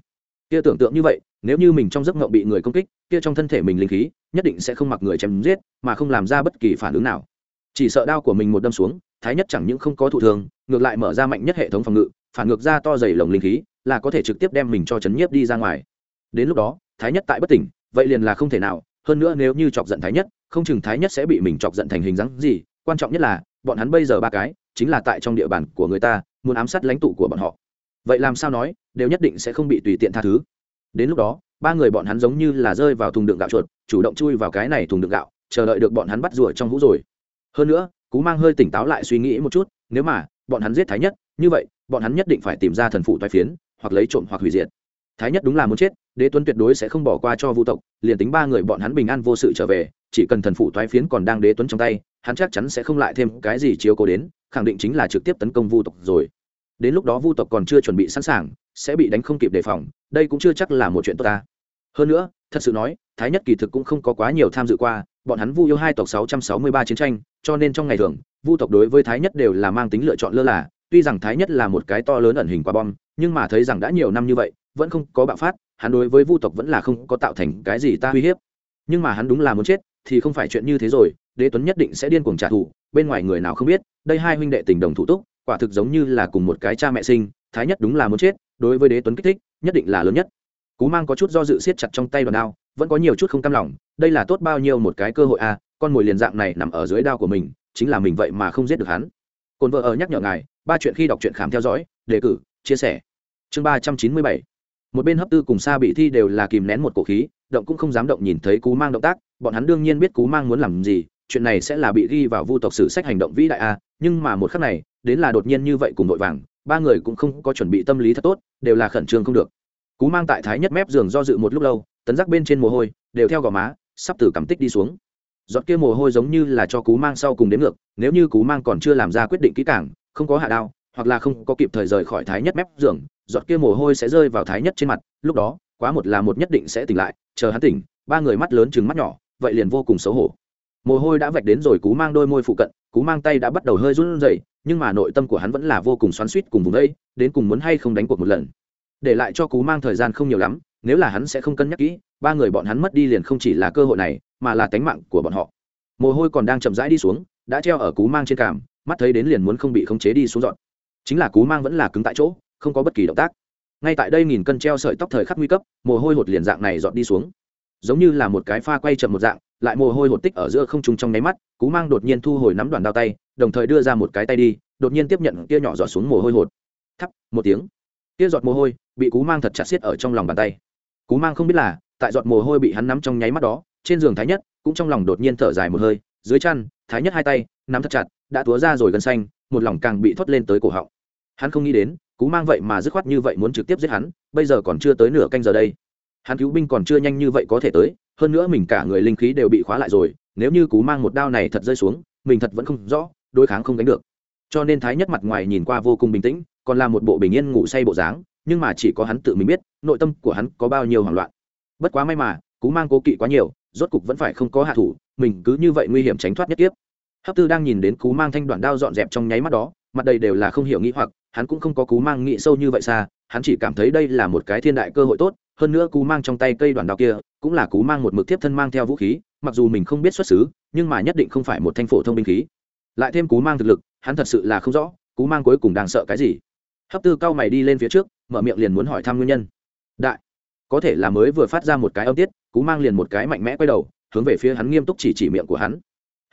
Kia tưởng tượng như vậy, nếu như mình trong giấc mộng bị người công kích, kia trong thân thể mình linh khí, nhất định sẽ không mặc người chém giết, mà không làm ra bất kỳ phản ứng nào. Chỉ sợ đao của mình một đâm xuống, thái nhất chẳng những không có thụ thường ngược lại mở ra mạnh nhất hệ thống phòng ngự, phản ngược ra to dày lồng linh khí là có thể trực tiếp đem mình cho chấn nhiếp đi ra ngoài. Đến lúc đó, thái nhất tại bất tỉnh, vậy liền là không thể nào, hơn nữa nếu như chọc giận thái nhất, không chừng thái nhất sẽ bị mình chọc giận thành hình dáng gì, quan trọng nhất là, bọn hắn bây giờ ba cái, chính là tại trong địa bàn của người ta, muốn ám sát lãnh tụ của bọn họ. Vậy làm sao nói, đều nhất định sẽ không bị tùy tiện tha thứ. Đến lúc đó, ba người bọn hắn giống như là rơi vào thùng đựng gạo chuột, chủ động chui vào cái này thùng đựng gạo, chờ đợi được bọn hắn bắt rùa trong hũ rồi. Hơn nữa, cú mang hơi tỉnh táo lại suy nghĩ một chút, nếu mà, bọn hắn giết thái nhất, như vậy, bọn hắn nhất định phải tìm ra thần phụ toái phiến hoặc lấy trộm hoặc hủy diệt. Thái nhất đúng là muốn chết, đế tuấn tuyệt đối sẽ không bỏ qua cho vu tộc, liền tính ba người bọn hắn bình an vô sự trở về, chỉ cần thần phụ Thoái phiến còn đang đế tuấn trong tay, hắn chắc chắn sẽ không lại thêm cái gì chiếu cố đến, khẳng định chính là trực tiếp tấn công vu tộc rồi. Đến lúc đó vu tộc còn chưa chuẩn bị sẵn sàng, sẽ bị đánh không kịp đề phòng, đây cũng chưa chắc là một chuyện tốt ta. Hơn nữa, thật sự nói, thái nhất kỳ thực cũng không có quá nhiều tham dự qua, bọn hắn vu yêu hai tộc sáu trăm sáu mươi ba chiến tranh, cho nên trong ngày thường, vu tộc đối với thái nhất đều là mang tính lựa chọn lơ là tuy rằng thái nhất là một cái to lớn ẩn hình quả bom, nhưng mà thấy rằng đã nhiều năm như vậy, vẫn không có bạo phát, hắn đối với vu tộc vẫn là không có tạo thành cái gì ta uy hiếp. Nhưng mà hắn đúng là muốn chết, thì không phải chuyện như thế rồi, đế tuấn nhất định sẽ điên cuồng trả thù, bên ngoài người nào không biết, đây hai huynh đệ tình đồng thủ túc, quả thực giống như là cùng một cái cha mẹ sinh, thái nhất đúng là muốn chết, đối với đế tuấn kích thích, nhất định là lớn nhất. Cú mang có chút do dự siết chặt trong tay đòn đao, vẫn có nhiều chút không cam lòng, đây là tốt bao nhiêu một cái cơ hội à con mồi liền dạng này nằm ở dưới đao của mình, chính là mình vậy mà không giết được hắn cồn vợ ở nhắc nhở ngài, ba chuyện khi đọc truyện khám theo dõi, đề cử, chia sẻ. Chương ba trăm chín mươi bảy. Một bên hấp tư cùng xa bị thi đều là kìm nén một cổ khí, động cũng không dám động nhìn thấy cú mang động tác, bọn hắn đương nhiên biết cú mang muốn làm gì, chuyện này sẽ là bị ghi vào vu tộc sử sách hành động vĩ đại a, nhưng mà một khắc này, đến là đột nhiên như vậy cùng vội vàng, ba người cũng không có chuẩn bị tâm lý thật tốt, đều là khẩn trương không được. Cú mang tại thái nhất mép giường do dự một lúc lâu, tấn giác bên trên mồ hôi, đều theo gò má, sắp từ cảm tích đi xuống giọt kia mồ hôi giống như là cho cú mang sau cùng đến ngược, nếu như cú mang còn chưa làm ra quyết định kỹ càng, không có hạ đao, hoặc là không có kịp thời rời khỏi thái nhất mép giường, giọt kia mồ hôi sẽ rơi vào thái nhất trên mặt, lúc đó, quá một là một nhất định sẽ tỉnh lại, chờ hắn tỉnh, ba người mắt lớn chừng mắt nhỏ, vậy liền vô cùng xấu hổ. Mồ hôi đã vạch đến rồi cú mang đôi môi phụ cận, cú mang tay đã bắt đầu hơi run rẩy, nhưng mà nội tâm của hắn vẫn là vô cùng xoắn suýt cùng vùng đây đến cùng muốn hay không đánh cuộc một lần. Để lại cho cú mang thời gian không nhiều lắm, nếu là hắn sẽ không cân nhắc kỹ, ba người bọn hắn mất đi liền không chỉ là cơ hội này mà là tánh mạng của bọn họ. Mồ hôi còn đang chậm rãi đi xuống, đã treo ở cú mang trên cảm mắt thấy đến liền muốn không bị khống chế đi xuống dọn. Chính là cú mang vẫn là cứng tại chỗ, không có bất kỳ động tác. Ngay tại đây nghìn cân treo sợi tóc thời khắc nguy cấp, mồ hôi hột liền dạng này dọn đi xuống. Giống như là một cái pha quay chậm một dạng, lại mồ hôi hột tích ở giữa không trung trong nháy mắt, cú mang đột nhiên thu hồi nắm đoàn đao tay, đồng thời đưa ra một cái tay đi, đột nhiên tiếp nhận kia nhỏ giọt xuống mồ hôi hột. Thắp, một tiếng. Kia giọt mồ hôi bị cú mang thật chặt xiết ở trong lòng bàn tay. Cú mang không biết là, tại giọt mồ hôi bị hắn nắm trong nháy mắt đó trên giường thái nhất cũng trong lòng đột nhiên thở dài một hơi, dưới chăn, thái nhất hai tay, nắm thật chặt, đã túa ra rồi gần xanh, một lòng càng bị thoát lên tới cổ họng. Hắn không nghĩ đến, cú mang vậy mà dứt khoát như vậy muốn trực tiếp giết hắn, bây giờ còn chưa tới nửa canh giờ đây. Hắn cứu binh còn chưa nhanh như vậy có thể tới, hơn nữa mình cả người linh khí đều bị khóa lại rồi, nếu như cú mang một đao này thật rơi xuống, mình thật vẫn không rõ, đối kháng không đánh được. Cho nên thái nhất mặt ngoài nhìn qua vô cùng bình tĩnh, còn là một bộ bình yên ngủ say bộ dáng, nhưng mà chỉ có hắn tự mình biết, nội tâm của hắn có bao nhiêu hoảng loạn. Bất quá may mà, cú mang cố kỵ quá nhiều rốt cục vẫn phải không có hạ thủ, mình cứ như vậy nguy hiểm tránh thoát nhất tiếp hấp tư đang nhìn đến cú mang thanh đoạn đao dọn dẹp trong nháy mắt đó, mặt đầy đều là không hiểu nghĩ hoặc, hắn cũng không có cú mang nghĩ sâu như vậy xa, hắn chỉ cảm thấy đây là một cái thiên đại cơ hội tốt, hơn nữa cú mang trong tay cây đoàn đao kia, cũng là cú mang một mực tiếp thân mang theo vũ khí, mặc dù mình không biết xuất xứ, nhưng mà nhất định không phải một thanh phổ thông binh khí. Lại thêm cú mang thực lực, hắn thật sự là không rõ, cú mang cuối cùng đang sợ cái gì. Hấp tư cao mày đi lên phía trước, mở miệng liền muốn hỏi thăm nguyên nhân. Đại có thể là mới vừa phát ra một cái âm tiết, cú mang liền một cái mạnh mẽ quay đầu, hướng về phía hắn nghiêm túc chỉ chỉ miệng của hắn.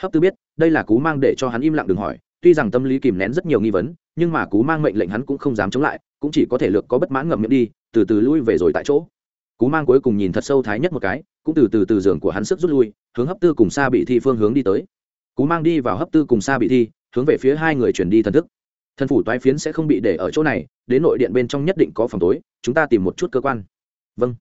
Hấp tư biết, đây là cú mang để cho hắn im lặng đừng hỏi, tuy rằng tâm lý kìm nén rất nhiều nghi vấn, nhưng mà cú mang mệnh lệnh hắn cũng không dám chống lại, cũng chỉ có thể lược có bất mãn ngậm miệng đi, từ từ lui về rồi tại chỗ. Cú mang cuối cùng nhìn thật sâu thái nhất một cái, cũng từ từ từ giường của hắn sức rút lui, hướng hấp tư cùng xa bị thi phương hướng đi tới. Cú mang đi vào hấp tư cùng xa bị thi, hướng về phía hai người chuyển đi thần thức. Thần phủ toái phiến sẽ không bị để ở chỗ này, đến nội điện bên trong nhất định có phòng tối, chúng ta tìm một chút cơ quan vâng.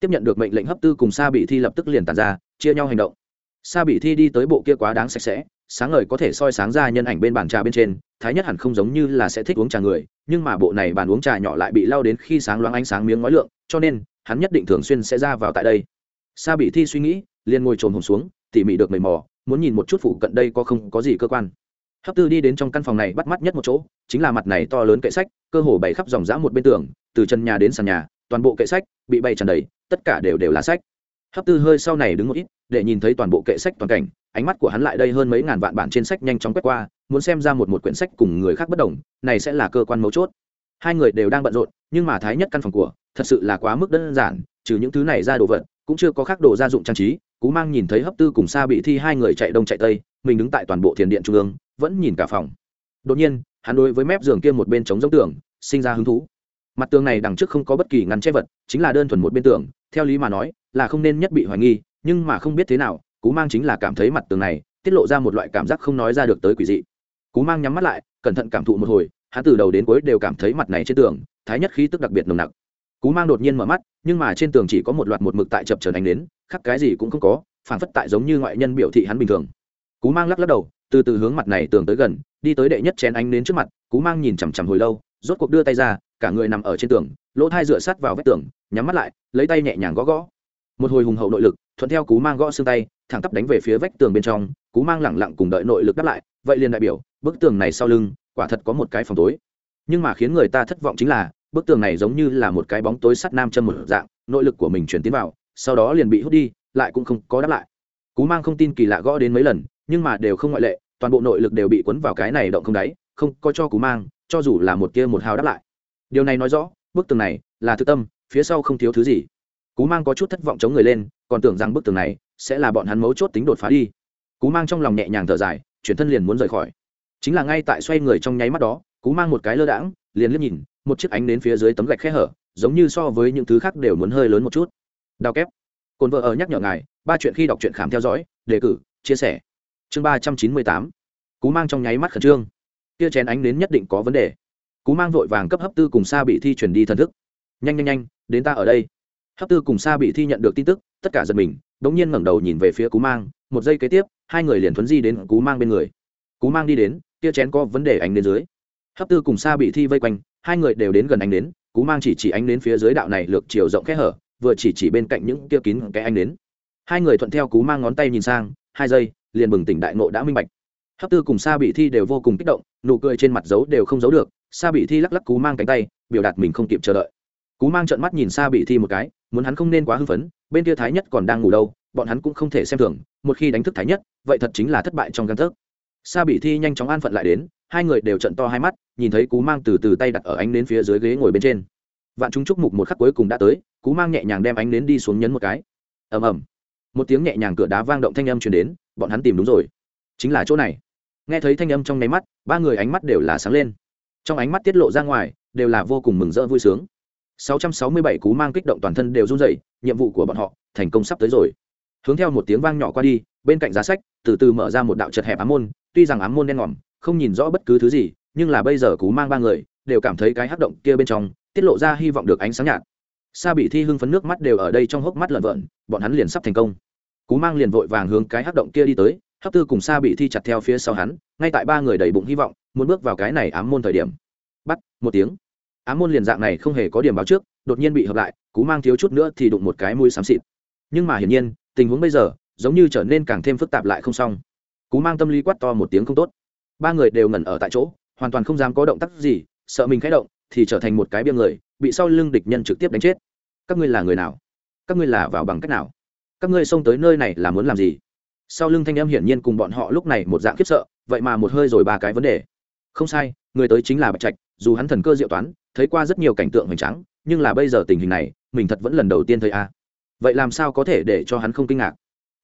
Tiếp nhận được mệnh lệnh hấp tư cùng sa bị thi lập tức liền tàn ra, chia nhau hành động. Sa bị thi đi tới bộ kia quá đáng sạch sẽ, sáng ngời có thể soi sáng ra nhân ảnh bên bàn trà bên trên, thái nhất hẳn không giống như là sẽ thích uống trà người, nhưng mà bộ này bàn uống trà nhỏ lại bị lao đến khi sáng loáng ánh sáng miếng ngói lượng, cho nên, hắn nhất định thường xuyên sẽ ra vào tại đây. Sa bị thi suy nghĩ, liền ngồi trồm hồng xuống, tỉ mỉ được mầy mò, muốn nhìn một chút phụ cận đây có không có gì cơ quan. Hấp tư đi đến trong căn phòng này bắt mắt nhất một chỗ, chính là mặt này to lớn kệ sách, cơ hồ bày khắp dòng dã một bên tường, từ chân nhà đến sàn nhà toàn bộ kệ sách bị bày tràn đầy, tất cả đều đều là sách. Hấp tư hơi sau này đứng một ít, để nhìn thấy toàn bộ kệ sách toàn cảnh, ánh mắt của hắn lại đây hơn mấy ngàn vạn bản trên sách nhanh chóng quét qua, muốn xem ra một một quyển sách cùng người khác bất đồng, này sẽ là cơ quan mấu chốt. Hai người đều đang bận rộn, nhưng mà thái nhất căn phòng của, thật sự là quá mức đơn giản, trừ những thứ này ra đồ vật, cũng chưa có khác đồ gia dụng trang trí, cú mang nhìn thấy hấp tư cùng xa bị thi hai người chạy đông chạy tây, mình đứng tại toàn bộ thiền điện trung ương, vẫn nhìn cả phòng. Đột nhiên, hắn đối với mép giường kia một bên trống giống tường, sinh ra hứng thú mặt tường này đằng trước không có bất kỳ ngăn che vật, chính là đơn thuần một bên tường, theo lý mà nói, là không nên nhất bị hoài nghi, nhưng mà không biết thế nào, cú mang chính là cảm thấy mặt tường này, tiết lộ ra một loại cảm giác không nói ra được tới quỷ dị. Cú mang nhắm mắt lại, cẩn thận cảm thụ một hồi, hắn từ đầu đến cuối đều cảm thấy mặt này trên tường, thái nhất khí tức đặc biệt nồng nặc. Cú mang đột nhiên mở mắt, nhưng mà trên tường chỉ có một loạt một mực tại chập trần ánh đến khắc cái gì cũng không có phản phất tại giống như ngoại nhân biểu thị hắn bình thường. Cú mang lắc lắc đầu, từ từ hướng mặt này tường tới gần, đi tới đệ nhất chén ánh đến trước mặt, cú mang nhìn chằm chằm hồi lâu rốt cuộc đưa tay ra, cả người nằm ở trên tường, lỗ thai dựa sát vào vách tường, nhắm mắt lại, lấy tay nhẹ nhàng gõ gõ. Một hồi hùng hậu nội lực, thuận theo cú mang gõ xương tay, thẳng tắp đánh về phía vách tường bên trong, cú mang lẳng lặng cùng đợi nội lực đáp lại, vậy liền đại biểu, bức tường này sau lưng, quả thật có một cái phòng tối. Nhưng mà khiến người ta thất vọng chính là, bức tường này giống như là một cái bóng tối sắt nam châm một dạng, nội lực của mình chuyển tiến vào, sau đó liền bị hút đi, lại cũng không có đáp lại. Cú mang không tin kỳ lạ gõ đến mấy lần, nhưng mà đều không ngoại lệ, toàn bộ nội lực đều bị cuốn vào cái này động không đáy, không có cho cú mang cho dù là một kia một hào đáp lại. Điều này nói rõ, bức tường này là thực tâm, phía sau không thiếu thứ gì. Cú mang có chút thất vọng chống người lên, còn tưởng rằng bức tường này sẽ là bọn hắn mấu chốt tính đột phá đi. Cú mang trong lòng nhẹ nhàng thở dài, chuyển thân liền muốn rời khỏi. Chính là ngay tại xoay người trong nháy mắt đó, cú mang một cái lơ đãng, liền liếc nhìn, một chiếc ánh đến phía dưới tấm gạch khe hở, giống như so với những thứ khác đều muốn hơi lớn một chút. Đào kép. Cồn vợ ở nhắc nhở ngài, ba chuyện khi đọc truyện khám theo dõi, đề cử, chia sẻ. Chương ba trăm chín mươi tám. Cú mang trong nháy mắt khẩn trương kia chén ánh đến nhất định có vấn đề. Cú mang vội vàng cấp hấp tư cùng xa bị thi chuyển đi thần thức. Nhanh nhanh nhanh, đến ta ở đây. Hấp tư cùng xa bị thi nhận được tin tức, tất cả giật mình đ ỗ n g nhiên ngẩng đầu nhìn về phía cú mang. Một giây kế tiếp, hai người liền thuấn di đến cú mang bên người. Cú mang đi đến kia chén có vấn đề ánh đến dưới. Hấp tư cùng xa bị thi vây quanh, hai người đều đến gần ánh đến, cú mang chỉ chỉ ánh đến phía dưới đạo này lược chiều rộng kẽ hở, vừa chỉ chỉ bên cạnh những kia kín cái ánh đến. Hai người thuận theo cú mang ngón tay nhìn sang, hai giây, liền bừng tỉnh đại nộ đã minh bạch hấp tư cùng sa bị thi đều vô cùng kích động, nụ cười trên mặt giấu đều không giấu được, sa bị thi lắc lắc cú mang cánh tay, biểu đạt mình không kịp chờ đợi. Cú mang trợn mắt nhìn sa bị thi một cái, muốn hắn không nên quá hưng phấn, bên kia thái nhất còn đang ngủ đâu, bọn hắn cũng không thể xem thường, một khi đánh thức thái nhất, vậy thật chính là thất bại trong căn thức sa bị thi nhanh chóng an phận lại đến, hai người đều trận to hai mắt, nhìn thấy cú mang từ từ tay đặt ở ánh đến phía dưới ghế ngồi bên trên. Vạn chúng chúc mục một khắc cuối cùng đã tới, cú mang nhẹ nhàng đem ánh đến đi xuống nhấn một cái. Ầm ầm. Một tiếng nhẹ nhàng cửa đá vang động thanh âm truyền đến, bọn hắn tìm đúng rồi. Chính là chỗ này nghe thấy thanh âm trong nháy mắt, ba người ánh mắt đều là sáng lên. Trong ánh mắt tiết lộ ra ngoài, đều là vô cùng mừng rỡ vui sướng. 667 cú mang kích động toàn thân đều run rẩy, nhiệm vụ của bọn họ thành công sắp tới rồi. Hướng theo một tiếng vang nhỏ qua đi, bên cạnh giá sách, từ từ mở ra một đạo chật hẹp ám môn, tuy rằng ám môn đen ngòm, không nhìn rõ bất cứ thứ gì, nhưng là bây giờ cú mang ba người, đều cảm thấy cái hắc động kia bên trong, tiết lộ ra hy vọng được ánh sáng nhạt. Sa bị thi hưng phấn nước mắt đều ở đây trong hốc mắt lợn vợn, bọn hắn liền sắp thành công. Cú mang liền vội vàng hướng cái hắc động kia đi tới hấp tư cùng sa bị thi chặt theo phía sau hắn, ngay tại ba người đầy bụng hy vọng, muốn bước vào cái này ám môn thời điểm. Bắt, một tiếng. Ám môn liền dạng này không hề có điểm báo trước, đột nhiên bị hợp lại, cú mang thiếu chút nữa thì đụng một cái mũi xám xịt. Nhưng mà hiển nhiên, tình huống bây giờ, giống như trở nên càng thêm phức tạp lại không xong. Cú mang tâm lý quát to một tiếng không tốt. Ba người đều ngẩn ở tại chỗ, hoàn toàn không dám có động tác gì, sợ mình khẽ động, thì trở thành một cái biêng người, bị sau lưng địch nhân trực tiếp đánh chết. Các ngươi là người nào? Các ngươi là vào bằng cách nào? Các ngươi xông tới nơi này là muốn làm gì? Sau lưng thanh em hiển nhiên cùng bọn họ lúc này một dạng khiếp sợ, vậy mà một hơi rồi ba cái vấn đề. Không sai, người tới chính là bạch trạch, dù hắn thần cơ diệu toán, thấy qua rất nhiều cảnh tượng hoành tráng, nhưng là bây giờ tình hình này, mình thật vẫn lần đầu tiên thấy a. Vậy làm sao có thể để cho hắn không kinh ngạc?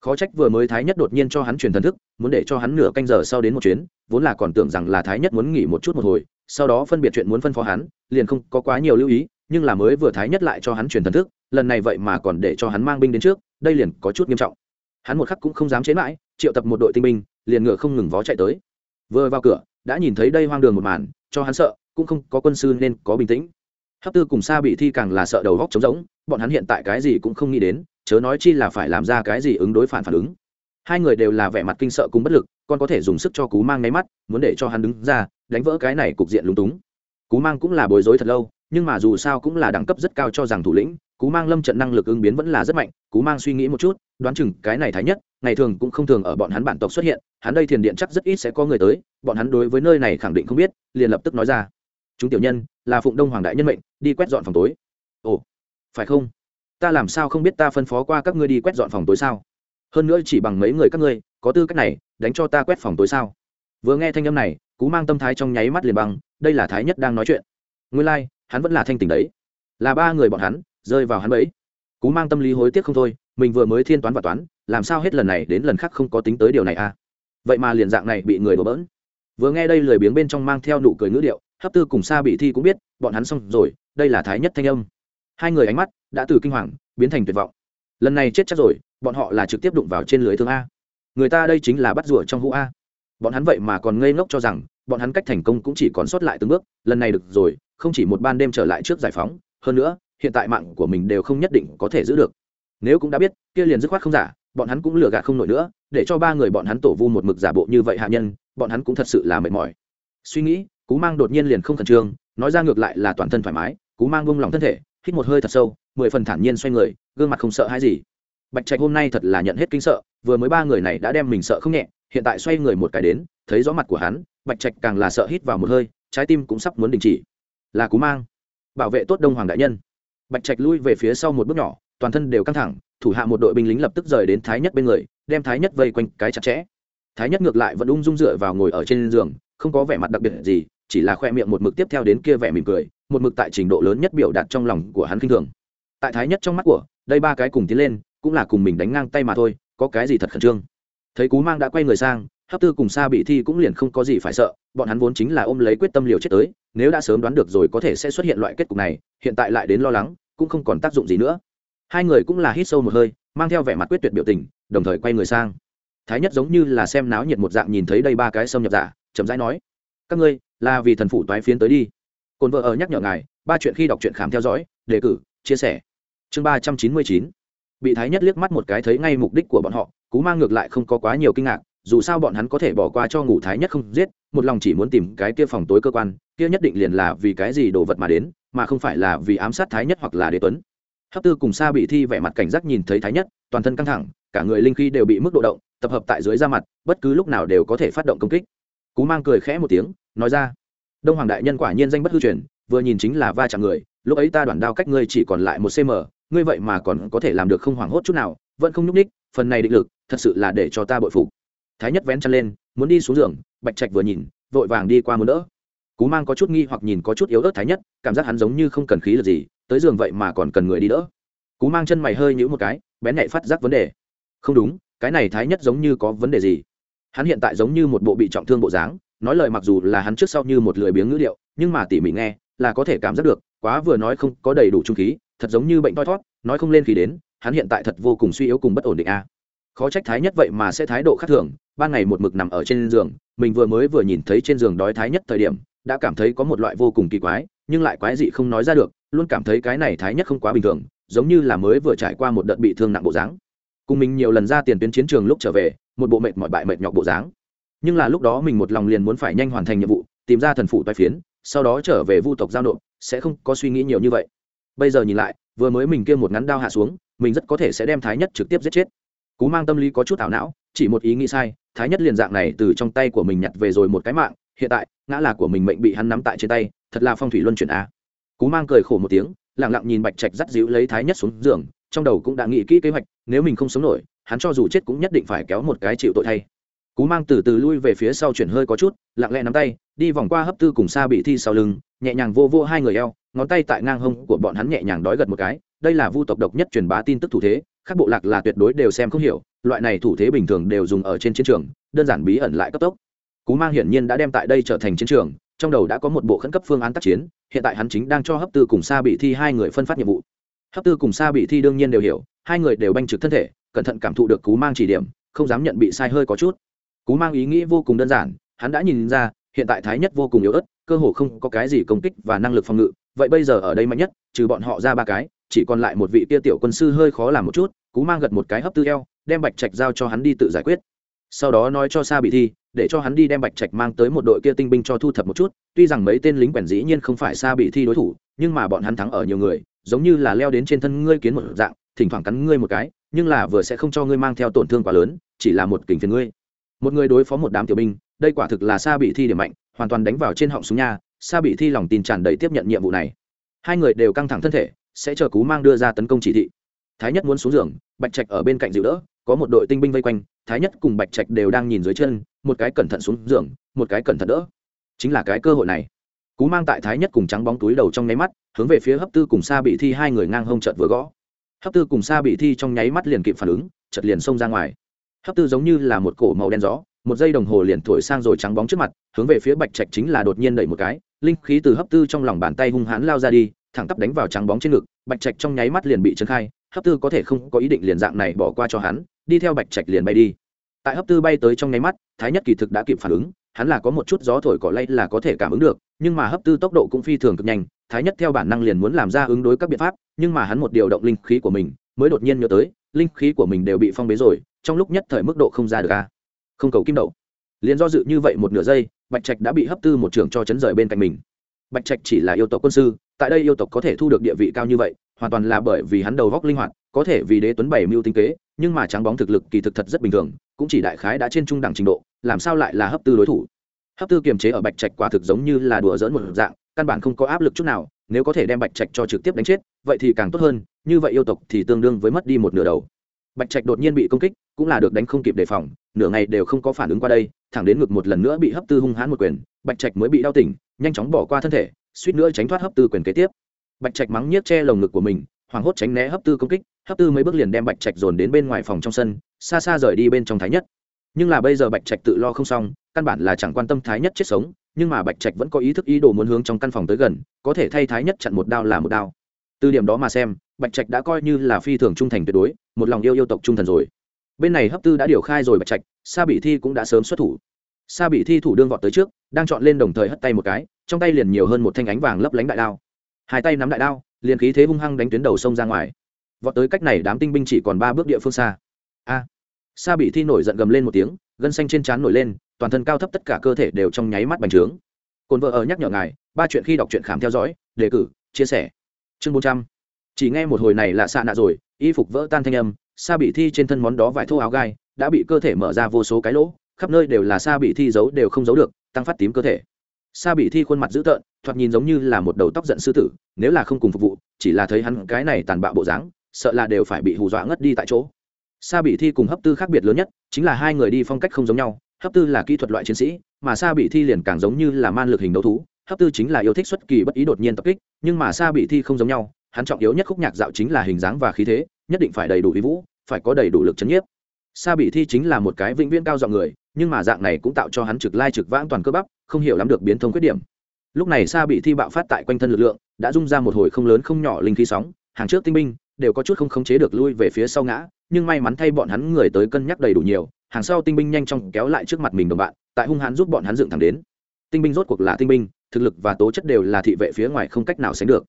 Khó trách vừa mới thái nhất đột nhiên cho hắn truyền thần thức, muốn để cho hắn nửa canh giờ sau đến một chuyến, vốn là còn tưởng rằng là thái nhất muốn nghỉ một chút một hồi, sau đó phân biệt chuyện muốn phân phó hắn, liền không có quá nhiều lưu ý, nhưng là mới vừa thái nhất lại cho hắn truyền thần thức, lần này vậy mà còn để cho hắn mang binh đến trước, đây liền có chút nghiêm trọng hắn một khắc cũng không dám chế mãi, triệu tập một đội tinh binh, liền ngựa không ngừng vó chạy tới. Vừa vào cửa, đã nhìn thấy đây hoang đường một màn, cho hắn sợ, cũng không có quân sư nên có bình tĩnh. Hấp tư cùng xa bị thi càng là sợ đầu góc trống rỗng, bọn hắn hiện tại cái gì cũng không nghĩ đến, chớ nói chi là phải làm ra cái gì ứng đối phản phản ứng. Hai người đều là vẻ mặt kinh sợ cùng bất lực còn có thể dùng sức cho cú mang nháy mắt, muốn để cho hắn đứng ra, đánh vỡ cái này cục diện lúng túng. Cú mang cũng là bối rối thật lâu, nhưng mà dù sao cũng là đẳng cấp rất cao cho rằng thủ lĩnh cú mang lâm trận năng lực ứng biến vẫn là rất mạnh cú mang suy nghĩ một chút đoán chừng cái này thái nhất ngày thường cũng không thường ở bọn hắn bản tộc xuất hiện hắn đây thiền điện chắc rất ít sẽ có người tới bọn hắn đối với nơi này khẳng định không biết liền lập tức nói ra. Chúng tiểu nhân là phụng đông hoàng đại nhân mệnh đi quét dọn phòng tối. Ồ phải không? Ta làm sao không biết ta phân phó qua các ngươi đi quét dọn phòng tối sao? Hơn nữa chỉ bằng mấy người các ngươi có tư cách này đánh cho ta quét phòng tối sao? Vừa nghe thanh âm này cú mang tâm thái trong nháy mắt liền bằng. đây là thái nhất đang nói chuyện. Nguyên lai、like, hắn vẫn là thanh tình đấy. Là ba người bọn hắn rơi vào hắn bẫy. Cú mang tâm lý hối tiếc không thôi, mình vừa mới thiên toán và toán, làm sao hết lần này đến lần khác không có tính tới điều này à? Vậy mà liền dạng này bị người đổ bỡn. Vừa nghe đây lười biếng bên trong mang theo nụ cười ngữ điệu, hấp tư cùng xa bị thi cũng biết, bọn hắn xong rồi, đây là thái nhất thanh âm. Hai người ánh mắt đã từ kinh hoàng, biến thành tuyệt vọng. Lần này chết chắc rồi, bọn họ là trực tiếp đụng vào trên lưới thương a. Người ta đây chính là bắt rùa trong hũ a. Bọn hắn vậy mà còn ngây ngốc cho rằng, bọn hắn cách thành công cũng chỉ còn sót lại từng bước, lần này được rồi, không chỉ một ban đêm trở lại trước giải phóng, hơn nữa hiện tại mạng của mình đều không nhất định có thể giữ được. Nếu cũng đã biết, kia liền dứt khoát không giả, bọn hắn cũng lừa gạt không nổi nữa, để cho ba người bọn hắn tổ vu một mực giả bộ như vậy hạ nhân, bọn hắn cũng thật sự là mệt mỏi. Suy nghĩ, cú mang đột nhiên liền không khẩn trương, nói ra ngược lại là toàn thân thoải mái, cú mang vung lòng thân thể, hít một hơi thật sâu, mười phần thản nhiên xoay người, gương mặt không sợ hãi gì. Bạch trạch hôm nay thật là nhận hết kinh sợ, vừa mới ba người này đã đem mình sợ không nhẹ, hiện tại xoay người một cái đến, thấy rõ mặt của hắn, bạch trạch càng là sợ hít vào một hơi, trái tim cũng sắp muốn đình chỉ. Là cú mang, bảo vệ tốt đông hoàng đại nhân bạch trạch lui về phía sau một bước nhỏ, toàn thân đều căng thẳng, thủ hạ một đội binh lính lập tức rời đến thái nhất bên người, đem thái nhất vây quanh cái chặt chẽ. Thái nhất ngược lại vẫn ung dung dựa vào ngồi ở trên giường, không có vẻ mặt đặc biệt gì, chỉ là khoe miệng một mực tiếp theo đến kia vẻ mỉm cười, một mực tại trình độ lớn nhất biểu đạt trong lòng của hắn kinh thường. Tại thái nhất trong mắt của, đây ba cái cùng tiến lên, cũng là cùng mình đánh ngang tay mà thôi, có cái gì thật khẩn trương? Thấy cú mang đã quay người sang, hấp tư cùng xa bị thi cũng liền không có gì phải sợ, bọn hắn vốn chính là ôm lấy quyết tâm liều chết tới, nếu đã sớm đoán được rồi có thể sẽ xuất hiện loại kết cục này, hiện tại lại đến lo lắng cũng không còn tác dụng gì nữa. Hai người cũng là hít sâu một hơi, mang theo vẻ mặt quyết tuyệt biểu tình, đồng thời quay người sang. Thái nhất giống như là xem náo nhiệt một dạng nhìn thấy đây ba cái xâm nhập giả, chậm rãi nói, các ngươi, là vì thần phụ toái phiến tới đi. Cồn vợ ở nhắc nhở ngài, ba chuyện khi đọc truyện khám theo dõi, đề cử, chia sẻ. Chương ba trăm chín mươi chín. Bị thái nhất liếc mắt một cái thấy ngay mục đích của bọn họ, cú mang ngược lại không có quá nhiều kinh ngạc, dù sao bọn hắn có thể bỏ qua cho ngủ thái nhất không giết, một lòng chỉ muốn tìm cái kia phòng tối cơ quan, kia nhất định liền là vì cái gì đồ vật mà đến mà không phải là vì ám sát thái nhất hoặc là đế tuấn. Hấp tư cùng xa bị thi vẻ mặt cảnh giác nhìn thấy thái nhất, toàn thân căng thẳng, cả người linh khí đều bị mức độ động, tập hợp tại dưới da mặt, bất cứ lúc nào đều có thể phát động công kích. Cú mang cười khẽ một tiếng, nói ra, đông hoàng đại nhân quả nhiên danh bất hư truyền, vừa nhìn chính là va chạm người, lúc ấy ta đoản đao cách ngươi chỉ còn lại một cm ngươi vậy mà còn có thể làm được không hoảng hốt chút nào, vẫn không nhúc ních phần này định lực, thật sự là để cho ta bội phục. Thái nhất vén chân lên, muốn đi xuống giường, bạch trạch vừa nhìn, vội vàng đi qua muốn đỡ cú mang có chút nghi hoặc nhìn có chút yếu ớt thái nhất, cảm giác hắn giống như không cần khí lực gì, tới giường vậy mà còn cần người đi đỡ. Cú mang chân mày hơi nhũ một cái, bén nhạy phát giác vấn đề. Không đúng, cái này thái nhất giống như có vấn đề gì? Hắn hiện tại giống như một bộ bị trọng thương bộ dáng, nói lời mặc dù là hắn trước sau như một lười biếng ngữ điệu, nhưng mà tỉ mỉ nghe, là có thể cảm giác được, quá vừa nói không có đầy đủ trung khí, thật giống như bệnh toi thót, nói không lên khí đến, hắn hiện tại thật vô cùng suy yếu cùng bất ổn định a. Khó trách thái nhất vậy mà sẽ thái độ khác thường, ban ngày một mực nằm ở trên giường, mình vừa mới vừa nhìn thấy trên giường đói thái nhất thời điểm đã cảm thấy có một loại vô cùng kỳ quái, nhưng lại quái dị không nói ra được, luôn cảm thấy cái này thái nhất không quá bình thường, giống như là mới vừa trải qua một đợt bị thương nặng bộ dáng. Cùng mình nhiều lần ra tiền tuyến chiến trường lúc trở về, một bộ mệt mọi bại mệt nhọc bộ dáng. Nhưng là lúc đó mình một lòng liền muốn phải nhanh hoàn thành nhiệm vụ, tìm ra thần phụ toai phiến, sau đó trở về vu tộc giao nộp, sẽ không có suy nghĩ nhiều như vậy. Bây giờ nhìn lại, vừa mới mình kia một ngắn đao hạ xuống, mình rất có thể sẽ đem thái nhất trực tiếp giết chết. Cú mang tâm lý có chút ảo não, chỉ một ý nghĩ sai, thái nhất liền dạng này từ trong tay của mình nhặt về rồi một cái mạng hiện tại, ngã là của mình mệnh bị hắn nắm tại trên tay, thật là phong thủy luân chuyển a. Cú mang cười khổ một tiếng lẳng lặng nhìn bạch trạch dắt dịu lấy thái nhất xuống giường, trong đầu cũng đã nghĩ kỹ kế hoạch, nếu mình không sống nổi, hắn cho dù chết cũng nhất định phải kéo một cái chịu tội thay. Cú mang từ từ lui về phía sau chuyển hơi có chút, lặng lẽ nắm tay, đi vòng qua hấp tư cùng xa bị thi sau lưng, nhẹ nhàng vô vô hai người eo, ngón tay tại ngang hông của bọn hắn nhẹ nhàng đói gật một cái. Đây là vu tộc độc nhất truyền bá tin tức thủ thế, các bộ lạc là tuyệt đối đều xem không hiểu, loại này thủ thế bình thường đều dùng ở trên chiến trường, đơn giản bí ẩn lại cấp tốc cú mang hiển nhiên đã đem tại đây trở thành chiến trường, trong đầu đã có một bộ khẩn cấp phương án tác chiến, hiện tại hắn chính đang cho hấp tư cùng xa bị thi hai người phân phát nhiệm vụ. Hấp tư cùng xa bị thi đương nhiên đều hiểu, hai người đều banh trực thân thể, cẩn thận cảm thụ được cú mang chỉ điểm, không dám nhận bị sai hơi có chút. Cú mang ý nghĩ vô cùng đơn giản, hắn đã nhìn ra, hiện tại thái nhất vô cùng yếu ớt, cơ hồ không có cái gì công kích và năng lực phòng ngự, vậy bây giờ ở đây mạnh nhất, trừ bọn họ ra ba cái, chỉ còn lại một vị tia tiểu quân sư hơi khó làm một chút, cú mang gật một cái hấp tư eo, đem bạch trạch giao cho hắn đi tự giải quyết sau đó nói cho sa bị thi, để cho hắn đi đem bạch trạch mang tới một đội kia tinh binh cho thu thập một chút, tuy rằng mấy tên lính quèn dĩ nhiên không phải sa bị thi đối thủ, nhưng mà bọn hắn thắng ở nhiều người, giống như là leo đến trên thân ngươi kiến một dạng, thỉnh thoảng cắn ngươi một cái, nhưng là vừa sẽ không cho ngươi mang theo tổn thương quá lớn, chỉ là một kình phiền ngươi. Một người đối phó một đám tiểu binh, đây quả thực là sa bị thi điểm mạnh, hoàn toàn đánh vào trên họng súng nha, sa bị thi lòng tin tràn đầy tiếp nhận nhiệm vụ này. Hai người đều căng thẳng thân thể, sẽ chờ cú mang đưa ra tấn công chỉ thị. Thái nhất muốn xuống giường, bạch trạch ở bên cạnh dịu đỡ có một đội tinh binh vây quanh, thái nhất cùng bạch trạch đều đang nhìn dưới chân, một cái cẩn thận xuống giường, một cái cẩn thận đỡ. Chính là cái cơ hội này. Cú mang tại thái nhất cùng trắng bóng túi đầu trong nháy mắt, hướng về phía hấp tư cùng sa bị thi hai người ngang hông chợt vừa gõ. Hấp tư cùng sa bị thi trong nháy mắt liền kịp phản ứng, chợt liền xông ra ngoài. Hấp tư giống như là một cổ màu đen gió, một giây đồng hồ liền thổi sang rồi trắng bóng trước mặt, hướng về phía bạch trạch chính là đột nhiên đẩy một cái, linh khí từ hấp tư trong lòng bàn tay hung hãn lao ra đi, thẳng tắp đánh vào trắng bóng trên ngực, bạch trạch trong nháy mắt liền bị trấn khai, hấp tư có thể không có ý định liền dạng này bỏ qua cho hắn đi theo bạch trạch liền bay đi. Tại hấp tư bay tới trong nháy mắt, thái nhất kỳ thực đã kịp phản ứng, hắn là có một chút gió thổi cỏ lay là có thể cảm ứng được, nhưng mà hấp tư tốc độ cũng phi thường cực nhanh, thái nhất theo bản năng liền muốn làm ra ứng đối các biện pháp, nhưng mà hắn một điều động linh khí của mình, mới đột nhiên nhớ tới, linh khí của mình đều bị phong bế rồi, trong lúc nhất thời mức độ không ra được a. Không cầu kim đậu. Liền do dự như vậy một nửa giây, bạch trạch đã bị hấp tư một trường cho chấn rời bên cạnh mình. Bạch trạch chỉ là yêu tộc quân sư, tại đây yêu tộc có thể thu được địa vị cao như vậy, hoàn toàn là bởi vì hắn đầu góc linh hoạt, có thể vì đế tuấn bảy mưu tinh kế nhưng mà trắng bóng thực lực kỳ thực thật rất bình thường, cũng chỉ đại khái đã trên trung đẳng trình độ, làm sao lại là hấp tư đối thủ? Hấp tư kiềm chế ở bạch trạch quả thực giống như là đùa dỡn một dạng, căn bản không có áp lực chút nào, nếu có thể đem bạch trạch cho trực tiếp đánh chết, vậy thì càng tốt hơn, như vậy yêu tộc thì tương đương với mất đi một nửa đầu. Bạch trạch đột nhiên bị công kích, cũng là được đánh không kịp đề phòng, nửa ngày đều không có phản ứng qua đây, thẳng đến ngực một lần nữa bị hấp tư hung hãn một quyền, bạch trạch mới bị đau tỉnh, nhanh chóng bỏ qua thân thể, suýt nữa tránh thoát hấp tư quyền kế tiếp. Bạch trạch mắng nhiếc che lồng ngực của mình, hoảng hốt tránh né hấp tư công kích hấp tư mấy bước liền đem bạch trạch dồn đến bên ngoài phòng trong sân, xa xa rời đi bên trong thái nhất. Nhưng là bây giờ bạch trạch tự lo không xong, căn bản là chẳng quan tâm thái nhất chết sống, nhưng mà bạch trạch vẫn có ý thức ý đồ muốn hướng trong căn phòng tới gần, có thể thay thái nhất chặn một đao là một đao. Từ điểm đó mà xem, bạch trạch đã coi như là phi thường trung thành tuyệt đối, một lòng yêu yêu tộc trung thần rồi. Bên này hấp tư đã điều khai rồi bạch trạch, sa bị thi cũng đã sớm xuất thủ. Sa bị thi thủ đương vọt tới trước, đang chọn lên đồng thời hất tay một cái, trong tay liền nhiều hơn một thanh ánh vàng lấp lánh đại đao. Hai tay nắm đại đao, liền khí thế hung hăng đánh tuyến đầu sông ra ngoài vọt tới cách này đám tinh binh chỉ còn ba bước địa phương xa. A. Sa bị thi nổi giận gầm lên một tiếng, gân xanh trên trán nổi lên, toàn thân cao thấp tất cả cơ thể đều trong nháy mắt bành trướng. Cồn vợ ở nhắc nhở ngài, ba chuyện khi đọc truyện khám theo dõi, đề cử, chia sẻ. Chương bốn trăm. Chỉ nghe một hồi này là xạ nạ rồi, y phục vỡ tan thanh âm, sa bị thi trên thân món đó vải thô áo gai, đã bị cơ thể mở ra vô số cái lỗ, khắp nơi đều là sa bị thi giấu đều không giấu được, tăng phát tím cơ thể. Sa bị thi khuôn mặt dữ tợn, thoạt nhìn giống như là một đầu tóc giận sư tử, nếu là không cùng phục vụ, chỉ là thấy hắn cái này tàn bạo bộ dáng sợ là đều phải bị hù dọa ngất đi tại chỗ. Sa bị thi cùng hấp tư khác biệt lớn nhất, chính là hai người đi phong cách không giống nhau. Hấp tư là kỹ thuật loại chiến sĩ, mà sa bị thi liền càng giống như là man lực hình đấu thú. Hấp tư chính là yêu thích xuất kỳ bất ý đột nhiên tập kích, nhưng mà sa bị thi không giống nhau. Hắn trọng yếu nhất khúc nhạc dạo chính là hình dáng và khí thế, nhất định phải đầy đủ ý vũ, phải có đầy đủ lực chấn nhiếp. Sa bị thi chính là một cái vĩnh viễn cao dọn người, nhưng mà dạng này cũng tạo cho hắn trực lai trực vãng toàn cơ bắp, không hiểu lắm được biến thông khuyết điểm. Lúc này sa bị thi bạo phát tại quanh thân lực lượng, đã dung ra một hồi không lớn không nhỏ linh khí sóng, hàng trước tinh binh đều có chút không khống chế được lui về phía sau ngã, nhưng may mắn thay bọn hắn người tới cân nhắc đầy đủ nhiều, hàng sau tinh binh nhanh chóng kéo lại trước mặt mình đồng bạn, tại hung hãn giúp bọn hắn dựng thẳng đến. Tinh binh rốt cuộc là tinh binh, thực lực và tố chất đều là thị vệ phía ngoài không cách nào sánh được.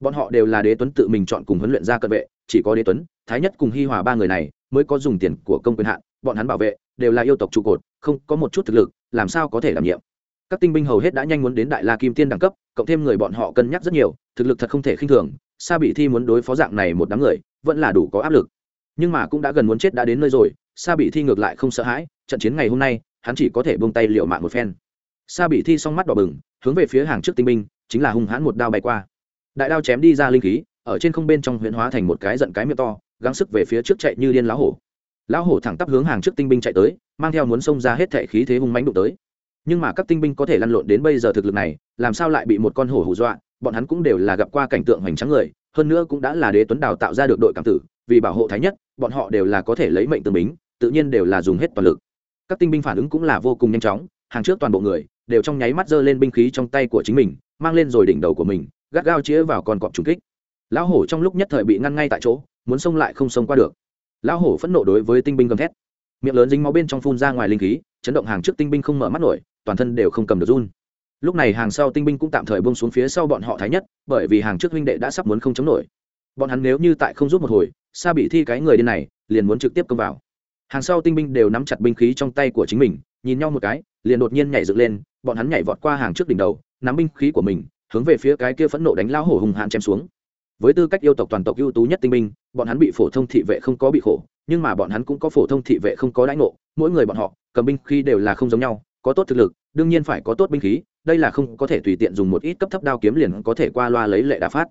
Bọn họ đều là đế tuấn tự mình chọn cùng huấn luyện ra cận vệ, chỉ có đế tuấn, thái nhất cùng hi hòa ba người này mới có dùng tiền của công quyền hạn, bọn hắn bảo vệ đều là yêu tộc trụ cột, không có một chút thực lực, làm sao có thể đảm nhiệm. Các tinh binh hầu hết đã nhanh muốn đến đại la kim tiên đẳng cấp, cộng thêm người bọn họ cân nhắc rất nhiều, thực lực thật không thể khinh thường sa bị thi muốn đối phó dạng này một đám người, vẫn là đủ có áp lực. Nhưng mà cũng đã gần muốn chết đã đến nơi rồi, sa bị thi ngược lại không sợ hãi, trận chiến ngày hôm nay, hắn chỉ có thể buông tay liệu mạng một phen. Sa bị thi s mắt đỏ bừng, hướng về phía hàng trước tinh binh, chính là hung hãn một đao bay qua. Đại đao chém đi ra linh khí, ở trên không bên trong huyện hóa thành một cái giận cái miệng to, gắng sức về phía trước chạy như điên lão hổ. Lão hổ thẳng tắp hướng hàng trước tinh binh chạy tới, mang theo muốn xông ra hết thệ khí thế hung mánh đụng tới. Nhưng mà các tinh binh có thể lăn lộn đến bây giờ thực lực này, làm sao lại bị một con hổ hù dọa? Bọn hắn cũng đều là gặp qua cảnh tượng hoành tráng người, hơn nữa cũng đã là đế tuấn đào tạo ra được đội cảm tử, vì bảo hộ thái nhất, bọn họ đều là có thể lấy mệnh tương bính, tự nhiên đều là dùng hết toàn lực. Các tinh binh phản ứng cũng là vô cùng nhanh chóng, hàng trước toàn bộ người đều trong nháy mắt giơ lên binh khí trong tay của chính mình, mang lên rồi đỉnh đầu của mình, gắt gao chĩa vào con cọp trùng kích. Lão hổ trong lúc nhất thời bị ngăn ngay tại chỗ, muốn xông lại không xông qua được. Lão hổ phẫn nộ đối với tinh binh gầm thét. Miệng lớn dính máu bên trong phun ra ngoài linh khí, chấn động hàng trước tinh binh không mở mắt nổi, toàn thân đều không cầm được run lúc này hàng sau tinh binh cũng tạm thời bông xuống phía sau bọn họ thái nhất, bởi vì hàng trước huynh đệ đã sắp muốn không chống nổi. Bọn hắn nếu như tại không rút một hồi, xa bị thi cái người điên này, liền muốn trực tiếp công vào. Hàng sau tinh binh đều nắm chặt binh khí trong tay của chính mình, nhìn nhau một cái, liền đột nhiên nhảy dựng lên, bọn hắn nhảy vọt qua hàng trước đỉnh đầu, nắm binh khí của mình, hướng về phía cái kia phẫn nộ đánh lao hổ hùng hạn chém xuống. Với tư cách yêu tộc toàn tộc ưu tú nhất tinh binh, bọn hắn bị phổ thông thị vệ không có bị khổ, nhưng mà bọn hắn cũng có phổ thông thị vệ không có đãi ngộ, mỗi người bọn họ, cầm binh khí đều là không giống nhau, có tốt thực lực, đương nhiên phải có tốt binh khí đây là không có thể tùy tiện dùng một ít cấp thấp đao kiếm liền có thể qua loa lấy lệ đà phát.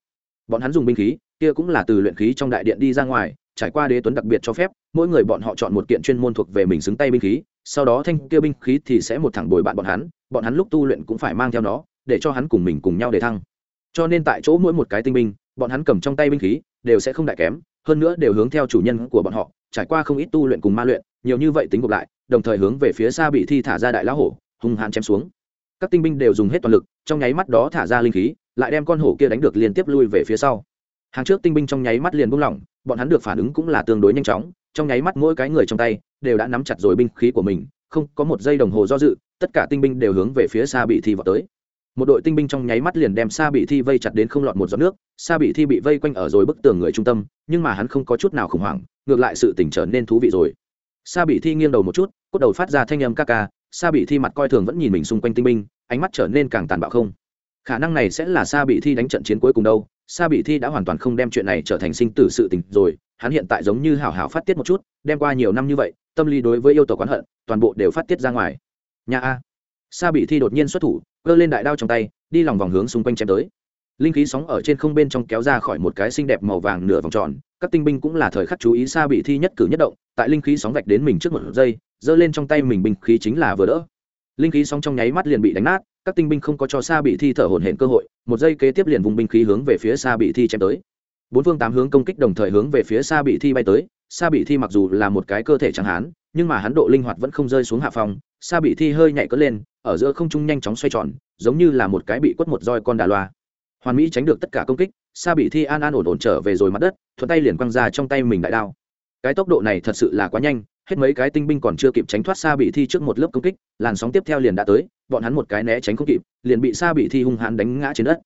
Bọn hắn dùng binh khí, kia cũng là từ luyện khí trong đại điện đi ra ngoài, trải qua đế tuấn đặc biệt cho phép, mỗi người bọn họ chọn một kiện chuyên môn thuộc về mình xứng tay binh khí, sau đó thanh kia binh khí thì sẽ một thẳng bồi bạn bọn hắn bọn hắn lúc tu luyện cũng phải mang theo nó, để cho hắn cùng mình cùng nhau để thăng. Cho nên tại chỗ mỗi một cái tinh binh, bọn hắn cầm trong tay binh khí, đều sẽ không đại kém, hơn nữa đều hướng theo chủ nhân của bọn họ, trải qua không ít tu luyện cùng ma luyện, nhiều như vậy tính gộp lại, đồng thời hướng về phía xa bị thi thả ra đại lão hổ, hung hãn chém xuống các tinh binh đều dùng hết toàn lực, trong nháy mắt đó thả ra linh khí, lại đem con hổ kia đánh được liên tiếp lui về phía sau. Hàng trước tinh binh trong nháy mắt liền buông lỏng, bọn hắn được phản ứng cũng là tương đối nhanh chóng, trong nháy mắt mỗi cái người trong tay đều đã nắm chặt rồi binh khí của mình, không có một giây đồng hồ do dự, tất cả tinh binh đều hướng về phía xa bị thi vào tới. Một đội tinh binh trong nháy mắt liền đem xa bị thi vây chặt đến không lọt một giọt nước xa bị thi bị vây quanh ở rồi bức tường người trung tâm, nhưng mà hắn không có chút nào khủng hoảng, ngược lại sự tỉnh trở nên thú vị rồi. Xa bị thi nghiêng đầu một chút, cốt đầu phát ra thanh âm ca ca sa bị thi mặt coi thường vẫn nhìn mình xung quanh tinh binh, ánh mắt trở nên càng tàn bạo không. Khả năng này sẽ là sa bị thi đánh trận chiến cuối cùng đâu. Sa bị thi đã hoàn toàn không đem chuyện này trở thành sinh tử sự tình rồi, hắn hiện tại giống như hảo hảo phát tiết một chút, đem qua nhiều năm như vậy, tâm lý đối với yêu tộc quán hận, toàn bộ đều phát tiết ra ngoài. Nhà a. Sa bị thi đột nhiên xuất thủ, cơ lên đại đao trong tay, đi lòng vòng hướng xung quanh chém tới. Linh khí sóng ở trên không bên trong kéo ra khỏi một cái xinh đẹp màu vàng nửa vòng tròn, các tinh binh cũng là thời khắc chú ý Sa bị thi nhất cử nhất động, tại linh khí sóng vạch đến mình trước một giây giơ lên trong tay mình binh khí chính là vừa đỡ. Linh khí sóng trong nháy mắt liền bị đánh nát, các tinh binh không có cho xa bị thi thở hổn hển cơ hội, một giây kế tiếp liền vùng binh khí hướng về phía xa bị thi chém tới. Bốn phương tám hướng công kích đồng thời hướng về phía xa bị thi bay tới xa bị thi mặc dù là một cái cơ thể chẳng hán nhưng mà hắn độ linh hoạt vẫn không rơi xuống hạ phòng xa bị thi hơi nhảy cất lên, ở giữa không trung nhanh chóng xoay tròn, giống như là một cái bị quất một roi con đà loa. Hoàn mỹ tránh được tất cả công kích xa bị thi an an ổn ổn trở về rồi mặt đất, thuận tay liền quăng ra trong tay mình đại đao. Cái tốc độ này thật sự là quá nhanh hết mấy cái tinh binh còn chưa kịp tránh thoát xa bị thi trước một lớp công kích, làn sóng tiếp theo liền đã tới, bọn hắn một cái né tránh không kịp, liền bị xa bị thi hung hãn đánh ngã trên đất.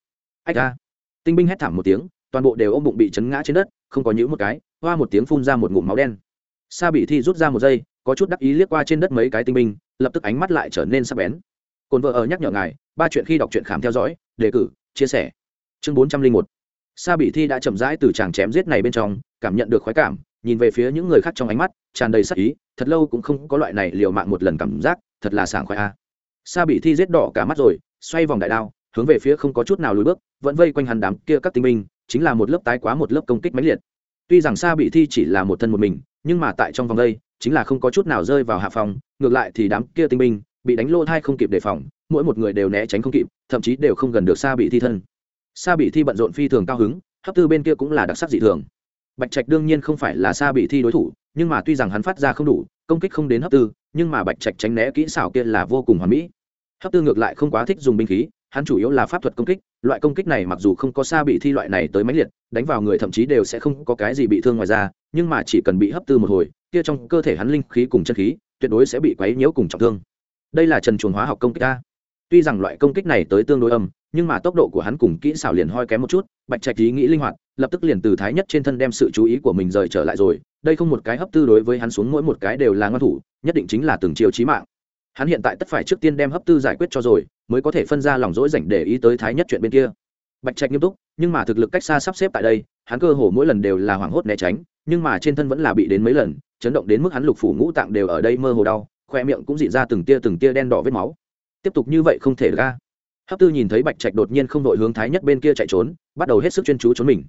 Ách a. Tinh binh hét thảm một tiếng, toàn bộ đều ôm bụng bị chấn ngã trên đất, không có những một cái, hoa một tiếng phun ra một ngụm máu đen. Xa bị thi rút ra một giây, có chút đắc ý liếc qua trên đất mấy cái tinh binh, lập tức ánh mắt lại trở nên sắc bén. Cồn vợ ở nhắc nhở ngài, ba chuyện khi đọc truyện khám theo dõi, đề cử, chia sẻ. Chương bốn trăm linh một. Sa bị thi đã chậm rãi từ tràng chém giết này bên trong, cảm nhận được khoái cảm nhìn về phía những người khác trong ánh mắt, tràn đầy sắc ý, thật lâu cũng không có loại này liều mạng một lần cảm giác, thật là sảng khoái a. Sa bị thi giết đỏ cả mắt rồi, xoay vòng đại đao, hướng về phía không có chút nào lùi bước, vẫn vây quanh hắn đám kia các tinh binh, chính là một lớp tái quá một lớp công kích mãnh liệt. Tuy rằng Sa bị thi chỉ là một thân một mình, nhưng mà tại trong vòng đây, chính là không có chút nào rơi vào hạ phòng, ngược lại thì đám kia tinh binh bị đánh lô thai không kịp đề phòng, mỗi một người đều né tránh không kịp, thậm chí đều không gần được Sa bị thi thân. Sa bị thi bận rộn phi thường cao hứng, hấp tư bên kia cũng là đặc sắc dị thường bạch trạch đương nhiên không phải là xa bị thi đối thủ, nhưng mà tuy rằng hắn phát ra không đủ, công kích không đến hấp tư, nhưng mà bạch trạch tránh né kỹ xảo kia là vô cùng hoàn mỹ. Hấp tư ngược lại không quá thích dùng binh khí, hắn chủ yếu là pháp thuật công kích, loại công kích này mặc dù không có xa bị thi loại này tới máy liệt, đánh vào người thậm chí đều sẽ không có cái gì bị thương ngoài ra nhưng mà chỉ cần bị hấp tư một hồi, kia trong cơ thể hắn linh khí cùng chân khí, tuyệt đối sẽ bị quấy nhiễu cùng trọng thương. Đây là trần chuồn hóa học công kích ta tuy rằng loại công kích này tới tương đối âm, nhưng mà tốc độ của hắn cùng kỹ xảo liền hoi kém một chút, bạch trạch ý nghĩ linh hoạt lập tức liền từ thái nhất trên thân đem sự chú ý của mình rời trở lại rồi. Đây không một cái hấp tư đối với hắn xuống mỗi một cái đều là ngoan thủ, nhất định chính là từng chiều trí mạng. Hắn hiện tại tất phải trước tiên đem hấp tư giải quyết cho rồi, mới có thể phân ra lòng dỗi rảnh để ý tới thái nhất chuyện bên kia. Bạch trạch nghiêm túc, nhưng mà thực lực cách xa sắp xếp tại đây, hắn cơ hồ mỗi lần đều là hoảng hốt né tránh, nhưng mà trên thân vẫn là bị đến mấy lần, chấn động đến mức hắn lục phủ ngũ tạng đều ở đây mơ hồ đau, khoe miệng cũng dị ra từng tia từng tia đen đỏ vết máu. Tiếp tục như vậy không thể ra hấp tư nhìn thấy bạch trạch đột nhiên không đội hướng thái nhất bên kia chạy trốn, bắt đầu hết sức chuyên chú trốn mình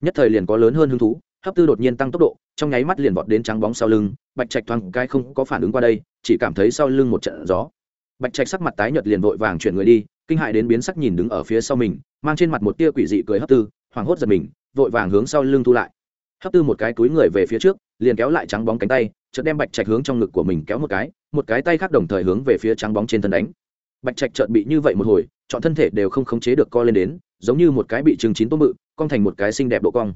nhất thời liền có lớn hơn hứng thú, hấp tư đột nhiên tăng tốc độ, trong nháy mắt liền vọt đến trắng bóng sau lưng, bạch trạch thoáng cái không có phản ứng qua đây, chỉ cảm thấy sau lưng một trận gió. Bạch trạch sắc mặt tái nhợt liền vội vàng chuyển người đi, kinh hại đến biến sắc nhìn đứng ở phía sau mình, mang trên mặt một tia quỷ dị cười hấp tư, hoảng hốt giật mình, vội vàng hướng sau lưng thu lại. Hấp tư một cái túi người về phía trước, liền kéo lại trắng bóng cánh tay, chợt đem bạch trạch hướng trong ngực của mình kéo một cái một cái tay khác đồng thời hướng về phía trắng bóng trên thân đánh. Bạch trạch chợt bị như vậy một hồi, chọn thân thể đều không khống chế được co lên đến, giống như một cái bị trừng chín tôm bự cong thành một cái xinh đẹp độ cong.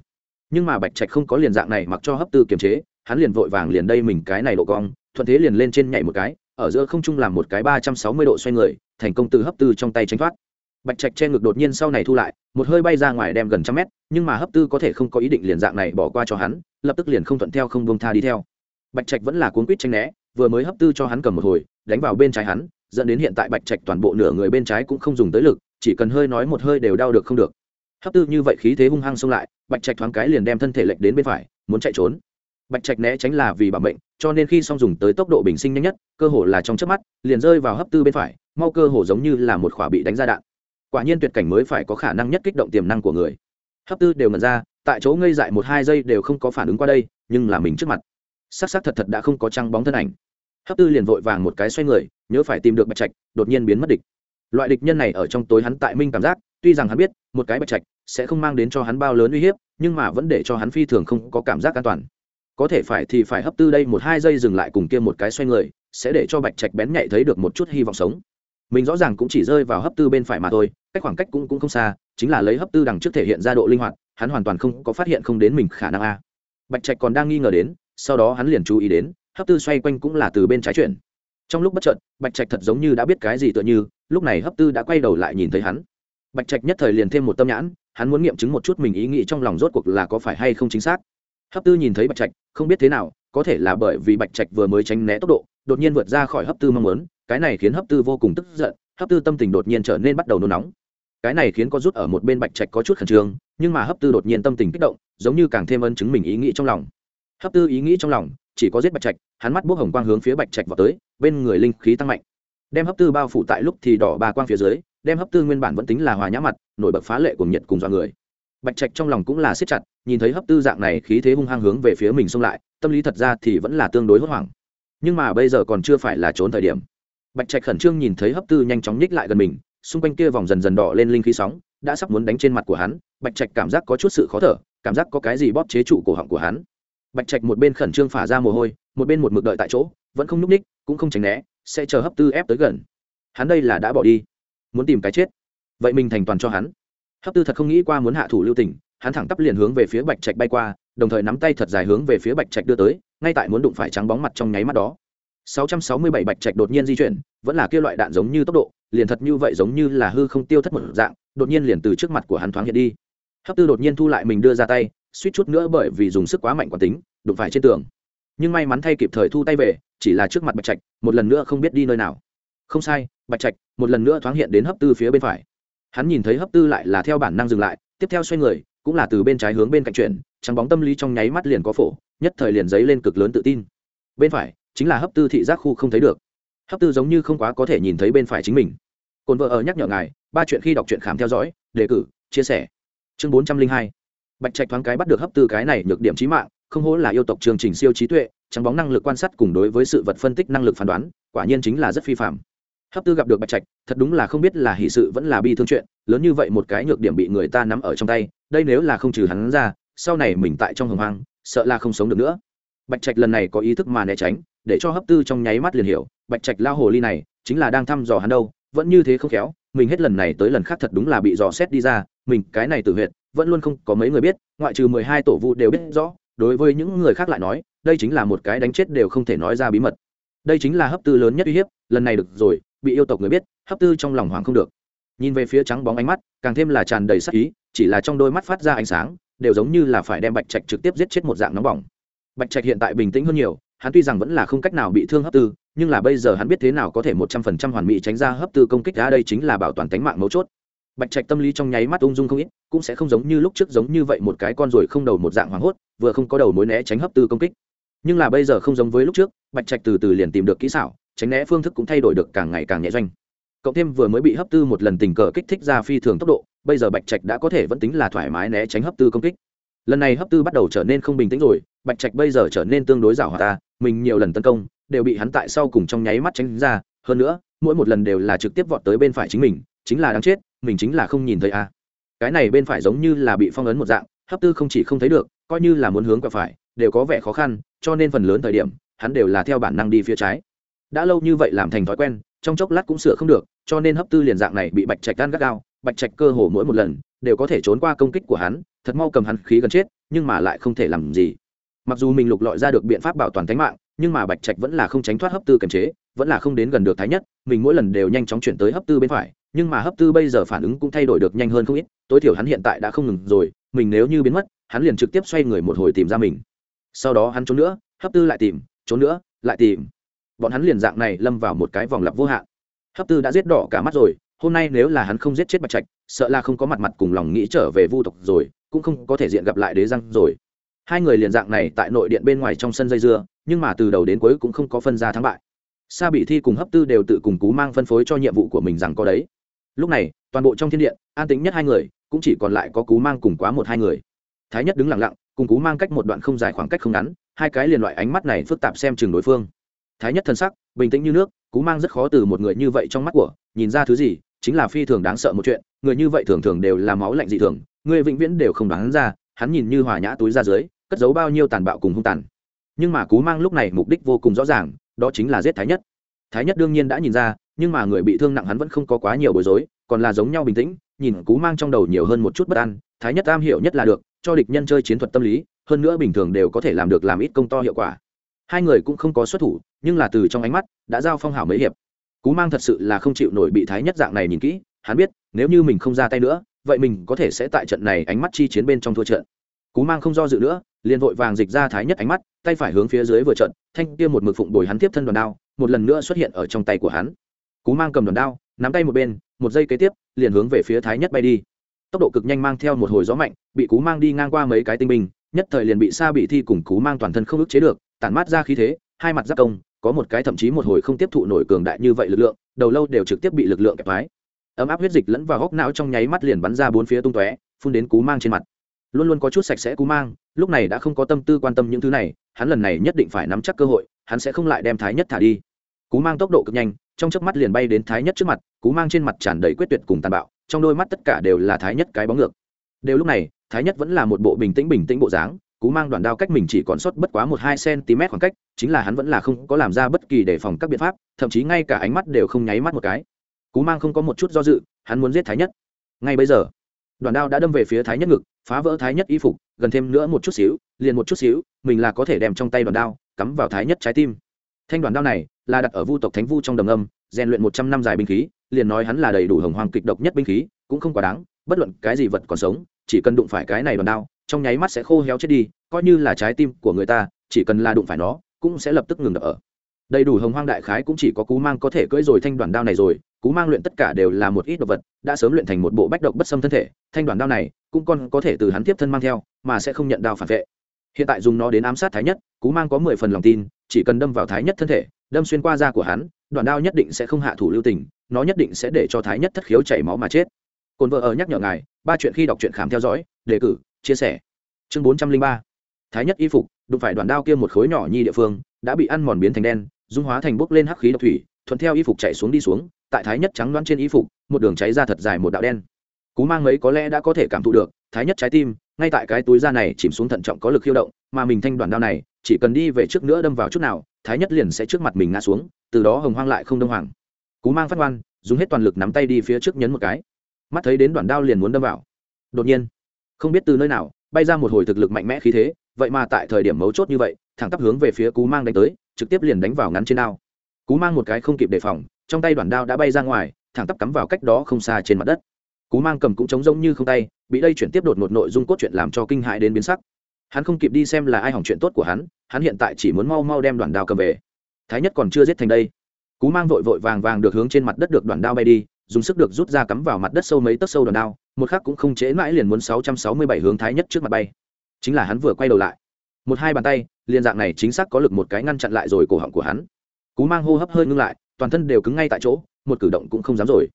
Nhưng mà bạch trạch không có liền dạng này mặc cho hấp tư kiềm chế, hắn liền vội vàng liền đây mình cái này độ cong, thuận thế liền lên trên nhảy một cái, ở giữa không trung làm một cái ba trăm sáu mươi độ xoay người, thành công từ hấp tư trong tay tránh thoát. Bạch trạch che ngực đột nhiên sau này thu lại, một hơi bay ra ngoài đem gần trăm mét, nhưng mà hấp tư có thể không có ý định liền dạng này bỏ qua cho hắn, lập tức liền không thuận theo không bông tha đi theo. Bạch trạch vẫn là cuốn quýt tranh né, vừa mới hấp tư cho hắn cầm một hồi, đánh vào bên trái hắn, dẫn đến hiện tại bạch trạch toàn bộ nửa người bên trái cũng không dùng tới lực, chỉ cần hơi nói một hơi đều đau được không được hấp tư như vậy khí thế hung hăng xông lại, bạch trạch thoáng cái liền đem thân thể lệch đến bên phải, muốn chạy trốn. Bạch trạch né tránh là vì bảo mệnh, cho nên khi song dùng tới tốc độ bình sinh nhanh nhất, cơ hồ là trong chớp mắt, liền rơi vào hấp tư bên phải, mau cơ hồ giống như là một khỏa bị đánh ra đạn. Quả nhiên tuyệt cảnh mới phải có khả năng nhất kích động tiềm năng của người. Hấp tư đều ngẩn ra, tại chỗ ngây dại một hai giây đều không có phản ứng qua đây, nhưng là mình trước mặt. Sắc sắc thật thật đã không có trăng bóng thân ảnh. Hấp tư liền vội vàng một cái xoay người, nhớ phải tìm được bạch trạch, đột nhiên biến mất địch. Loại địch nhân này ở trong tối hắn tại minh cảm giác tuy rằng hắn biết, một cái bạch trạch sẽ không mang đến cho hắn bao lớn uy hiếp, nhưng mà vẫn để cho hắn phi thường không có cảm giác an toàn. Có thể phải thì phải hấp tư đây một hai giây dừng lại cùng kia một cái xoay người, sẽ để cho bạch trạch bén nhạy thấy được một chút hy vọng sống. Mình rõ ràng cũng chỉ rơi vào hấp tư bên phải mà thôi, cách khoảng cách cũng cũng không xa, chính là lấy hấp tư đằng trước thể hiện ra độ linh hoạt, hắn hoàn toàn không có phát hiện không đến mình khả năng a. Bạch trạch còn đang nghi ngờ đến, sau đó hắn liền chú ý đến, hấp tư xoay quanh cũng là từ bên trái chuyển. Trong lúc bất chợt, bạch trạch thật giống như đã biết cái gì tựa như, lúc này hấp tư đã quay đầu lại nhìn thấy hắn bạch trạch nhất thời liền thêm một tâm nhãn, hắn muốn nghiệm chứng một chút mình ý nghĩ trong lòng rốt cuộc là có phải hay không chính xác. Hấp tư nhìn thấy bạch trạch, không biết thế nào, có thể là bởi vì bạch trạch vừa mới tránh né tốc độ, đột nhiên vượt ra khỏi hấp tư mong muốn, cái này khiến hấp tư vô cùng tức giận, hấp tư tâm tình đột nhiên trở nên bắt đầu nôn nóng. Cái này khiến có rút ở một bên bạch trạch có chút khẩn trương, nhưng mà hấp tư đột nhiên tâm tình kích động, giống như càng thêm ân chứng mình ý nghĩ trong lòng. Hấp tư ý nghĩ trong lòng, chỉ có giết bạch trạch, hắn mắt bốc hồng quang hướng phía bạch trạch vào tới, bên người linh khí tăng mạnh. Đem hấp tư bao phủ tại lúc thì đỏ ba quang phía dưới đem hấp tư nguyên bản vẫn tính là hòa nhã mặt, nổi bật phá lệ cùng nhiệt cùng dọa người. Bạch trạch trong lòng cũng là siết chặt, nhìn thấy hấp tư dạng này khí thế hung hăng hướng về phía mình xông lại, tâm lý thật ra thì vẫn là tương đối hốt hoảng. Nhưng mà bây giờ còn chưa phải là trốn thời điểm. Bạch trạch khẩn trương nhìn thấy hấp tư nhanh chóng nhích lại gần mình, xung quanh kia vòng dần dần đỏ lên linh khí sóng, đã sắp muốn đánh trên mặt của hắn, bạch trạch cảm giác có chút sự khó thở, cảm giác có cái gì bóp chế trụ cổ họng của hắn. Bạch trạch một bên khẩn trương phả ra mồ hôi, một bên một mực đợi tại chỗ, vẫn không nhúc ních cũng không tránh né, sẽ chờ hấp tư ép tới gần. Hắn đây là đã bỏ đi muốn tìm cái chết. Vậy mình thành toàn cho hắn. Hấp tư thật không nghĩ qua muốn hạ thủ lưu tình, hắn thẳng tắp liền hướng về phía bạch trạch bay qua, đồng thời nắm tay thật dài hướng về phía bạch trạch đưa tới, ngay tại muốn đụng phải trắng bóng mặt trong nháy mắt đó. 667 bạch trạch đột nhiên di chuyển, vẫn là kia loại đạn giống như tốc độ, liền thật như vậy giống như là hư không tiêu thất một dạng, đột nhiên liền từ trước mặt của hắn thoáng hiện đi. Hấp tư đột nhiên thu lại mình đưa ra tay, suýt chút nữa bởi vì dùng sức quá mạnh quán tính, đụng phải trên tường. Nhưng may mắn thay kịp thời thu tay về, chỉ là trước mặt bạch trạch, một lần nữa không biết đi nơi nào. Không sai bạch trạch một lần nữa thoáng hiện đến hấp tư phía bên phải. Hắn nhìn thấy hấp tư lại là theo bản năng dừng lại, tiếp theo xoay người, cũng là từ bên trái hướng bên cạnh chuyển, trắng bóng tâm lý trong nháy mắt liền có phổ, nhất thời liền giấy lên cực lớn tự tin. Bên phải, chính là hấp tư thị giác khu không thấy được. Hấp tư giống như không quá có thể nhìn thấy bên phải chính mình. Cồn vợ ở nhắc nhở ngài, ba chuyện khi đọc truyện khám theo dõi, đề cử, chia sẻ. Chương bốn trăm linh hai. Bạch trạch thoáng cái bắt được hấp tư cái này nhược điểm trí mạng, không hổ là yêu tộc chương trình siêu trí tuệ, trắng bóng năng lực quan sát cùng đối với sự vật phân tích năng lực phán đoán, quả nhiên chính là rất phi phạm hấp tư gặp được bạch trạch, thật đúng là không biết là hỷ sự vẫn là bi thương chuyện, lớn như vậy một cái nhược điểm bị người ta nắm ở trong tay, đây nếu là không trừ hắn ra, sau này mình tại trong hồng hoang, sợ là không sống được nữa. Bạch trạch lần này có ý thức mà né tránh, để cho hấp tư trong nháy mắt liền hiểu, bạch trạch lao hồ ly này, chính là đang thăm dò hắn đâu, vẫn như thế không khéo, mình hết lần này tới lần khác thật đúng là bị dò xét đi ra, mình cái này tự huyệt, vẫn luôn không có mấy người biết, ngoại trừ mười hai tổ vụ đều biết rõ, đối với những người khác lại nói, đây chính là một cái đánh chết đều không thể nói ra bí mật. Đây chính là hấp tư lớn nhất uy hiếp, lần này được rồi bị yêu tộc người biết, hấp tư trong lòng hoàng không được. Nhìn về phía trắng bóng ánh mắt, càng thêm là tràn đầy sắc ý, chỉ là trong đôi mắt phát ra ánh sáng, đều giống như là phải đem bạch trạch trực tiếp giết chết một dạng nóng bỏng. Bạch trạch hiện tại bình tĩnh hơn nhiều, hắn tuy rằng vẫn là không cách nào bị thương hấp tư, nhưng là bây giờ hắn biết thế nào có thể một trăm phần trăm hoàn mỹ tránh ra hấp tư công kích ra đây chính là bảo toàn tính mạng mấu chốt. Bạch trạch tâm lý trong nháy mắt ung dung không ít, cũng sẽ không giống như lúc trước giống như vậy một cái con ruồi không đầu một dạng hoảng hốt, vừa không có đầu mối né tránh hấp tư công kích. Nhưng là bây giờ không giống với lúc trước, bạch trạch từ từ liền tìm được kỹ xảo tránh né phương thức cũng thay đổi được càng ngày càng nhẹ doanh. Cộng thêm vừa mới bị hấp tư một lần tình cờ kích thích ra phi thường tốc độ, bây giờ bạch trạch đã có thể vẫn tính là thoải mái né tránh hấp tư công kích. Lần này hấp tư bắt đầu trở nên không bình tĩnh rồi, bạch trạch bây giờ trở nên tương đối giảo hòa ta, mình nhiều lần tấn công, đều bị hắn tại sau cùng trong nháy mắt tránh ra, hơn nữa, mỗi một lần đều là trực tiếp vọt tới bên phải chính mình, chính là đáng chết, mình chính là không nhìn thấy a. À. cái này bên phải giống như là bị phong ấn một dạng, hấp tư không chỉ không thấy được, coi như là muốn hướng qua phải, đều có vẻ khó khăn, cho nên phần lớn thời điểm, hắn đều là theo bản năng đi phía trái đã lâu như vậy làm thành thói quen, trong chốc lát cũng sửa không được, cho nên hấp tư liền dạng này bị bạch trạch gan gắt gao. Bạch trạch cơ hồ mỗi một lần đều có thể trốn qua công kích của hắn, thật mau cầm hắn khí gần chết, nhưng mà lại không thể làm gì. Mặc dù mình lục lọi ra được biện pháp bảo toàn tính mạng, nhưng mà bạch trạch vẫn là không tránh thoát hấp tư kiềm chế, vẫn là không đến gần được thái nhất, mình mỗi lần đều nhanh chóng chuyển tới hấp tư bên phải, nhưng mà hấp tư bây giờ phản ứng cũng thay đổi được nhanh hơn không ít, tối thiểu hắn hiện tại đã không ngừng rồi, mình nếu như biến mất, hắn liền trực tiếp xoay người một hồi tìm ra mình. Sau đó hắn trốn nữa, hấp tư lại tìm, trốn nữa, lại tìm bọn hắn liền dạng này lâm vào một cái vòng lặp vô hạn. Hấp tư đã giết đỏ cả mắt rồi, hôm nay nếu là hắn không giết chết bạch trạch, sợ là không có mặt mặt cùng lòng nghĩ trở về vu tộc rồi, cũng không có thể diện gặp lại đế răng rồi. Hai người liền dạng này tại nội điện bên ngoài trong sân dây dưa, nhưng mà từ đầu đến cuối cũng không có phân ra thắng bại. Sa bị thi cùng hấp tư đều tự cùng cú mang phân phối cho nhiệm vụ của mình rằng có đấy. Lúc này, toàn bộ trong thiên điện, an tính nhất hai người, cũng chỉ còn lại có cú mang cùng quá một hai người. Thái nhất đứng lặng lặng, cùng cú mang cách một đoạn không dài khoảng cách không ngắn, hai cái liền loại ánh mắt này phức tạp xem chừng đối phương thái nhất thân sắc, bình tĩnh như nước, cú mang rất khó từ một người như vậy trong mắt của, nhìn ra thứ gì, chính là phi thường đáng sợ một chuyện, người như vậy thường thường đều là máu lạnh dị thường, người vĩnh viễn đều không đoán ra, hắn nhìn như hòa nhã túi ra dưới, cất giấu bao nhiêu tàn bạo cùng hung tàn. Nhưng mà cú mang lúc này mục đích vô cùng rõ ràng, đó chính là giết thái nhất. Thái nhất đương nhiên đã nhìn ra, nhưng mà người bị thương nặng hắn vẫn không có quá nhiều bối rối, còn là giống nhau bình tĩnh, nhìn cú mang trong đầu nhiều hơn một chút bất an, thái nhất am hiểu nhất là được, cho địch nhân chơi chiến thuật tâm lý, hơn nữa bình thường đều có thể làm được làm ít công to hiệu quả hai người cũng không có xuất thủ, nhưng là từ trong ánh mắt, đã giao phong hảo mấy hiệp. Cú mang thật sự là không chịu nổi bị thái nhất dạng này nhìn kỹ, hắn biết, nếu như mình không ra tay nữa, vậy mình có thể sẽ tại trận này ánh mắt chi chiến bên trong thua trận. Cú mang không do dự nữa, liền vội vàng dịch ra thái nhất ánh mắt, tay phải hướng phía dưới vừa trận, thanh kia một mực phụng bồi hắn tiếp thân đòn đao, một lần nữa xuất hiện ở trong tay của hắn. Cú mang cầm đòn đao, nắm tay một bên, một giây kế tiếp, liền hướng về phía thái nhất bay đi. Tốc độ cực nhanh mang theo một hồi gió mạnh, bị cú mang đi ngang qua mấy cái tinh binh, nhất thời liền bị sa bị thi cùng cú mang toàn thân không ức chế được tản mát ra khí thế, hai mặt giác công, có một cái thậm chí một hồi không tiếp thụ nổi cường đại như vậy lực lượng, đầu lâu đều trực tiếp bị lực lượng kẹp mái ấm áp huyết dịch lẫn vào góc não trong nháy mắt liền bắn ra bốn phía tung tóe, phun đến cú mang trên mặt. Luôn luôn có chút sạch sẽ cú mang, lúc này đã không có tâm tư quan tâm những thứ này, hắn lần này nhất định phải nắm chắc cơ hội, hắn sẽ không lại đem thái nhất thả đi. Cú mang tốc độ cực nhanh, trong chớp mắt liền bay đến thái nhất trước mặt, cú mang trên mặt tràn đầy quyết tuyệt cùng tàn bạo, trong đôi mắt tất cả đều là thái nhất cái bóng ngược. Đều lúc này, thái nhất vẫn là một bộ bình tĩnh bình tĩnh bộ dáng cú mang đoàn đao cách mình chỉ còn sót bất quá một hai cm khoảng cách, chính là hắn vẫn là không có làm ra bất kỳ đề phòng các biện pháp, thậm chí ngay cả ánh mắt đều không nháy mắt một cái. Cú mang không có một chút do dự, hắn muốn giết thái nhất. Ngay bây giờ, đoàn đao đã đâm về phía thái nhất ngực, phá vỡ thái nhất y phục, gần thêm nữa một chút xíu, liền một chút xíu, mình là có thể đem trong tay đoàn đao cắm vào thái nhất trái tim. Thanh đoàn đao này là đặt ở vu tộc thánh vu trong đầm âm, rèn luyện một trăm năm dài binh khí, liền nói hắn là đầy đủ hồng hoàng kịch độc nhất binh khí, cũng không quá đáng, bất luận cái gì vật còn sống, chỉ cần đụng phải cái này đoàn đao trong nháy mắt sẽ khô héo chết đi, coi như là trái tim của người ta, chỉ cần là đụng phải nó, cũng sẽ lập tức ngừng đập ở. Đầy đủ hồng hoang đại khái cũng chỉ có cú mang có thể cưỡi rồi thanh đoàn đao này rồi, cú mang luyện tất cả đều là một ít đồ vật, đã sớm luyện thành một bộ bách độc bất xâm thân thể, thanh đoàn đao này cũng còn có thể từ hắn tiếp thân mang theo, mà sẽ không nhận đao phản vệ. Hiện tại dùng nó đến ám sát thái nhất, cú mang có mười phần lòng tin, chỉ cần đâm vào thái nhất thân thể, đâm xuyên qua da của hắn đoạn đao nhất định sẽ không hạ thủ lưu tình, nó nhất định sẽ để cho thái nhất thất khiếu chảy máu mà chết. Cồn vợ ở nhắc nhở ngài, ba chuyện khi đọc truyện khám theo dõi, đề cử chia sẻ. Chương bốn trăm linh ba. Thái nhất y phục, đụng phải đoạn đao kia một khối nhỏ nhi địa phương, đã bị ăn mòn biến thành đen, dung hóa thành bốc lên hắc khí độc thủy, thuận theo y phục chạy xuống đi xuống, tại thái nhất trắng đoán trên y phục, một đường cháy ra thật dài một đạo đen. Cú mang mấy có lẽ đã có thể cảm thụ được, thái nhất trái tim, ngay tại cái túi da này chìm xuống thận trọng có lực khiêu động, mà mình thanh đoàn đao này, chỉ cần đi về trước nữa đâm vào chút nào, thái nhất liền sẽ trước mặt mình ngã xuống, từ đó hồng hoang lại không đông hoàng. Cú mang phát ngoan dùng hết toàn lực nắm tay đi phía trước nhấn một cái. Mắt thấy đến đoạn đao liền muốn đâm vào. Đột nhiên không biết từ nơi nào, bay ra một hồi thực lực mạnh mẽ khí thế, vậy mà tại thời điểm mấu chốt như vậy, thẳng tắp hướng về phía cú mang đánh tới, trực tiếp liền đánh vào ngắn trên đao. Cú mang một cái không kịp đề phòng, trong tay đoạn đao đã bay ra ngoài, thẳng tắp cắm vào cách đó không xa trên mặt đất. Cú mang cầm cũng trống rỗng như không tay, bị đây chuyển tiếp đột một nội dung cốt truyện làm cho kinh hại đến biến sắc. Hắn không kịp đi xem là ai hỏng chuyện tốt của hắn hắn hiện tại chỉ muốn mau mau đem đoạn đao cầm về. Thái nhất còn chưa giết thành đây. Cú mang vội vội vàng vàng được hướng trên mặt đất được đoạn đao bay đi, dùng sức được rút ra cắm vào mặt đất sâu mấy tấc sâu đoạn đao một khắc cũng không chế mãi liền muốn sáu trăm sáu mươi bảy hướng thái nhất trước mặt bay. Chính là hắn vừa quay đầu lại. Một hai bàn tay, liền dạng này chính xác có lực một cái ngăn chặn lại rồi cổ họng của hắn. Cú mang hô hấp hơi ngưng lại, toàn thân đều cứng ngay tại chỗ, một cử động cũng không dám rồi.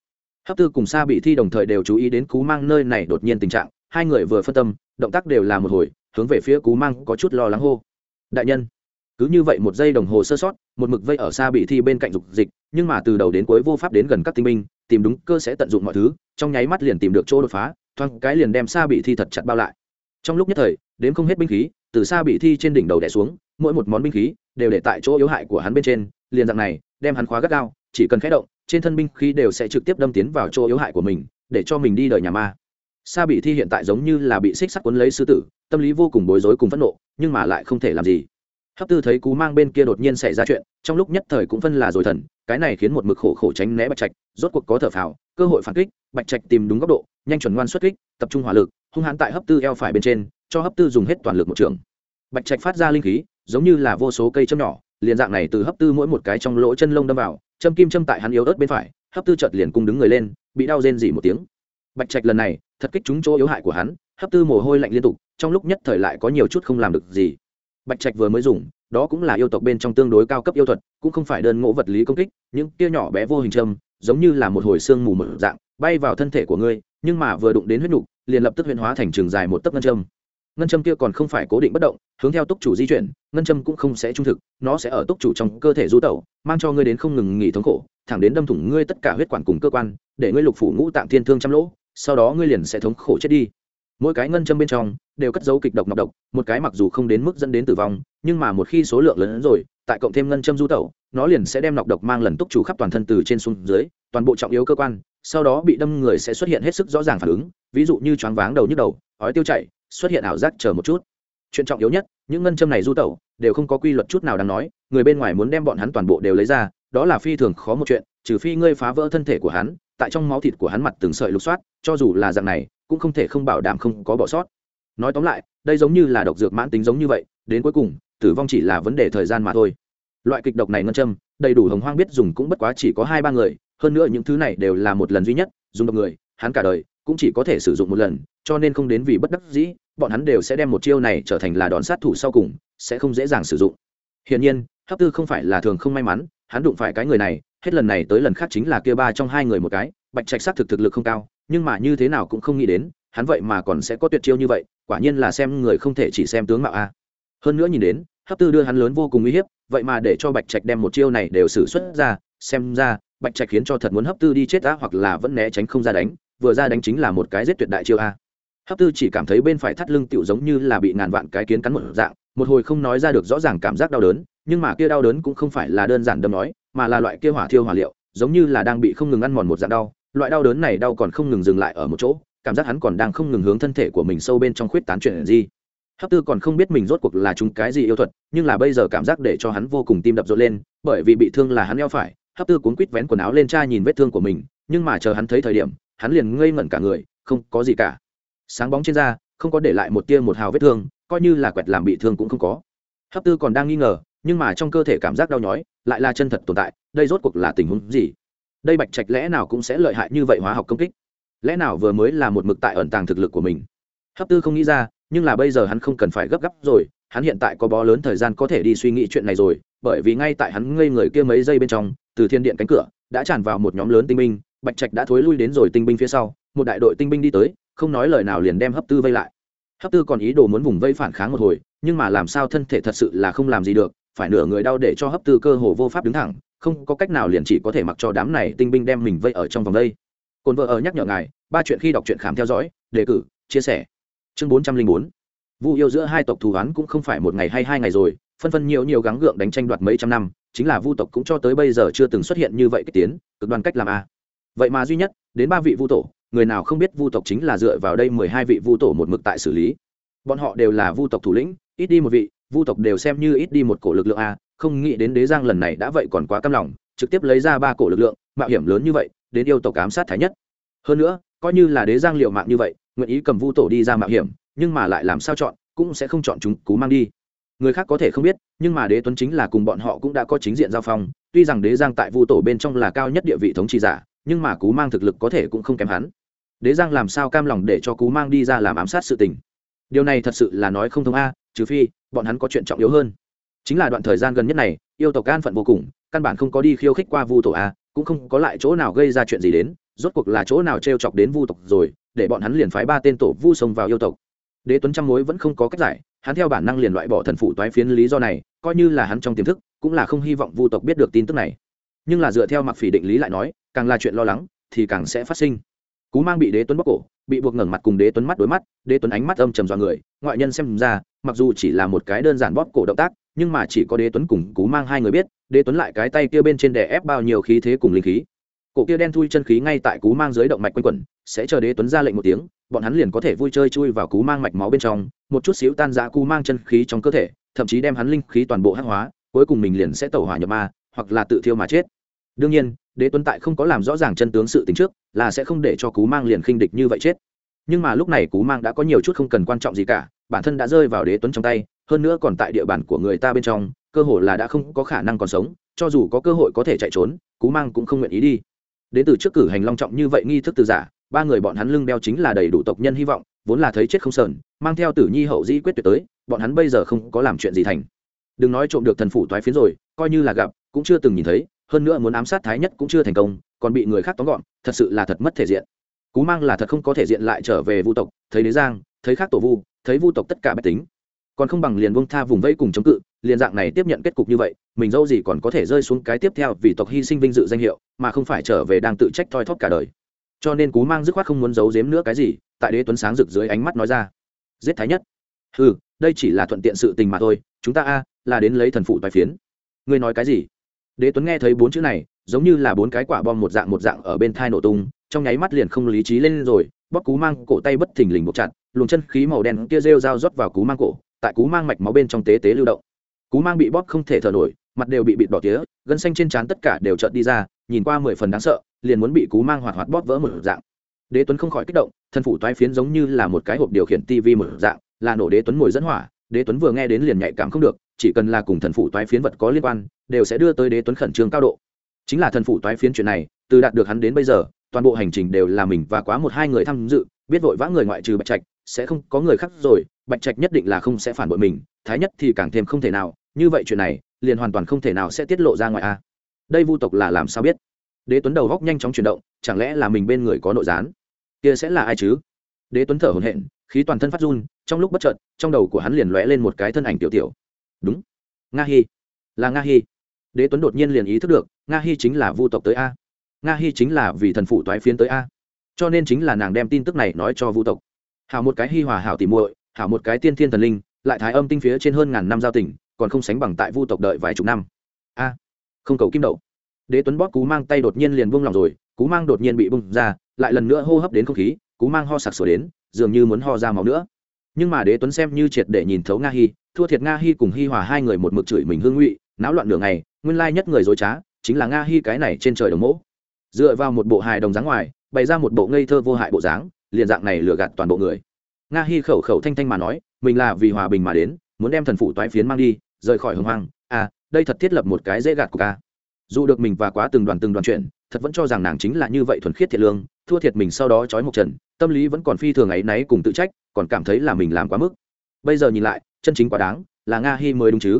Hấp tư cùng sa bị thi đồng thời đều chú ý đến cú mang nơi này đột nhiên tình trạng, hai người vừa phân tâm, động tác đều là một hồi, hướng về phía cú mang có chút lo lắng hô. Đại nhân, cứ như vậy một giây đồng hồ sơ sót, một mực vây ở Sa bị thi bên cạnh dục dịch, nhưng mà từ đầu đến cuối vô pháp đến gần các tinh binh tìm đúng cơ sẽ tận dụng mọi thứ, trong nháy mắt liền tìm được chỗ đột phá, thoáng cái liền đem xa bị thi thật chặt bao lại. Trong lúc nhất thời, đến không hết binh khí, từ xa bị thi trên đỉnh đầu đẻ xuống, mỗi một món binh khí đều để tại chỗ yếu hại của hắn bên trên, liền dạng này, đem hắn khóa gắt gao, chỉ cần khé động, trên thân binh khí đều sẽ trực tiếp đâm tiến vào chỗ yếu hại của mình, để cho mình đi đời nhà ma. Sa bị thi hiện tại giống như là bị xích sắt cuốn lấy sư tử, tâm lý vô cùng bối rối cùng phẫn nộ, nhưng mà lại không thể làm gì hấp tư thấy cú mang bên kia đột nhiên xảy ra chuyện, trong lúc nhất thời cũng phân là rồi thần, cái này khiến một mực khổ khổ tránh né bạch trạch, rốt cuộc có thở phào, cơ hội phản kích, bạch trạch tìm đúng góc độ, nhanh chuẩn ngoan xuất kích, tập trung hỏa lực, hung hãn tại hấp tư eo phải bên trên, cho hấp tư dùng hết toàn lực một trường. Bạch trạch phát ra linh khí, giống như là vô số cây châm nhỏ, liền dạng này từ hấp tư mỗi một cái trong lỗ chân lông đâm vào, châm kim châm tại hắn yếu ớt bên phải, hấp tư chợt liền cung đứng người lên, bị đau rên dỉ một tiếng. Bạch trạch lần này, thật kích trúng chỗ yếu hại của hắn, hấp tư mồ hôi lạnh liên tục, trong lúc nhất thời lại có nhiều chút không làm được gì bạch trạch vừa mới dùng, đó cũng là yêu tộc bên trong tương đối cao cấp yêu thuật, cũng không phải đơn ngộ vật lý công kích, những tia nhỏ bé vô hình châm, giống như là một hồi xương mù mở dạng, bay vào thân thể của ngươi, nhưng mà vừa đụng đến huyết nục, liền lập tức huyễn hóa thành trường dài một tấc ngân châm. Ngân châm kia còn không phải cố định bất động, hướng theo túc chủ di chuyển, ngân châm cũng không sẽ trung thực, nó sẽ ở túc chủ trong cơ thể du tẩu, mang cho ngươi đến không ngừng nghỉ thống khổ, thẳng đến đâm thủng ngươi tất cả huyết quản cùng cơ quan, để ngươi lục phủ ngũ tạng thiên thương trăm lỗ, sau đó ngươi liền sẽ thống khổ chết đi mỗi cái ngân châm bên trong đều cất dấu kịch độc nọc độc, một cái mặc dù không đến mức dẫn đến tử vong, nhưng mà một khi số lượng lớn hơn rồi, tại cộng thêm ngân châm du tẩu, nó liền sẽ đem nọc độc mang lần túc chủ khắp toàn thân từ trên xuống dưới, toàn bộ trọng yếu cơ quan, sau đó bị đâm người sẽ xuất hiện hết sức rõ ràng phản ứng, ví dụ như choáng váng đầu nhức đầu, ói tiêu chảy, xuất hiện ảo giác chờ một chút. Chuyện trọng yếu nhất, những ngân châm này du tẩu đều không có quy luật chút nào đáng nói, người bên ngoài muốn đem bọn hắn toàn bộ đều lấy ra, đó là phi thường khó một chuyện, trừ phi ngươi phá vỡ thân thể của hắn tại trong máu thịt của hắn mặt từng sợi lục soát, cho dù là dạng này, cũng không thể không bảo đảm không có bỏ sót. Nói tóm lại, đây giống như là độc dược mãn tính giống như vậy, đến cuối cùng, tử vong chỉ là vấn đề thời gian mà thôi. Loại kịch độc này ngân châm, đầy đủ hồng hoang biết dùng cũng bất quá chỉ có hai ba người, hơn nữa những thứ này đều là một lần duy nhất, dùng độc người, hắn cả đời cũng chỉ có thể sử dụng một lần, cho nên không đến vì bất đắc dĩ, bọn hắn đều sẽ đem một chiêu này trở thành là đòn sát thủ sau cùng, sẽ không dễ dàng sử dụng. Hiển nhiên, hấp tư không phải là thường không may mắn hắn đụng phải cái người này, hết lần này tới lần khác chính là kia ba trong hai người một cái, bạch trạch sát thực thực lực không cao, nhưng mà như thế nào cũng không nghĩ đến, hắn vậy mà còn sẽ có tuyệt chiêu như vậy, quả nhiên là xem người không thể chỉ xem tướng mạo a. Hơn nữa nhìn đến, hấp tư đưa hắn lớn vô cùng uy hiếp, vậy mà để cho bạch trạch đem một chiêu này đều xử xuất ra, xem ra, bạch trạch khiến cho thật muốn hấp tư đi chết á, hoặc là vẫn né tránh không ra đánh, vừa ra đánh chính là một cái giết tuyệt đại chiêu a. Hấp tư chỉ cảm thấy bên phải thắt lưng tựu giống như là bị ngàn vạn cái kiến cắn một dạng, một hồi không nói ra được rõ ràng cảm giác đau đớn nhưng mà kia đau đớn cũng không phải là đơn giản đâm nói, mà là loại kia hỏa thiêu hỏa liệu, giống như là đang bị không ngừng ăn mòn một dạng đau. Loại đau đớn này đau còn không ngừng dừng lại ở một chỗ, cảm giác hắn còn đang không ngừng hướng thân thể của mình sâu bên trong khuyết tán chuyện gì. Hấp tư còn không biết mình rốt cuộc là chúng cái gì yêu thuật, nhưng là bây giờ cảm giác để cho hắn vô cùng tim đập rộn lên, bởi vì bị thương là hắn eo phải. Hấp tư cuốn quít vén quần áo lên tra nhìn vết thương của mình, nhưng mà chờ hắn thấy thời điểm, hắn liền ngây ngẩn cả người, không có gì cả. Sáng bóng trên da, không có để lại một tia một hào vết thương, coi như là quẹt làm bị thương cũng không có. Hấp tư còn đang nghi ngờ nhưng mà trong cơ thể cảm giác đau nhói, lại là chân thật tồn tại, đây rốt cuộc là tình huống gì? Đây bạch trạch lẽ nào cũng sẽ lợi hại như vậy hóa học công kích? Lẽ nào vừa mới là một mực tại ẩn tàng thực lực của mình? Hấp tư không nghĩ ra, nhưng là bây giờ hắn không cần phải gấp gáp rồi, hắn hiện tại có bó lớn thời gian có thể đi suy nghĩ chuyện này rồi, bởi vì ngay tại hắn ngây người kia mấy giây bên trong, từ thiên điện cánh cửa, đã tràn vào một nhóm lớn tinh binh, bạch trạch đã thối lui đến rồi tinh binh phía sau, một đại đội tinh binh đi tới, không nói lời nào liền đem hấp tư vây lại. Hấp tư còn ý đồ muốn vùng vây phản kháng một hồi, nhưng mà làm sao thân thể thật sự là không làm gì được phải nửa người đau để cho hấp tư cơ hồ vô pháp đứng thẳng, không có cách nào liền chỉ có thể mặc cho đám này tinh binh đem mình vây ở trong vòng đây. Cồn vợ ở nhắc nhở ngài, ba chuyện khi đọc truyện khám theo dõi, đề cử, chia sẻ. Chương bốn trăm linh bốn. Vu yêu giữa hai tộc thù oán cũng không phải một ngày hay hai ngày rồi, phân phân nhiều nhiều gắng gượng đánh tranh đoạt mấy trăm năm, chính là vu tộc cũng cho tới bây giờ chưa từng xuất hiện như vậy kích tiến, cực đoan cách làm a. Vậy mà duy nhất, đến ba vị vu tổ, người nào không biết vu tộc chính là dựa vào đây mười hai vị vu tổ một mực tại xử lý. Bọn họ đều là vu tộc thủ lĩnh, ít đi một vị vu tộc đều xem như ít đi một cổ lực lượng a, không nghĩ đến đế giang lần này đã vậy còn quá căm lòng, trực tiếp lấy ra ba cổ lực lượng, mạo hiểm lớn như vậy, đến yêu tộc ám sát thái nhất. Hơn nữa, coi như là đế giang liệu mạng như vậy, nguyện ý cầm vu tổ đi ra mạo hiểm, nhưng mà lại làm sao chọn, cũng sẽ không chọn chúng cú mang đi. Người khác có thể không biết, nhưng mà đế tuấn chính là cùng bọn họ cũng đã có chính diện giao phong, tuy rằng đế giang tại vu tổ bên trong là cao nhất địa vị thống trị giả, nhưng mà cú mang thực lực có thể cũng không kém hắn. Đế giang làm sao cam lòng để cho cú mang đi ra làm ám sát sự tình? Điều này thật sự là nói không thông a, trừ phi bọn hắn có chuyện trọng yếu hơn. Chính là đoạn thời gian gần nhất này, yêu tộc an phận vô cùng, căn bản không có đi khiêu khích qua vu tổ a, cũng không có lại chỗ nào gây ra chuyện gì đến, rốt cuộc là chỗ nào t r e o chọc đến vu tộc rồi, để bọn hắn liền phái ba tên tổ vu xông vào yêu tộc. Đế tuấn trăm mối vẫn không có cách giải, hắn theo bản năng liền loại bỏ thần phụ toái phiến lý do này, coi như là hắn trong tiềm thức, cũng là không hy vọng vu tộc biết được tin tức này. Nhưng là dựa theo mặc phỉ định lý lại nói, càng là chuyện lo lắng, thì càng sẽ phát sinh. Cú mang bị đế tuấn bóc cổ, bị buộc ngẩng mặt cùng đế tuấn mắt đối mắt, đế tuấn ánh mắt âm trầm dọa người ngoại nhân xem ra, mặc dù chỉ là một cái đơn giản bóp cổ động tác, nhưng mà chỉ có đế tuấn cùng cú mang hai người biết, đế tuấn lại cái tay kia bên trên đè ép bao nhiêu khí thế cùng linh khí. Cổ kia đen thui chân khí ngay tại cú mang dưới động mạch quanh quẩn, sẽ chờ đế tuấn ra lệnh một tiếng, bọn hắn liền có thể vui chơi chui vào cú mang mạch máu bên trong, một chút xíu tan ra cú mang chân khí trong cơ thể, thậm chí đem hắn linh khí toàn bộ hắc hóa, cuối cùng mình liền sẽ tẩu hỏa nhập ma, hoặc là tự thiêu mà chết. Đương nhiên, đế tuấn tại không có làm rõ ràng chân tướng sự tính trước, là sẽ không để cho cú mang liền khinh địch như vậy chết. Nhưng mà lúc này cú mang đã có nhiều chút không cần quan trọng gì cả bản thân đã rơi vào đế tuấn trong tay, hơn nữa còn tại địa bàn của người ta bên trong, cơ hội là đã không có khả năng còn sống, cho dù có cơ hội có thể chạy trốn, cú mang cũng không nguyện ý đi. Đến từ trước cử hành long trọng như vậy nghi thức từ giả, ba người bọn hắn lưng đeo chính là đầy đủ tộc nhân hy vọng, vốn là thấy chết không sờn, mang theo tử nhi hậu di quyết tuyệt tới, bọn hắn bây giờ không có làm chuyện gì thành. Đừng nói trộm được thần phủ toái phiến rồi, coi như là gặp, cũng chưa từng nhìn thấy, hơn nữa muốn ám sát thái nhất cũng chưa thành công, còn bị người khác tóm gọn, thật sự là thật mất thể diện. Cú mang là thật không có thể diện lại trở về vu tộc, thấy đế giang, thấy khác tổ vu thấy vu tộc tất cả bách tính, còn không bằng liền buông tha vùng vây cùng chống cự, liền dạng này tiếp nhận kết cục như vậy, mình dâu gì còn có thể rơi xuống cái tiếp theo vì tộc hy sinh vinh dự danh hiệu, mà không phải trở về đang tự trách thoi thóp cả đời. Cho nên cú mang dứt khoát không muốn giấu giếm nữa cái gì, tại đế tuấn sáng rực dưới ánh mắt nói ra. Giết thái nhất. Ừ đây chỉ là thuận tiện sự tình mà thôi, chúng ta a, là đến lấy thần phụ tài phiến. Ngươi nói cái gì? Đế tuấn nghe thấy bốn chữ này, giống như là bốn cái quả bom một dạng một dạng ở bên thai nổ tung, trong nháy mắt liền không lý trí lên rồi, bóp cú mang, cổ tay bất thình lình một chặt luồng chân khí màu đen kia rêu dao rót vào cú mang cổ, tại cú mang mạch máu bên trong tế tế lưu động. Cú mang bị bóp không thể thở nổi, mặt đều bị bịt đỏ tía, gân xanh trên trán tất cả đều trợn đi ra, nhìn qua mười phần đáng sợ, liền muốn bị cú mang hoạt hoạt bóp vỡ một dạng. Đế tuấn không khỏi kích động, thân phủ toái phiến giống như là một cái hộp điều khiển tivi một dạng, là nổ đế tuấn ngồi dẫn hỏa, đế tuấn vừa nghe đến liền nhạy cảm không được, chỉ cần là cùng thần phủ toái phiến vật có liên quan, đều sẽ đưa tới đế tuấn khẩn trương cao độ. Chính là thần phủ toái phiến chuyện này, từ đạt được hắn đến bây giờ, toàn bộ hành trình đều là mình và quá một hai người tham dự biết vội vã người ngoại trừ bạch trạch, sẽ không có người khác rồi, bạch trạch nhất định là không sẽ phản bội mình, thái nhất thì càng thêm không thể nào, như vậy chuyện này, liền hoàn toàn không thể nào sẽ tiết lộ ra ngoài a. Đây vu tộc là làm sao biết? Đế tuấn đầu góc nhanh chóng chuyển động, chẳng lẽ là mình bên người có nội gián? Kia sẽ là ai chứ? Đế tuấn thở hổn hển, khí toàn thân phát run, trong lúc bất chợt, trong đầu của hắn liền lóe lên một cái thân ảnh tiểu tiểu. Đúng. Nga hi. Là nga hi. Đế tuấn đột nhiên liền ý thức được, nga hi chính là vu tộc tới a. Nga hi chính là vì thần phụ toái phiến tới a cho nên chính là nàng đem tin tức này nói cho vu tộc. Hảo một cái hi hòa hảo tỉ muội, hảo một cái tiên thiên thần linh, lại thái âm tinh phía trên hơn ngàn năm giao tỉnh còn không sánh bằng tại vu tộc đợi vài chục năm. A à, không cầu kim đậu. Đế tuấn bóp cú mang tay đột nhiên liền buông lòng rồi, cú mang đột nhiên bị bung ra, lại lần nữa hô hấp đến không khí, cú mang ho sặc sủa đến, dường như muốn ho ra máu nữa. Nhưng mà đế tuấn xem như triệt để nhìn thấu nga hi, thua thiệt nga hi cùng hi hòa hai người một mực chửi mình hương ngụy, náo loạn nửa ngày, nguyên lai nhất người dối trá, chính là nga hi cái này trên trời đồng mẫu dựa vào một bộ hài đồng dáng ngoài bày ra một bộ ngây thơ vô hại bộ dáng, liền dạng này lừa gạt toàn bộ người. Nga hi khẩu khẩu thanh thanh mà nói, mình là vì hòa bình mà đến, muốn đem thần phủ toái phiến mang đi, rời khỏi hồng hoang. À đây thật thiết lập một cái dễ gạt của ca. Dù được mình và quá từng đoàn từng đoàn chuyện, thật vẫn cho rằng nàng chính là như vậy thuần khiết thiệt lương, thua thiệt mình sau đó trói một trần tâm lý vẫn còn phi thường ấy náy cùng tự trách, còn cảm thấy là mình làm quá mức. Bây giờ nhìn lại, chân chính quá đáng, là nga hi mới đúng chứ.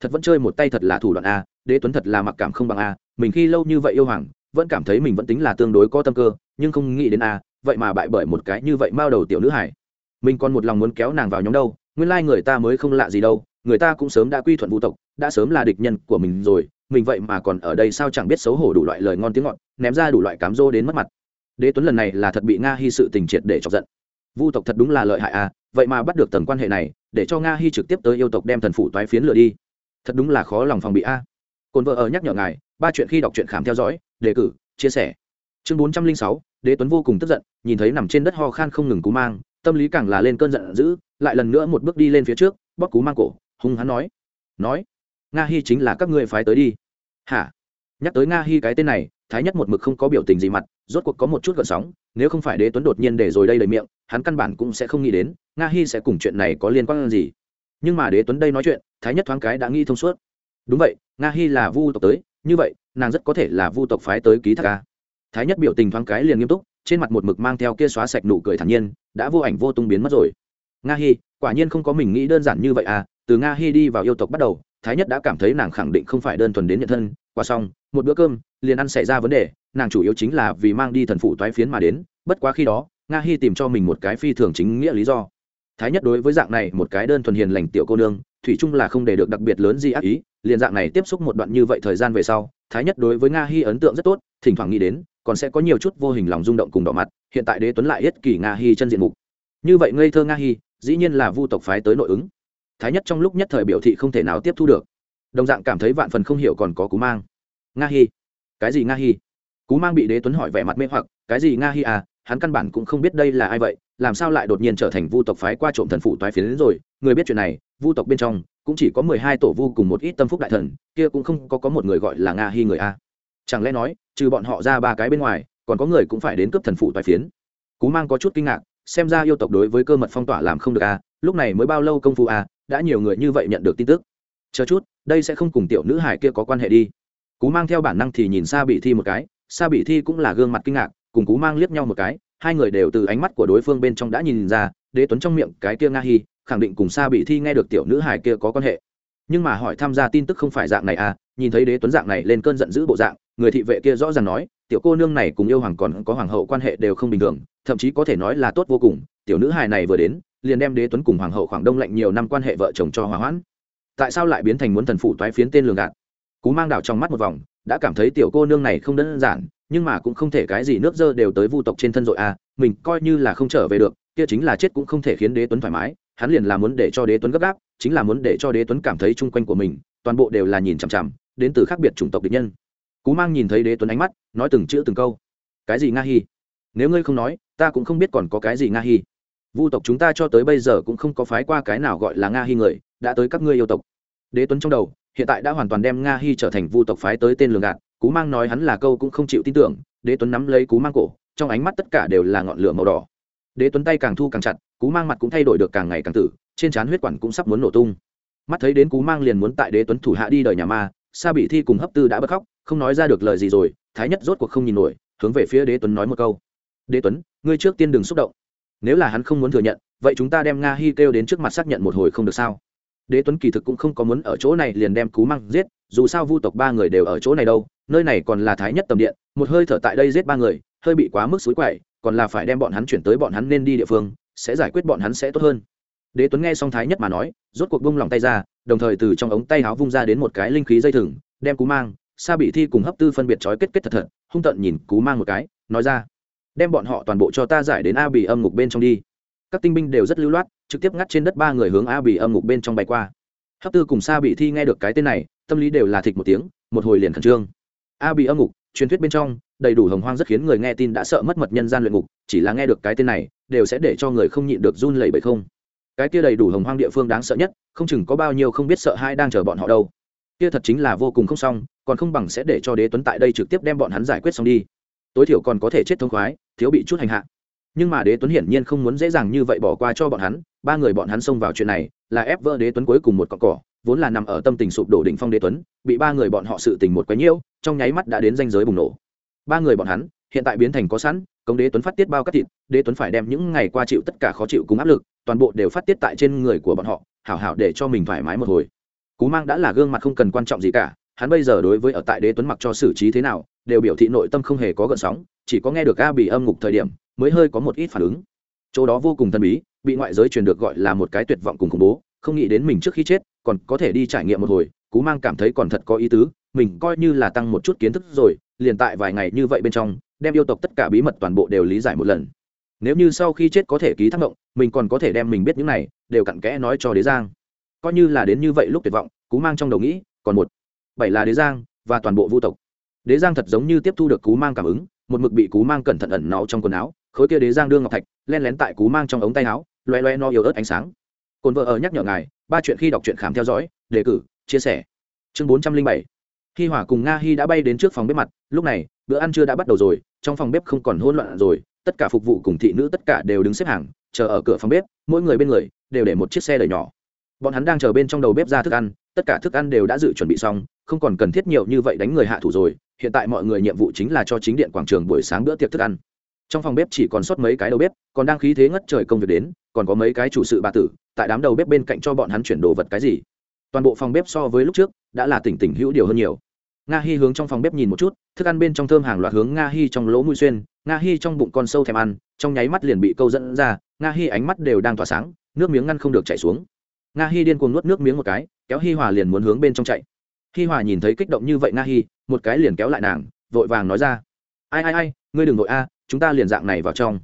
Thật vẫn chơi một tay thật là thủ đoạn a, đế tuấn thật là mặc cảm không bằng a, mình khi lâu như vậy yêu hoàng vẫn cảm thấy mình vẫn tính là tương đối có tâm cơ, nhưng không nghĩ đến a vậy mà bại bởi một cái như vậy mao đầu tiểu nữ hải mình còn một lòng muốn kéo nàng vào nhóm đâu, nguyên lai người ta mới không lạ gì đâu, người ta cũng sớm đã quy thuận vũ tộc, đã sớm là địch nhân của mình rồi, mình vậy mà còn ở đây sao chẳng biết xấu hổ đủ loại lời ngon tiếng ngọt, ném ra đủ loại cám dỗ đến mất mặt. Đế tuấn lần này là thật bị nga hy sự tình triệt để chọc giận. Vu tộc thật đúng là lợi hại à vậy mà bắt được tầng quan hệ này, để cho nga hy trực tiếp tới yêu tộc đem thần phủ toái phiến lừa đi. Thật đúng là khó lòng phòng bị a. À. cồn vợ ở nhắc nhở ngài, ba chuyện khi đọc truyện khám theo dõi đề cử, chia sẻ. Chương bốn trăm linh sáu, đế tuấn vô cùng tức giận, nhìn thấy nằm trên đất ho khan không ngừng cú mang, tâm lý càng là lên cơn giận dữ, lại lần nữa một bước đi lên phía trước, bóp cú mang cổ, hung hắn nói. Nói, nga hy chính là các ngươi phái tới đi. Hả? Nhắc tới nga hy cái tên này, thái nhất một mực không có biểu tình gì mặt, rốt cuộc có một chút gợn sóng, nếu không phải đế tuấn đột nhiên để rồi đây đầy miệng, hắn căn bản cũng sẽ không nghĩ đến, nga hy sẽ cùng chuyện này có liên quan gì. Nhưng mà đế tuấn đây nói chuyện, thái nhất thoáng cái đã nghĩ thông suốt. Đúng vậy, nga hy là vu tộc tới như vậy, nàng rất có thể là vu tộc phái tới ký thác ca thái nhất biểu tình thoáng cái liền nghiêm túc, trên mặt một mực mang theo kia xóa sạch nụ cười thản nhiên, đã vô ảnh vô tung biến mất rồi. Nga hy quả nhiên không có mình nghĩ đơn giản như vậy à từ nga hy đi vào yêu tộc bắt đầu, thái nhất đã cảm thấy nàng khẳng định không phải đơn thuần đến nhận thân, qua xong, một bữa cơm, liền ăn xảy ra vấn đề, nàng chủ yếu chính là vì mang đi thần phụ toái phiến mà đến, bất quá khi đó, nga hy tìm cho mình một cái phi thường chính nghĩa lý do. Thái nhất đối với dạng này một cái đơn thuần hiền lành tiểu cô nương, thủy chung là không để được đặc biệt lớn gì ác ý liền dạng này tiếp xúc một đoạn như vậy thời gian về sau, thái nhất đối với nga hy ấn tượng rất tốt, thỉnh thoảng nghĩ đến, còn sẽ có nhiều chút vô hình lòng rung động cùng đỏ mặt, hiện tại đế tuấn lại yết kỳ nga hy chân diện mục. Như vậy ngây thơ nga hy dĩ nhiên là vu tộc phái tới nội ứng. Thái nhất trong lúc nhất thời biểu thị không thể nào tiếp thu được. Đồng dạng cảm thấy vạn phần không hiểu còn có cú mang. Nga hy cái gì nga hy cú mang bị đế tuấn hỏi vẻ mặt mê hoặc, cái gì nga hy à hắn căn bản cũng không biết đây là ai vậy, làm sao lại đột nhiên trở thành vu tộc phái qua trộm thần phụ toái phiến đến rồi. Người biết chuyện này, vu tộc bên trong cũng chỉ có mười hai tổ vu cùng một ít tâm phúc đại thần, kia cũng không có có một người gọi là nga hy người a. Chẳng lẽ nói, trừ bọn họ ra ba cái bên ngoài, còn có người cũng phải đến cướp thần phụ toái phiến? Cú mang có chút kinh ngạc, xem ra yêu tộc đối với cơ mật phong tỏa làm không được a, lúc này mới bao lâu công phu a, đã nhiều người như vậy nhận được tin tức. Chờ chút, đây sẽ không cùng tiểu nữ hải kia có quan hệ đi. Cú mang theo bản năng thì nhìn xa bị thi một cái xa bị thi cũng là gương mặt kinh ngạc, cùng cú mang liếc nhau một cái, hai người đều từ ánh mắt của đối phương bên trong đã nhìn ra, đế tuấn trong miệng cái kia nga hi khẳng định cùng xa bị thi nghe được tiểu nữ hải kia có quan hệ. Nhưng mà hỏi tham gia tin tức không phải dạng này à nhìn thấy đế tuấn dạng này lên cơn giận dữ bộ dạng, người thị vệ kia rõ ràng nói, tiểu cô nương này cùng yêu hoàng còn có hoàng hậu quan hệ đều không bình thường, thậm chí có thể nói là tốt vô cùng, tiểu nữ hài này vừa đến, liền đem đế tuấn cùng hoàng hậu khoảng đông lạnh nhiều năm quan hệ vợ chồng cho hòa hoãn. Tại sao lại biến thành muốn thần phụ toái phiến tên lường gạt? Cú mang đảo trong mắt một vòng, đã cảm thấy tiểu cô nương này không đơn giản, nhưng mà cũng không thể cái gì nước dơ đều tới vu tộc trên thân rồi à mình coi như là không trở về được, kia chính là chết cũng không thể khiến đế tuấn thoải mái hắn liền là muốn để cho đế tuấn gấp gáp, chính là muốn để cho đế tuấn cảm thấy chung quanh của mình, toàn bộ đều là nhìn chằm chằm, đến từ khác biệt chủng tộc địch nhân. Cú mang nhìn thấy đế tuấn ánh mắt, nói từng chữ từng câu. Cái gì nga hi? Nếu ngươi không nói, ta cũng không biết còn có cái gì nga hi. Vu tộc chúng ta cho tới bây giờ cũng không có phái qua cái nào gọi là nga hi người, đã tới các ngươi yêu tộc. Đế tuấn trong đầu, hiện tại đã hoàn toàn đem nga hi trở thành vu tộc phái tới tên lường gạt, cú mang nói hắn là câu cũng không chịu tin tưởng, đế tuấn nắm lấy cú mang cổ, trong ánh mắt tất cả đều là ngọn lửa màu đỏ. Đế tuấn tay càng thu càng chặt cú mang mặt cũng thay đổi được càng ngày càng tử, trên trán huyết quản cũng sắp muốn nổ tung. Mắt thấy đến cú mang liền muốn tại đế tuấn thủ hạ đi đời nhà ma, sa bị thi cùng hấp tư đã bật khóc, không nói ra được lời gì rồi, thái nhất rốt cuộc không nhìn nổi, hướng về phía đế tuấn nói một câu. Đế tuấn, ngươi trước tiên đừng xúc động. Nếu là hắn không muốn thừa nhận, vậy chúng ta đem nga hi kêu đến trước mặt xác nhận một hồi không được sao? Đế tuấn kỳ thực cũng không có muốn ở chỗ này liền đem cú măng giết, dù sao vu tộc ba người đều ở chỗ này đâu, nơi này còn là thái nhất tầm điện, một hơi thở tại đây giết ba người, hơi bị quá mức suối quậy, còn là phải đem bọn hắn chuyển tới bọn hắn nên đi địa phương sẽ giải quyết bọn hắn sẽ tốt hơn. Đế tuấn nghe xong thái nhất mà nói, rốt cuộc buông lòng tay ra, đồng thời từ trong ống tay áo vung ra đến một cái linh khí dây thừng, đem cú mang, sa bị thi cùng hấp tư phân biệt trói kết kết thật thật, hung tận nhìn cú mang một cái, nói ra, đem bọn họ toàn bộ cho ta giải đến a bị âm ngục bên trong đi. Các tinh binh đều rất lưu loát, trực tiếp ngắt trên đất ba người hướng a bị âm ngục bên trong bay qua. Hấp tư cùng sa bị thi nghe được cái tên này, tâm lý đều là thịt một tiếng, một hồi liền khẩn trương. A bị âm ngục truyền thuyết bên trong, đầy đủ hồng hoang rất khiến người nghe tin đã sợ mất mật nhân gian luyện ngục, chỉ là nghe được cái tên này, đều sẽ để cho người không nhịn được run lẩy bẩy không. Cái kia đầy đủ hồng hoang địa phương đáng sợ nhất, không chừng có bao nhiêu không biết sợ hai đang chờ bọn họ đâu. Kia thật chính là vô cùng không xong, còn không bằng sẽ để cho đế tuấn tại đây trực tiếp đem bọn hắn giải quyết xong đi. Tối thiểu còn có thể chết thông khoái, thiếu bị chút hành hạ. Nhưng mà đế tuấn hiển nhiên không muốn dễ dàng như vậy bỏ qua cho bọn hắn, ba người bọn hắn xông vào chuyện này, là ép vỡ đế tuấn cuối cùng một cọc cỏ vốn là nằm ở tâm tình sụp đổ đỉnh phong đế tuấn, bị ba người bọn họ sự tình một quấy nhiễu, trong nháy mắt đã đến danh giới bùng nổ. Ba người bọn hắn, hiện tại biến thành có sẵn công đế tuấn phát tiết bao cắt thịt, đế tuấn phải đem những ngày qua chịu tất cả khó chịu cùng áp lực, toàn bộ đều phát tiết tại trên người của bọn họ, hảo hảo để cho mình thoải mái một hồi. Cú mang đã là gương mặt không cần quan trọng gì cả, hắn bây giờ đối với ở tại đế tuấn mặc cho xử trí thế nào, đều biểu thị nội tâm không hề có gợn sóng, chỉ có nghe được a bị âm ngục thời điểm, mới hơi có một ít phản ứng. Chỗ đó vô cùng thần bí, bị ngoại giới truyền được gọi là một cái tuyệt vọng cùng khủng bố, không nghĩ đến mình trước khi chết còn có thể đi trải nghiệm một hồi, cú mang cảm thấy còn thật có ý tứ, mình coi như là tăng một chút kiến thức rồi, liền tại vài ngày như vậy bên trong, đem yêu tộc tất cả bí mật toàn bộ đều lý giải một lần. Nếu như sau khi chết có thể ký thác động mình còn có thể đem mình biết những này, đều cặn kẽ nói cho đế giang. Coi như là đến như vậy lúc tuyệt vọng, cú mang trong đầu nghĩ, còn một, bảy là đế giang, và toàn bộ vu tộc. Đế giang thật giống như tiếp thu được cú mang cảm ứng, một mực bị cú mang cẩn thận ẩn náu trong quần áo, khối kia đế giang đưa ngọc thạch, len lén tại cú mang trong ống tay áo loe loe no yếu ớt ánh sáng. Cồn vợ ở nhắc nhở ngài ba chuyện khi đọc truyện khám theo dõi, đề cử, chia sẻ. Chương bốn trăm linh bảy. Khi hỏa cùng nga hi đã bay đến trước phòng bếp mặt, lúc này, bữa ăn trưa đã bắt đầu rồi, trong phòng bếp không còn hỗn loạn rồi, tất cả phục vụ cùng thị nữ tất cả đều đứng xếp hàng, chờ ở cửa phòng bếp, mỗi người bên người đều để một chiếc xe đẩy nhỏ. Bọn hắn đang chờ bên trong đầu bếp ra thức ăn, tất cả thức ăn đều đã dự chuẩn bị xong, không còn cần thiết nhiều như vậy đánh người hạ thủ rồi, hiện tại mọi người nhiệm vụ chính là cho chính điện quảng trường buổi sáng bữa tiệc thức ăn. Trong phòng bếp chỉ còn sót mấy cái đầu bếp, còn đang khí thế ngất trời công việc đến, còn có mấy cái chủ sự bà tử tại đám đầu bếp bên cạnh cho bọn hắn chuyển đồ vật cái gì. Toàn bộ phòng bếp so với lúc trước, đã là tỉnh tỉnh hữu điều hơn nhiều. Nga hi hướng trong phòng bếp nhìn một chút, thức ăn bên trong thơm hàng loạt hướng nga hi trong lỗ mũi xuyên, nga hi trong bụng con sâu thèm ăn, trong nháy mắt liền bị câu dẫn ra, nga hi ánh mắt đều đang tỏa sáng, nước miếng ngăn không được chảy xuống. Nga hi điên cuồng nuốt nước miếng một cái, kéo hi hòa liền muốn hướng bên trong chạy. Hi hòa nhìn thấy kích động như vậy nga hi, một cái liền kéo lại nàng, vội vàng nói ra. Ai ai ai, ngươi đừng vội a, chúng ta liền dạng này vào trong.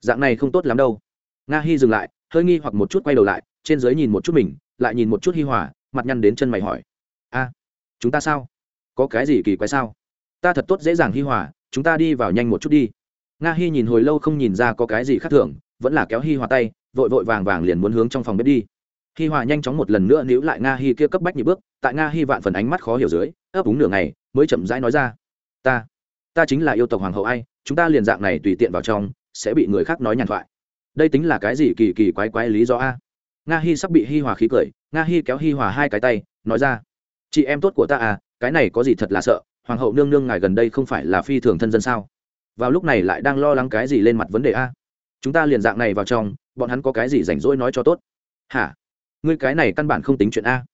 Dạng này không tốt lắm đâu. Nga hi dừng lại hơi nghi hoặc một chút quay đầu lại, trên dưới nhìn một chút mình, lại nhìn một chút hi hòa, mặt nhăn đến chân mày hỏi. A, chúng ta sao? Có cái gì kỳ quái sao? Ta thật tốt dễ dàng hi hòa, chúng ta đi vào nhanh một chút đi. Nga hi nhìn hồi lâu không nhìn ra có cái gì khác thường, vẫn là kéo hi hòa tay, vội vội vàng vàng liền muốn hướng trong phòng bếp đi. Hi hòa nhanh chóng một lần nữa níu lại nga hi kia cấp bách nhị bước, tại nga hi vạn phần ánh mắt khó hiểu dưới, ấp úng nửa ngày, mới chậm rãi nói ra. Ta ta chính là yêu tộc hoàng hậu ai, chúng ta liền dạng này tùy tiện vào trong, sẽ bị người khác nói nhàn thoại đây tính là cái gì kỳ kỳ quái quái lý do a? Nga hi sắp bị hi hòa khí cười, nga hi kéo hi hòa hai cái tay, nói ra, chị em tốt của ta à cái này có gì thật là sợ, hoàng hậu nương nương ngài gần đây không phải là phi thường thân dân sao? Vào lúc này lại đang lo lắng cái gì lên mặt vấn đề a? Chúng ta liền dạng này vào trong, bọn hắn có cái gì rảnh rỗi nói cho tốt. Hả? Ngươi cái này căn bản không tính chuyện a.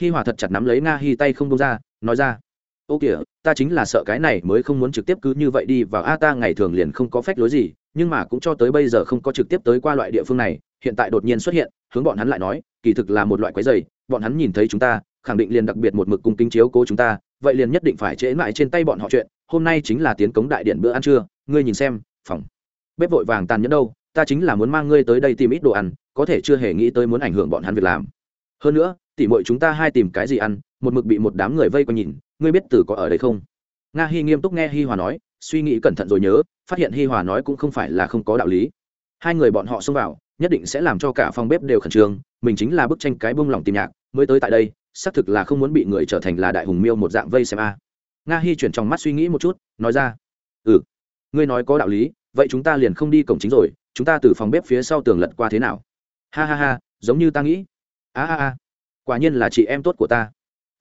Hi hòa thật chặt nắm lấy nga hi tay không đông ra, nói ra, ô kìa, ta chính là sợ cái này mới không muốn trực tiếp cứ như vậy đi vào a, ta ngày thường liền không có phép lối gì nhưng mà cũng cho tới bây giờ không có trực tiếp tới qua loại địa phương này, hiện tại đột nhiên xuất hiện, hướng bọn hắn lại nói, kỳ thực là một loại quái dày, bọn hắn nhìn thấy chúng ta, khẳng định liền đặc biệt một mực cung kính chiếu cố chúng ta, vậy liền nhất định phải trễ mãi trên tay bọn họ chuyện, hôm nay chính là tiến cống đại điện bữa ăn trưa, ngươi nhìn xem, phòng. Bếp vội vàng tàn nhẫn đâu, ta chính là muốn mang ngươi tới đây tìm ít đồ ăn, có thể chưa hề nghĩ tới muốn ảnh hưởng bọn hắn việc làm. Hơn nữa, tỉ mội chúng ta hai tìm cái gì ăn, một mực bị một đám người vây quanh nhìn, ngươi biết từ có ở đây không? Nga hy nghiêm túc nghe hi hòa nói suy nghĩ cẩn thận rồi nhớ, phát hiện hi hòa nói cũng không phải là không có đạo lý. Hai người bọn họ xông vào, nhất định sẽ làm cho cả phòng bếp đều khẩn trương, mình chính là bức tranh cái bông lòng tìm nhạc, mới tới tại đây, xác thực là không muốn bị người trở thành là đại hùng miêu một dạng vây xem a. Nga Hi chuyển trong mắt suy nghĩ một chút, nói ra ừ ngươi nói có đạo lý, vậy chúng ta liền không đi cổng chính rồi, chúng ta từ phòng bếp phía sau tường lật qua thế nào? Ha ha ha, giống như ta nghĩ. A a a, quả nhiên là chị em tốt của ta.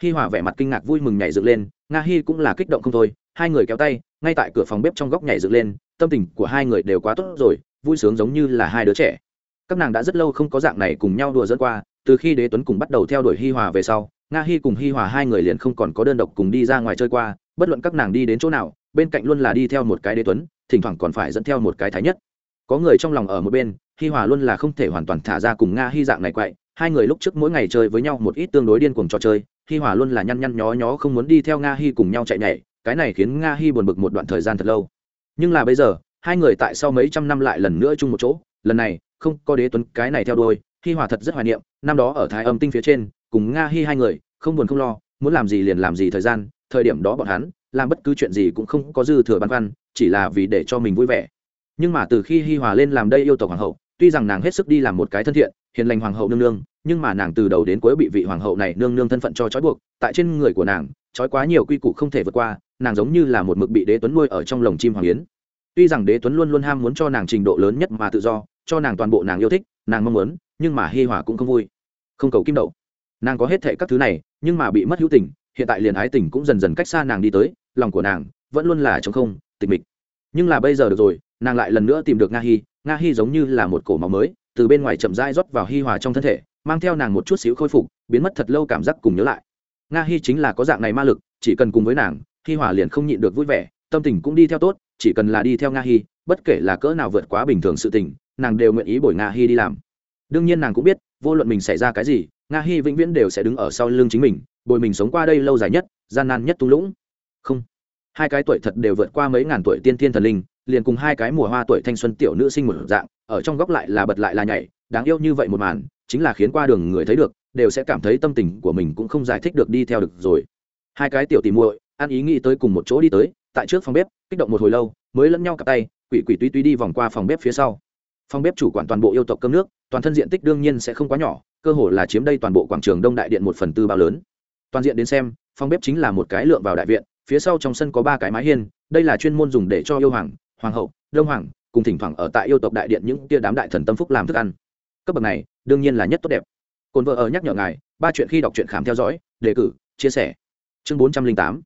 Hi hòa vẻ mặt kinh ngạc vui mừng nhảy dựng lên, nga hi cũng là kích động không thôi hai người kéo tay, ngay tại cửa phòng bếp trong góc nhảy dựng lên, tâm tình của hai người đều quá tốt rồi, vui sướng giống như là hai đứa trẻ. Các nàng đã rất lâu không có dạng này cùng nhau đùa dẫn qua, từ khi đế tuấn cùng bắt đầu theo đuổi hi hòa về sau, nga hi cùng hi hòa hai người liền không còn có đơn độc cùng đi ra ngoài chơi qua, bất luận các nàng đi đến chỗ nào, bên cạnh luôn là đi theo một cái đế tuấn, thỉnh thoảng còn phải dẫn theo một cái thái nhất. Có người trong lòng ở một bên, hi hòa luôn là không thể hoàn toàn thả ra cùng nga hi dạng này quậy, hai người lúc trước mỗi ngày chơi với nhau một ít tương đối điên cuồng trò chơi, hi hòa luôn là nhăn nhăn nhó nhó không muốn đi theo nga hi cùng nhau chạy nhảy cái này khiến nga hi buồn bực một đoạn thời gian thật lâu. Nhưng là bây giờ, hai người tại sau mấy trăm năm lại lần nữa chung một chỗ, lần này, không có đế tuấn, cái này theo đuôi, hi hòa thật rất hoài niệm, năm đó ở thái âm tinh phía trên, cùng nga hi hai người, không buồn không lo, muốn làm gì liền làm gì thời gian, thời điểm đó bọn hắn, làm bất cứ chuyện gì cũng không có dư thừa băn khoăn, chỉ là vì để cho mình vui vẻ. Nhưng mà từ khi hi hòa lên làm đây yêu tộc hoàng hậu, tuy rằng nàng hết sức đi làm một cái thân thiện, hiền lành hoàng hậu nương nương, nhưng mà nàng từ đầu đến cuối bị vị hoàng hậu này nương nương thân phận cho trói buộc, tại trên người của nàng, trói quá nhiều quy củ không thể vượt qua nàng giống như là một mực bị đế tuấn nuôi ở trong lồng chim hoàng yến. Tuy rằng đế tuấn luôn luôn ham muốn cho nàng trình độ lớn nhất mà tự do, cho nàng toàn bộ nàng yêu thích, nàng mong muốn, nhưng mà hi hòa cũng không vui. Không cầu kim đậu. Nàng có hết thệ các thứ này, nhưng mà bị mất hữu tình, hiện tại liền ái tình cũng dần dần cách xa nàng đi tới, lòng của nàng vẫn luôn là trống không, tịch mịch. Nhưng là bây giờ được rồi, nàng lại lần nữa tìm được nga hi nga hi giống như là một cổ máu mới, từ bên ngoài chậm rãi rót vào hi hòa trong thân thể, mang theo nàng một chút xíu khôi phục, biến mất thật lâu cảm giác cùng nhớ lại. Nga hi chính là có dạng này ma lực, chỉ cần cùng với nàng hi hòa liền không nhịn được vui vẻ, tâm tình cũng đi theo tốt, chỉ cần là đi theo nga hi, bất kể là cỡ nào vượt quá bình thường sự tình, nàng đều nguyện ý bồi nga Hi đi làm. Đương nhiên nàng cũng biết, vô luận mình xảy ra cái gì, nga Hi vĩnh viễn đều sẽ đứng ở sau lưng chính mình, bồi mình sống qua đây lâu dài nhất, gian nan nhất tung lũng. Không. Hai cái tuổi thật đều vượt qua mấy ngàn tuổi tiên thiên thần linh, liền cùng hai cái mùa hoa tuổi thanh xuân tiểu nữ sinh một dạng, ở trong góc lại là bật lại là nhảy, đáng yêu như vậy một màn, chính là khiến qua đường người thấy được, đều sẽ cảm thấy tâm tình của mình cũng không giải thích được đi theo được rồi. Hai cái tiểu tìm muội ăn ý nghĩ tới cùng một chỗ đi tới, tại trước phòng bếp, kích động một hồi lâu, mới lẫn nhau cặp tay, quỷ quỷ tuy tuy đi vòng qua phòng bếp phía sau. Phòng bếp chủ quản toàn bộ yêu tộc cơm nước, toàn thân diện tích đương nhiên sẽ không quá nhỏ, cơ hồ là chiếm đây toàn bộ quảng trường đông đại điện một phần tư bao lớn. Toàn diện đến xem, phòng bếp chính là một cái lượng vào đại viện, phía sau trong sân có ba cái mái hiên, đây là chuyên môn dùng để cho yêu hoàng hoàng hậu, đông hoàng, cùng thỉnh thoảng ở tại yêu tộc đại điện những tia đám đại thần tâm phúc làm thức ăn. Cấp bậc này, đương nhiên là nhất tốt đẹp. Cồn vợ ở nhắc nhở ngài, ba chuyện khi đọc truyện khám theo dõi, đề cử, chia sẻ. Chương bốn trăm linh tám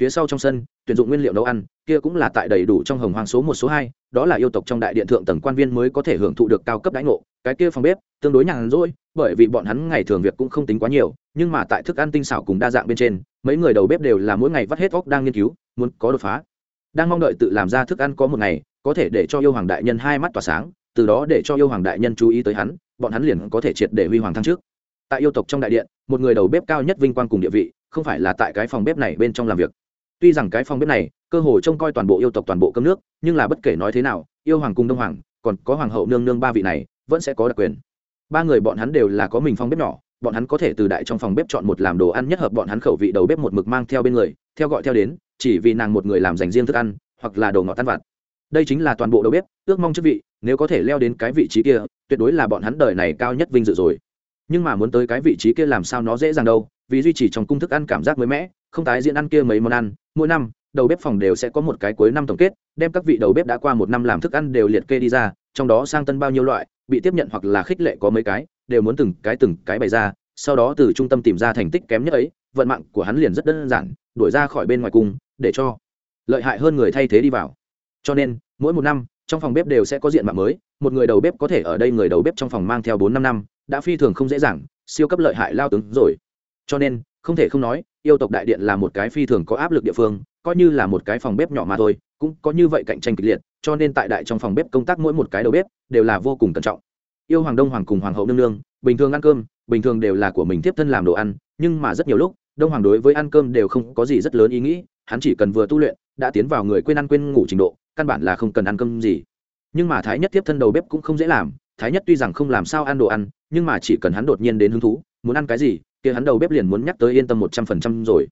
phía sau trong sân, tuyển dụng nguyên liệu nấu ăn, kia cũng là tại đầy đủ trong hồng hoang số một, số hai, đó là yêu tộc trong đại điện thượng tầng quan viên mới có thể hưởng thụ được cao cấp đãi ngộ, cái kia phòng bếp, tương đối nhàn rỗi, bởi vì bọn hắn ngày thường việc cũng không tính quá nhiều, nhưng mà tại thức ăn tinh xảo cùng đa dạng bên trên, mấy người đầu bếp đều là mỗi ngày vắt hết óc đang nghiên cứu, muốn có đột phá. Đang mong đợi tự làm ra thức ăn có một ngày, có thể để cho yêu hoàng đại nhân hai mắt tỏa sáng, từ đó để cho yêu hoàng đại nhân chú ý tới hắn, bọn hắn liền có thể triệt để huy hoàng thăng trước. Tại yêu tộc trong đại điện, một người đầu bếp cao nhất vinh quang cùng địa vị, không phải là tại cái phòng bếp này bên trong làm việc tuy rằng cái phòng bếp này, cơ hồ trông coi toàn bộ yêu tộc toàn bộ cơm nước, nhưng là bất kể nói thế nào, yêu hoàng cùng đông hoàng, còn có hoàng hậu nương nương ba vị này, vẫn sẽ có đặc quyền. Ba người bọn hắn đều là có mình phòng bếp nhỏ, bọn hắn có thể từ đại trong phòng bếp chọn một làm đồ ăn nhất hợp bọn hắn khẩu vị đầu bếp một mực mang theo bên người, theo gọi theo đến, chỉ vì nàng một người làm dành riêng thức ăn, hoặc là đồ ngọt tan vặt. Đây chính là toàn bộ đầu bếp, ước mong chức vị, nếu có thể leo đến cái vị trí kia, tuyệt đối là bọn hắn đời này cao nhất vinh dự rồi. Nhưng mà muốn tới cái vị trí kia làm sao nó dễ dàng đâu vì duy trì trong cung thức ăn cảm giác mới mẻ, không tái diễn ăn kia mấy món ăn, mỗi năm, đầu bếp phòng đều sẽ có một cái cuối năm tổng kết, đem các vị đầu bếp đã qua một năm làm thức ăn đều liệt kê đi ra, trong đó sang tân bao nhiêu loại, bị tiếp nhận hoặc là khích lệ có mấy cái, đều muốn từng cái từng cái bày ra, sau đó từ trung tâm tìm ra thành tích kém nhất ấy, vận mạng của hắn liền rất đơn giản, đuổi ra khỏi bên ngoài cung, để cho lợi hại hơn người thay thế đi vào. Cho nên, mỗi một năm, trong phòng bếp đều sẽ có diện mạo mới, một người đầu bếp có thể ở đây người đầu bếp trong phòng mang theo bốn năm năm, đã phi thường không dễ dàng, siêu cấp lợi hại lao tướng rồi cho nên, không thể không nói, yêu tộc đại điện là một cái phi thường có áp lực địa phương, coi như là một cái phòng bếp nhỏ mà thôi, cũng có như vậy cạnh tranh kịch liệt, cho nên tại đại trong phòng bếp công tác mỗi một cái đầu bếp đều là vô cùng cẩn trọng. Yêu hoàng đông hoàng cùng hoàng hậu nương nương, bình thường ăn cơm, bình thường đều là của mình tiếp thân làm đồ ăn, nhưng mà rất nhiều lúc, đông hoàng đối với ăn cơm đều không có gì rất lớn ý nghĩ, hắn chỉ cần vừa tu luyện, đã tiến vào người quên ăn quên ngủ trình độ, căn bản là không cần ăn cơm gì. Nhưng mà thái nhất tiếp thân đầu bếp cũng không dễ làm, thái nhất tuy rằng không làm sao ăn đồ ăn, nhưng mà chỉ cần hắn đột nhiên đến hứng thú, muốn ăn cái gì kia hắn đầu bếp liền muốn nhắc tới yên tâm một trăm phần trăm rồi.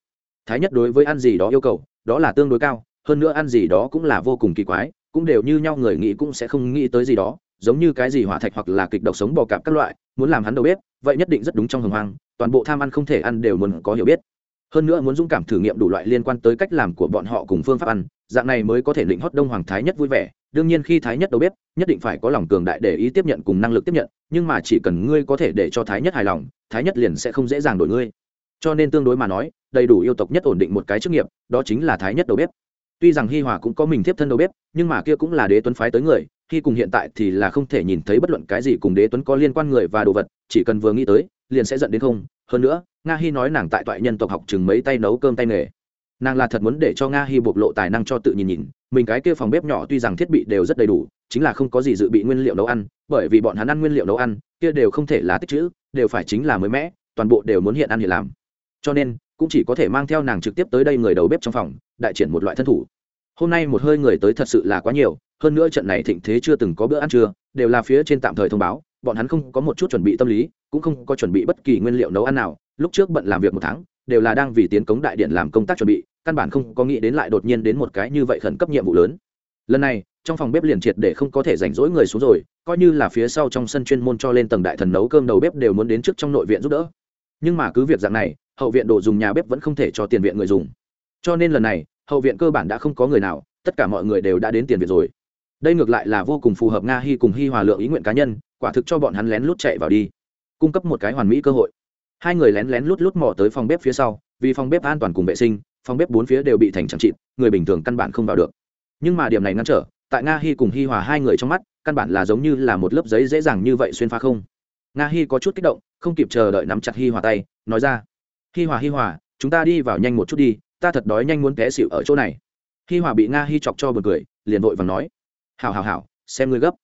Thái nhất đối với ăn gì đó yêu cầu, đó là tương đối cao, hơn nữa ăn gì đó cũng là vô cùng kỳ quái, cũng đều như nhau người nghĩ cũng sẽ không nghĩ tới gì đó, giống như cái gì hỏa thạch hoặc là kịch độc sống bò cạp các loại, muốn làm hắn đầu bếp, vậy nhất định rất đúng trong hồng hoang, toàn bộ tham ăn không thể ăn đều muốn có hiểu biết hơn nữa muốn dũng cảm thử nghiệm đủ loại liên quan tới cách làm của bọn họ cùng phương pháp ăn, dạng này mới có thể định hót đông hoàng thái nhất vui vẻ. Đương nhiên khi thái nhất đầu bếp nhất định phải có lòng cường đại để ý tiếp nhận cùng năng lực tiếp nhận, nhưng mà chỉ cần ngươi có thể để cho thái nhất hài lòng, thái nhất liền sẽ không dễ dàng đổi ngươi. Cho nên tương đối mà nói, đầy đủ yêu tộc nhất ổn định một cái chức nghiệp, đó chính là thái nhất đầu bếp tuy rằng hi hòa cũng có mình tiếp thân đầu bếp nhưng mà kia cũng là đế tuấn phái tới người, khi cùng hiện tại thì là không thể nhìn thấy bất luận cái gì cùng đế tuấn có liên quan người và đồ vật, chỉ cần vừa nghĩ tới, liền sẽ giận đến không. Hơn nữa nga hi nói nàng tại toại nhân tộc học chừng mấy tay nấu cơm tay nghề. Nàng là thật muốn để cho nga hi bộc lộ tài năng cho tự nhìn nhìn, mình cái kia phòng bếp nhỏ tuy rằng thiết bị đều rất đầy đủ, chính là không có gì dự bị nguyên liệu nấu ăn, bởi vì bọn hắn ăn nguyên liệu nấu ăn, kia đều không thể là tích chữ đều phải chính là mới mẻ, toàn bộ đều muốn hiện ăn hiện làm. Cho nên, cũng chỉ có thể mang theo nàng trực tiếp tới đây người đầu bếp trong phòng, đại triển một loại thân thủ. Hôm nay một hơi người tới thật sự là quá nhiều, hơn nữa trận này thịnh thế chưa từng có bữa ăn trưa, đều là phía trên tạm thời thông báo, bọn hắn không có một chút chuẩn bị tâm lý, cũng không có chuẩn bị bất kỳ nguyên liệu nấu ăn nào lúc trước bận làm việc một tháng, đều là đang vì tiến cống đại điện làm công tác chuẩn bị, căn bản không có nghĩ đến lại đột nhiên đến một cái như vậy khẩn cấp nhiệm vụ lớn. Lần này, trong phòng bếp liền triệt để không có thể rảnh rỗi người xuống rồi, coi như là phía sau trong sân chuyên môn cho lên tầng đại thần nấu cơm đầu bếp đều muốn đến trước trong nội viện giúp đỡ. Nhưng mà cứ việc dạng này, hậu viện đồ dùng nhà bếp vẫn không thể cho tiền viện người dùng. Cho nên lần này, hậu viện cơ bản đã không có người nào, tất cả mọi người đều đã đến tiền viện rồi. Đây ngược lại là vô cùng phù hợp nga hy cùng hy hòa lượng ý nguyện cá nhân, quả thực cho bọn hắn lén lút chạy vào đi, cung cấp một cái hoàn mỹ cơ hội hai người lén lén lút lút mò tới phòng bếp phía sau, vì phòng bếp an toàn cùng vệ sinh, phòng bếp bốn phía đều bị thành chẳng trịt người bình thường căn bản không vào được. Nhưng mà điểm này ngăn trở, tại nga hy cùng hy hòa hai người trong mắt, căn bản là giống như là một lớp giấy dễ dàng như vậy xuyên phá không. Nga hy có chút kích động, không kịp chờ đợi nắm chặt hy hòa tay, nói ra hy hòa hy hòa, chúng ta đi vào nhanh một chút đi, ta thật đói nhanh muốn té xịu ở chỗ này. Hy hòa bị nga hy chọc cho b u ồ n cười, liền vội và nói, hảo hảo hảo, xem ngươi gấp.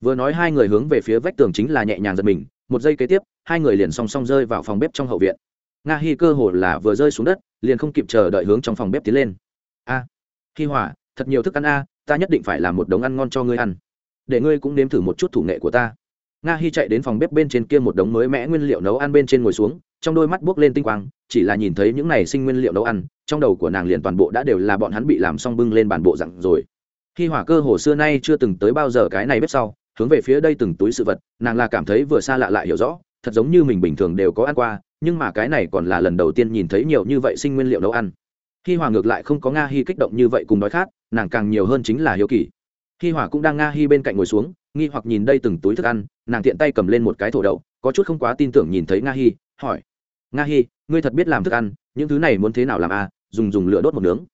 Vừa nói hai người hướng về phía vách tường chính là nhẹ nhàng giật mình một giây kế tiếp hai người liền song song rơi vào phòng bếp trong hậu viện. Nga hi cơ hồ là vừa rơi xuống đất liền không kịp chờ đợi hướng trong phòng bếp tiến lên. A à, hi hỏa thật nhiều thức ăn a ta nhất định phải làm một đống ăn ngon cho ngươi ăn. Để ngươi cũng nếm thử một chút thủ nghệ của ta. Nga hi chạy đến phòng bếp bên trên kia một đống mới mẽ nguyên liệu nấu ăn bên trên ngồi xuống trong đôi mắt buốc lên tinh quang chỉ là nhìn thấy những này sinh nguyên liệu nấu ăn trong đầu của nàng liền toàn bộ đã đều là bọn hắn bị làm xong bưng lên bản bộ dặn rồi. Khi hỏa cơ hồ xưa nay chưa từng tới bao giờ cái này bếp sau hướng về phía đây từng túi sự vật, nàng là cảm thấy vừa xa lạ lại hiểu rõ, thật giống như mình bình thường đều có ăn qua, nhưng mà cái này còn là lần đầu tiên nhìn thấy nhiều như vậy sinh nguyên liệu nấu ăn. Khi hòa ngược lại không có nga hi kích động như vậy cùng nói khác, nàng càng nhiều hơn chính là hiếu kỳ. Khi hòa cũng đang nga hi bên cạnh ngồi xuống, nghi hoặc nhìn đây từng túi thức ăn, nàng tiện tay cầm lên một cái thổ đậu, có chút không quá tin tưởng nhìn thấy nga hi, hỏi, nga hi, ngươi thật biết làm thức ăn, những thứ này muốn thế nào làm à dùng dùng lửa đốt một nướng.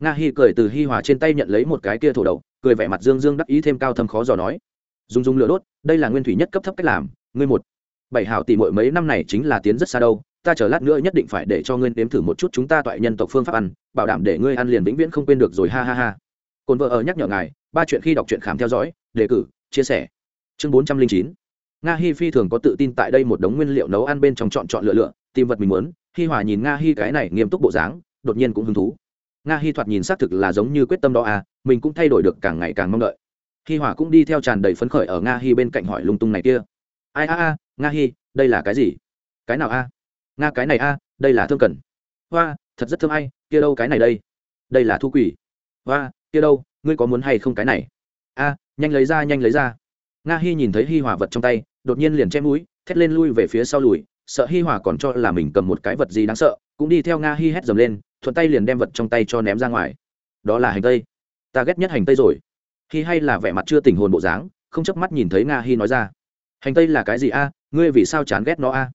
Nga hi cười từ hi hòa trên tay nhận lấy một cái kia thổ đậu, cười vẻ mặt dương dương đắc ý thêm cao thâm khó dò nói dùng dùng lửa đốt, đây là nguyên thủy nhất cấp thấp cách làm, ngươi một, bảy hảo tỷ mỗi mấy năm này chính là tiến rất xa đâu, ta chờ lát nữa nhất định phải để cho ngươi nếm thử một chút chúng ta toại nhân tộc phương pháp ăn, bảo đảm để ngươi ăn liền vĩnh viễn không quên được rồi, ha ha ha. Cồn vợ ở nhắc nhở ngài, ba chuyện khi đọc truyện khám theo dõi, đề cử, chia sẻ. Chương bốn trăm linh chín, nga hi phi thường có tự tin tại đây một đống nguyên liệu nấu ăn bên trong chọn chọn lựa lựa, tìm vật mình muốn, hi hòa nhìn nga hi cái này nghiêm túc bộ dáng, đột nhiên cũng hứng thú. Nga hi thoạt nhìn xác thực là giống như quyết tâm đó à mình cũng thay đổi được càng ngày càng mong đợi hi hòa cũng đi theo tràn đầy phấn khởi ở nga hi bên cạnh hỏi lung tung này kia. Ai, a a, nga hi, đây là cái gì? Cái nào a? Nga cái này a, đây là thương cần. Hoa, thật rất thơm ai, kia đâu cái này đây? Đây là thu quỷ. Hoa, kia đâu, ngươi có muốn hay không cái này? A, nhanh lấy ra, nhanh lấy ra. Nga hi nhìn thấy hi hòa vật trong tay, đột nhiên liền che mũi, thét lên lui về phía sau lùi, sợ hi hòa còn cho là mình cầm một cái vật gì đáng sợ, cũng đi theo nga hi hét dầm lên, thuận tay liền đem vật trong tay cho ném ra ngoài. Đó là hành tây. Ta ghét nhất hành tây rồi. Khi hay là vẻ mặt chưa tình hồn bộ dáng, không chớp mắt nhìn thấy nga hi nói ra. Hành tây là cái gì a? Ngươi vì sao chán ghét nó a?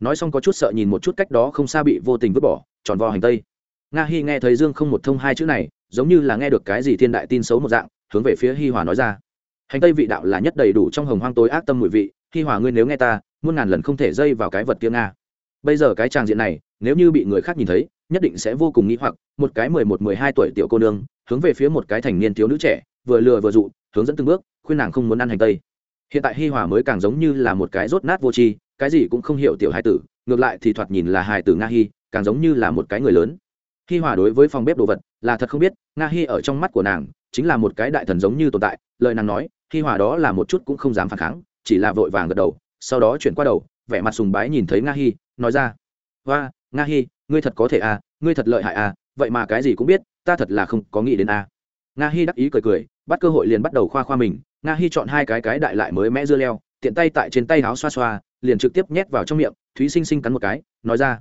Nói xong có chút sợ nhìn một chút cách đó không xa bị vô tình vứt bỏ, tròn vo hành tây. Nga hi nghe thấy dương không một thông hai chữ này, giống như là nghe được cái gì thiên đại tin xấu một dạng, hướng về phía hi hòa nói ra. Hành tây vị đạo là nhất đầy đủ trong hồng hoang tối ác tâm mùi vị, hi hòa ngươi nếu nghe ta, muôn ngàn lần không thể dây vào cái vật kia nga. Bây giờ cái tràng diện này, nếu như bị người khác nhìn thấy, nhất định sẽ vô cùng nghĩ hoặc, một cái mười một, mười hai tuổi tiểu cô nương, hướng về phía một cái thành niên thiếu nữ trẻ vừa lừa vừa dụ, hướng dẫn từng bước, khuyên nàng không muốn ăn hành tây. Hiện tại hi hòa mới càng giống như là một cái rốt nát vô tri, cái gì cũng không hiểu tiểu hài tử, ngược lại thì thoạt nhìn là hài tử nga hi, càng giống như là một cái người lớn. Hi hòa đối với phòng bếp đồ vật là thật không biết, nga hi ở trong mắt của nàng chính là một cái đại thần giống như tồn tại, lời nàng nói, hi hòa đó là một chút cũng không dám phản kháng, chỉ là vội vàng gật đầu, sau đó chuyển qua đầu, vẻ mặt sùng bái nhìn thấy nga hi, nói ra và nga hi, ngươi thật có thể à ngươi thật lợi hại à vậy mà cái gì cũng biết, ta thật là không có nghĩ đến à nga hi đắc ý cười cười bắt cơ hội liền bắt đầu khoa khoa mình nga hi chọn hai cái cái đại lại mới mẽ dưa leo tiện tay tại trên tay áo xoa xoa liền trực tiếp nhét vào trong miệng thúy sinh sinh cắn một cái nói ra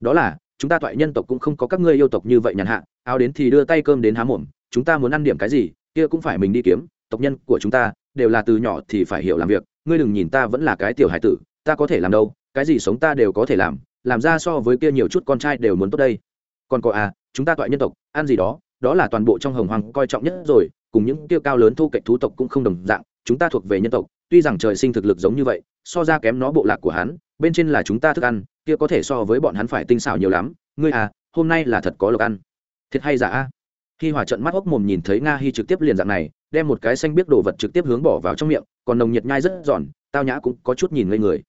đó là chúng ta toại nhân tộc cũng không có các ngươi yêu tộc như vậy nhàn hạ áo đến thì đưa tay cơm đến há mồm chúng ta muốn ăn điểm cái gì kia cũng phải mình đi kiếm tộc nhân của chúng ta đều là từ nhỏ thì phải hiểu làm việc ngươi đừng nhìn ta vẫn là cái tiểu hải tử ta có thể làm đâu cái gì sống ta đều có thể làm làm ra so với kia nhiều chút con trai đều muốn tốt đây còn có à chúng ta toại nhân tộc ăn gì đó đó là toàn bộ trong hồng hoàng coi trọng nhất rồi, cùng những tiêu cao lớn thu cạnh thú tộc cũng không đồng dạng, chúng ta thuộc về nhân tộc, tuy rằng trời sinh thực lực giống như vậy, so ra kém nó bộ lạc của hắn, bên trên là chúng ta thức ăn, kia có thể so với bọn hắn phải tinh xảo nhiều lắm, ngươi à hôm nay là thật có lộc ăn. Thiệt hay giả? A khi hòa trận mắt ốc mồm nhìn thấy nga hi trực tiếp liền dạng này, đem một cái xanh biết đồ vật trực tiếp hướng bỏ vào trong miệng, còn nồng nhiệt nhai rất giòn, tao nhã cũng có chút nhìn ngây người.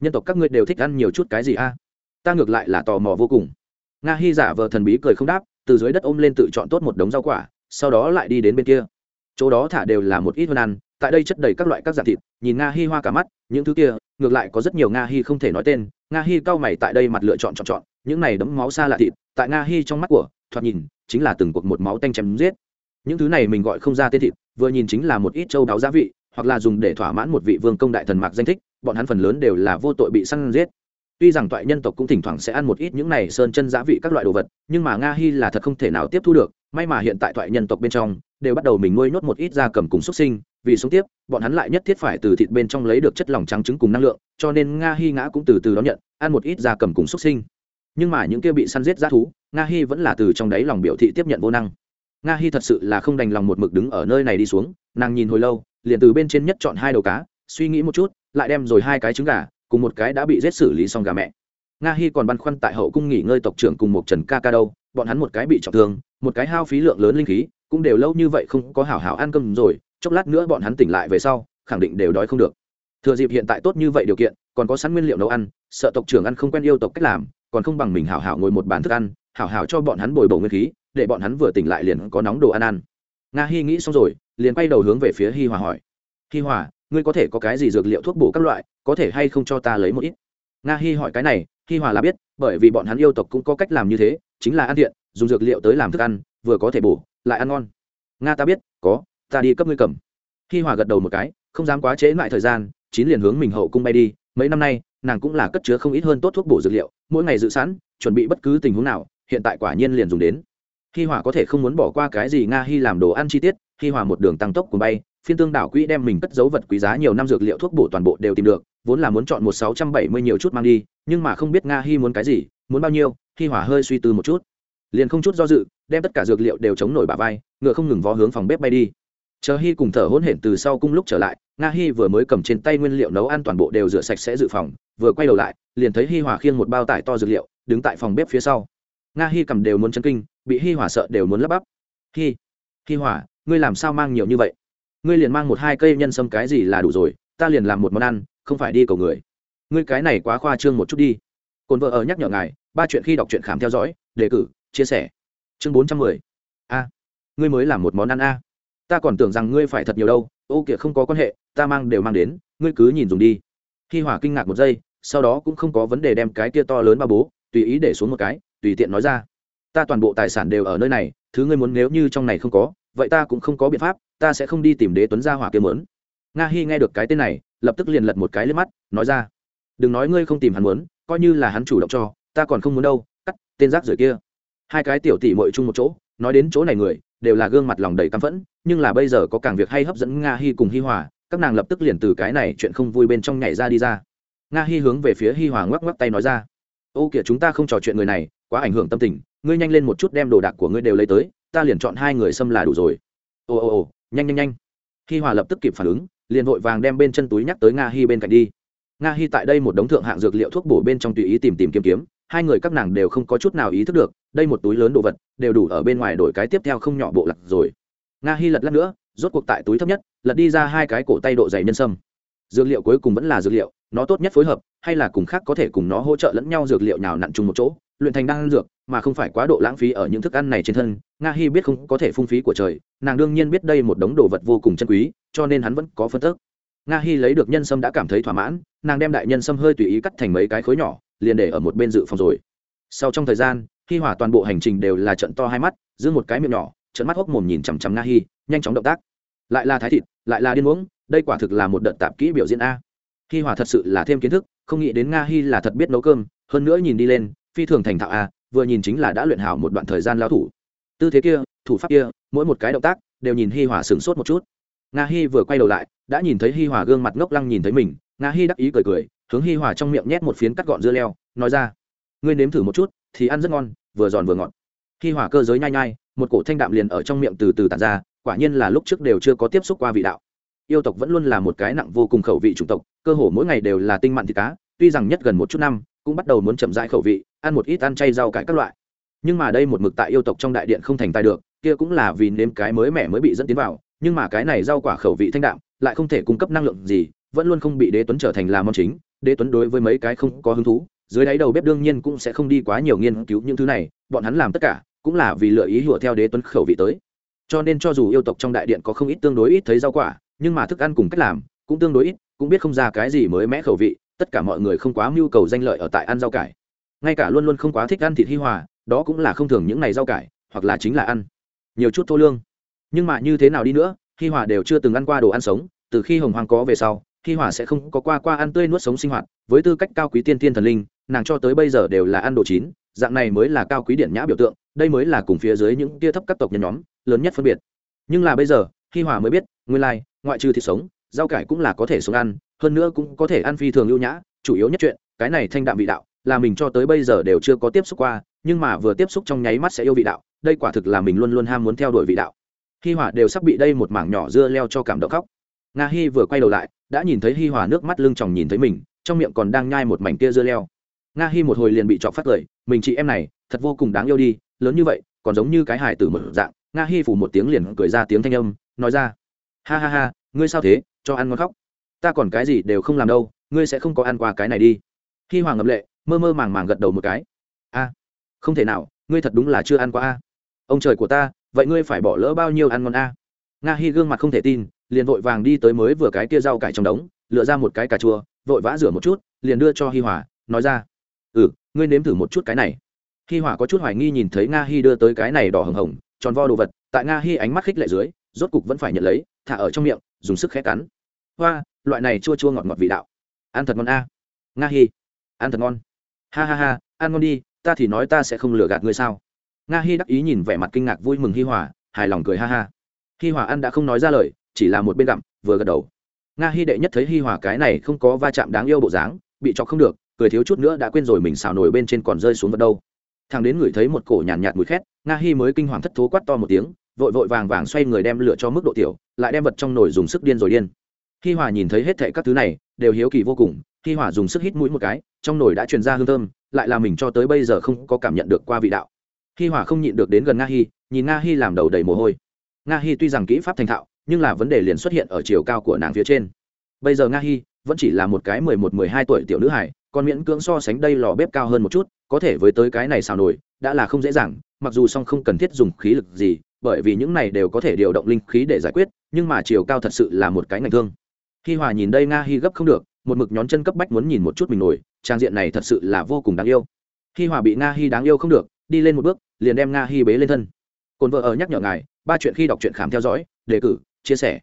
Nhân tộc các ngươi đều thích ăn nhiều chút cái gì a? Ta ngược lại là tò mò vô cùng. Nga hi giả vờ thần bí cười không đáp từ dưới đất ôm lên tự chọn tốt một đống rau quả, sau đó lại đi đến bên kia. Chỗ đó thả đều là một ít hơn ăn, tại đây chất đầy các loại các dạng thịt, nhìn nga hi hoa cả mắt, những thứ kia, ngược lại có rất nhiều nga hi không thể nói tên. Nga hi cao mày tại đây mặt lựa chọn chọn chọn, những này đấm máu xa lạ thịt, tại nga hi trong mắt của, thoạt nhìn, chính là từng cuộc một máu tanh chém giết. Những thứ này mình gọi không ra tên thịt, vừa nhìn chính là một ít châu đáo gia vị, hoặc là dùng để thỏa mãn một vị vương công đại thần mạc danh thích, bọn hắn phần lớn đều là vô tội bị săn giết tuy rằng toại nhân tộc cũng thỉnh thoảng sẽ ăn một ít những này sơn chân giá vị các loại đồ vật, nhưng mà nga hi là thật không thể nào tiếp thu được. May mà hiện tại toại nhân tộc bên trong đều bắt đầu mình nuôi nhốt một ít da cầm cùng xuất sinh, vì sống tiếp, bọn hắn lại nhất thiết phải từ thịt bên trong lấy được chất lỏng trắng trứng cùng năng lượng, cho nên nga hi ngã cũng từ từ đón nhận, ăn một ít da cầm cùng xuất sinh. Nhưng mà những kia bị săn giết g thú, nga hi vẫn là từ trong đáy lòng biểu thị tiếp nhận vô năng. Nga hi thật sự là không đành lòng một mực đứng ở nơi này đi xuống, nàng nhìn hồi lâu, liền từ bên trên nhất chọn hai đầu cá, suy nghĩ một chút, lại đem rồi hai cái trứng gà cùng một cái đã bị giết xử lý xong gà mẹ. Nga hi còn băn khoăn tại hậu cung nghỉ ngơi tộc trưởng cùng một trần ca ca đâu, bọn hắn một cái bị trọng thương, một cái hao phí lượng lớn linh khí, cũng đều lâu như vậy không có hảo hảo ăn cơm rồi, chốc lát nữa bọn hắn tỉnh lại về sau, khẳng định đều đói không được. Thừa dịp hiện tại tốt như vậy điều kiện, còn có sẵn nguyên liệu nấu ăn, sợ tộc trưởng ăn không quen yêu tộc cách làm, còn không bằng mình hảo hảo ngồi một bàn thức ăn, hảo hảo cho bọn hắn bồi bổ nguyên khí, để bọn hắn vừa tỉnh lại liền có nóng đồ ăn ăn. Nga Hi nghĩ xong rồi, liền quay đầu hướng về phía hi hòa hỏi. Hi hòa, ngươi có thể có cái gì dược liệu thuốc bổ các loại có thể hay không cho ta lấy một ít? Nga hy hỏi cái này, hi hòa là biết, bởi vì bọn hắn yêu tộc cũng có cách làm như thế, chính là ăn thiện dùng dược liệu tới làm thức ăn, vừa có thể bổ, lại ăn ngon. Nga ta biết, có, ta đi cấp ngươi cầm. Hi hòa gật đầu một cái, không dám quá trễ lại thời gian, chín liền hướng mình hậu cung bay đi. Mấy năm nay, nàng cũng là cất chứa không ít hơn tốt thuốc bổ dược liệu, mỗi ngày dự sẵn, chuẩn bị bất cứ tình huống nào, hiện tại quả nhiên liền dùng đến. Hi hòa có thể không muốn bỏ qua cái gì nga hi làm đồ ăn chi tiết, hi hòa một đường tăng tốc của bay phiên tương đảo quỹ đem mình cất dấu vật quý giá nhiều năm dược liệu thuốc bổ toàn bộ đều tìm được, vốn là muốn chọn một sáu trăm bảy mươi nhiều chút mang đi, nhưng mà không biết nga hi muốn cái gì, muốn bao nhiêu, hi hỏa hơi suy tư một chút. Liền không chút do dự, đem tất cả dược liệu đều chống nổi bả vai, ngựa không ngừng vó hướng phòng bếp bay đi. Chờ hi cùng thở hỗn hển từ sau cung lúc trở lại, nga hi vừa mới cầm trên tay nguyên liệu nấu ăn toàn bộ đều rửa sạch sẽ dự phòng, vừa quay đầu lại, liền thấy hi hòa khiêng một bao tải to dược liệu, đứng tại phòng bếp phía sau. Nga hi cầm đều muốn chân kinh, bị hi hòa sợ đều muốn lắp bắp. Hi hi hòa ngươi làm sao mang nhiều như vậy? Ngươi liền mang một hai cây nhân sâm cái gì là đủ rồi, ta liền làm một món ăn, không phải đi cầu người. Ngươi cái này quá khoa trương một chút đi. Cồn vợ ở nhắc nhở ngài, ba chuyện khi đọc truyện khám theo dõi, đề cử, chia sẻ. Chương bốn trăm mười. A. Ngươi mới làm một món ăn a. Ta còn tưởng rằng ngươi phải thật nhiều đâu, ô kìa không có quan hệ, ta mang đều mang đến, ngươi cứ nhìn dùng đi. Khi hỏa kinh ngạc một giây, sau đó cũng không có vấn đề đem cái kia to lớn ba bố, tùy ý để xuống một cái, tùy tiện nói ra. Ta toàn bộ tài sản đều ở nơi này, thứ ngươi muốn nếu như trong này không có, vậy ta cũng không có biện pháp ta sẽ không đi tìm đế tuấn gia hỏa kia mớn nga hy nghe được cái tên này, lập tức liền lật một cái lên mắt, nói ra, đừng nói ngươi không tìm hắn muốn, coi như là hắn chủ động cho, ta còn không muốn đâu, cắt, tên rác rưởi kia. Hai cái tiểu tỷ mội chung một chỗ, nói đến chỗ này người, đều là gương mặt lòng đầy căm phẫn, nhưng là bây giờ có càng việc hay hấp dẫn nga hy cùng hi hòa, các nàng lập tức liền từ cái này chuyện không vui bên trong nhảy ra đi ra. Nga hy hướng về phía hi hòa ngoắc ngoắc tay nói ra, ô kìa, chúng ta không trò chuyện người này, quá ảnh hưởng tâm tình, ngươi nhanh lên một chút đem đồ đạc của ngươi đều lấy tới, ta liền chọn hai người xâm là đủ rồi. Ồ ồ ồ nhanh nhanh nhanh. Hi hòa lập tức kịp phản ứng, liền vội vàng đem bên chân túi nhắc tới nga hi bên cạnh đi. Nga hi tại đây một đống thượng hạng dược liệu thuốc bổ bên trong tùy ý tìm tìm kiếm kiếm, hai người các nàng đều không có chút nào ý thức được, đây một túi lớn đồ vật, đều đủ ở bên ngoài đổi cái tiếp theo không nhỏ bộ lặt rồi. Nga hi lật lắc nữa, rốt cuộc tại túi thấp nhất, lật đi ra hai cái cổ tay độ dày nhân sâm. Dược liệu cuối cùng vẫn là dược liệu, nó tốt nhất phối hợp, hay là cùng khác có thể cùng nó hỗ trợ lẫn nhau dược liệu nào nặn chung một chỗ luyện thành đan dược, mà không phải quá độ lãng phí ở những thức ăn này trên thân, nga hi biết không có thể phung phí của trời, nàng đương nhiên biết đây một đống đồ vật vô cùng chân quý, cho nên hắn vẫn có phân tức. Nga hi lấy được nhân sâm đã cảm thấy thỏa mãn, nàng đem đại nhân sâm hơi tùy ý cắt thành mấy cái khối nhỏ, liền để ở một bên dự phòng rồi. Sau trong thời gian, hi hỏa toàn bộ hành trình đều là trận to hai mắt, giữ một cái miệng nhỏ trận mắt hốc mồm nhìn chằm chằm nga hi, nhanh chóng động tác. Lại là thái thịt, lại là điên uống, đây quả thực là một đợt tạp kỹ biểu diễn a. Hi hỏa thật sự là thêm kiến thức, không nghĩ đến nga hi là thật biết nấu cơm, hơn nữa nhìn đi lên phi thường thành thạo a, vừa nhìn chính là đã luyện hảo một đoạn thời gian lao thủ. Tư thế kia, thủ pháp kia, mỗi một cái động tác đều nhìn hi Hòa sửng sốt một chút. Nga hi vừa quay đầu lại, đã nhìn thấy hi Hòa gương mặt ngốc lăng nhìn thấy mình, nga hi đắc ý cười cười, hướng hi Hòa trong miệng nhét một phiến cắt gọn dưa leo, nói ra, ngươi nếm thử một chút, thì ăn rất ngon, vừa giòn vừa ngọt. Hi Hòa cơ giới nhai nhai, một cổ thanh đạm liền ở trong miệng từ từ tàn ra, quả nhiên là lúc trước đều chưa có tiếp xúc qua vị đạo. Yêu tộc vẫn luôn là một cái nặng vô cùng khẩu vị chủng tộc, cơ hồ mỗi ngày đều là tinh mặn thịt cá, tuy rằng nhất gần một chút năm cũng bắt đầu muốn chậm rãi khẩu vị, ăn một ít ăn chay rau cải các loại. Nhưng mà đây một mực tại yêu tộc trong đại điện không thành tài được, kia cũng là vì nếm cái mới mẻ mới bị dẫn tiến vào, nhưng mà cái này rau quả khẩu vị thanh đạm, lại không thể cung cấp năng lượng gì, vẫn luôn không bị đế tuấn trở thành là món chính. Đế tuấn đối với mấy cái không có hứng thú, dưới đáy đầu bếp đương nhiên cũng sẽ không đi quá nhiều nghiên cứu những thứ này, bọn hắn làm tất cả, cũng là vì lựa ý hùa theo đế tuấn khẩu vị tới. Cho nên cho dù yêu tộc trong đại điện có không ít tương đối ít thấy rau quả, nhưng mà thức ăn cùng cách làm, cũng tương đối ít, cũng biết không ra cái gì mới mẽ khẩu vị tất cả mọi người không quá mưu cầu danh lợi ở tại ăn rau cải. Ngay cả luôn luôn không quá thích ăn thịt hi hòa, đó cũng là không thường những ngày rau cải, hoặc là chính là ăn. Nhiều chút thô lương. Nhưng mà như thế nào đi nữa, hi hòa đều chưa từng ăn qua đồ ăn sống, từ khi hồng hoàng có về sau, hi hòa sẽ không có qua qua ăn tươi nuốt sống sinh hoạt, với tư cách cao quý tiên tiên thần linh, nàng cho tới bây giờ đều là ăn đồ chín, dạng này mới là cao quý điện nhã biểu tượng, đây mới là cùng phía dưới những tia thấp các tộc nhân nhóm, lớn nhất phân biệt. Nhưng là bây giờ, hi hòa mới biết, nguyên lai, ngoại trừ thịt sống rau cải cũng là có thể sống ăn, hơn nữa cũng có thể ăn phi thường ưu nhã, chủ yếu nhất chuyện, cái này thanh đạm vị đạo, là mình cho tới bây giờ đều chưa có tiếp xúc qua, nhưng mà vừa tiếp xúc trong nháy mắt sẽ yêu vị đạo, đây quả thực là mình luôn luôn ham muốn theo đuổi vị đạo. Hi hòa đều sắp bị đây một mảng nhỏ dưa leo cho cảm động khóc. Nga hi vừa quay đầu lại, đã nhìn thấy hi hòa nước mắt lưng tròng nhìn thấy mình, trong miệng còn đang nhai một mảnh kia dưa leo. Nga hi một hồi liền bị chọc phát cười, mình chị em này, thật vô cùng đáng yêu đi, lớn như vậy, còn giống như cái hài tử một dạng. Nga hi phủ một tiếng liền cười ra tiếng thanh âm, nói ra, ha ha ha ngươi sao thế, cho ăn ngon khóc. Ta còn cái gì đều không làm đâu, ngươi sẽ không có ăn qua cái này đi. Hi Hoàng ngậm lệ, mơ mơ màng màng gật đầu một cái. A, không thể nào, ngươi thật đúng là chưa ăn qua a. Ông trời của ta, vậy ngươi phải bỏ lỡ bao nhiêu ăn ngon a? Nga hi gương mặt không thể tin, liền vội vàng đi tới mới vừa cái kia rau cải trong đống, lựa ra một cái cà chua, vội vã rửa một chút, liền đưa cho hi hòa, nói ra. Ừ ngươi nếm thử một chút cái này. Hi hòa có chút hoài nghi nhìn thấy nga hi đưa tới cái này đỏ hồng hồng, tròn vo đồ vật, tại nga hi ánh mắt khích lệ dưới rốt cục vẫn phải nhận lấy thả ở trong miệng dùng sức khẽ cắn. Hoa loại này chua chua ngọt ngọt vị đạo. Ăn thật ngon a. Nga hi. Ăn thật ngon. Ha ha ha ăn ngon đi ta thì nói ta sẽ không lừa gạt ngươi sao? Nga hi đắc ý nhìn vẻ mặt kinh ngạc vui mừng hi hòa hài lòng cười ha ha. Hi hòa ăn đã không nói ra lời chỉ là một bên gặm vừa gật đầu. Nga hi đệ nhất thấy hi hòa cái này không có va chạm đáng yêu bộ dáng bị chọc không được cười thiếu chút nữa đã quên rồi mình xào nổi bên trên còn rơi xuống vật đâu. Thằng đến ngửi thấy một cổ nhàn nhạt, nhạt mùi khét nga hi mới kinh hoàng thất thố quát to một tiếng vội vội vàng vàng xoay người đem lửa cho mức độ tiểu, lại đem vật trong nồi dùng sức điên rồi điên. Hi hòa nhìn thấy hết thệ các thứ này, đều hiếu kỳ vô cùng hi hòa dùng sức hít mũi một cái, trong nồi đã truyền ra hương thơm, lại là mình cho tới bây giờ không có cảm nhận được qua vị đạo. Hi hòa không nhịn được đến gần nga hi, nhìn nga hi làm đầu đầy mồ hôi. Nga hi tuy rằng kỹ pháp thành thạo, nhưng là vấn đề liền xuất hiện ở chiều cao của nàng phía trên. Bây giờ nga hi vẫn chỉ là một cái mười một, mười hai tuổi tiểu nữ hải còn miễn cưỡng so sánh đây lò bếp cao hơn một chút, có thể với tới cái này xào nổi đã là không dễ dàng, mặc dù song không cần thiết dùng khí lực gì bởi vì những này đều có thể điều động linh khí để giải quyết, nhưng mà chiều cao thật sự là một cái ngành thương. Hi hòa nhìn đây nga hi gấp không được, một mực nhón chân cấp bách muốn nhìn một chút mình nổi, trang diện này thật sự là vô cùng đáng yêu. Hi hòa bị nga hi đáng yêu không được, đi lên một bước, liền đem nga hi bế lên thân. Cồn vợ ở nhắc nhở ngài, ba chuyện khi đọc truyện khám theo dõi, đề cử, chia sẻ.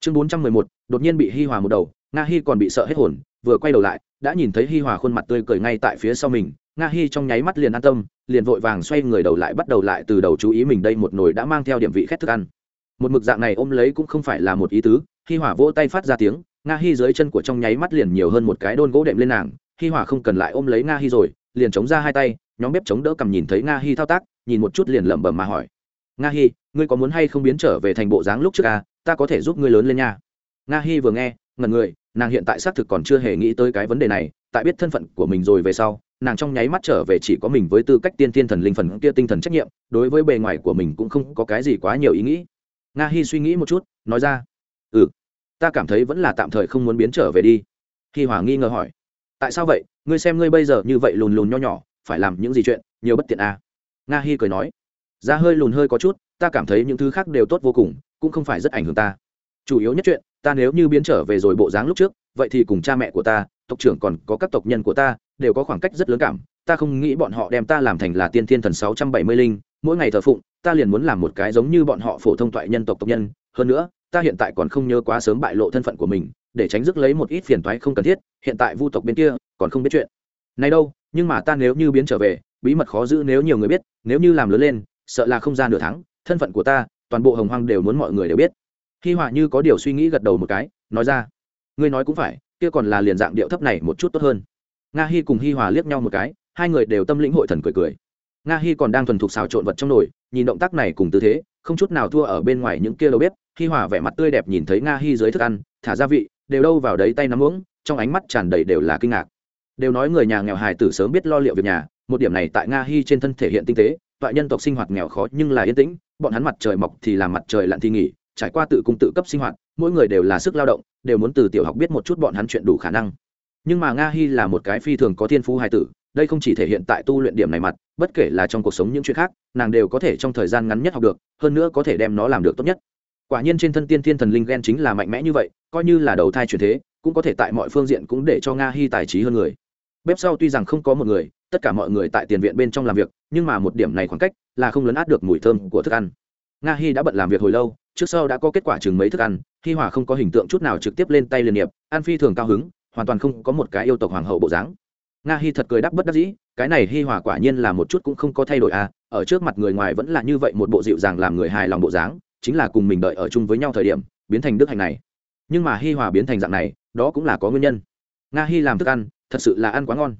Chương bốn trăm mười một, đột nhiên bị hi hòa một đầu, nga hi còn bị sợ hết hồn, vừa quay đầu lại, đã nhìn thấy hi hòa khuôn mặt tươi cười ngay tại phía sau mình nga hi trong nháy mắt liền an tâm, liền vội vàng xoay người đầu lại bắt đầu lại từ đầu chú ý mình đây một nồi đã mang theo điểm vị khét thức ăn. Một mực dạng này ôm lấy cũng không phải là một ý tứ, hi hỏa vỗ tay phát ra tiếng, nga hi dưới chân của trong nháy mắt liền nhiều hơn một cái đôn gỗ đệm lên nàng, hi hỏa không cần lại ôm lấy nga hi rồi, liền chống ra hai tay, nhóm bếp chống đỡ cầm nhìn thấy nga hi thao tác, nhìn một chút liền lẩm bẩm mà hỏi. Nga hi, ngươi có muốn hay không biến trở về thành bộ dáng lúc trước à ta có thể giúp ngươi lớn lên nha. Nga hi vừa nghe ngần người, nàng hiện tại xác thực còn chưa hề nghĩ tới cái vấn đề này, tại biết thân phận của mình rồi về sau nàng trong nháy mắt trở về chỉ có mình với tư cách tiên thiên thần linh phần kia tinh thần trách nhiệm, đối với bề ngoài của mình cũng không có cái gì quá nhiều ý nghĩ. Nga hi suy nghĩ một chút, nói ra ừ ta cảm thấy vẫn là tạm thời không muốn biến trở về đi. Hi hòa nghi ngờ hỏi, tại sao vậy? Ngươi xem ngươi bây giờ như vậy lùn lùn nho nhỏ, phải làm những gì chuyện, nhiều bất tiện à. nga hi cười nói, da hơi lùn hơi có chút, ta cảm thấy những thứ khác đều tốt vô cùng, cũng không phải rất ảnh hưởng ta. Chủ yếu nhất chuyện, ta nếu như biến trở về rồi bộ dáng lúc trước, vậy thì cùng cha mẹ của ta, tộc trưởng còn có các tộc nhân của ta đều có khoảng cách rất lớn cảm, ta không nghĩ bọn họ đem ta làm thành là tiên thiên thần sáu trăm bảy mươi linh, mỗi ngày thờ phụng, ta liền muốn làm một cái giống như bọn họ phổ thông toại nhân tộc tộc nhân, hơn nữa, ta hiện tại còn không nhớ quá sớm bại lộ thân phận của mình, để tránh rước lấy một ít phiền toái không cần thiết, hiện tại vu tộc bên kia, còn không biết chuyện. Này đâu, nhưng mà ta nếu như biến trở về, bí mật khó giữ nếu nhiều người biết, nếu như làm lớn lên, sợ là không ra nửa tháng, thân phận của ta, toàn bộ hồng hoang đều muốn mọi người đều biết. Hi họa như có điều suy nghĩ gật đầu một cái, nói ra. Ngươi nói cũng phải, kia còn là liền dạng điệu thấp này một chút tốt hơn nga hi cùng hi hòa liếc nhau một cái, hai người đều tâm lĩnh hội thần cười cười. nga hi còn đang thuần thục xào trộn vật trong nồi, nhìn động tác này cùng tư thế, không chút nào thua ở bên ngoài những kia đầu bếp, hi hòa vẻ mặt tươi đẹp nhìn thấy nga hi dưới thức ăn, thả gia vị, đều đâu vào đấy tay nắm uống trong ánh mắt tràn đầy đều là kinh ngạc. đều nói người nhà nghèo hài tử sớm biết lo liệu việc nhà, một điểm này tại nga hi trên thân thể hiện tinh tế, toại nhân tộc sinh hoạt nghèo khó nhưng là yên tĩnh, bọn hắn mặt trời mọc thì làm mặt trời lặn thì nghỉ, trải qua tự cung tự cấp sinh hoạt, mỗi người đều là sức lao động, đều muốn từ tiểu học biết một chút bọn hắn chuyện đủ khả năng nhưng mà nga hy là một cái phi thường có thiên phú hài tử, đây không chỉ thể hiện tại tu luyện điểm này mặt, bất kể là trong cuộc sống những chuyện khác, nàng đều có thể trong thời gian ngắn nhất học được, hơn nữa có thể đem nó làm được tốt nhất. Quả nhiên trên thân tiên thiên thần linh ghen chính là mạnh mẽ như vậy, coi như là đầu thai truyền thế, cũng có thể tại mọi phương diện cũng để cho nga hy tài trí hơn người. Bếp sau tuy rằng không có một người, tất cả mọi người tại tiền viện bên trong làm việc, nhưng mà một điểm này khoảng cách là không lấn át được mùi thơm của thức ăn. Nga hy đã bận làm việc hồi lâu, trước sau đã có kết quả chừng mấy thức ăn, hi hòa không có hình tượng chút nào trực tiếp lên tay liên nghiệp an phi thường cao hứng hoàn toàn không có một cái yêu tộc hoàng hậu bộ dáng. Nga hi thật cười đắc bất đắc dĩ, cái này hi hòa quả nhiên là một chút cũng không có thay đổi à ở trước mặt người ngoài vẫn là như vậy một bộ dịu dàng làm người hài lòng bộ dáng, chính là cùng mình đợi ở chung với nhau thời điểm, biến thành đức hành này. Nhưng mà hi hòa biến thành dạng này, đó cũng là có nguyên nhân. Nga hi làm thức ăn, thật sự là ăn quá ngon.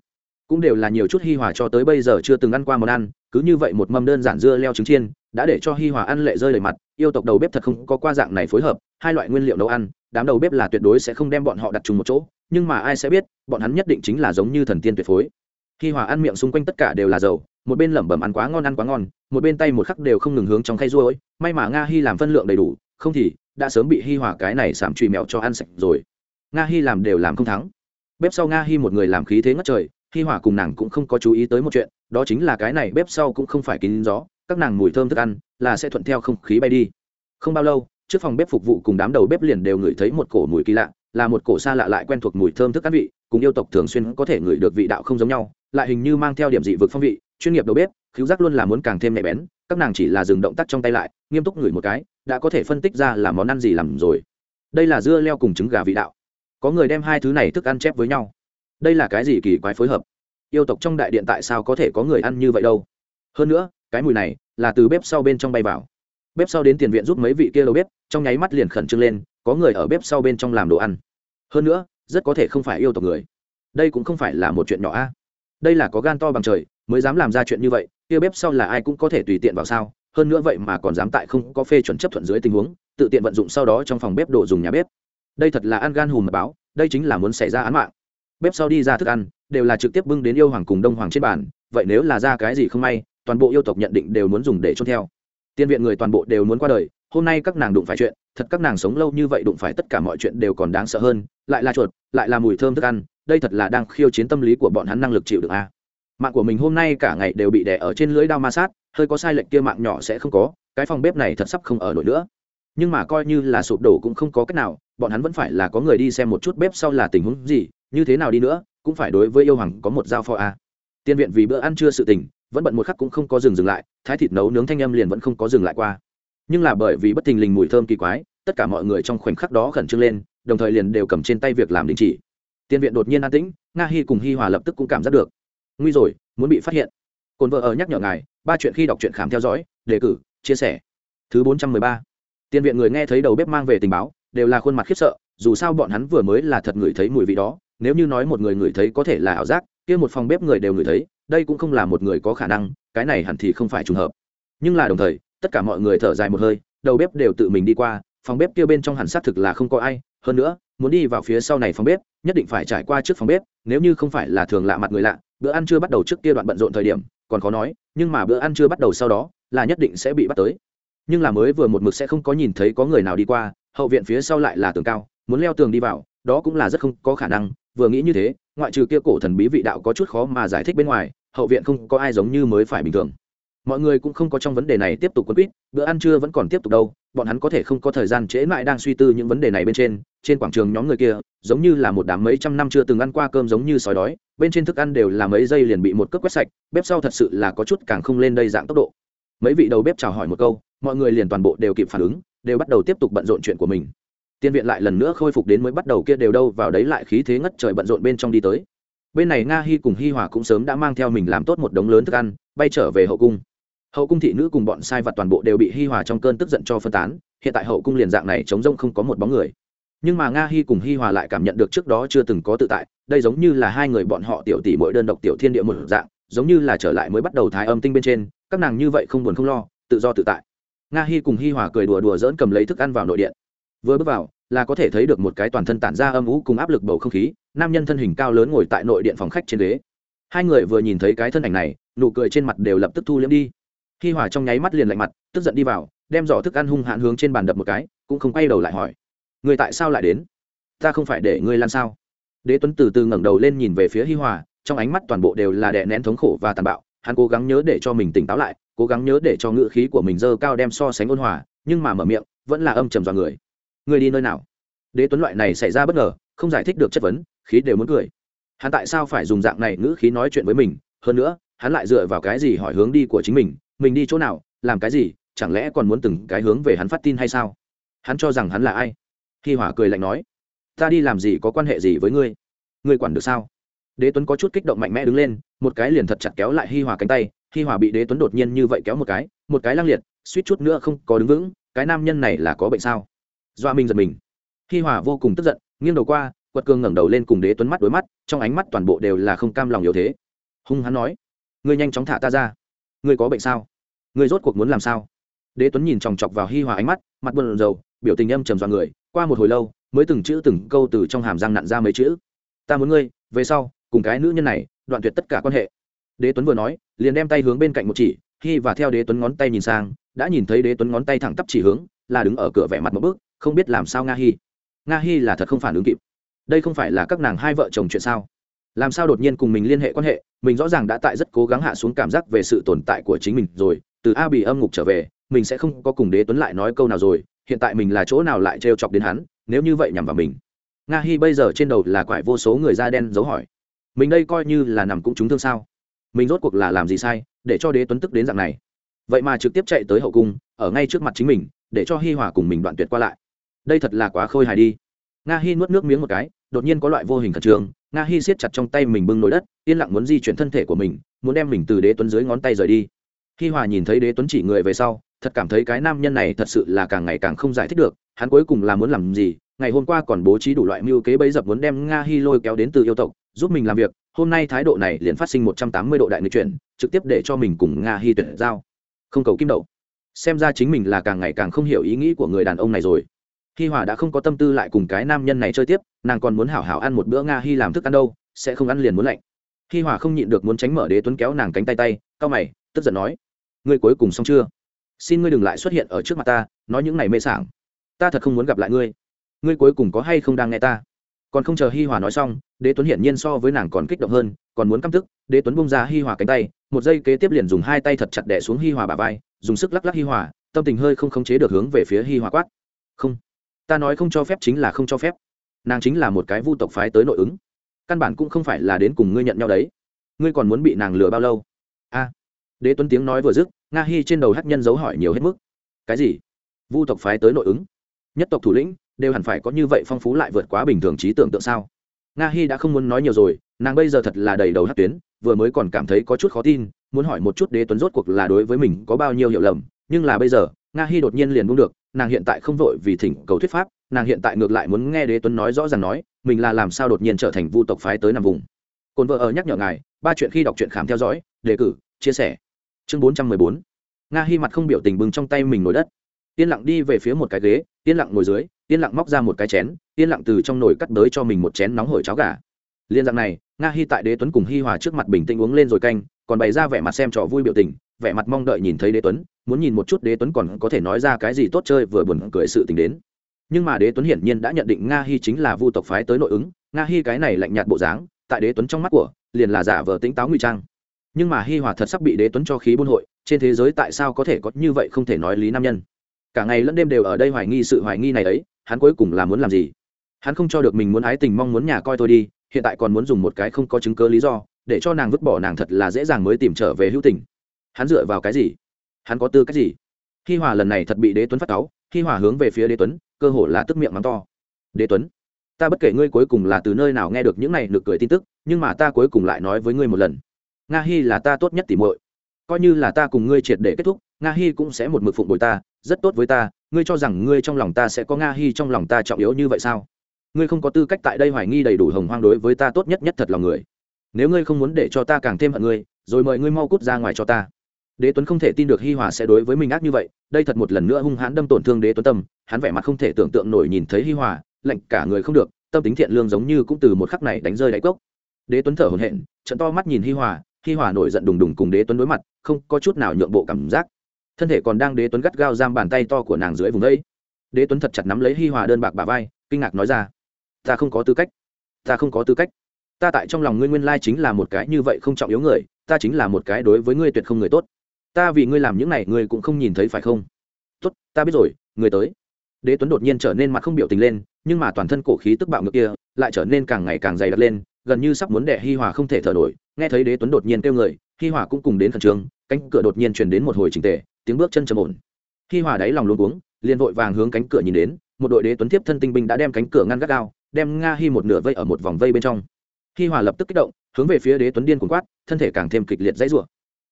Cũng đều là nhiều chút hi hòa cho tới bây giờ chưa từng ăn qua món ăn, cứ như vậy một mâm đơn giản dưa leo trứng chiên, đã để cho hi hòa ăn lệ rơi đầy mặt, yêu tộc đầu bếp thật không có qua dạng này phối hợp, hai loại nguyên liệu nấu ăn, đám đầu bếp là tuyệt đối sẽ không đem bọn họ đặt chung một chỗ nhưng mà ai sẽ biết, bọn hắn nhất định chính là giống như thần tiên tuyệt phối. Khi hòa ăn miệng xung quanh tất cả đều là dầu, một bên lẩm bẩm ăn quá ngon ăn quá ngon, một bên tay một khắc đều không ngừng hướng trong khay ruôi may mà nga hi làm phân lượng đầy đủ, không thì đã sớm bị hi hòa cái này sảm trùy mèo cho ăn sạch rồi. Nga hi làm đều làm không thắng. Bếp sau nga hi một người làm khí thế ngất trời, hi hòa cùng nàng cũng không có chú ý tới một chuyện, đó chính là cái này bếp sau cũng không phải kín gió, các nàng mùi thơm thức ăn là sẽ thuận theo không khí bay đi. Không bao lâu, trước phòng bếp phục vụ cùng đám đầu bếp liền đều ngửi thấy một cổ mùi kỳ lạ là một cổ xa lạ lại quen thuộc mùi thơm thức ăn vị, cùng yêu tộc thường xuyên có thể ngửi được vị đạo không giống nhau, lại hình như mang theo điểm dị vực phong vị, chuyên nghiệp đầu bếp, khiếu giác luôn là muốn càng thêm nhạy bén, các nàng chỉ là dừng động tác trong tay lại, nghiêm túc ngửi một cái, đã có thể phân tích ra là món ăn gì làm rồi. Đây là dưa leo cùng trứng gà vị đạo. Có người đem hai thứ này thức ăn chép với nhau. Đây là cái gì kỳ quái phối hợp? Yêu tộc trong đại điện tại sao có thể có người ăn như vậy đâu? Hơn nữa, cái mùi này là từ bếp sau bên trong bay vào. Bếp sau đến tiền viện giúp mấy vị kia đầu bếp, trong nháy mắt liền khẩn trương lên có người ở bếp sau bên trong làm đồ ăn. Hơn nữa, rất có thể không phải yêu tộc người. Đây cũng không phải là một chuyện nhỏ a. Đây là có gan to bằng trời, mới dám làm ra chuyện như vậy, kia bếp sau là ai cũng có thể tùy tiện vào sao. Hơn nữa vậy mà còn dám tại không có phê chuẩn chấp thuận dưới tình huống, tự tiện vận dụng sau đó trong phòng bếp đồ dùng nhà bếp. Đây thật là ăn gan hùm mật báo, đây chính là muốn xảy ra án mạng. Bếp sau đi ra thức ăn, đều là trực tiếp bưng đến yêu hoàng cùng đông hoàng trên bàn, vậy nếu là ra cái gì không may, toàn bộ yêu tộc nhận định đều muốn dùng để trôn theo. Tiên viện người toàn bộ đều muốn qua đời, hôm nay các nàng đụng phải chuyện thật các nàng sống lâu như vậy đụng phải tất cả mọi chuyện đều còn đáng sợ hơn, lại là chuột, lại là mùi thơm thức ăn, đây thật là đang khiêu chiến tâm lý của bọn hắn năng lực chịu được a. Mạng của mình hôm nay cả ngày đều bị đè ở trên lưỡi đao ma sát, hơi có sai lệch kia mạng nhỏ sẽ không có, cái phòng bếp này thật sắp không ở nổi nữa. Nhưng mà coi như là sụp đổ cũng không có cách nào, bọn hắn vẫn phải là có người đi xem một chút bếp sau là tình huống gì, như thế nào đi nữa, cũng phải đối với yêu hoàng có một dao pho a. Tiên viện vì bữa ăn chưa sự tình, vẫn bận một khắc cũng không có dừng dừng lại, thái thịt nấu nướng thanh âm liền vẫn không có dừng lại qua nhưng là bởi vì bất thình lình mùi thơm kỳ quái, tất cả mọi người trong khoảnh khắc đó khẩn trương lên, đồng thời liền đều cầm trên tay việc làm đình chỉ. Tiên viện đột nhiên an tĩnh, nga hi cùng hi hòa lập tức cũng cảm giác được. Nguy rồi, muốn bị phát hiện. Cồn vợ ở nhắc nhở ngài, ba chuyện khi đọc truyện khám theo dõi, đề cử, chia sẻ. Thứ bốn trăm mười ba. Tiên viện người nghe thấy đầu bếp mang về tình báo, đều là khuôn mặt khiếp sợ, dù sao bọn hắn vừa mới là thật ngửi thấy mùi vị đó, nếu như nói một người ngửi thấy có thể là ảo giác, kia một phòng bếp người đều ngửi thấy, đây cũng không là một người có khả năng, cái này hẳn thì không phải trùng hợp. Nhưng là đồng thời tất cả mọi người thở dài một hơi, đầu bếp đều tự mình đi qua, phòng bếp kia bên trong hẳn xác thực là không có ai, hơn nữa, muốn đi vào phía sau này phòng bếp, nhất định phải trải qua trước phòng bếp, nếu như không phải là thường lạ mặt người lạ, bữa ăn chưa bắt đầu trước kia đoạn bận rộn thời điểm, còn khó nói, nhưng mà bữa ăn chưa bắt đầu sau đó, là nhất định sẽ bị bắt tới. Nhưng là mới vừa một mực sẽ không có nhìn thấy có người nào đi qua, hậu viện phía sau lại là tường cao, muốn leo tường đi vào, đó cũng là rất không có khả năng, vừa nghĩ như thế, ngoại trừ kia cổ thần bí vị đạo có chút khó mà giải thích bên ngoài, hậu viện không có ai giống như mới phải bình thường mọi người cũng không có trong vấn đề này tiếp tục quân quýt, bữa ăn trưa vẫn còn tiếp tục đâu, bọn hắn có thể không có thời gian trễ mãi đang suy tư những vấn đề này bên trên trên quảng trường nhóm người kia, giống như là một đám mấy trăm năm chưa từng ăn qua cơm giống như sói đói, bên trên thức ăn đều là mấy giây liền bị một cướp quét sạch, bếp sau thật sự là có chút càng không lên đây dạng tốc độ. Mấy vị đầu bếp chào hỏi một câu, mọi người liền toàn bộ đều kịp phản ứng, đều bắt đầu tiếp tục bận rộn chuyện của mình. Tiên viện lại lần nữa khôi phục đến mới bắt đầu kia đều đâu vào đấy lại khí thế ngất trời bận rộn bên trong đi tới. Bên này nga hi cùng hi hòa cũng sớm đã mang theo mình làm tốt một đống lớn thức ăn, bay trở về hậu cung hậu cung thị nữ cùng bọn sai vật toàn bộ đều bị hi hòa trong cơn tức giận cho phân tán, hiện tại hậu cung liền dạng này chống rông không có một bóng người. Nhưng mà nga hi cùng hi hòa lại cảm nhận được trước đó chưa từng có tự tại, đây giống như là hai người bọn họ tiểu tỷ mỗi đơn độc tiểu thiên địa một dạng, giống như là trở lại mới bắt đầu thái âm tinh bên trên, các nàng như vậy không buồn không lo, tự do tự tại. Nga hi cùng hi hòa cười đùa đùa dỡn cầm lấy thức ăn vào nội điện. Vừa bước vào, là có thể thấy được một cái toàn thân tản ra âm ú cùng áp lực bầu không khí, nam nhân thân hình cao lớn ngồi tại nội điện phòng khách trên ghế. Hai người vừa nhìn thấy cái thân ảnh này, nụ cười trên mặt đều lập tức thu liễm đi hi hòa trong nháy mắt liền lạnh mặt, tức giận đi vào, đem giỏ thức ăn hung hãn hướng trên bàn đập một cái, cũng không quay đầu lại hỏi. Người tại sao lại đến? Ta không phải để ngươi lan sao? Đế tuấn từ từ ngẩng đầu lên nhìn về phía hi hòa, trong ánh mắt toàn bộ đều là đè nén thống khổ và tàn bạo. Hắn cố gắng nhớ để cho mình tỉnh táo lại, cố gắng nhớ để cho ngữ khí của mình dơ cao đem so sánh ôn hòa, nhưng mà mở miệng, vẫn là âm trầm dọa người. Người đi nơi nào? Đế tuấn loại này xảy ra bất ngờ, không giải thích được chất vấn, khí đều muốn cười. Hắn tại sao phải dùng dạng này ngữ khí nói chuyện với mình? Hơn nữa, hắn lại dựa vào cái gì hỏi hướng đi của chính mình? Mình đi chỗ nào, làm cái gì, chẳng lẽ còn muốn từng cái hướng về hắn phát tin hay sao? Hắn cho rằng hắn là ai? Hi hỏa cười lạnh nói, ta đi làm gì có quan hệ gì với ngươi? Ngươi quản được sao? Đế tuấn có chút kích động mạnh mẽ đứng lên, một cái liền thật chặt kéo lại hi hòa cánh tay. Hi hòa bị đế tuấn đột nhiên như vậy kéo một cái một cái lăng liệt, suýt chút nữa không có đứng vững, cái nam nhân này là có bệnh sao? Doa mình giật mình. Hi hòa vô cùng tức giận, nghiêng đầu qua, quật cường ngẩng đầu lên cùng đế tuấn mắt đối mắt, trong ánh mắt toàn bộ đều là không cam lòng yếu thế. Hung hắn nói, ngươi nhanh chóng thả ta ra ngươi có bệnh sao? Ngươi rốt cuộc muốn làm sao? Đế tuấn nhìn chòng chọc vào hi hòa ánh mắt mặt buồn rầu, biểu tình âm trầm dọa người qua một hồi lâu mới từng chữ từng câu từ trong hàm răng nặn ra mấy chữ. Ta muốn ngươi về sau cùng cái nữ nhân này đoạn tuyệt tất cả quan hệ. Đế tuấn vừa nói liền đem tay hướng bên cạnh một chỉ hi và theo đế tuấn ngón tay nhìn sang đã nhìn thấy đế tuấn ngón tay thẳng tắp chỉ hướng là đứng ở cửa vẻ mặt một bước không biết làm sao nga hi. Nga hi là thật không phản ứng kịp. Đây không phải là các nàng hai vợ chồng chuyện sao? Làm sao đột nhiên cùng mình liên hệ quan hệ, mình rõ ràng đã tại rất cố gắng hạ xuống cảm giác về sự tồn tại của chính mình rồi, từ a bị âm ngục trở về, mình sẽ không có cùng đế tuấn lại nói câu nào rồi, hiện tại mình là chỗ nào lại trêu chọc đến hắn, nếu như vậy nhằm vào mình. Nga hi bây giờ trên đầu là quải vô số người da đen dấu hỏi. Mình đây coi như là nằm cũng trúng thương sao? Mình rốt cuộc là làm gì sai, để cho đế tuấn tức đến dạng này? Vậy mà trực tiếp chạy tới hậu cung, ở ngay trước mặt chính mình, để cho hi hòa cùng mình đoạn tuyệt qua lại. Đây thật là quá khôi hài đi. Nga hi nuốt nước miếng một cái, đột nhiên có loại vô hình khẩn trương nga hi siết chặt trong tay mình bưng nồi đất, yên lặng muốn di chuyển thân thể của mình, muốn đem mình từ đế tuấn dưới ngón tay rời đi. Hi hòa nhìn thấy đế tuấn chỉ người về sau, thật cảm thấy cái nam nhân này thật sự là càng ngày càng không giải thích được, hắn cuối cùng là muốn làm gì, ngày hôm qua còn bố trí đủ loại mưu kế bấy dập muốn đem nga hi lôi kéo đến từ yêu tộc, giúp mình làm việc, hôm nay thái độ này liền phát sinh một trăm tám mươi độ đại nghịch chuyển, trực tiếp để cho mình cùng nga hi tuyển giao. Không cầu kim đậu. Xem ra chính mình là càng ngày càng không hiểu ý nghĩ của người đàn ông này rồi hi hòa đã không có tâm tư lại cùng cái nam nhân này chơi tiếp, nàng còn muốn hảo hảo ăn một bữa nga hi làm thức ăn đâu, sẽ không ăn liền muốn lạnh. Hi hòa không nhịn được muốn tránh mở đế tuấn kéo nàng cánh tay tay, cau mày, tức giận nói, ngươi cuối cùng xong chưa? Xin ngươi đừng lại xuất hiện ở trước mặt ta, nói những này mê sảng. Ta thật không muốn gặp lại ngươi. Ngươi cuối cùng có hay không đang nghe ta? Còn không chờ hi hòa nói xong, đế tuấn hiển nhiên so với nàng còn kích động hơn, còn muốn căm tức, đế tuấn bông ra hi hòa cánh tay, một giây kế tiếp liền dùng hai tay thật chặt đẻ xuống hi hòa bà vai, dùng sức lắc lắc hi hòa, tâm tình hơi không khống chế được hướng về phía hi hòa quát. Không ta nói không cho phép chính là không cho phép. Nàng chính là một cái vu tộc phái tới nội ứng. Căn bản cũng không phải là đến cùng ngươi nhận nhau đấy. Ngươi còn muốn bị nàng lừa bao lâu? A. Đế tuấn tiếng nói vừa dứt, nga hi trên đầu hát nhân dấu hỏi nhiều hết mức. Cái gì? Vu tộc phái tới nội ứng? Nhất tộc thủ lĩnh, đều hẳn phải có như vậy phong phú lại vượt quá bình thường trí tưởng tượng sao? Nga hi đã không muốn nói nhiều rồi, nàng bây giờ thật là đầy đầu hát tuyến, vừa mới còn cảm thấy có chút khó tin, muốn hỏi một chút đế tuấn rốt cuộc là đối với mình có bao nhiêu hiểu lầm, nhưng là bây giờ, nga hi đột nhiên liền buông được nàng hiện tại không vội vì thỉnh cầu thuyết pháp, nàng hiện tại ngược lại muốn nghe đế tuấn nói rõ ràng nói, mình là làm sao đột nhiên trở thành vu tộc phái tới nằm vùng. Cồn vợ ở nhắc nhở ngài, ba chuyện khi đọc truyện khám theo dõi, đề cử, chia sẻ. Chương bốn trăm mười bốn. Nga hi mặt không biểu tình bừng trong tay mình nổi đất. Yên lặng đi về phía một cái ghế, yên lặng ngồi dưới, yên lặng móc ra một cái chén, yên lặng từ trong nồi cắt đới cho mình một chén nóng hổi cháo gà. Liên dạng này, nga hi tại đế tuấn cùng hi hòa trước mặt bình tĩnh uống lên rồi canh còn bày ra vẻ mặt xem trò vui biểu tình, vẻ mặt mong đợi nhìn thấy đế tuấn, muốn nhìn một chút đế tuấn còn có thể nói ra cái gì tốt chơi vừa buồn cười sự tình đến. Nhưng mà đế tuấn hiển nhiên đã nhận định nga hi chính là vu tộc phái tới nội ứng, nga hi cái này lạnh nhạt bộ dáng, tại đế tuấn trong mắt của, liền là giả vờ tính táo ngụy trang. Nhưng mà hi hòa thật sắp bị đế tuấn cho khí buôn hội, trên thế giới tại sao có thể có như vậy không thể nói lý nam nhân? Cả ngày lẫn đêm đều ở đây hoài nghi sự hoài nghi này ấy, hắn cuối cùng là muốn làm gì? Hắn không cho được mình muốn ái tình mong muốn nhà coi tôi đi, hiện tại còn muốn dùng một cái không có chứng cớ lý do để cho nàng vứt bỏ nàng thật là dễ dàng mới tìm trở về hữu tình. Hắn dựa vào cái gì? Hắn có tư cách gì? Hi hòa lần này thật bị đế tuấn phát táo hi hòa hướng về phía đế tuấn, cơ hồ là tức miệng mắng to. Đế tuấn, ta bất kể ngươi cuối cùng là từ nơi nào nghe được những này được cười tin tức, nhưng mà ta cuối cùng lại nói với ngươi một lần. Nga hi là ta tốt nhất tỉ muội. Coi như là ta cùng ngươi triệt để kết thúc, nga hi cũng sẽ một mực phụng bồi ta, rất tốt với ta, ngươi cho rằng ngươi trong lòng ta sẽ có nga hi trong lòng ta trọng yếu như vậy sao? Ngươi không có tư cách tại đây hoài nghi đầy đủ hồng hoang đối với ta tốt nhất nhất thật lòng người nếu ngươi không muốn để cho ta càng thêm hận ngươi, rồi mời ngươi mau cút ra ngoài cho ta. Đế tuấn không thể tin được hi hòa sẽ đối với mình ác như vậy, đây thật một lần nữa hung hãn đâm tổn thương đế tuấn tâm, hắn vẻ mặt không thể tưởng tượng nổi nhìn thấy hi hòa, lạnh cả người không được, tâm tính thiện lương giống như cũng từ một khắc này đánh rơi đáy cốc. Đế tuấn thở hổn hển, trận to mắt nhìn hi hòa hi hòa nổi giận đùng đùng cùng đế tuấn đối mặt, không có chút nào nhượng bộ cảm giác. Thân thể còn đang đế tuấn gắt gao giam bàn tay to của nàng dưới vùng đây. Đế tuấn thật chặt nắm lấy hi hòa đơn bạc bà vai, kinh ngạc nói ra, ta không có tư cách. Ta không có tư cách ta tại trong lòng ngươi nguyên lai chính là một cái như vậy không trọng yếu người, ta chính là một cái đối với ngươi tuyệt không người tốt. Ta vì ngươi làm những này ngươi cũng không nhìn thấy phải không? Tốt, ta biết rồi, người tới. Đế tuấn đột nhiên trở nên mặt không biểu tình lên, nhưng mà toàn thân cổ khí tức bạo ngược kia lại trở nên càng ngày càng dày đặc lên, gần như sắp muốn đẻ hi hòa không thể thở nổi. Nghe thấy đế tuấn đột nhiên kêu người, hi hòa cũng cùng đến khẩn trương, cánh cửa đột nhiên truyền đến một hồi trình tề, tiếng bước chân trầm ổn. Hi hòa đáy lòng luôn uống liền vội vàng hướng cánh cửa nhìn đến, một đội đế tuấn tiếp thân tinh binh đã đem cánh cửa ngăn gắt gao, đem nga hi một nửa vây ở một vòng vây bên trong hi hòa lập tức kích động hướng về phía đế tuấn điên cuồng quát thân thể càng thêm kịch liệt dãy rủa.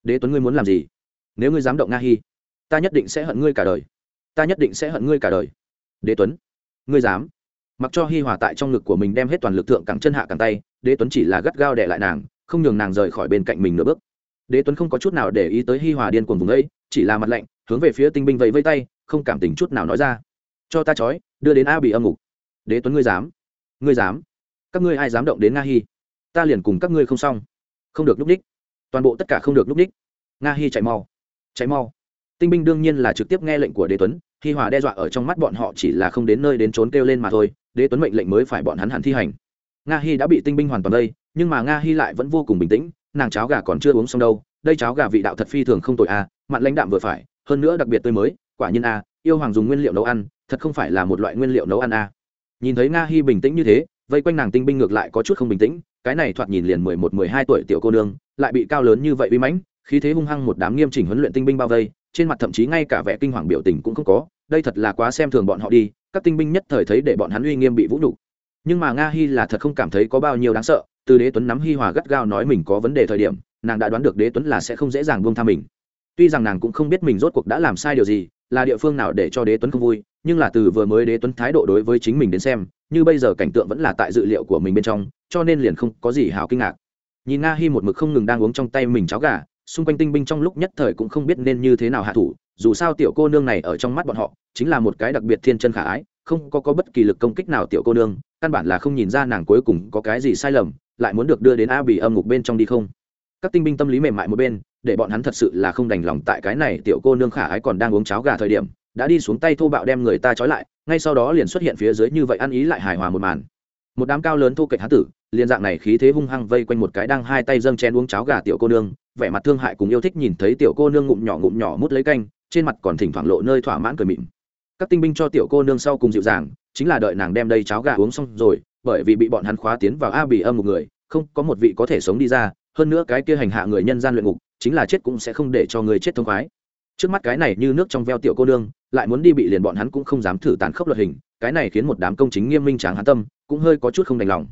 Đế tuấn ngươi muốn làm gì? Nếu ngươi dám động nga hi ta nhất định sẽ hận ngươi cả đời. Ta nhất định sẽ hận ngươi cả đời. Đế tuấn ngươi dám? Mặc cho hi hòa tại trong ngực của mình đem hết toàn lực thượng cẳng chân hạ cẳng tay đế tuấn chỉ là gắt gao đè lại nàng không nhường nàng rời khỏi bên cạnh mình nửa bước. Đế tuấn không có chút nào để ý tới hi hòa điên cuồng vùng ấy chỉ là mặt lạnh hướng về phía tinh binh vẫy vây tay không cảm tình chút nào nói ra. Cho ta trói, đưa đến a bị âm ngục. Đế tuấn ngươi dám? Ngươi dám? Các ngươi ai dám động đến nga hi? Ta liền cùng các ngươi không xong. Không được núp đích. Toàn bộ tất cả không được núp đích. Nga hi chạy mau. Chạy mau. Tinh binh đương nhiên là trực tiếp nghe lệnh của đế tuấn hi hòa đe dọa ở trong mắt bọn họ chỉ là không đến nơi đến trốn kêu lên mà thôi đế tuấn mệnh lệnh mới phải bọn hắn hẳn thi hành. Nga hi đã bị tinh binh hoàn toàn đây nhưng mà nga hi lại vẫn vô cùng bình tĩnh nàng cháo gà còn chưa uống xong đâu đây cháo gà vị đạo thật phi thường không tội a à, mặn lãnh đạm vừa phải hơn nữa đặc biệt tươi mới quả nhiên a à, yêu hoàng dùng nguyên liệu nấu ăn thật không phải là một loại nguyên liệu nấu ăn a. À. nhìn thấy nga hi bình tĩnh như thế vây quanh nàng tinh binh ngược lại có chút không bình tĩnh, cái này thoạt nhìn liền mười một, mười hai tuổi tiểu cô nương, lại bị cao lớn như vậy uy mãnh, khí thế hung hăng một đám nghiêm chỉnh huấn luyện tinh binh bao vây, trên mặt thậm chí ngay cả vẻ kinh hoàng biểu tình cũng không có, đây thật là quá xem thường bọn họ đi, các tinh binh nhất thời thấy để bọn hắn uy nghiêm bị vũ nhục. Nhưng mà nga hi là thật không cảm thấy có bao nhiêu đáng sợ, từ đế tuấn nắm hi hòa gắt gao nói mình có vấn đề thời điểm, nàng đã đoán được đế tuấn là sẽ không dễ dàng buông tha mình. Tuy rằng nàng cũng không biết mình rốt cuộc đã làm sai điều gì, là địa phương nào để cho đế tuấn không vui nhưng là từ vừa mới đế tuấn thái độ đối với chính mình đến xem như bây giờ cảnh tượng vẫn là tại dự liệu của mình bên trong cho nên liền không có gì hào kinh ngạc. Nhìn nga hi một mực không ngừng đang uống trong tay mình cháo gà xung quanh tinh binh trong lúc nhất thời cũng không biết nên như thế nào hạ thủ dù sao tiểu cô nương này ở trong mắt bọn họ chính là một cái đặc biệt thiên chân khả ái không có, có bất kỳ lực công kích nào tiểu cô nương căn bản là không nhìn ra nàng cuối cùng có cái gì sai lầm lại muốn được đưa đến a bì âm ngục bên trong đi không. Các tinh binh tâm lý mềm mại một bên để bọn hắn thật sự là không đành lòng tại cái này tiểu cô nương khả ái còn đang uống cháo gà thời điểm đã đi xuống tay thô bạo đem người ta trói lại, ngay sau đó liền xuất hiện phía dưới như vậy ăn ý lại hài hòa một màn. Một đám cao lớn thu kệch hán tử, liền dạng này khí thế hung hăng vây quanh một cái đang hai tay dâng chén uống cháo gà tiểu cô nương, vẻ mặt thương hại cùng yêu thích nhìn thấy tiểu cô nương ngụm nhỏ ngụm nhỏ mút lấy canh, trên mặt còn thỉnh thoảng lộ nơi thỏa mãn cười mịn. Các tinh binh cho tiểu cô nương sau cùng dịu dàng, chính là đợi nàng đem đây cháo gà uống xong rồi, bởi vì bị bọn hắn khóa tiến vào a bì âm một người, không có một vị có thể sống đi ra, hơn nữa cái kia hành hạ người nhân gian luyện ngục, chính là chết cũng sẽ không để cho người chết thông khoái trước mắt cái này như nước trong veo tiểu cô nương, lại muốn đi bị liền bọn hắn cũng không dám thử tàn khốc luật hình, cái này khiến một đám công chính nghiêm minh tráng hắn tâm, cũng hơi có chút không đành lòng.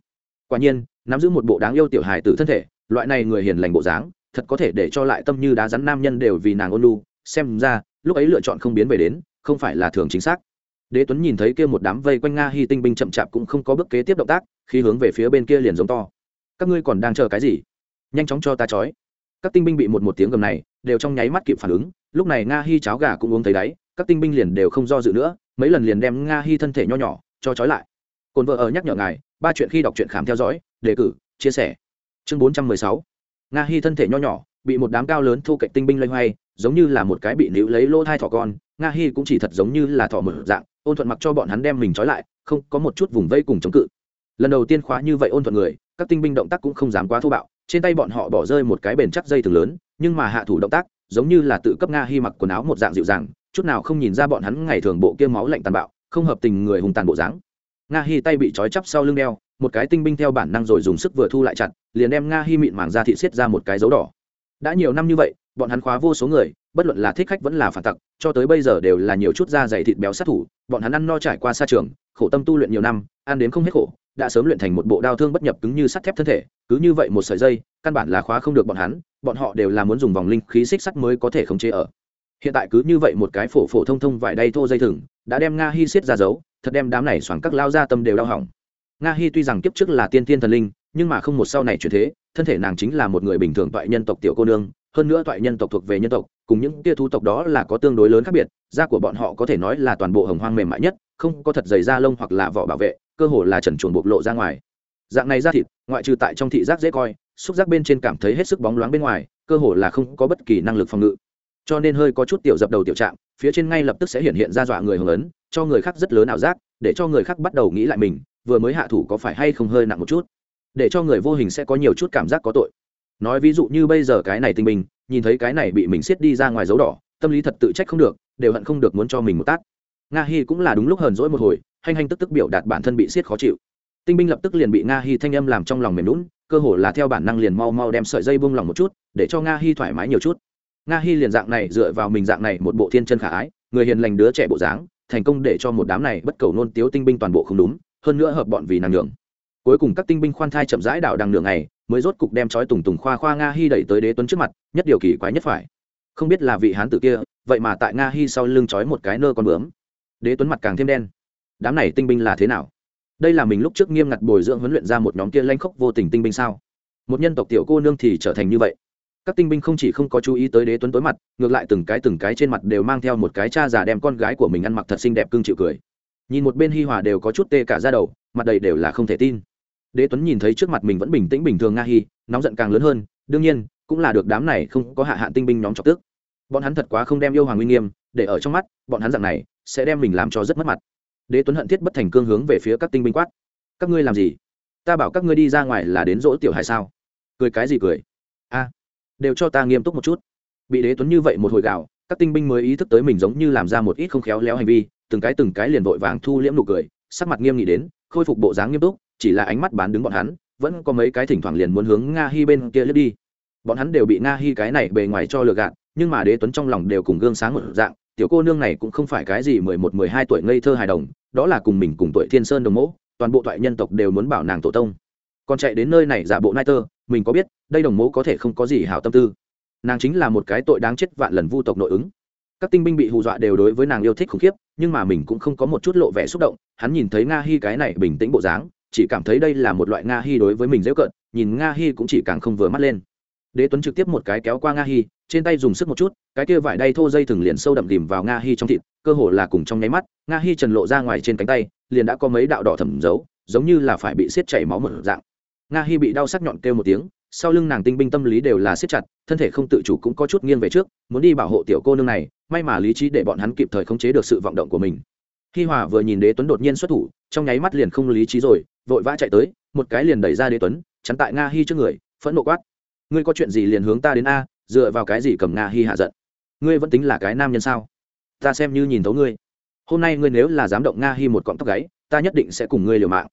Quả nhiên, nắm giữ một bộ đáng yêu tiểu hài tử thân thể, loại này người hiền lành bộ dáng, thật có thể để cho lại tâm như đá rắn nam nhân đều vì nàng ôn lu xem ra, lúc ấy lựa chọn không biến về đến, không phải là thường chính xác. Đế tuấn nhìn thấy kia một đám vây quanh nga hy tinh binh chậm chạp cũng không có bước kế tiếp động tác, khi hướng về phía bên kia liền giống to. Các ngươi còn đang chờ cái gì? Nhanh chóng cho ta chói. Các tinh binh bị một một tiếng gầm này đều trong nháy mắt kịp phản ứng, lúc này nga hy cháo gà cũng uống thấy đáy, các tinh binh liền đều không do dự nữa, mấy lần liền đem nga hy thân thể nho nhỏ, cho trói lại. Cồn vợ ở nhắc nhở ngài, ba chuyện khi đọc truyện khám theo dõi, đề cử, chia sẻ. Chương bốn trăm mười sáu. Nga hy thân thể nho nhỏ, bị một đám cao lớn thu cạnh tinh binh loay hoay, giống như là một cái bị níu lấy lỗ thai thỏ con, nga hy cũng chỉ thật giống như là thỏ mở dạng, ôn thuận mặc cho bọn hắn đem mình trói lại, không có một chút vùng vây cùng chống cự. Lần đầu tiên khóa như vậy ôn thuận người, các tinh binh động tác cũng không dám quá thô bạo trên tay bọn họ bỏ rơi một cái bền chắc dây thường lớn, nhưng mà hạ thủ động tác, giống như là tự cấp nga hy mặc quần áo một dạng dịu dàng, chút nào không nhìn ra bọn hắn ngày thường bộ kia máu lạnh tàn bạo, không hợp tình người hùng tàn bộ dáng. Nga hy tay bị trói chắp sau lưng đeo, một cái tinh binh theo bản năng rồi dùng sức vừa thu lại chặt, liền đem nga hy mịn màng ra thị xiết ra một cái dấu đỏ. Đã nhiều năm như vậy, bọn hắn khóa vô số người, bất luận là thích khách vẫn là phản tặc, cho tới bây giờ đều là nhiều chút da dày thịt béo sát thủ, bọn hắn ăn no trải qua xa trường, khổ tâm tu luyện nhiều năm, ăn đến không hết khổ đã sớm luyện thành một bộ đao thương bất nhập cứng như sắt thép thân thể, cứ như vậy một sợi dây, căn bản là khóa không được bọn hắn, bọn họ đều là muốn dùng vòng linh khí xích sắt mới có thể khống chế ở. Hiện tại cứ như vậy một cái phổ phổ thông thông vải đay thô dây thừng, đã đem nga hy xiết ra giấu thật đem đám này xoắn các lao ra tâm đều đau hỏng. Nga hy tuy rằng kiếp trước là tiên tiên thần linh, nhưng mà không một sau này chuyển thế, thân thể nàng chính là một người bình thường toại nhân tộc tiểu cô nương, hơn nữa toại nhân tộc thuộc về nhân tộc, cùng những tia thu tộc đó là có tương đối lớn khác biệt, da của bọn họ có thể nói là toàn bộ hồng hoang mềm mại nhất không có thật dày da lông hoặc là vỏ bảo vệ cơ hồ là trần chuồn bộc lộ ra ngoài. Dạng này da thịt ngoại trừ tại trong thị giác dễ coi xúc giác bên trên cảm thấy hết sức bóng loáng bên ngoài cơ hồ là không có bất kỳ năng lực phòng ngự. Cho nên hơi có chút tiểu dập đầu tiểu trạng phía trên ngay lập tức sẽ hiện hiện ra dọa người hưởng ấn cho người khác rất lớn ảo giác để cho người khác bắt đầu nghĩ lại mình vừa mới hạ thủ có phải hay không hơi nặng một chút. Để cho người vô hình sẽ có nhiều chút cảm giác có tội. Nói ví dụ như bây giờ cái này tinh mình, nhìn thấy cái này bị mình siết đi ra ngoài dấu đỏ tâm lý thật tự trách không được đều hận không được muốn cho mình một tát nga hy cũng là đúng lúc hờn dỗi một hồi hành hành tức tức biểu đạt bản thân bị siết khó chịu tinh binh lập tức liền bị nga hy thanh âm làm trong lòng mềm lún cơ hồ là theo bản năng liền mau mau đem sợi dây bung lòng một chút để cho nga hy thoải mái nhiều chút nga hy liền dạng này dựa vào mình dạng này một bộ thiên chân khả ái người hiền lành đứa trẻ bộ dáng thành công để cho một đám này bất cầu nôn tiếu tinh binh toàn bộ không đúng hơn nữa hợp bọn vì nàng nhường cuối cùng các tinh binh khoan thai chậm rãi đảo đằng đường này mới rốt cục đem trói tùng tùng khoa khoa nga hy đẩy tới đế tuấn trước mặt nhất điều kỳ quái nhất phải không biết là vị hán tử kia vậy mà tại nga hy sau lưng trói một cái nơ con bướm đế tuấn mặt càng thêm đen. Đám này tinh binh là thế nào? Đây là mình lúc trước nghiêm ngặt bồi dưỡng huấn luyện ra một nhóm kia lanh khốc vô tình tinh binh sao? Một nhân tộc tiểu cô nương thì trở thành như vậy. Các tinh binh không chỉ không có chú ý tới đế tuấn tối mặt, ngược lại từng cái từng cái trên mặt đều mang theo một cái cha già đem con gái của mình ăn mặc thật xinh đẹp cưng chịu cười. Nhìn một bên hi hòa đều có chút tê cả ra đầu, mặt đầy đều là không thể tin. Đế tuấn nhìn thấy trước mặt mình vẫn bình tĩnh bình thường nga hi, nóng giận càng lớn hơn, đương nhiên, cũng là được đám này không có hạ hạn tinh binh nhóm chọc tức. Bọn hắn thật quá không đem yêu hoàng uy nghiêm, để ở trong mắt, bọn hắn dạng này sẽ đem mình làm cho rất mất mặt. Đế tuấn hận thiết bất thành cương hướng về phía các tinh binh quát. Các ngươi làm gì? Ta bảo các ngươi đi ra ngoài là đến dỗ tiểu hải sao? Cười cái gì cười? A, đều cho ta nghiêm túc một chút. Bị đế tuấn như vậy một hồi gạo, các tinh binh mới ý thức tới mình giống như làm ra một ít không khéo léo hành vi, từng cái từng cái liền vội vàng thu liễm nụ cười, sắc mặt nghiêm nghị đến, khôi phục bộ dáng nghiêm túc, chỉ là ánh mắt bán đứng bọn hắn, vẫn có mấy cái thỉnh thoảng liền muốn hướng nga hi bên kia lướt đi. Bọn hắn đều bị nga hi cái này bề ngoài cho lừa gạt, nhưng mà đế tuấn trong lòng đều cùng gương sáng một dạng tiểu cô nương này cũng không phải cái gì mười một, mười hai tuổi ngây thơ hài đồng, đó là cùng mình cùng tuổi thiên sơn đồng mẫu toàn bộ thoại nhân tộc đều muốn bảo nàng tổ tông. Còn chạy đến nơi này giả bộ nai tơ, mình có biết, đây đồng mẫu có thể không có gì hảo tâm tư. Nàng chính là một cái tội đáng chết vạn lần vu tộc nội ứng. Các tinh binh bị hù dọa đều đối với nàng yêu thích khủng khiếp, nhưng mà mình cũng không có một chút lộ vẻ xúc động, hắn nhìn thấy nga hi cái này bình tĩnh bộ dáng, chỉ cảm thấy đây là một loại nga hi đối với mình dễ cận nhìn nga hi cũng chỉ càng không vừa mắt lên đế tuấn trực tiếp một cái kéo qua nga hi, trên tay dùng sức một chút, cái kia vải đay thô dây thừng liền sâu đậm đìm vào nga hi trong thịt, cơ hồ là cùng trong nháy mắt, nga hi trần lộ ra ngoài trên cánh tay, liền đã có mấy đạo đỏ thẩm giấu giống như là phải bị xiết chảy máu một dạng. Nga hi bị đau sắc nhọn kêu một tiếng, sau lưng nàng tinh binh tâm lý đều là siết chặt, thân thể không tự chủ cũng có chút nghiêng về trước, muốn đi bảo hộ tiểu cô nương này, may mà lý trí để bọn hắn kịp thời khống chế được sự vọng động của mình. Hi hòa vừa nhìn đế tuấn đột nhiên xuất thủ, trong nháy mắt liền không lý trí rồi, vội vã chạy tới, một cái liền đẩy ra đế tuấn, chắn tại nga hi trước người, phẫn nộ quát ngươi có chuyện gì liền hướng ta đến a, dựa vào cái gì cầm nga hi hạ giận? Ngươi vẫn tính là cái nam nhân sao? Ta xem như nhìn thấu ngươi. Hôm nay ngươi nếu là dám động nga hi một cọng tóc gáy, ta nhất định sẽ cùng ngươi liều mạng.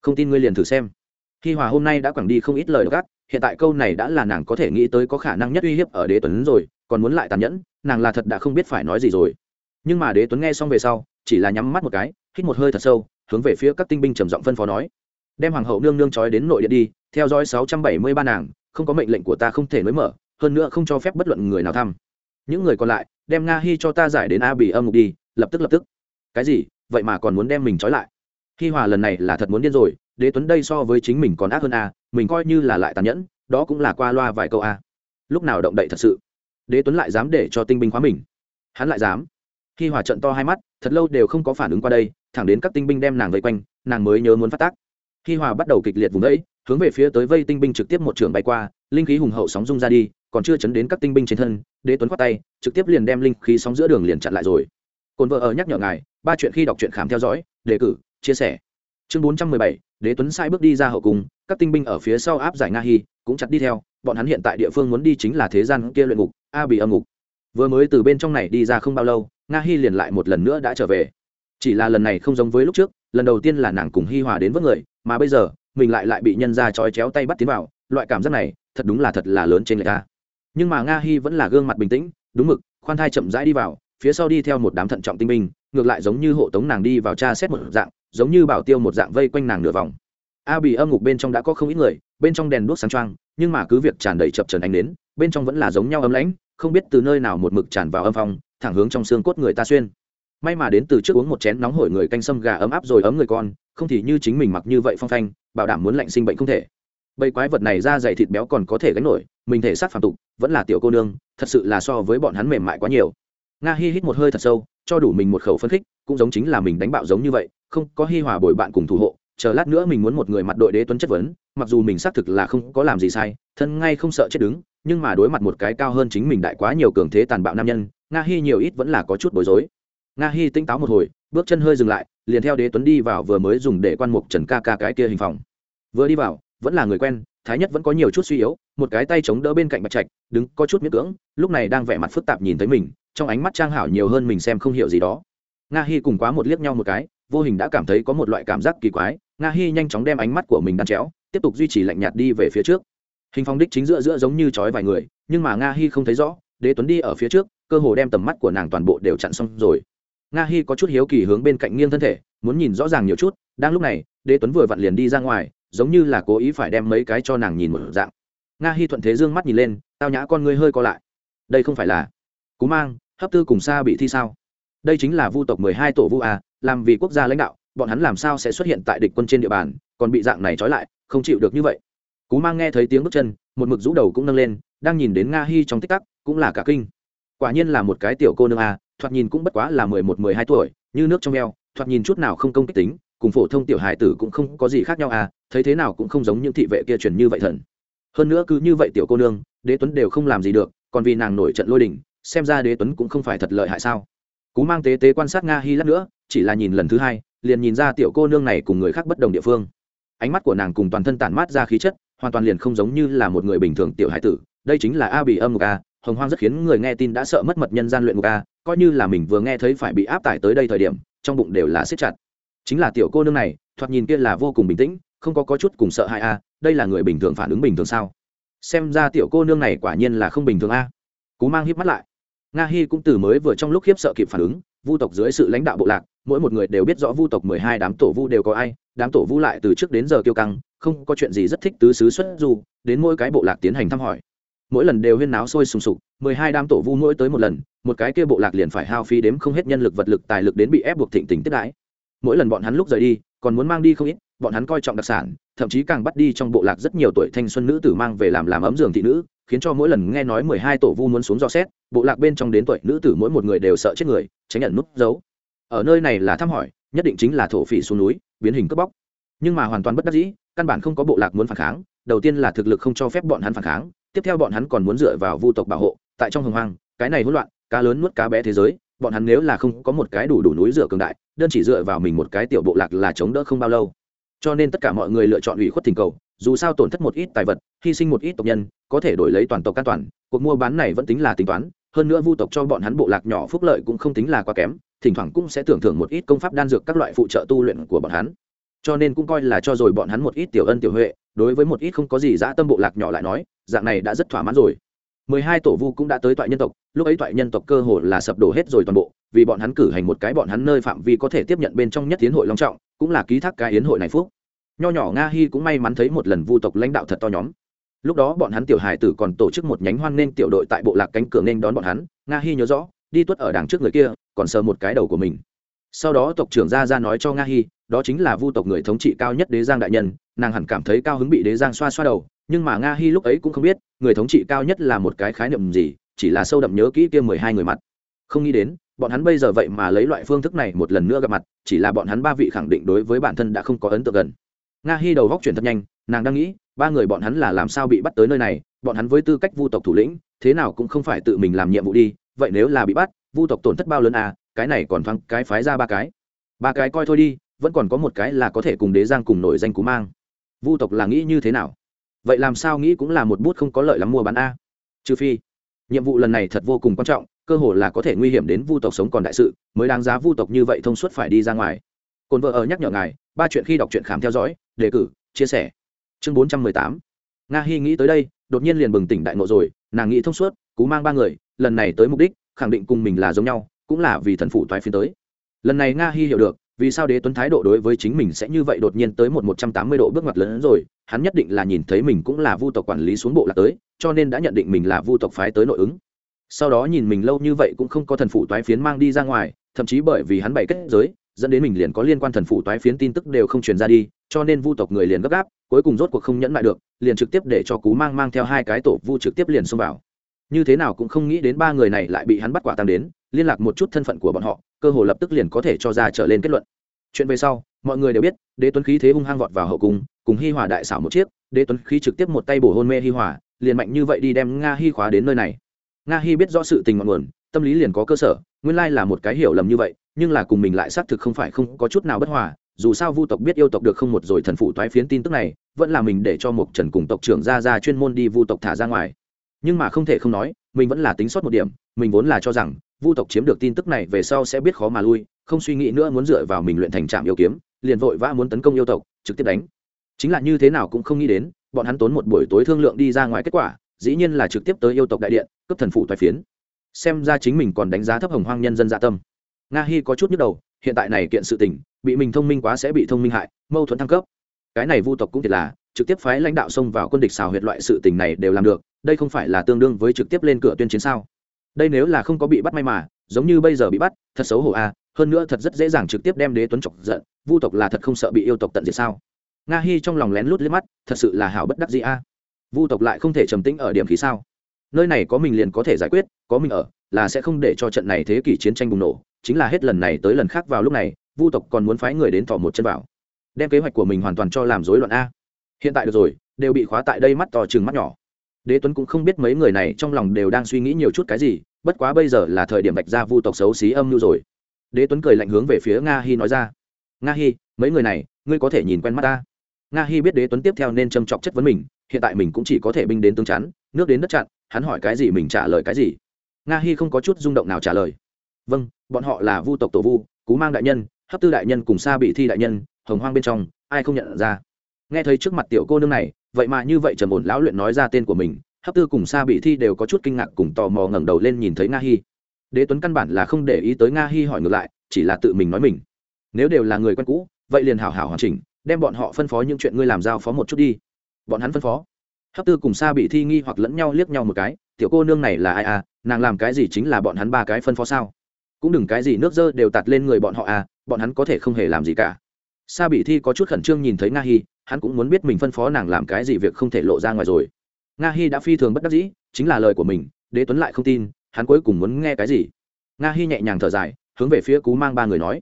Không tin ngươi liền thử xem. Hi hòa hôm nay đã quẳng đi không ít lời gắt hiện tại câu này đã là nàng có thể nghĩ tới có khả năng nhất uy hiếp ở đế tuấn rồi, còn muốn lại tàn nhẫn, nàng là thật đã không biết phải nói gì rồi. Nhưng mà đế tuấn nghe xong về sau, chỉ là nhắm mắt một cái, hít một hơi thật sâu, hướng về phía các tinh binh trầm giọng phân phó nói. Đem hoàng hậu nương nương trói đến nội điện đi, theo dõi sáu trăm bảy mươi ba nàng không có mệnh lệnh của ta không thể nới mở, hơn nữa không cho phép bất luận người nào thăm. Những người còn lại, đem nga hi cho ta giải đến a bì âm ngục đi, lập tức lập tức. Cái gì? Vậy mà còn muốn đem mình trói lại. Hi hòa lần này là thật muốn điên rồi, đế tuấn đây so với chính mình còn ác hơn a, mình coi như là lại tàn nhẫn, đó cũng là qua loa vài câu a. Lúc nào động đậy thật sự? Đế tuấn lại dám để cho tinh binh khóa mình. Hắn lại dám. Hi hòa trận to hai mắt, thật lâu đều không có phản ứng qua đây, thẳng đến các tinh binh đem nàng vây quanh, nàng mới nhớ muốn phát tác hi hòa bắt đầu kịch liệt vùng đấy hướng về phía tới vây tinh binh trực tiếp một trường bay qua, linh khí hùng hậu sóng rung ra đi, còn chưa chấn đến các tinh binh trên thân, đế tuấn khoát tay, trực tiếp liền đem linh khí sóng giữa đường liền chặn lại rồi. Cồn vợ ở nhắc nhở ngài, ba chuyện khi đọc truyện khám theo dõi, đề cử, chia sẻ. Chương bốn trăm mười bảy, đế tuấn sai bước đi ra hậu cung, các tinh binh ở phía sau áp giải nga Hi, cũng chặt đi theo, bọn hắn hiện tại địa phương muốn đi chính là thế gian kia luyện ngục, a bị âm ngục. Vừa mới từ bên trong này đi ra không bao lâu, nga Hi liền lại một lần nữa đã trở về. Chỉ là lần này không giống với lúc trước, lần đầu tiên là nàng cùng hi hòa đến với người mà bây giờ, mình lại lại bị nhân ra trói chéo tay bắt tiến vào, loại cảm giác này, thật đúng là thật là lớn trên người ta. Nhưng mà nga hy vẫn là gương mặt bình tĩnh, đúng mực, khoan thai chậm rãi đi vào, phía sau đi theo một đám thận trọng tinh binh, ngược lại giống như hộ tống nàng đi vào tra xét một dạng, giống như bảo tiêu một dạng vây quanh nàng nửa vòng. A bị âm ngục bên trong đã có không ít người, bên trong đèn đuốc sáng trăng nhưng mà cứ việc tràn đầy chập trần ánh đến bên trong vẫn là giống nhau ấm lãnh, không biết từ nơi nào một mực tràn vào âm phong, thẳng hướng trong xương cốt người ta xuyên. May mà đến từ trước uống một chén nóng hổi người canh sâm gà ấm áp rồi ấm người con không thì như chính mình mặc như vậy phong phanh, bảo đảm muốn lạnh sinh bệnh không thể. Bầy quái vật này ra dày thịt béo còn có thể gánh nổi, mình thể xác phản tục, vẫn là tiểu cô nương, thật sự là so với bọn hắn mềm mại quá nhiều. Nga hi hít một hơi thật sâu, cho đủ mình một khẩu phân khích, cũng giống chính là mình đánh bạo giống như vậy, không có hi hòa bồi bạn cùng thủ hộ, chờ lát nữa mình muốn một người mặt đội đế tuấn chất vấn, mặc dù mình xác thực là không có làm gì sai, thân ngay không sợ chết đứng, nhưng mà đối mặt một cái cao hơn chính mình đại quá nhiều cường thế tàn bạo nam nhân, nga hi nhiều ít vẫn là có chút bối rối. Nga hi tinh táo một hồi, bước chân hơi dừng lại liền theo đế tuấn đi vào vừa mới dùng để quan mục trần ca ca cái kia hình phòng. Vừa đi vào, vẫn là người quen, thái nhất vẫn có nhiều chút suy yếu, một cái tay chống đỡ bên cạnh bạch trạch, đứng có chút miễn cưỡng, lúc này đang vẻ mặt phức tạp nhìn thấy mình, trong ánh mắt trang hảo nhiều hơn mình xem không hiểu gì đó. Nga hi cùng quá một liếc nhau một cái, vô hình đã cảm thấy có một loại cảm giác kỳ quái, nga hi nhanh chóng đem ánh mắt của mình đan chéo, tiếp tục duy trì lạnh nhạt đi về phía trước. Hình phong đích chính giữa giữa giống như trói vài người, nhưng mà nga hi không thấy rõ, đế tuấn đi ở phía trước, cơ hồ đem tầm mắt của nàng toàn bộ đều chặn xong rồi nga hi có chút hiếu kỳ hướng bên cạnh nghiêng thân thể, muốn nhìn rõ ràng nhiều chút, đang lúc này, đế tuấn vừa vặn liền đi ra ngoài, giống như là cố ý phải đem mấy cái cho nàng nhìn một dạng. Nga hi thuận thế dương mắt nhìn lên, tao nhã con ngươi hơi co lại. Đây không phải là cú mang, hấp tư cùng xa bị thi sao? Đây chính là vu tộc mười hai tổ vu a, làm vì quốc gia lãnh đạo, bọn hắn làm sao sẽ xuất hiện tại địch quân trên địa bàn, còn bị dạng này trói lại, không chịu được như vậy. Cú mang nghe thấy tiếng bước chân, một mực rũ đầu cũng nâng lên, đang nhìn đến nga hi trong tích tắc, cũng là cả kinh. Quả nhiên là một cái tiểu cô nương a thoạt nhìn cũng bất quá là mười một, mười hai tuổi, như nước trong eo thoạt nhìn chút nào không công kích tính, cùng phổ thông tiểu hài tử cũng không có gì khác nhau à thấy thế nào cũng không giống những thị vệ kia truyền như vậy thần. Hơn nữa cứ như vậy tiểu cô nương, đế tuấn đều không làm gì được, còn vì nàng nổi trận lôi đình, xem ra đế tuấn cũng không phải thật lợi hại sao. Cú mang tế tế quan sát nga hi lát nữa, chỉ là nhìn lần thứ hai, liền nhìn ra tiểu cô nương này cùng người khác bất đồng địa phương. Ánh mắt của nàng cùng toàn thân tản mát ra khí chất, hoàn toàn liền không giống như là một người bình thường tiểu hải tử, đây chính là a bì âm ngục a hồng hoang rất khiến người nghe tin đã sợ mất mật nhân gian luyện ngục a coi như là mình vừa nghe thấy phải bị áp tải tới đây thời điểm trong bụng đều là siết chặt. Chính là tiểu cô nương này thoạt nhìn kia là vô cùng bình tĩnh không có, có chút cùng sợ hãi a đây là người bình thường phản ứng bình thường sao? Xem ra tiểu cô nương này quả nhiên là không bình thường a. Cú mang híp mắt lại. Nga hi cũng từ mới vừa trong lúc khiếp sợ kịp phản ứng vu tộc dưới sự lãnh đạo bộ lạc mỗi một người đều biết rõ vu tộc mười hai đám tổ vu đều có ai đám tổ vu lại từ trước đến giờ kiêu căng không có chuyện gì rất thích tứ xứ xuất du đến mỗi cái bộ lạc tiến hành thăm hỏi mỗi lần đều huyên náo sôi sùng sục, mười hai đám tổ vu mỗi tới một lần, một cái kia bộ lạc liền phải hao phí đếm không hết nhân lực vật lực tài lực đến bị ép buộc thịnh tình tiết đãi. Mỗi lần bọn hắn lúc rời đi, còn muốn mang đi không ít, bọn hắn coi trọng đặc sản, thậm chí càng bắt đi trong bộ lạc rất nhiều tuổi thanh xuân nữ tử mang về làm làm ấm giường thị nữ, khiến cho mỗi lần nghe nói mười hai tổ vu muốn xuống dò xét, bộ lạc bên trong đến tuổi nữ tử mỗi một người đều sợ chết người, tránh nhận núp giấu ở nơi này là thăm hỏi, nhất định chính là thổ phỉ xuống núi, biến hình cướp bóc. Nhưng mà hoàn toàn bất đắc dĩ, căn bản không có bộ lạc muốn phản kháng, đầu tiên là thực lực không cho phép bọn hắn phản kháng tiếp theo bọn hắn còn muốn dựa vào vu tộc bảo hộ, tại trong hồng hoang, cái này hỗn loạn, cá lớn nuốt cá bé thế giới, bọn hắn nếu là không có một cái đủ đủ núi dựa cường đại, đơn chỉ dựa vào mình một cái tiểu bộ lạc là chống đỡ không bao lâu. Cho nên tất cả mọi người lựa chọn ủy khuất thỉnh cầu, dù sao tổn thất một ít tài vật, hy sinh một ít tộc nhân, có thể đổi lấy toàn tộc an toàn, cuộc mua bán này vẫn tính là tính toán, hơn nữa vu tộc cho bọn hắn bộ lạc nhỏ phúc lợi cũng không tính là quá kém, thỉnh thoảng cũng sẽ tưởng thưởng một ít công pháp đan dược các loại phụ trợ tu luyện của bọn hắn. Cho nên cũng coi là cho rồi bọn hắn một ít tiểu ân tiểu huệ đối với một ít không có gì dã tâm bộ lạc nhỏ lại nói, dạng này đã rất thỏa mãn rồi. Mười hai tổ vu cũng đã tới toại nhân tộc, lúc ấy toại nhân tộc cơ hồ là sập đổ hết rồi toàn bộ, vì bọn hắn cử hành một cái bọn hắn nơi phạm vi có thể tiếp nhận bên trong nhất tiến hội long trọng, cũng là ký thác cái yến hội này phúc. Nho nhỏ nga hi cũng may mắn thấy một lần vu tộc lãnh đạo thật to nhóm. Lúc đó bọn hắn tiểu hài tử còn tổ chức một nhánh hoan nghênh tiểu đội tại bộ lạc cánh cửa nên đón bọn hắn, nga hi nhớ rõ, đi tuất ở đằng trước người kia, còn sờ một cái đầu của mình. Sau đó tộc trưởng ra ra nói cho nga hi đó chính là vu tộc người thống trị cao nhất đế giang đại nhân, nàng hẳn cảm thấy cao hứng bị đế giang xoa xoa đầu, nhưng mà nga hi lúc ấy cũng không biết, người thống trị cao nhất là một cái khái niệm gì, chỉ là sâu đậm nhớ kỹ kia mười hai người mặt. Không nghĩ đến, bọn hắn bây giờ vậy mà lấy loại phương thức này một lần nữa gặp mặt, chỉ là bọn hắn ba vị khẳng định đối với bản thân đã không có ấn tượng gần. Nga hi đầu góc chuyển thật nhanh, nàng đang nghĩ, ba người bọn hắn là làm sao bị bắt tới nơi này, bọn hắn với tư cách vu tộc thủ lĩnh, thế nào cũng không phải tự mình làm nhiệm vụ đi, vậy nếu là bị bắt, vu tộc tổn thất bao lớn à cái này còn thoáng cái phái ra ba cái. Ba cái coi thôi đi vẫn còn có một cái là có thể cùng đế giang cùng nổi danh cú mang. Vu tộc là nghĩ như thế nào? Vậy làm sao nghĩ cũng là một bút không có lợi lắm mua bán a. Trừ phi, nhiệm vụ lần này thật vô cùng quan trọng, cơ hồ là có thể nguy hiểm đến vu tộc sống còn đại sự, mới đáng giá vu tộc như vậy thông suốt phải đi ra ngoài. Cồn vợ ở nhắc nhở ngài, ba chuyện khi đọc truyện khám theo dõi, đề cử, chia sẻ. Chương bốn trăm mười tám. Nga hy nghĩ tới đây, đột nhiên liền bừng tỉnh đại ngộ rồi, nàng nghĩ thông suốt, cú mang ba người, lần này tới mục đích, khẳng định cùng mình là giống nhau, cũng là vì thần phụ toái phiến tới. Lần này nga hy hiểu được vì sao đế tuấn thái độ đối với chính mình sẽ như vậy đột nhiên tới một một trăm tám mươi độ bước ngoặt lớn hơn rồi? Hắn nhất định là nhìn thấy mình cũng là vu tộc quản lý xuống bộ lạc tới, cho nên đã nhận định mình là vu tộc phái tới nội ứng. Sau đó nhìn mình lâu như vậy cũng không có thần phụ toái phiến mang đi ra ngoài, thậm chí bởi vì hắn bày kết giới, dẫn đến mình liền có liên quan thần phụ toái phiến tin tức đều không truyền ra đi, cho nên vu tộc người liền gấp gáp, cuối cùng rốt cuộc không nhẫn lại được, liền trực tiếp để cho cú mang mang theo hai cái tổ vu trực tiếp liền xông vào. Như thế nào cũng không nghĩ đến ba người này lại bị hắn bắt quả tăng đến liên lạc một chút thân phận của bọn họ, cơ hồ lập tức liền có thể cho ra trở lên kết luận. Chuyện về sau, mọi người đều biết, đế tuấn khí thế hung hăng vọt vào hậu cung, cùng hi hòa đại xảo một chiếc, đế tuấn khí trực tiếp một tay bổ hôn mê hi hòa, liền mạnh như vậy đi đem nga hi khóa đến nơi này. Nga hi biết rõ sự tình ngọn nguồn, tâm lý liền có cơ sở, nguyên lai là một cái hiểu lầm như vậy, nhưng là cùng mình lại xác thực không phải không có chút nào bất hòa, dù sao vu tộc biết yêu tộc được không một rồi thần phụ toái phiến tin tức này, vẫn là mình để cho một trần cùng tộc trưởng ra ra chuyên môn đi vu tộc thả ra ngoài. Nhưng mà không thể không nói, mình vẫn là tính sót một điểm, mình vốn là cho rằng vu tộc chiếm được tin tức này về sau sẽ biết khó mà lui, không suy nghĩ nữa muốn dựa vào mình luyện thành trạm yêu kiếm, liền vội vã muốn tấn công yêu tộc, trực tiếp đánh. Chính là như thế nào cũng không nghĩ đến, bọn hắn tốn một buổi tối thương lượng đi ra ngoài kết quả, dĩ nhiên là trực tiếp tới yêu tộc đại điện cấp thần phụ toài phiến. Xem ra chính mình còn đánh giá thấp hồng hoang nhân dân dạ tâm. Nga hy có chút nhức đầu, hiện tại này kiện sự tình, bị mình thông minh quá sẽ bị thông minh hại, mâu thuẫn thăng cấp. Cái này vu tộc cũng thiệt là, trực tiếp phái lãnh đạo xông vào quân địch xào huyệt loại sự tình này đều làm được, đây không phải là tương đương với trực tiếp lên cửa tuyên chiến sao? Đây nếu là không có bị bắt may mà, giống như bây giờ bị bắt, thật xấu hổ a à. hơn nữa thật rất dễ dàng trực tiếp đem đế tuấn chọc giận, vu tộc là thật không sợ bị yêu tộc tận diệt sao nga hy trong lòng lén lút liếc mắt, thật sự là hảo bất đắc gì a à. vu tộc lại không thể trầm tĩnh ở điểm khí sao nơi này có mình liền có thể giải quyết, có mình ở, là sẽ không để cho trận này thế kỷ chiến tranh bùng nổ, chính là hết lần này tới lần khác vào lúc này, vu tộc còn muốn phái người đến thỏ một chân vào đem kế hoạch của mình hoàn toàn cho làm rối loạn a hiện tại được rồi, đều bị khóa tại đây mắt to chừng mắt nhỏ đế tuấn cũng không biết mấy người này trong lòng đều đang suy nghĩ nhiều chút cái gì, bất quá bây giờ là thời điểm bạch ra vu tộc xấu xí âm mưu rồi. Đế tuấn cười lạnh hướng về phía nga hi nói ra. Nga hi, mấy người này, ngươi có thể nhìn quen mắt ta? Nga hi biết đế tuấn tiếp theo nên châm chọc chất vấn mình, hiện tại mình cũng chỉ có thể binh đến tương chắn, nước đến đất chặn, hắn hỏi cái gì mình trả lời cái gì. Nga hi không có chút rung động nào trả lời. Vâng bọn họ là vu tộc tổ vu, cú mang đại nhân, hấp tư đại nhân cùng sa bị thi đại nhân, hồng hoang bên trong, ai không nhận ra? Nghe thấy trước mặt tiểu cô nương này vậy mà như vậy trầm ổn lão luyện nói ra tên của mình, hấp tư cùng xa bị thi đều có chút kinh ngạc cùng tò mò ngẩng đầu lên nhìn thấy nga hi. Đế tuấn căn bản là không để ý tới nga hi hỏi ngược lại, chỉ là tự mình nói mình. Nếu đều là người quen cũ, vậy liền hảo hảo hoàn chỉnh, đem bọn họ phân phó những chuyện ngươi làm giao phó một chút đi. Bọn hắn phân phó. Hấp tư cùng xa bị thi nghi hoặc lẫn nhau liếc nhau một cái, tiểu cô nương này là ai à? Nàng làm cái gì chính là bọn hắn ba cái phân phó sao? Cũng đừng cái gì nước dơ đều tạt lên người bọn họ à bọn hắn có thể không hề làm gì cả. Sa bị thi có chút khẩn trương nhìn thấy nga hi hắn cũng muốn biết mình phân phó nàng làm cái gì việc không thể lộ ra ngoài rồi. Nga hi đã phi thường bất đắc dĩ, chính là lời của mình, đế tuấn lại không tin, hắn cuối cùng muốn nghe cái gì. Nga hi nhẹ nhàng thở dài, hướng về phía cú mang ba người nói,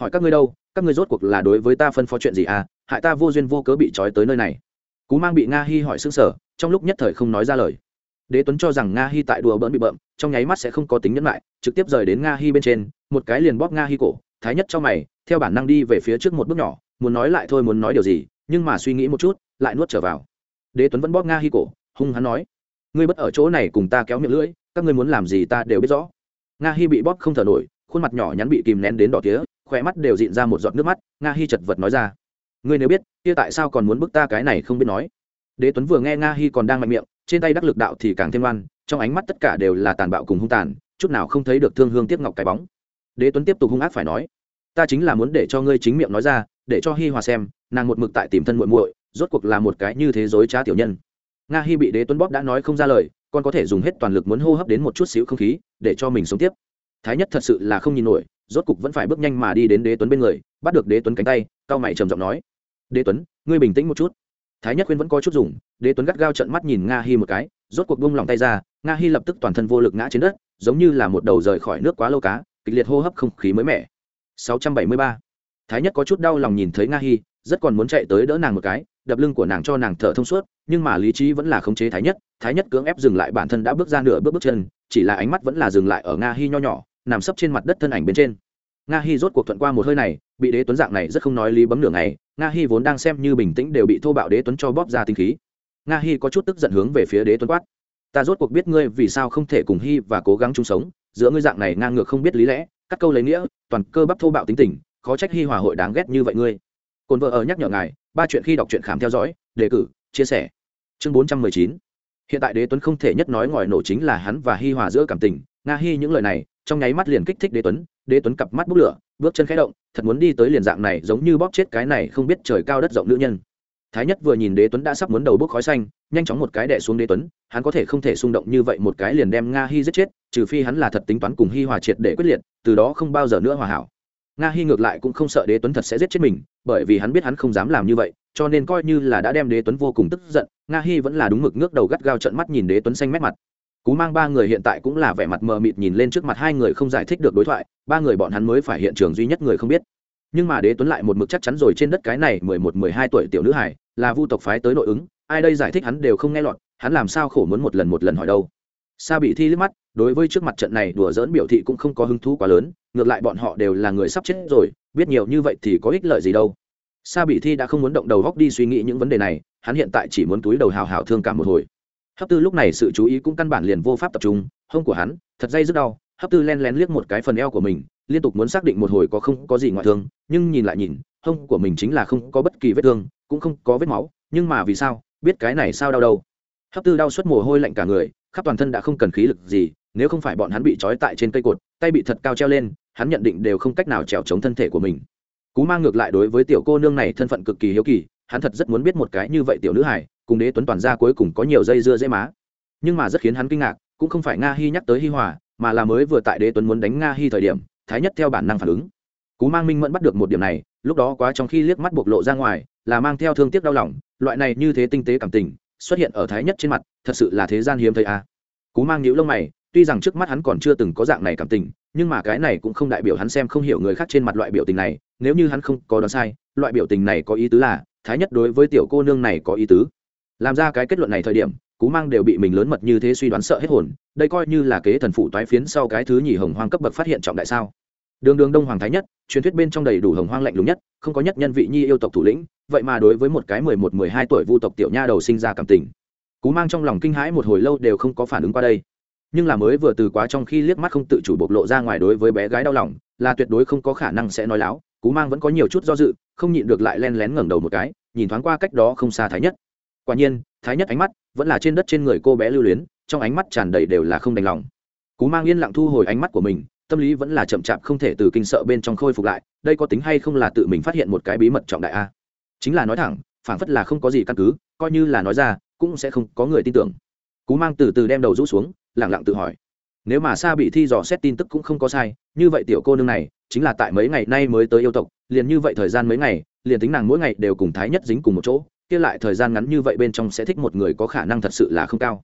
hỏi các ngươi đâu, các ngươi rốt cuộc là đối với ta phân phó chuyện gì à? Hại ta vô duyên vô cớ bị trói tới nơi này. Cú mang bị nga hi hỏi xứng sở trong lúc nhất thời không nói ra lời. Đế tuấn cho rằng nga hi tại đùa bỡn bị bợm, trong nháy mắt sẽ không có tính nhẫn lại trực tiếp rời đến nga hi bên trên, một cái liền bóp nga hi cổ, thái nhất cho mày, theo bản năng đi về phía trước một bước nhỏ, muốn nói lại thôi muốn nói điều gì nhưng mà suy nghĩ một chút, lại nuốt trở vào. Đế tuấn vẫn bóp nga hi cổ, hung hắn nói, ngươi bất ở chỗ này cùng ta kéo miệng lưỡi, các ngươi muốn làm gì ta đều biết rõ. Nga hi bị bóp không thở nổi, khuôn mặt nhỏ nhắn bị kìm nén đến đỏ tía khỏe mắt đều dịn ra một giọt nước mắt, nga hi chật vật nói ra, ngươi nếu biết, kia tại sao còn muốn bức ta cái này không biết nói? Đế tuấn vừa nghe nga hi còn đang mạnh miệng, trên tay đắc lực đạo thì càng thêm oan, trong ánh mắt tất cả đều là tàn bạo cùng hung tàn, chút nào không thấy được thương hương tiếp ngọc cái bóng. Đế tuấn tiếp tục hung ác phải nói, ta chính là muốn để cho ngươi chính miệng nói ra để cho hi hòa xem, nàng một mực tại tìm thân muội muội, rốt cuộc là một cái như thế giới trá tiểu nhân. Nga hi bị đế tuấn bóp đã nói không ra lời, con có thể dùng hết toàn lực muốn hô hấp đến một chút xíu không khí, để cho mình sống tiếp. Thái nhất thật sự là không nhìn nổi, rốt cục vẫn phải bước nhanh mà đi đến đế tuấn bên người, bắt được đế tuấn cánh tay cao mày trầm giọng nói, đế tuấn, ngươi bình tĩnh một chút. Thái nhất khuyên vẫn có chút dùng, đế tuấn gắt gao trận mắt nhìn nga hi một cái, rốt cuộc bung lòng tay ra, nga hi lập tức toàn thân vô lực ngã trên đất, giống như là một đầu rời khỏi nước quá lâu cá, kịch liệt hô hấp không khí mới mẻ. 673 thái nhất có chút đau lòng nhìn thấy nga hi, rất còn muốn chạy tới đỡ nàng một cái, đập lưng của nàng cho nàng thở thông suốt, nhưng mà lý trí vẫn là khống chế thái nhất thái nhất cưỡng ép dừng lại bản thân đã bước ra nửa bước bước chân, chỉ là ánh mắt vẫn là dừng lại ở nga hi nho nhỏ, nằm sấp trên mặt đất thân ảnh bên trên. Nga hi rốt cuộc thuận qua một hơi này, bị đế tuấn dạng này rất không nói lý bấm nửa ngày, nga hi vốn đang xem như bình tĩnh đều bị thô bạo đế tuấn cho bóp ra tinh khí. Nga hi có chút tức giận hướng về phía đế tuấn quát. Ta rốt cuộc biết ngươi vì sao không thể cùng hi và cố gắng chung sống, giữa ngươi dạng này ngang ngược không biết lý lẽ, cắt câu lấy nghĩa, toàn cơ bắp thô bạo tính tình khó trách hi hòa hội đáng ghét như vậy ngươi. Cồn vợ ở nhắc nhở ngài, ba chuyện khi đọc truyện khám theo dõi, đề cử, chia sẻ. Chương bốn trăm mười chín. Hiện tại đế tuấn không thể nhất nói ngòi nổ chính là hắn và hi hòa giữa cảm tình. Nga hi những lời này, trong nháy mắt liền kích thích đế tuấn. Đế tuấn cặp mắt bốc lửa, bước chân khẽ động, thật muốn đi tới liền dạng này giống như bóp chết cái này không biết trời cao đất rộng nữ nhân. Thái nhất vừa nhìn đế tuấn đã sắp muốn đầu bốc khói xanh, nhanh chóng một cái đẻ xuống đế tuấn, hắn có thể không thể xung động như vậy một cái liền đem nga hi giết chết, trừ phi hắn là thật tính toán cùng hi hòa triệt để quyết liệt, từ đó không bao giờ nữa hòa hảo nga hi ngược lại cũng không sợ đế tuấn thật sẽ giết chết mình, bởi vì hắn biết hắn không dám làm như vậy, cho nên coi như là đã đem đế tuấn vô cùng tức giận, nga hi vẫn là đúng mực ngước đầu gắt gao trận mắt nhìn đế tuấn xanh mét mặt. Cú mang ba người hiện tại cũng là vẻ mặt mờ mịt nhìn lên trước mặt hai người không giải thích được đối thoại, ba người bọn hắn mới phải hiện trường duy nhất người không biết. Nhưng mà đế tuấn lại một mực chắc chắn rồi trên đất cái này mười một, mười hai tuổi tiểu nữ hải là vu tộc phái tới nội ứng, ai đây giải thích hắn đều không nghe lọt, hắn làm sao khổ muốn một lần một lần hỏi đâu. Sa bị thi liếc mắt đối với trước mặt trận này đùa dỡn biểu thị cũng không có hứng thú quá lớn, ngược lại bọn họ đều là người sắp chết rồi, biết nhiều như vậy thì có ích lợi gì đâu. Sa bị thi đã không muốn động đầu góc đi suy nghĩ những vấn đề này, hắn hiện tại chỉ muốn túi đầu hào hào thương cả một hồi. Hấp tư lúc này sự chú ý cũng căn bản liền vô pháp tập trung, hông của hắn, thật dây rất đau, hấp tư len lén liếc một cái phần eo của mình, liên tục muốn xác định một hồi có không có gì ngoại thương, nhưng nhìn lại nhìn, hông của mình chính là không có bất kỳ vết thương, cũng không có vết máu, nhưng mà vì sao, biết cái này sao đau đâu. Hấp tư đau suốt mồ hôi lạnh cả người, khắp toàn thân đã không cần khí lực gì nếu không phải bọn hắn bị trói tại trên cây cột, tay bị thật cao treo lên, hắn nhận định đều không cách nào trèo chống thân thể của mình. Cú mang ngược lại đối với tiểu cô nương này thân phận cực kỳ hiếu kỳ, hắn thật rất muốn biết một cái như vậy tiểu nữ hải cùng đế tuấn toàn gia cuối cùng có nhiều dây dưa dễ má. Nhưng mà rất khiến hắn kinh ngạc, cũng không phải nga hy nhắc tới hi hòa, mà là mới vừa tại đế tuấn muốn đánh nga hy thời điểm, thái nhất theo bản năng phản ứng. Cú mang minh mẫn bắt được một điểm này, lúc đó quá trong khi liếc mắt bộc lộ ra ngoài, là mang theo thương tiếc đau lòng, loại này như thế tinh tế cảm tình, xuất hiện ở thái nhất trên mặt, thật sự là thế gian hiếm thấy a. À. cú mang nhíu lông mày tuy rằng trước mắt hắn còn chưa từng có dạng này cảm tình, nhưng mà cái này cũng không đại biểu hắn xem không hiểu người khác trên mặt loại biểu tình này. Nếu như hắn không có đoán sai, loại biểu tình này có ý tứ là, thái nhất đối với tiểu cô nương này có ý tứ. Làm ra cái kết luận này thời điểm, cú mang đều bị mình lớn mật như thế suy đoán sợ hết hồn, đây coi như là kế thần phụ toái phiến sau cái thứ nhì hồng hoang cấp bậc phát hiện trọng đại sao. Đường đường đông hoàng thái nhất, truyền thuyết bên trong đầy đủ hồng hoang lạnh lùng nhất, không có nhất nhân vị nhi yêu tộc thủ lĩnh, vậy mà đối với một cái mười một, mười hai tuổi vu tộc tiểu nha đầu sinh ra cảm tình. Cú mang trong lòng kinh hãi một hồi lâu đều không có phản ứng qua đây nhưng là mới vừa từ quá trong khi liếc mắt không tự chủ bộc lộ ra ngoài đối với bé gái đau lòng, là tuyệt đối không có khả năng sẽ nói láo, cú mang vẫn có nhiều chút do dự, không nhịn được lại len lén ngẩng đầu một cái, nhìn thoáng qua cách đó không xa thái nhất. Quả nhiên, thái nhất ánh mắt vẫn là trên đất trên người cô bé lưu luyến, trong ánh mắt tràn đầy đều là không đành lòng. Cú mang yên lặng thu hồi ánh mắt của mình, tâm lý vẫn là chậm chạp không thể từ kinh sợ bên trong khôi phục lại, đây có tính hay không là tự mình phát hiện một cái bí mật trọng đại a? Chính là nói thẳng, phảng phất là không có gì căn cứ, coi như là nói ra, cũng sẽ không có người tin tưởng. Cú mang từ từ đem đầu rũ xuống lẳng lặng tự hỏi. Nếu mà sa bị thi dò xét tin tức cũng không có sai, như vậy tiểu cô nương này chính là tại mấy ngày nay mới tới yêu tộc, liền như vậy thời gian mấy ngày, liền tính nàng mỗi ngày đều cùng thái nhất dính cùng một chỗ, kia lại thời gian ngắn như vậy bên trong sẽ thích một người có khả năng thật sự là không cao.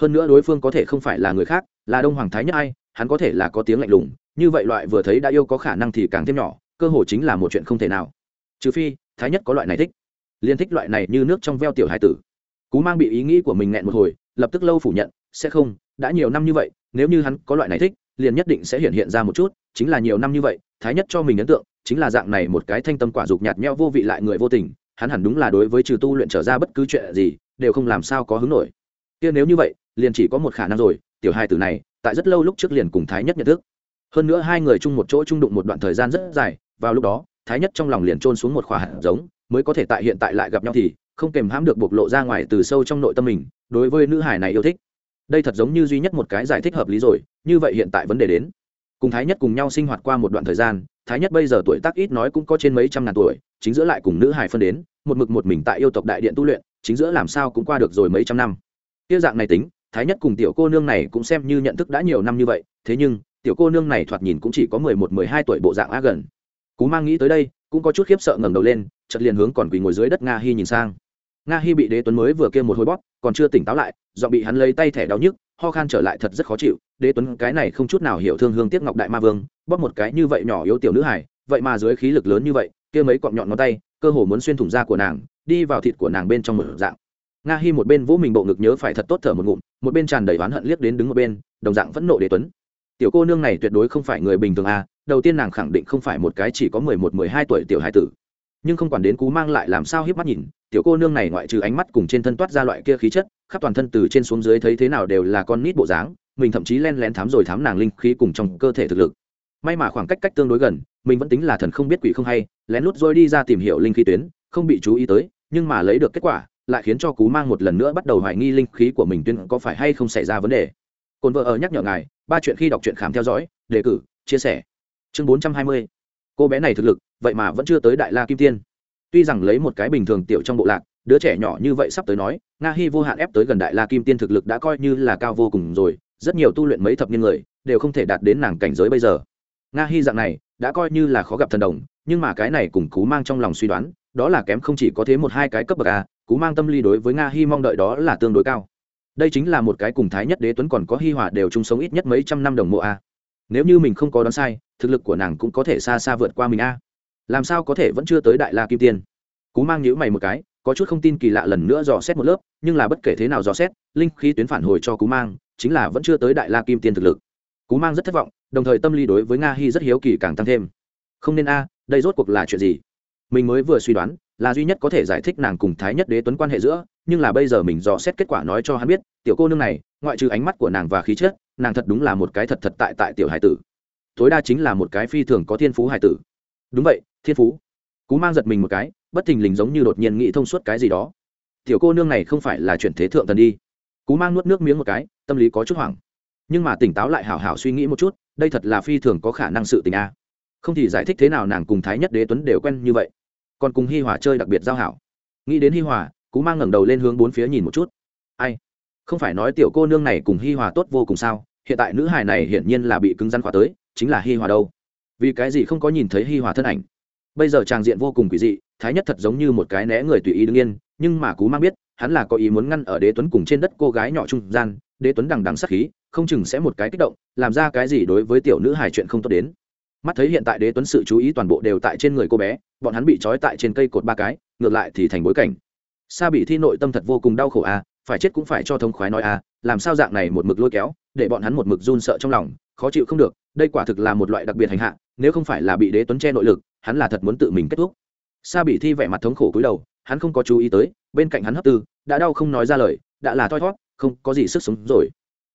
Hơn nữa đối phương có thể không phải là người khác, là đông hoàng thái nhất ai, hắn có thể là có tiếng lạnh lùng, như vậy loại vừa thấy đã yêu có khả năng thì càng thêm nhỏ, cơ hội chính là một chuyện không thể nào. Trừ phi, thái nhất có loại này thích. Liên thích loại này như nước trong veo tiểu hải tử. Cú mang bị ý nghĩ của mình nghẹn một hồi, lập tức lâu phủ nhận, sẽ không đã nhiều năm như vậy, nếu như hắn có loại này thích, liền nhất định sẽ hiện hiện ra một chút, chính là nhiều năm như vậy, thái nhất cho mình ấn tượng, chính là dạng này một cái thanh tâm quả dục nhạt nhẽo vô vị lại người vô tình, hắn hẳn đúng là đối với trừ tu luyện trở ra bất cứ chuyện gì, đều không làm sao có hứng nổi. Kia nếu như vậy, liền chỉ có một khả năng rồi, tiểu hai tử này, tại rất lâu lúc trước liền cùng thái nhất nhận thức. Hơn nữa hai người chung một chỗ chung đụng một đoạn thời gian rất dài, vào lúc đó, thái nhất trong lòng liền trôn xuống một khỏa hạt giống, mới có thể tại hiện tại lại gặp nhau thì, không kèm hãm được bộc lộ ra ngoài từ sâu trong nội tâm mình, đối với nữ hải này yêu thích đây thật giống như duy nhất một cái giải thích hợp lý rồi, như vậy hiện tại vấn đề đến. Cùng thái nhất cùng nhau sinh hoạt qua một đoạn thời gian, thái nhất bây giờ tuổi tác ít nói cũng có trên mấy trăm ngàn tuổi, chính giữa lại cùng nữ hải phân đến, một mực một mình tại yêu tộc đại điện tu luyện, chính giữa làm sao cũng qua được rồi mấy trăm năm. Tiêu dạng này tính, thái nhất cùng tiểu cô nương này cũng xem như nhận thức đã nhiều năm như vậy, thế nhưng, tiểu cô nương này thoạt nhìn cũng chỉ có mười một, mười hai tuổi bộ dạng á gần. Cú mang nghĩ tới đây, cũng có chút khiếp sợ ngẩng đầu lên chật liền hướng còn quỳ ngồi dưới đất nga hi nhìn sang nga hi bị đế tuấn mới vừa kêu một hồi bóp, còn chưa tỉnh táo lại dọn bị hắn lấy tay thẻ đau nhức, ho khan trở lại thật rất khó chịu. Đế tuấn cái này không chút nào hiểu thương hương tiếc ngọc đại ma vương, bóp một cái như vậy nhỏ yếu tiểu nữ hải vậy mà dưới khí lực lớn như vậy, kia mấy cọng nhọn ngón tay, cơ hồ muốn xuyên thủng da của nàng, đi vào thịt của nàng bên trong một dạng. Nga hi một bên vỗ mình bộ ngực nhớ phải thật tốt thở một ngụm, một bên tràn đầy oán hận liếc đến đứng một bên, đồng dạng vẫn nộ đế tuấn. Tiểu cô nương này tuyệt đối không phải người bình thường à đầu tiên nàng khẳng định không phải một cái chỉ có mười một, mười hai tuổi tiểu hải tử. Nhưng không quản đến cú mang lại làm sao hiếp mắt nhìn tiểu cô nương này ngoại trừ ánh mắt cùng trên thân toát ra loại kia khí chất, khắp toàn thân từ trên xuống dưới thấy thế nào đều là con nít bộ dáng, mình thậm chí len lén thám rồi thám nàng linh khí cùng trong cơ thể thực lực. May mà khoảng cách cách tương đối gần, mình vẫn tính là thần không biết quỷ không hay, lén lút rồi đi ra tìm hiểu linh khí tuyến, không bị chú ý tới, nhưng mà lấy được kết quả, lại khiến cho cú mang một lần nữa bắt đầu hoài nghi linh khí của mình tuyên có phải hay không xảy ra vấn đề. Cồn vợ ở nhắc nhở ngài, ba chuyện khi đọc truyện khám theo dõi, đề cử, chia sẻ. Chương bốn trăm hai mươi. Cô bé này thực lực, vậy mà vẫn chưa tới đại la kim tiên tuy rằng lấy một cái bình thường tiểu trong bộ lạc, đứa trẻ nhỏ như vậy sắp tới nói, nga hy vô hạn ép tới gần đại la kim tiên thực lực đã coi như là cao vô cùng rồi, rất nhiều tu luyện mấy thập niên người, đều không thể đạt đến nàng cảnh giới bây giờ. Nga hy dạng này, đã coi như là khó gặp thần đồng, nhưng mà cái này cùng cú mang trong lòng suy đoán, đó là kém không chỉ có thế một hai cái cấp bậc a, cú mang tâm lý đối với nga hy mong đợi đó là tương đối cao. Đây chính là một cái cùng thái nhất đế tuấn còn có hi hòa đều chung sống ít nhất mấy trăm năm đồng mộ a. Nếu như mình không có đoán sai, thực lực của nàng cũng có thể xa xa vượt qua mình a làm sao có thể vẫn chưa tới đại la kim tiên? Cú mang nhữ mày một cái, có chút không tin kỳ lạ lần nữa dò xét một lớp, nhưng là bất kể thế nào dò xét, linh khí tuyến phản hồi cho cú mang, chính là vẫn chưa tới đại la kim tiên thực lực. Cú mang rất thất vọng, đồng thời tâm lý đối với nga hy rất hiếu kỳ càng tăng thêm. Không nên a, đây rốt cuộc là chuyện gì? Mình mới vừa suy đoán, là duy nhất có thể giải thích nàng cùng thái nhất đế tuấn quan hệ giữa, nhưng là bây giờ mình dò xét kết quả nói cho hắn biết, tiểu cô nương này, ngoại trừ ánh mắt của nàng và khí chất, nàng thật đúng là một cái thật thật tại tại tiểu hải tử. Tối đa chính là một cái phi thường có thiên phú hải tử. Đúng vậy thiên phú. Cú mang giật mình một cái, bất thình lình giống như đột nhiên nghĩ thông suốt cái gì đó. Tiểu cô nương này không phải là chuyển thế thượng thần đi. Cú mang nuốt nước miếng một cái, tâm lý có chút hoảng. Nhưng mà tỉnh táo lại hảo hảo suy nghĩ một chút, đây thật là phi thường có khả năng sự tình a. Không thì giải thích thế nào nàng cùng thái nhất đế tuấn đều quen như vậy. Còn cùng hi hòa chơi đặc biệt giao hảo. Nghĩ đến hi hòa, cú mang ngẩng đầu lên hướng bốn phía nhìn một chút. Ai? Không phải nói tiểu cô nương này cùng hi hòa tốt vô cùng sao? Hiện tại nữ hài này hiển nhiên là bị cứng rắn khóa tới, chính là hi hòa đâu. Vì cái gì không có nhìn thấy hi hòa thân ảnh? Bây giờ tràng diện vô cùng quỷ dị, thái nhất thật giống như một cái né người tùy ý đương yên, nhưng mà cú mang biết, hắn là có ý muốn ngăn ở đế tuấn cùng trên đất cô gái nhỏ trung gian, đế tuấn đằng đằng sắc khí, không chừng sẽ một cái kích động, làm ra cái gì đối với tiểu nữ hài chuyện không tốt đến. Mắt thấy hiện tại đế tuấn sự chú ý toàn bộ đều tại trên người cô bé, bọn hắn bị trói tại trên cây cột ba cái, ngược lại thì thành bối cảnh. Sa bị thi nội tâm thật vô cùng đau khổ à phải chết cũng phải cho thông khoái nói à làm sao dạng này một mực lôi kéo, để bọn hắn một mực run sợ trong lòng, khó chịu không được, đây quả thực là một loại đặc biệt hành hạ, nếu không phải là bị đế tuấn che nội lực hắn là thật muốn tự mình kết thúc. Sa bị thi vẻ mặt thống khổ cúi đầu, hắn không có chú ý tới, bên cạnh hắn hấp tư, đã đau không nói ra lời, đã là thoi thót, không có gì sức sống rồi.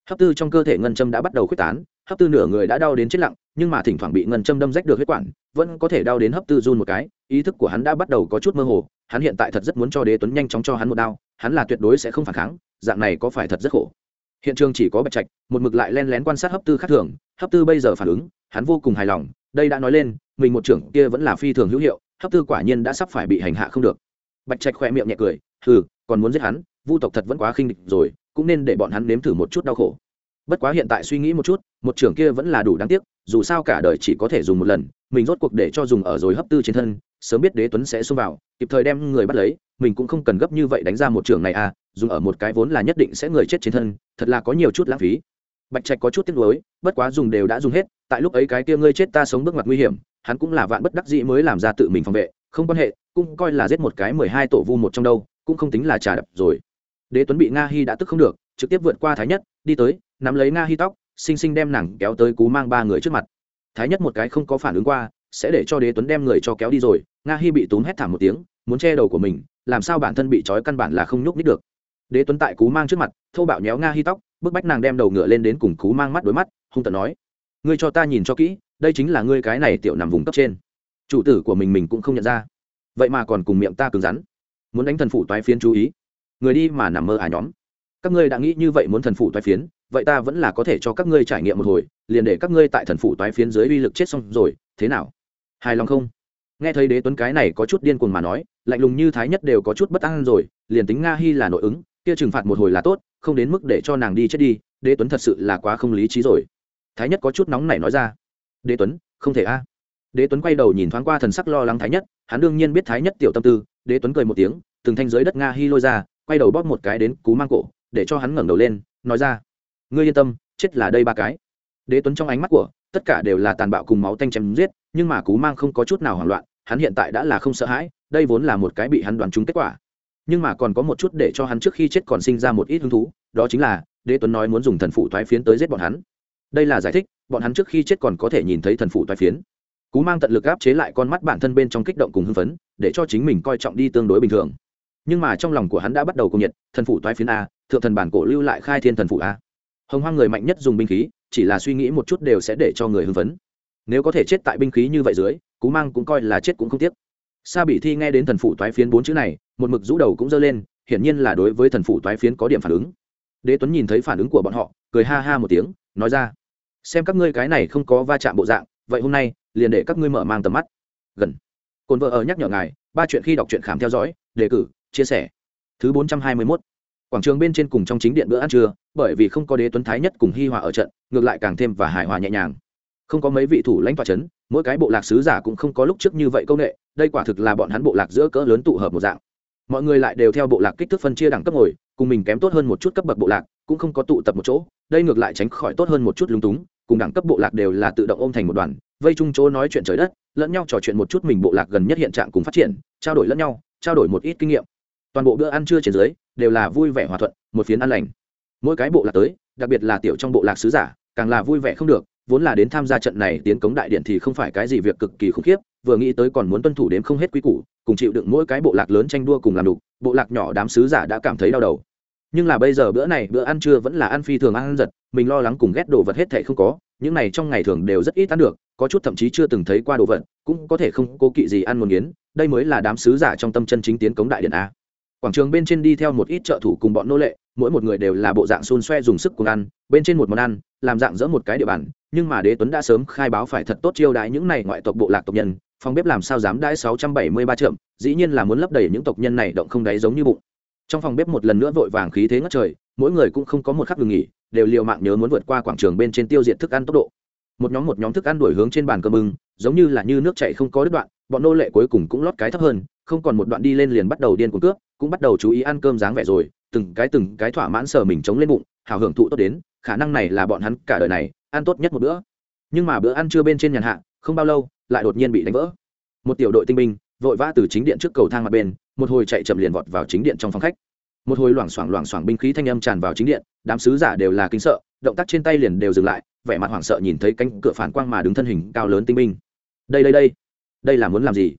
Hấp tư trong cơ thể ngân châm đã bắt đầu khuếch tán, hấp tư nửa người đã đau đến chết lặng, nhưng mà thỉnh thoảng bị ngân châm đâm rách được huyết quản, vẫn có thể đau đến hấp tư run một cái, ý thức của hắn đã bắt đầu có chút mơ hồ, hắn hiện tại thật rất muốn cho đế tuấn nhanh chóng cho hắn một đau, hắn là tuyệt đối sẽ không phản kháng, dạng này có phải thật rất khổ? Hiện trường chỉ có bạch trạch, một mực lại len lén quan sát hấp tư khác thường, hấp tư bây giờ phản ứng, hắn vô cùng hài lòng đây đã nói lên, mình một trưởng kia vẫn là phi thường hữu hiệu, hấp tư quả nhiên đã sắp phải bị hành hạ không được. Bạch trạch khoe miệng nhẹ cười, hừ, còn muốn giết hắn, vu tộc thật vẫn quá khinh địch rồi, cũng nên để bọn hắn nếm thử một chút đau khổ. Bất quá hiện tại suy nghĩ một chút, một trưởng kia vẫn là đủ đáng tiếc, dù sao cả đời chỉ có thể dùng một lần, mình rốt cuộc để cho dùng ở rồi hấp tư trên thân, sớm biết đế tuấn sẽ xông vào, kịp thời đem người bắt lấy, mình cũng không cần gấp như vậy đánh ra một trường này à dùng ở một cái vốn là nhất định sẽ người chết trên thân, thật là có nhiều chút lãng phí bạch trạch có chút tiếc nuối, bất quá dùng đều đã dùng hết, tại lúc ấy cái kia ngươi chết ta sống bước ngoặt nguy hiểm, hắn cũng là vạn bất đắc dĩ mới làm ra tự mình phòng vệ, không quan hệ, cũng coi là giết một cái mười hai tổ vu một trong đâu, cũng không tính là trà đập rồi. Đế tuấn bị nga hy đã tức không được, trực tiếp vượt qua thái nhất, đi tới, nắm lấy nga hy tóc, xinh xinh đem nàng kéo tới cú mang ba người trước mặt. Thái nhất một cái không có phản ứng qua, sẽ để cho đế tuấn đem người cho kéo đi rồi, nga hy bị túm hét thảm một tiếng, muốn che đầu của mình, làm sao bản thân bị trói căn bản là không nhúc nít được. Đế tuấn tại cú mang trước mặt thâu bạo nhéo nga hy tóc bức bách nàng đem đầu ngựa lên đến cùng cú mang mắt đối mắt, hung tận nói, ngươi cho ta nhìn cho kỹ, đây chính là ngươi cái này tiểu nằm vùng cấp trên. Chủ tử của mình mình cũng không nhận ra. Vậy mà còn cùng miệng ta cứng rắn. Muốn đánh thần phủ toái phiến chú ý. Người đi mà nằm mơ à nhóm. Các ngươi đã nghĩ như vậy muốn thần phủ toái phiến, vậy ta vẫn là có thể cho các ngươi trải nghiệm một hồi, liền để các ngươi tại thần phủ toái phiến dưới uy lực chết xong rồi, thế nào? Hài lòng không? Nghe thấy đế tuấn cái này có chút điên cuồng mà nói, lạnh lùng như thái nhất đều có chút bất an rồi, liền tính nga hy là nội ứng kia trừng phạt một hồi là tốt, không đến mức để cho nàng đi chết đi, đế tuấn thật sự là quá không lý trí rồi. Thái nhất có chút nóng này nói ra. Đế tuấn, không thể a. Đế tuấn quay đầu nhìn thoáng qua thần sắc lo lắng thái nhất, hắn đương nhiên biết thái nhất tiểu tâm tư, đế tuấn cười một tiếng, từng thanh giới đất nga hy lôi ra, quay đầu bóp một cái đến cú mang cổ, để cho hắn ngẩng đầu lên, nói ra. Ngươi yên tâm, chết là đây ba cái. Đế tuấn trong ánh mắt của, tất cả đều là tàn bạo cùng máu tanh chém giết, nhưng mà cú mang không có chút nào hoảng loạn, hắn hiện tại đã là không sợ hãi, đây vốn là một cái bị hắn đoán trúng kết quả nhưng mà còn có một chút để cho hắn trước khi chết còn sinh ra một ít hứng thú, đó chính là, đế tuấn nói muốn dùng thần phụ thoái phiến tới giết bọn hắn. Đây là giải thích, bọn hắn trước khi chết còn có thể nhìn thấy thần phụ thoái phiến. Cú mang tận lực áp chế lại con mắt bản thân bên trong kích động cùng hưng phấn, để cho chính mình coi trọng đi tương đối bình thường. Nhưng mà trong lòng của hắn đã bắt đầu công nhiệt, thần phụ thoái phiến a, thượng thần bản cổ lưu lại khai thiên thần phụ a. Hồng hoang người mạnh nhất dùng binh khí, chỉ là suy nghĩ một chút đều sẽ để cho người hưng phấn. Nếu có thể chết tại binh khí như vậy dưới, cú mang cũng coi là chết cũng không tiếc sa bị thi nghe đến thần phụ toái phiến bốn chữ này, một mực rũ đầu cũng dơ lên, hiển nhiên là đối với thần phụ toái phiến có điểm phản ứng. Đế tuấn nhìn thấy phản ứng của bọn họ, cười ha ha một tiếng, nói ra, xem các ngươi cái này không có va chạm bộ dạng, vậy hôm nay, liền để các ngươi mở mang tầm mắt. Gần. Cồn vợ ở nhắc nhở ngài, ba chuyện khi đọc truyện khám theo dõi, đề cử, chia sẻ. Thứ bốn trăm hai mươi mốt. Quảng trường bên trên cùng trong chính điện bữa ăn trưa, bởi vì không có đế tuấn thái nhất cùng hi hòa ở trận, ngược lại càng thêm và hài hòa nhẹ nhàng. Không có mấy vị thủ lãnh tọa c h ấ n mỗi cái bộ lạc sứ giả cũng không có lúc trước như vậy câu nệ đây quả thực là bọn hắn bộ lạc giữa cỡ lớn tụ hợp một dạng. Mọi người lại đều theo bộ lạc kích thước phân chia đẳng cấp ngồi, cùng mình kém tốt hơn một chút cấp bậc bộ lạc, cũng không có tụ tập một chỗ, đây ngược lại tránh khỏi tốt hơn một chút lung túng, cùng đẳng cấp bộ lạc đều là tự động ôm thành một đoàn, vây chung chỗ nói chuyện trời đất, lẫn nhau trò chuyện một chút mình bộ lạc gần nhất hiện trạng cùng phát triển, trao đổi lẫn nhau, trao đổi một ít kinh nghiệm. Toàn bộ bữa ăn trưa trên dưới, đều là vui vẻ hòa thuận, một phiến ăn lành. Mỗi cái bộ lạc tới, đặc biệt là tiểu trong bộ lạc sứ giả, càng là vui vẻ không được, vốn là đến tham gia trận này tiến cống đại điện thì không phải cái gì việc cực kỳ khủng khiếp vừa nghĩ tới còn muốn tuân thủ đến không hết quy củ, cùng chịu đựng mỗi cái bộ lạc lớn tranh đua cùng làm đục, bộ lạc nhỏ đám sứ giả đã cảm thấy đau đầu. Nhưng là bây giờ bữa này, bữa ăn trưa vẫn là ăn phi thường ăn giật, mình lo lắng cùng ghét đồ vật hết thệ không có, những này trong ngày thường đều rất ít ăn được, có chút thậm chí chưa từng thấy qua đồ vật, cũng có thể không cố kỵ gì ăn một nghiến đây mới là đám sứ giả trong tâm chân chính tiến cống đại điện a. Quảng trường bên trên đi theo một ít trợ thủ cùng bọn nô lệ, mỗi một người đều là bộ dạng xôn xoe dùng sức cùng ăn, bên trên một món ăn, làm dạng dỡ một cái địa bàn, nhưng mà đế tuấn đã sớm khai báo phải thật tốt chiêu đãi những này ngoại tộc bộ lạc tộc nhân phòng bếp làm sao dám đãi sáu trăm bảy mươi ba trượng dĩ nhiên là muốn lấp đầy những tộc nhân này động không đáy giống như bụng. Trong phòng bếp một lần nữa vội vàng khí thế ngất trời mỗi người cũng không có một khắc ngừng nghỉ đều liều mạng nhớ muốn vượt qua quảng trường bên trên tiêu diệt thức ăn tốc độ. Một nhóm một nhóm thức ăn đuổi hướng trên bàn cơm mừng, giống như là như nước chảy không có đứt đoạn bọn nô lệ cuối cùng cũng lót cái thấp hơn không còn một đoạn đi lên liền bắt đầu điên cuồng cướp cũng bắt đầu chú ý ăn cơm dáng vẻ rồi từng cái từng cái thỏa mãn sờ mình chống lên bụng hào hưởng thụ tốt đến khả năng này là bọn hắn cả đời này ăn tốt nhất một bữa. Nhưng mà bữa ăn chưa bên trên nhàn hạ không bao lâu lại đột nhiên bị đánh vỡ. Một tiểu đội tinh binh, vội vã từ chính điện trước cầu thang mặt bên, một hồi chạy chậm liền vọt vào chính điện trong phòng khách. Một hồi loảng xoảng loảng xoảng binh khí thanh âm tràn vào chính điện, đám sứ giả đều là kinh sợ, động tác trên tay liền đều dừng lại, vẻ mặt hoảng sợ nhìn thấy cánh cửa phản quang mà đứng thân hình cao lớn tinh binh. Đây đây đây đây là muốn làm gì?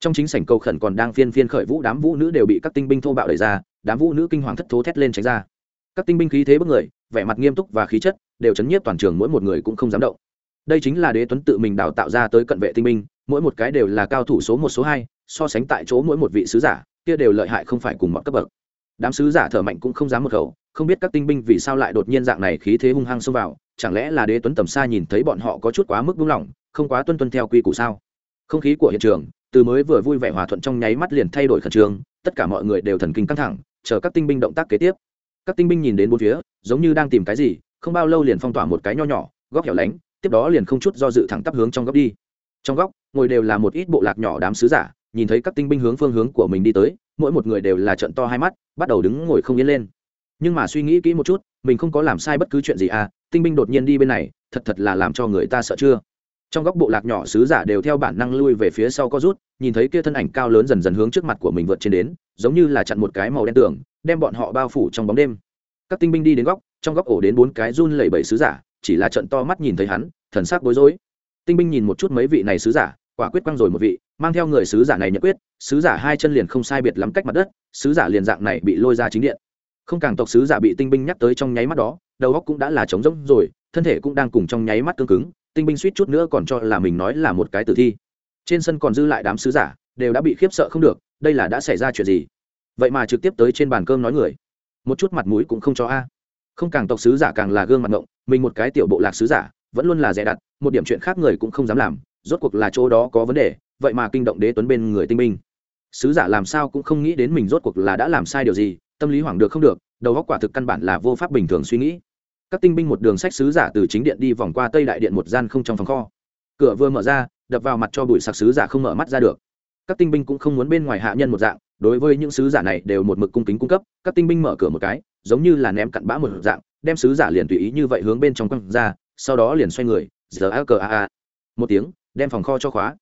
Trong chính sảnh cầu khẩn còn đang phiên phiên khởi vũ, đám vũ nữ đều bị các tinh binh thô bạo đẩy ra, đám vũ nữ kinh hoàng thất thố thét lên tránh ra. Các tinh binh khí thế bất người, vẻ mặt nghiêm túc và khí chất, đều chấn nhiếp toàn trường, mỗi một người cũng không dám động đây chính là đế tuấn tự mình đào tạo ra tới cận vệ tinh minh, mỗi một cái đều là cao thủ số một số hai so sánh tại chỗ mỗi một vị sứ giả kia đều lợi hại không phải cùng mọi cấp bậc. Đám sứ giả thở mạnh cũng không dám một khẩu không biết các tinh binh vì sao lại đột nhiên dạng này khí thế hung hăng xông vào chẳng lẽ là đế tuấn tầm xa nhìn thấy bọn họ có chút quá mức buông lỏng không quá tuân tuân theo quy củ sao? Không khí của hiện trường từ mới vừa vui vẻ hòa thuận trong nháy mắt liền thay đổi khẩn trương tất cả mọi người đều thần kinh căng thẳng chờ các tinh binh động tác kế tiếp. Các tinh binh nhìn đến bốn phía giống như đang tìm cái gì không bao lâu liền phong tỏa một cái nho nhỏ góc hẻo lánh tiếp đó liền không chút do dự thẳng tắp hướng trong góc đi. Trong góc, ngồi đều là một ít bộ lạc nhỏ đám sứ giả, nhìn thấy các tinh binh hướng phương hướng của mình đi tới, mỗi một người đều là trận to hai mắt, bắt đầu đứng ngồi không yên lên. Nhưng mà suy nghĩ kỹ một chút, mình không có làm sai bất cứ chuyện gì à tinh binh đột nhiên đi bên này, thật thật là làm cho người ta sợ chưa? Trong góc bộ lạc nhỏ sứ giả đều theo bản năng lui về phía sau có rút, nhìn thấy kia thân ảnh cao lớn dần dần hướng trước mặt của mình vượt trên đến, giống như là chặn một cái màu đen tường, đem bọn họ bao phủ trong bóng đêm. Các tinh binh đi đến góc, trong góc ổ đến bốn cái run lẩy bẩy sứ giả chỉ là trận to mắt nhìn thấy hắn, thần sắc bối rối. Tinh binh nhìn một chút mấy vị này sứ giả, quả quyết quăng rồi một vị, mang theo người sứ giả này nhận quyết, sứ giả hai chân liền không sai biệt lắm cách mặt đất, sứ giả liền dạng này bị lôi ra chính điện. Không càng tộc sứ giả bị tinh binh nhắc tới trong nháy mắt đó, đầu óc cũng đã là trống rỗng rồi, thân thể cũng đang cùng trong nháy mắt cương cứng, tinh binh suýt chút nữa còn cho là mình nói là một cái tử thi. Trên sân còn dư lại đám sứ giả, đều đã bị khiếp sợ không được, đây là đã xảy ra chuyện gì? Vậy mà trực tiếp tới trên bàn cơm nói người, một chút mặt mũi cũng không cho a không, càng tộc sứ giả càng là gương mặt ngộng, mình một cái tiểu bộ lạc sứ giả, vẫn luôn là dè đặt, một điểm chuyện khác người cũng không dám làm, rốt cuộc là chỗ đó có vấn đề, vậy mà kinh động đế tuấn bên người tinh binh. Sứ giả làm sao cũng không nghĩ đến mình rốt cuộc là đã làm sai điều gì, tâm lý hoảng được không được, đầu óc quả thực căn bản là vô pháp bình thường suy nghĩ. Các tinh binh một đường sách sứ giả từ chính điện đi vòng qua tây đại điện một gian không trong phòng kho. Cửa vừa mở ra, đập vào mặt cho bụi sặc sứ giả không mở mắt ra được. Các tinh binh cũng không muốn bên ngoài hạ nhân một dạng, đối với những sứ giả này đều một mực cung kính cung cấp, các tinh binh mở cửa một cái giống như là ném cặn bã một dạng, đem sứ giả liền tùy ý như vậy hướng bên trong quăng ra, sau đó liền xoay người, giờ a cờ a a. Một tiếng, đem phòng kho cho khóa.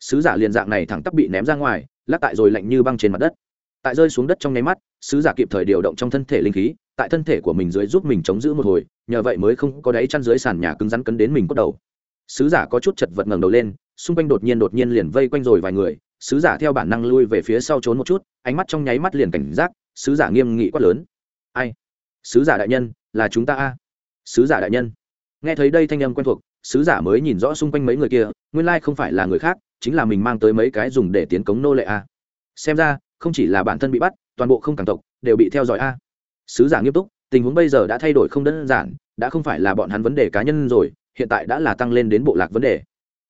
Sứ giả liền dạng này thẳng tắp bị ném ra ngoài, lắc tại rồi lạnh như băng trên mặt đất. Tại rơi xuống đất trong nháy mắt, sứ giả kịp thời điều động trong thân thể linh khí, tại thân thể của mình dưới giúp mình chống giữ một hồi, nhờ vậy mới không có đáy chăn dưới sàn nhà cứng rắn cấn đến mình cốt đầu. Sứ giả có chút chật vật ngẩng đầu lên, xung quanh đột nhiên đột nhiên liền vây quanh rồi vài người, sứ giả theo bản năng lui về phía sau trốn một chút, ánh mắt trong nháy mắt liền cảnh giác, sứ giả nghiêm nghị quát lớn ai? Sứ giả đại nhân, là chúng ta a. Sứ giả đại nhân. Nghe thấy đây thanh âm quen thuộc, sứ giả mới nhìn rõ xung quanh mấy người kia, nguyên lai không phải là người khác, chính là mình mang tới mấy cái dùng để tiến cống nô lệ a. Xem ra, không chỉ là bản thân bị bắt, toàn bộ không càng tộc, đều bị theo dõi a. Sứ giả nghiêm túc, tình huống bây giờ đã thay đổi không đơn giản, đã không phải là bọn hắn vấn đề cá nhân rồi, hiện tại đã là tăng lên đến bộ lạc vấn đề.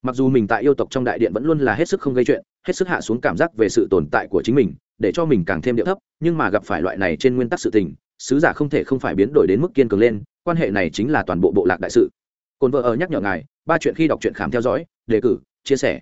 Mặc dù mình tại yêu tộc trong đại điện vẫn luôn là hết sức không gây chuyện, hết sức hạ xuống cảm giác về sự tồn tại của chính mình, để cho mình càng thêm điệu thấp, nhưng mà gặp phải loại này trên nguyên tắc sự tình sứ giả không thể không phải biến đổi đến mức kiên cường lên, quan hệ này chính là toàn bộ bộ lạc đại sự. Cồn vợ ở nhắc nhở ngài, ba chuyện khi đọc truyện khám theo dõi, đề cử, chia sẻ.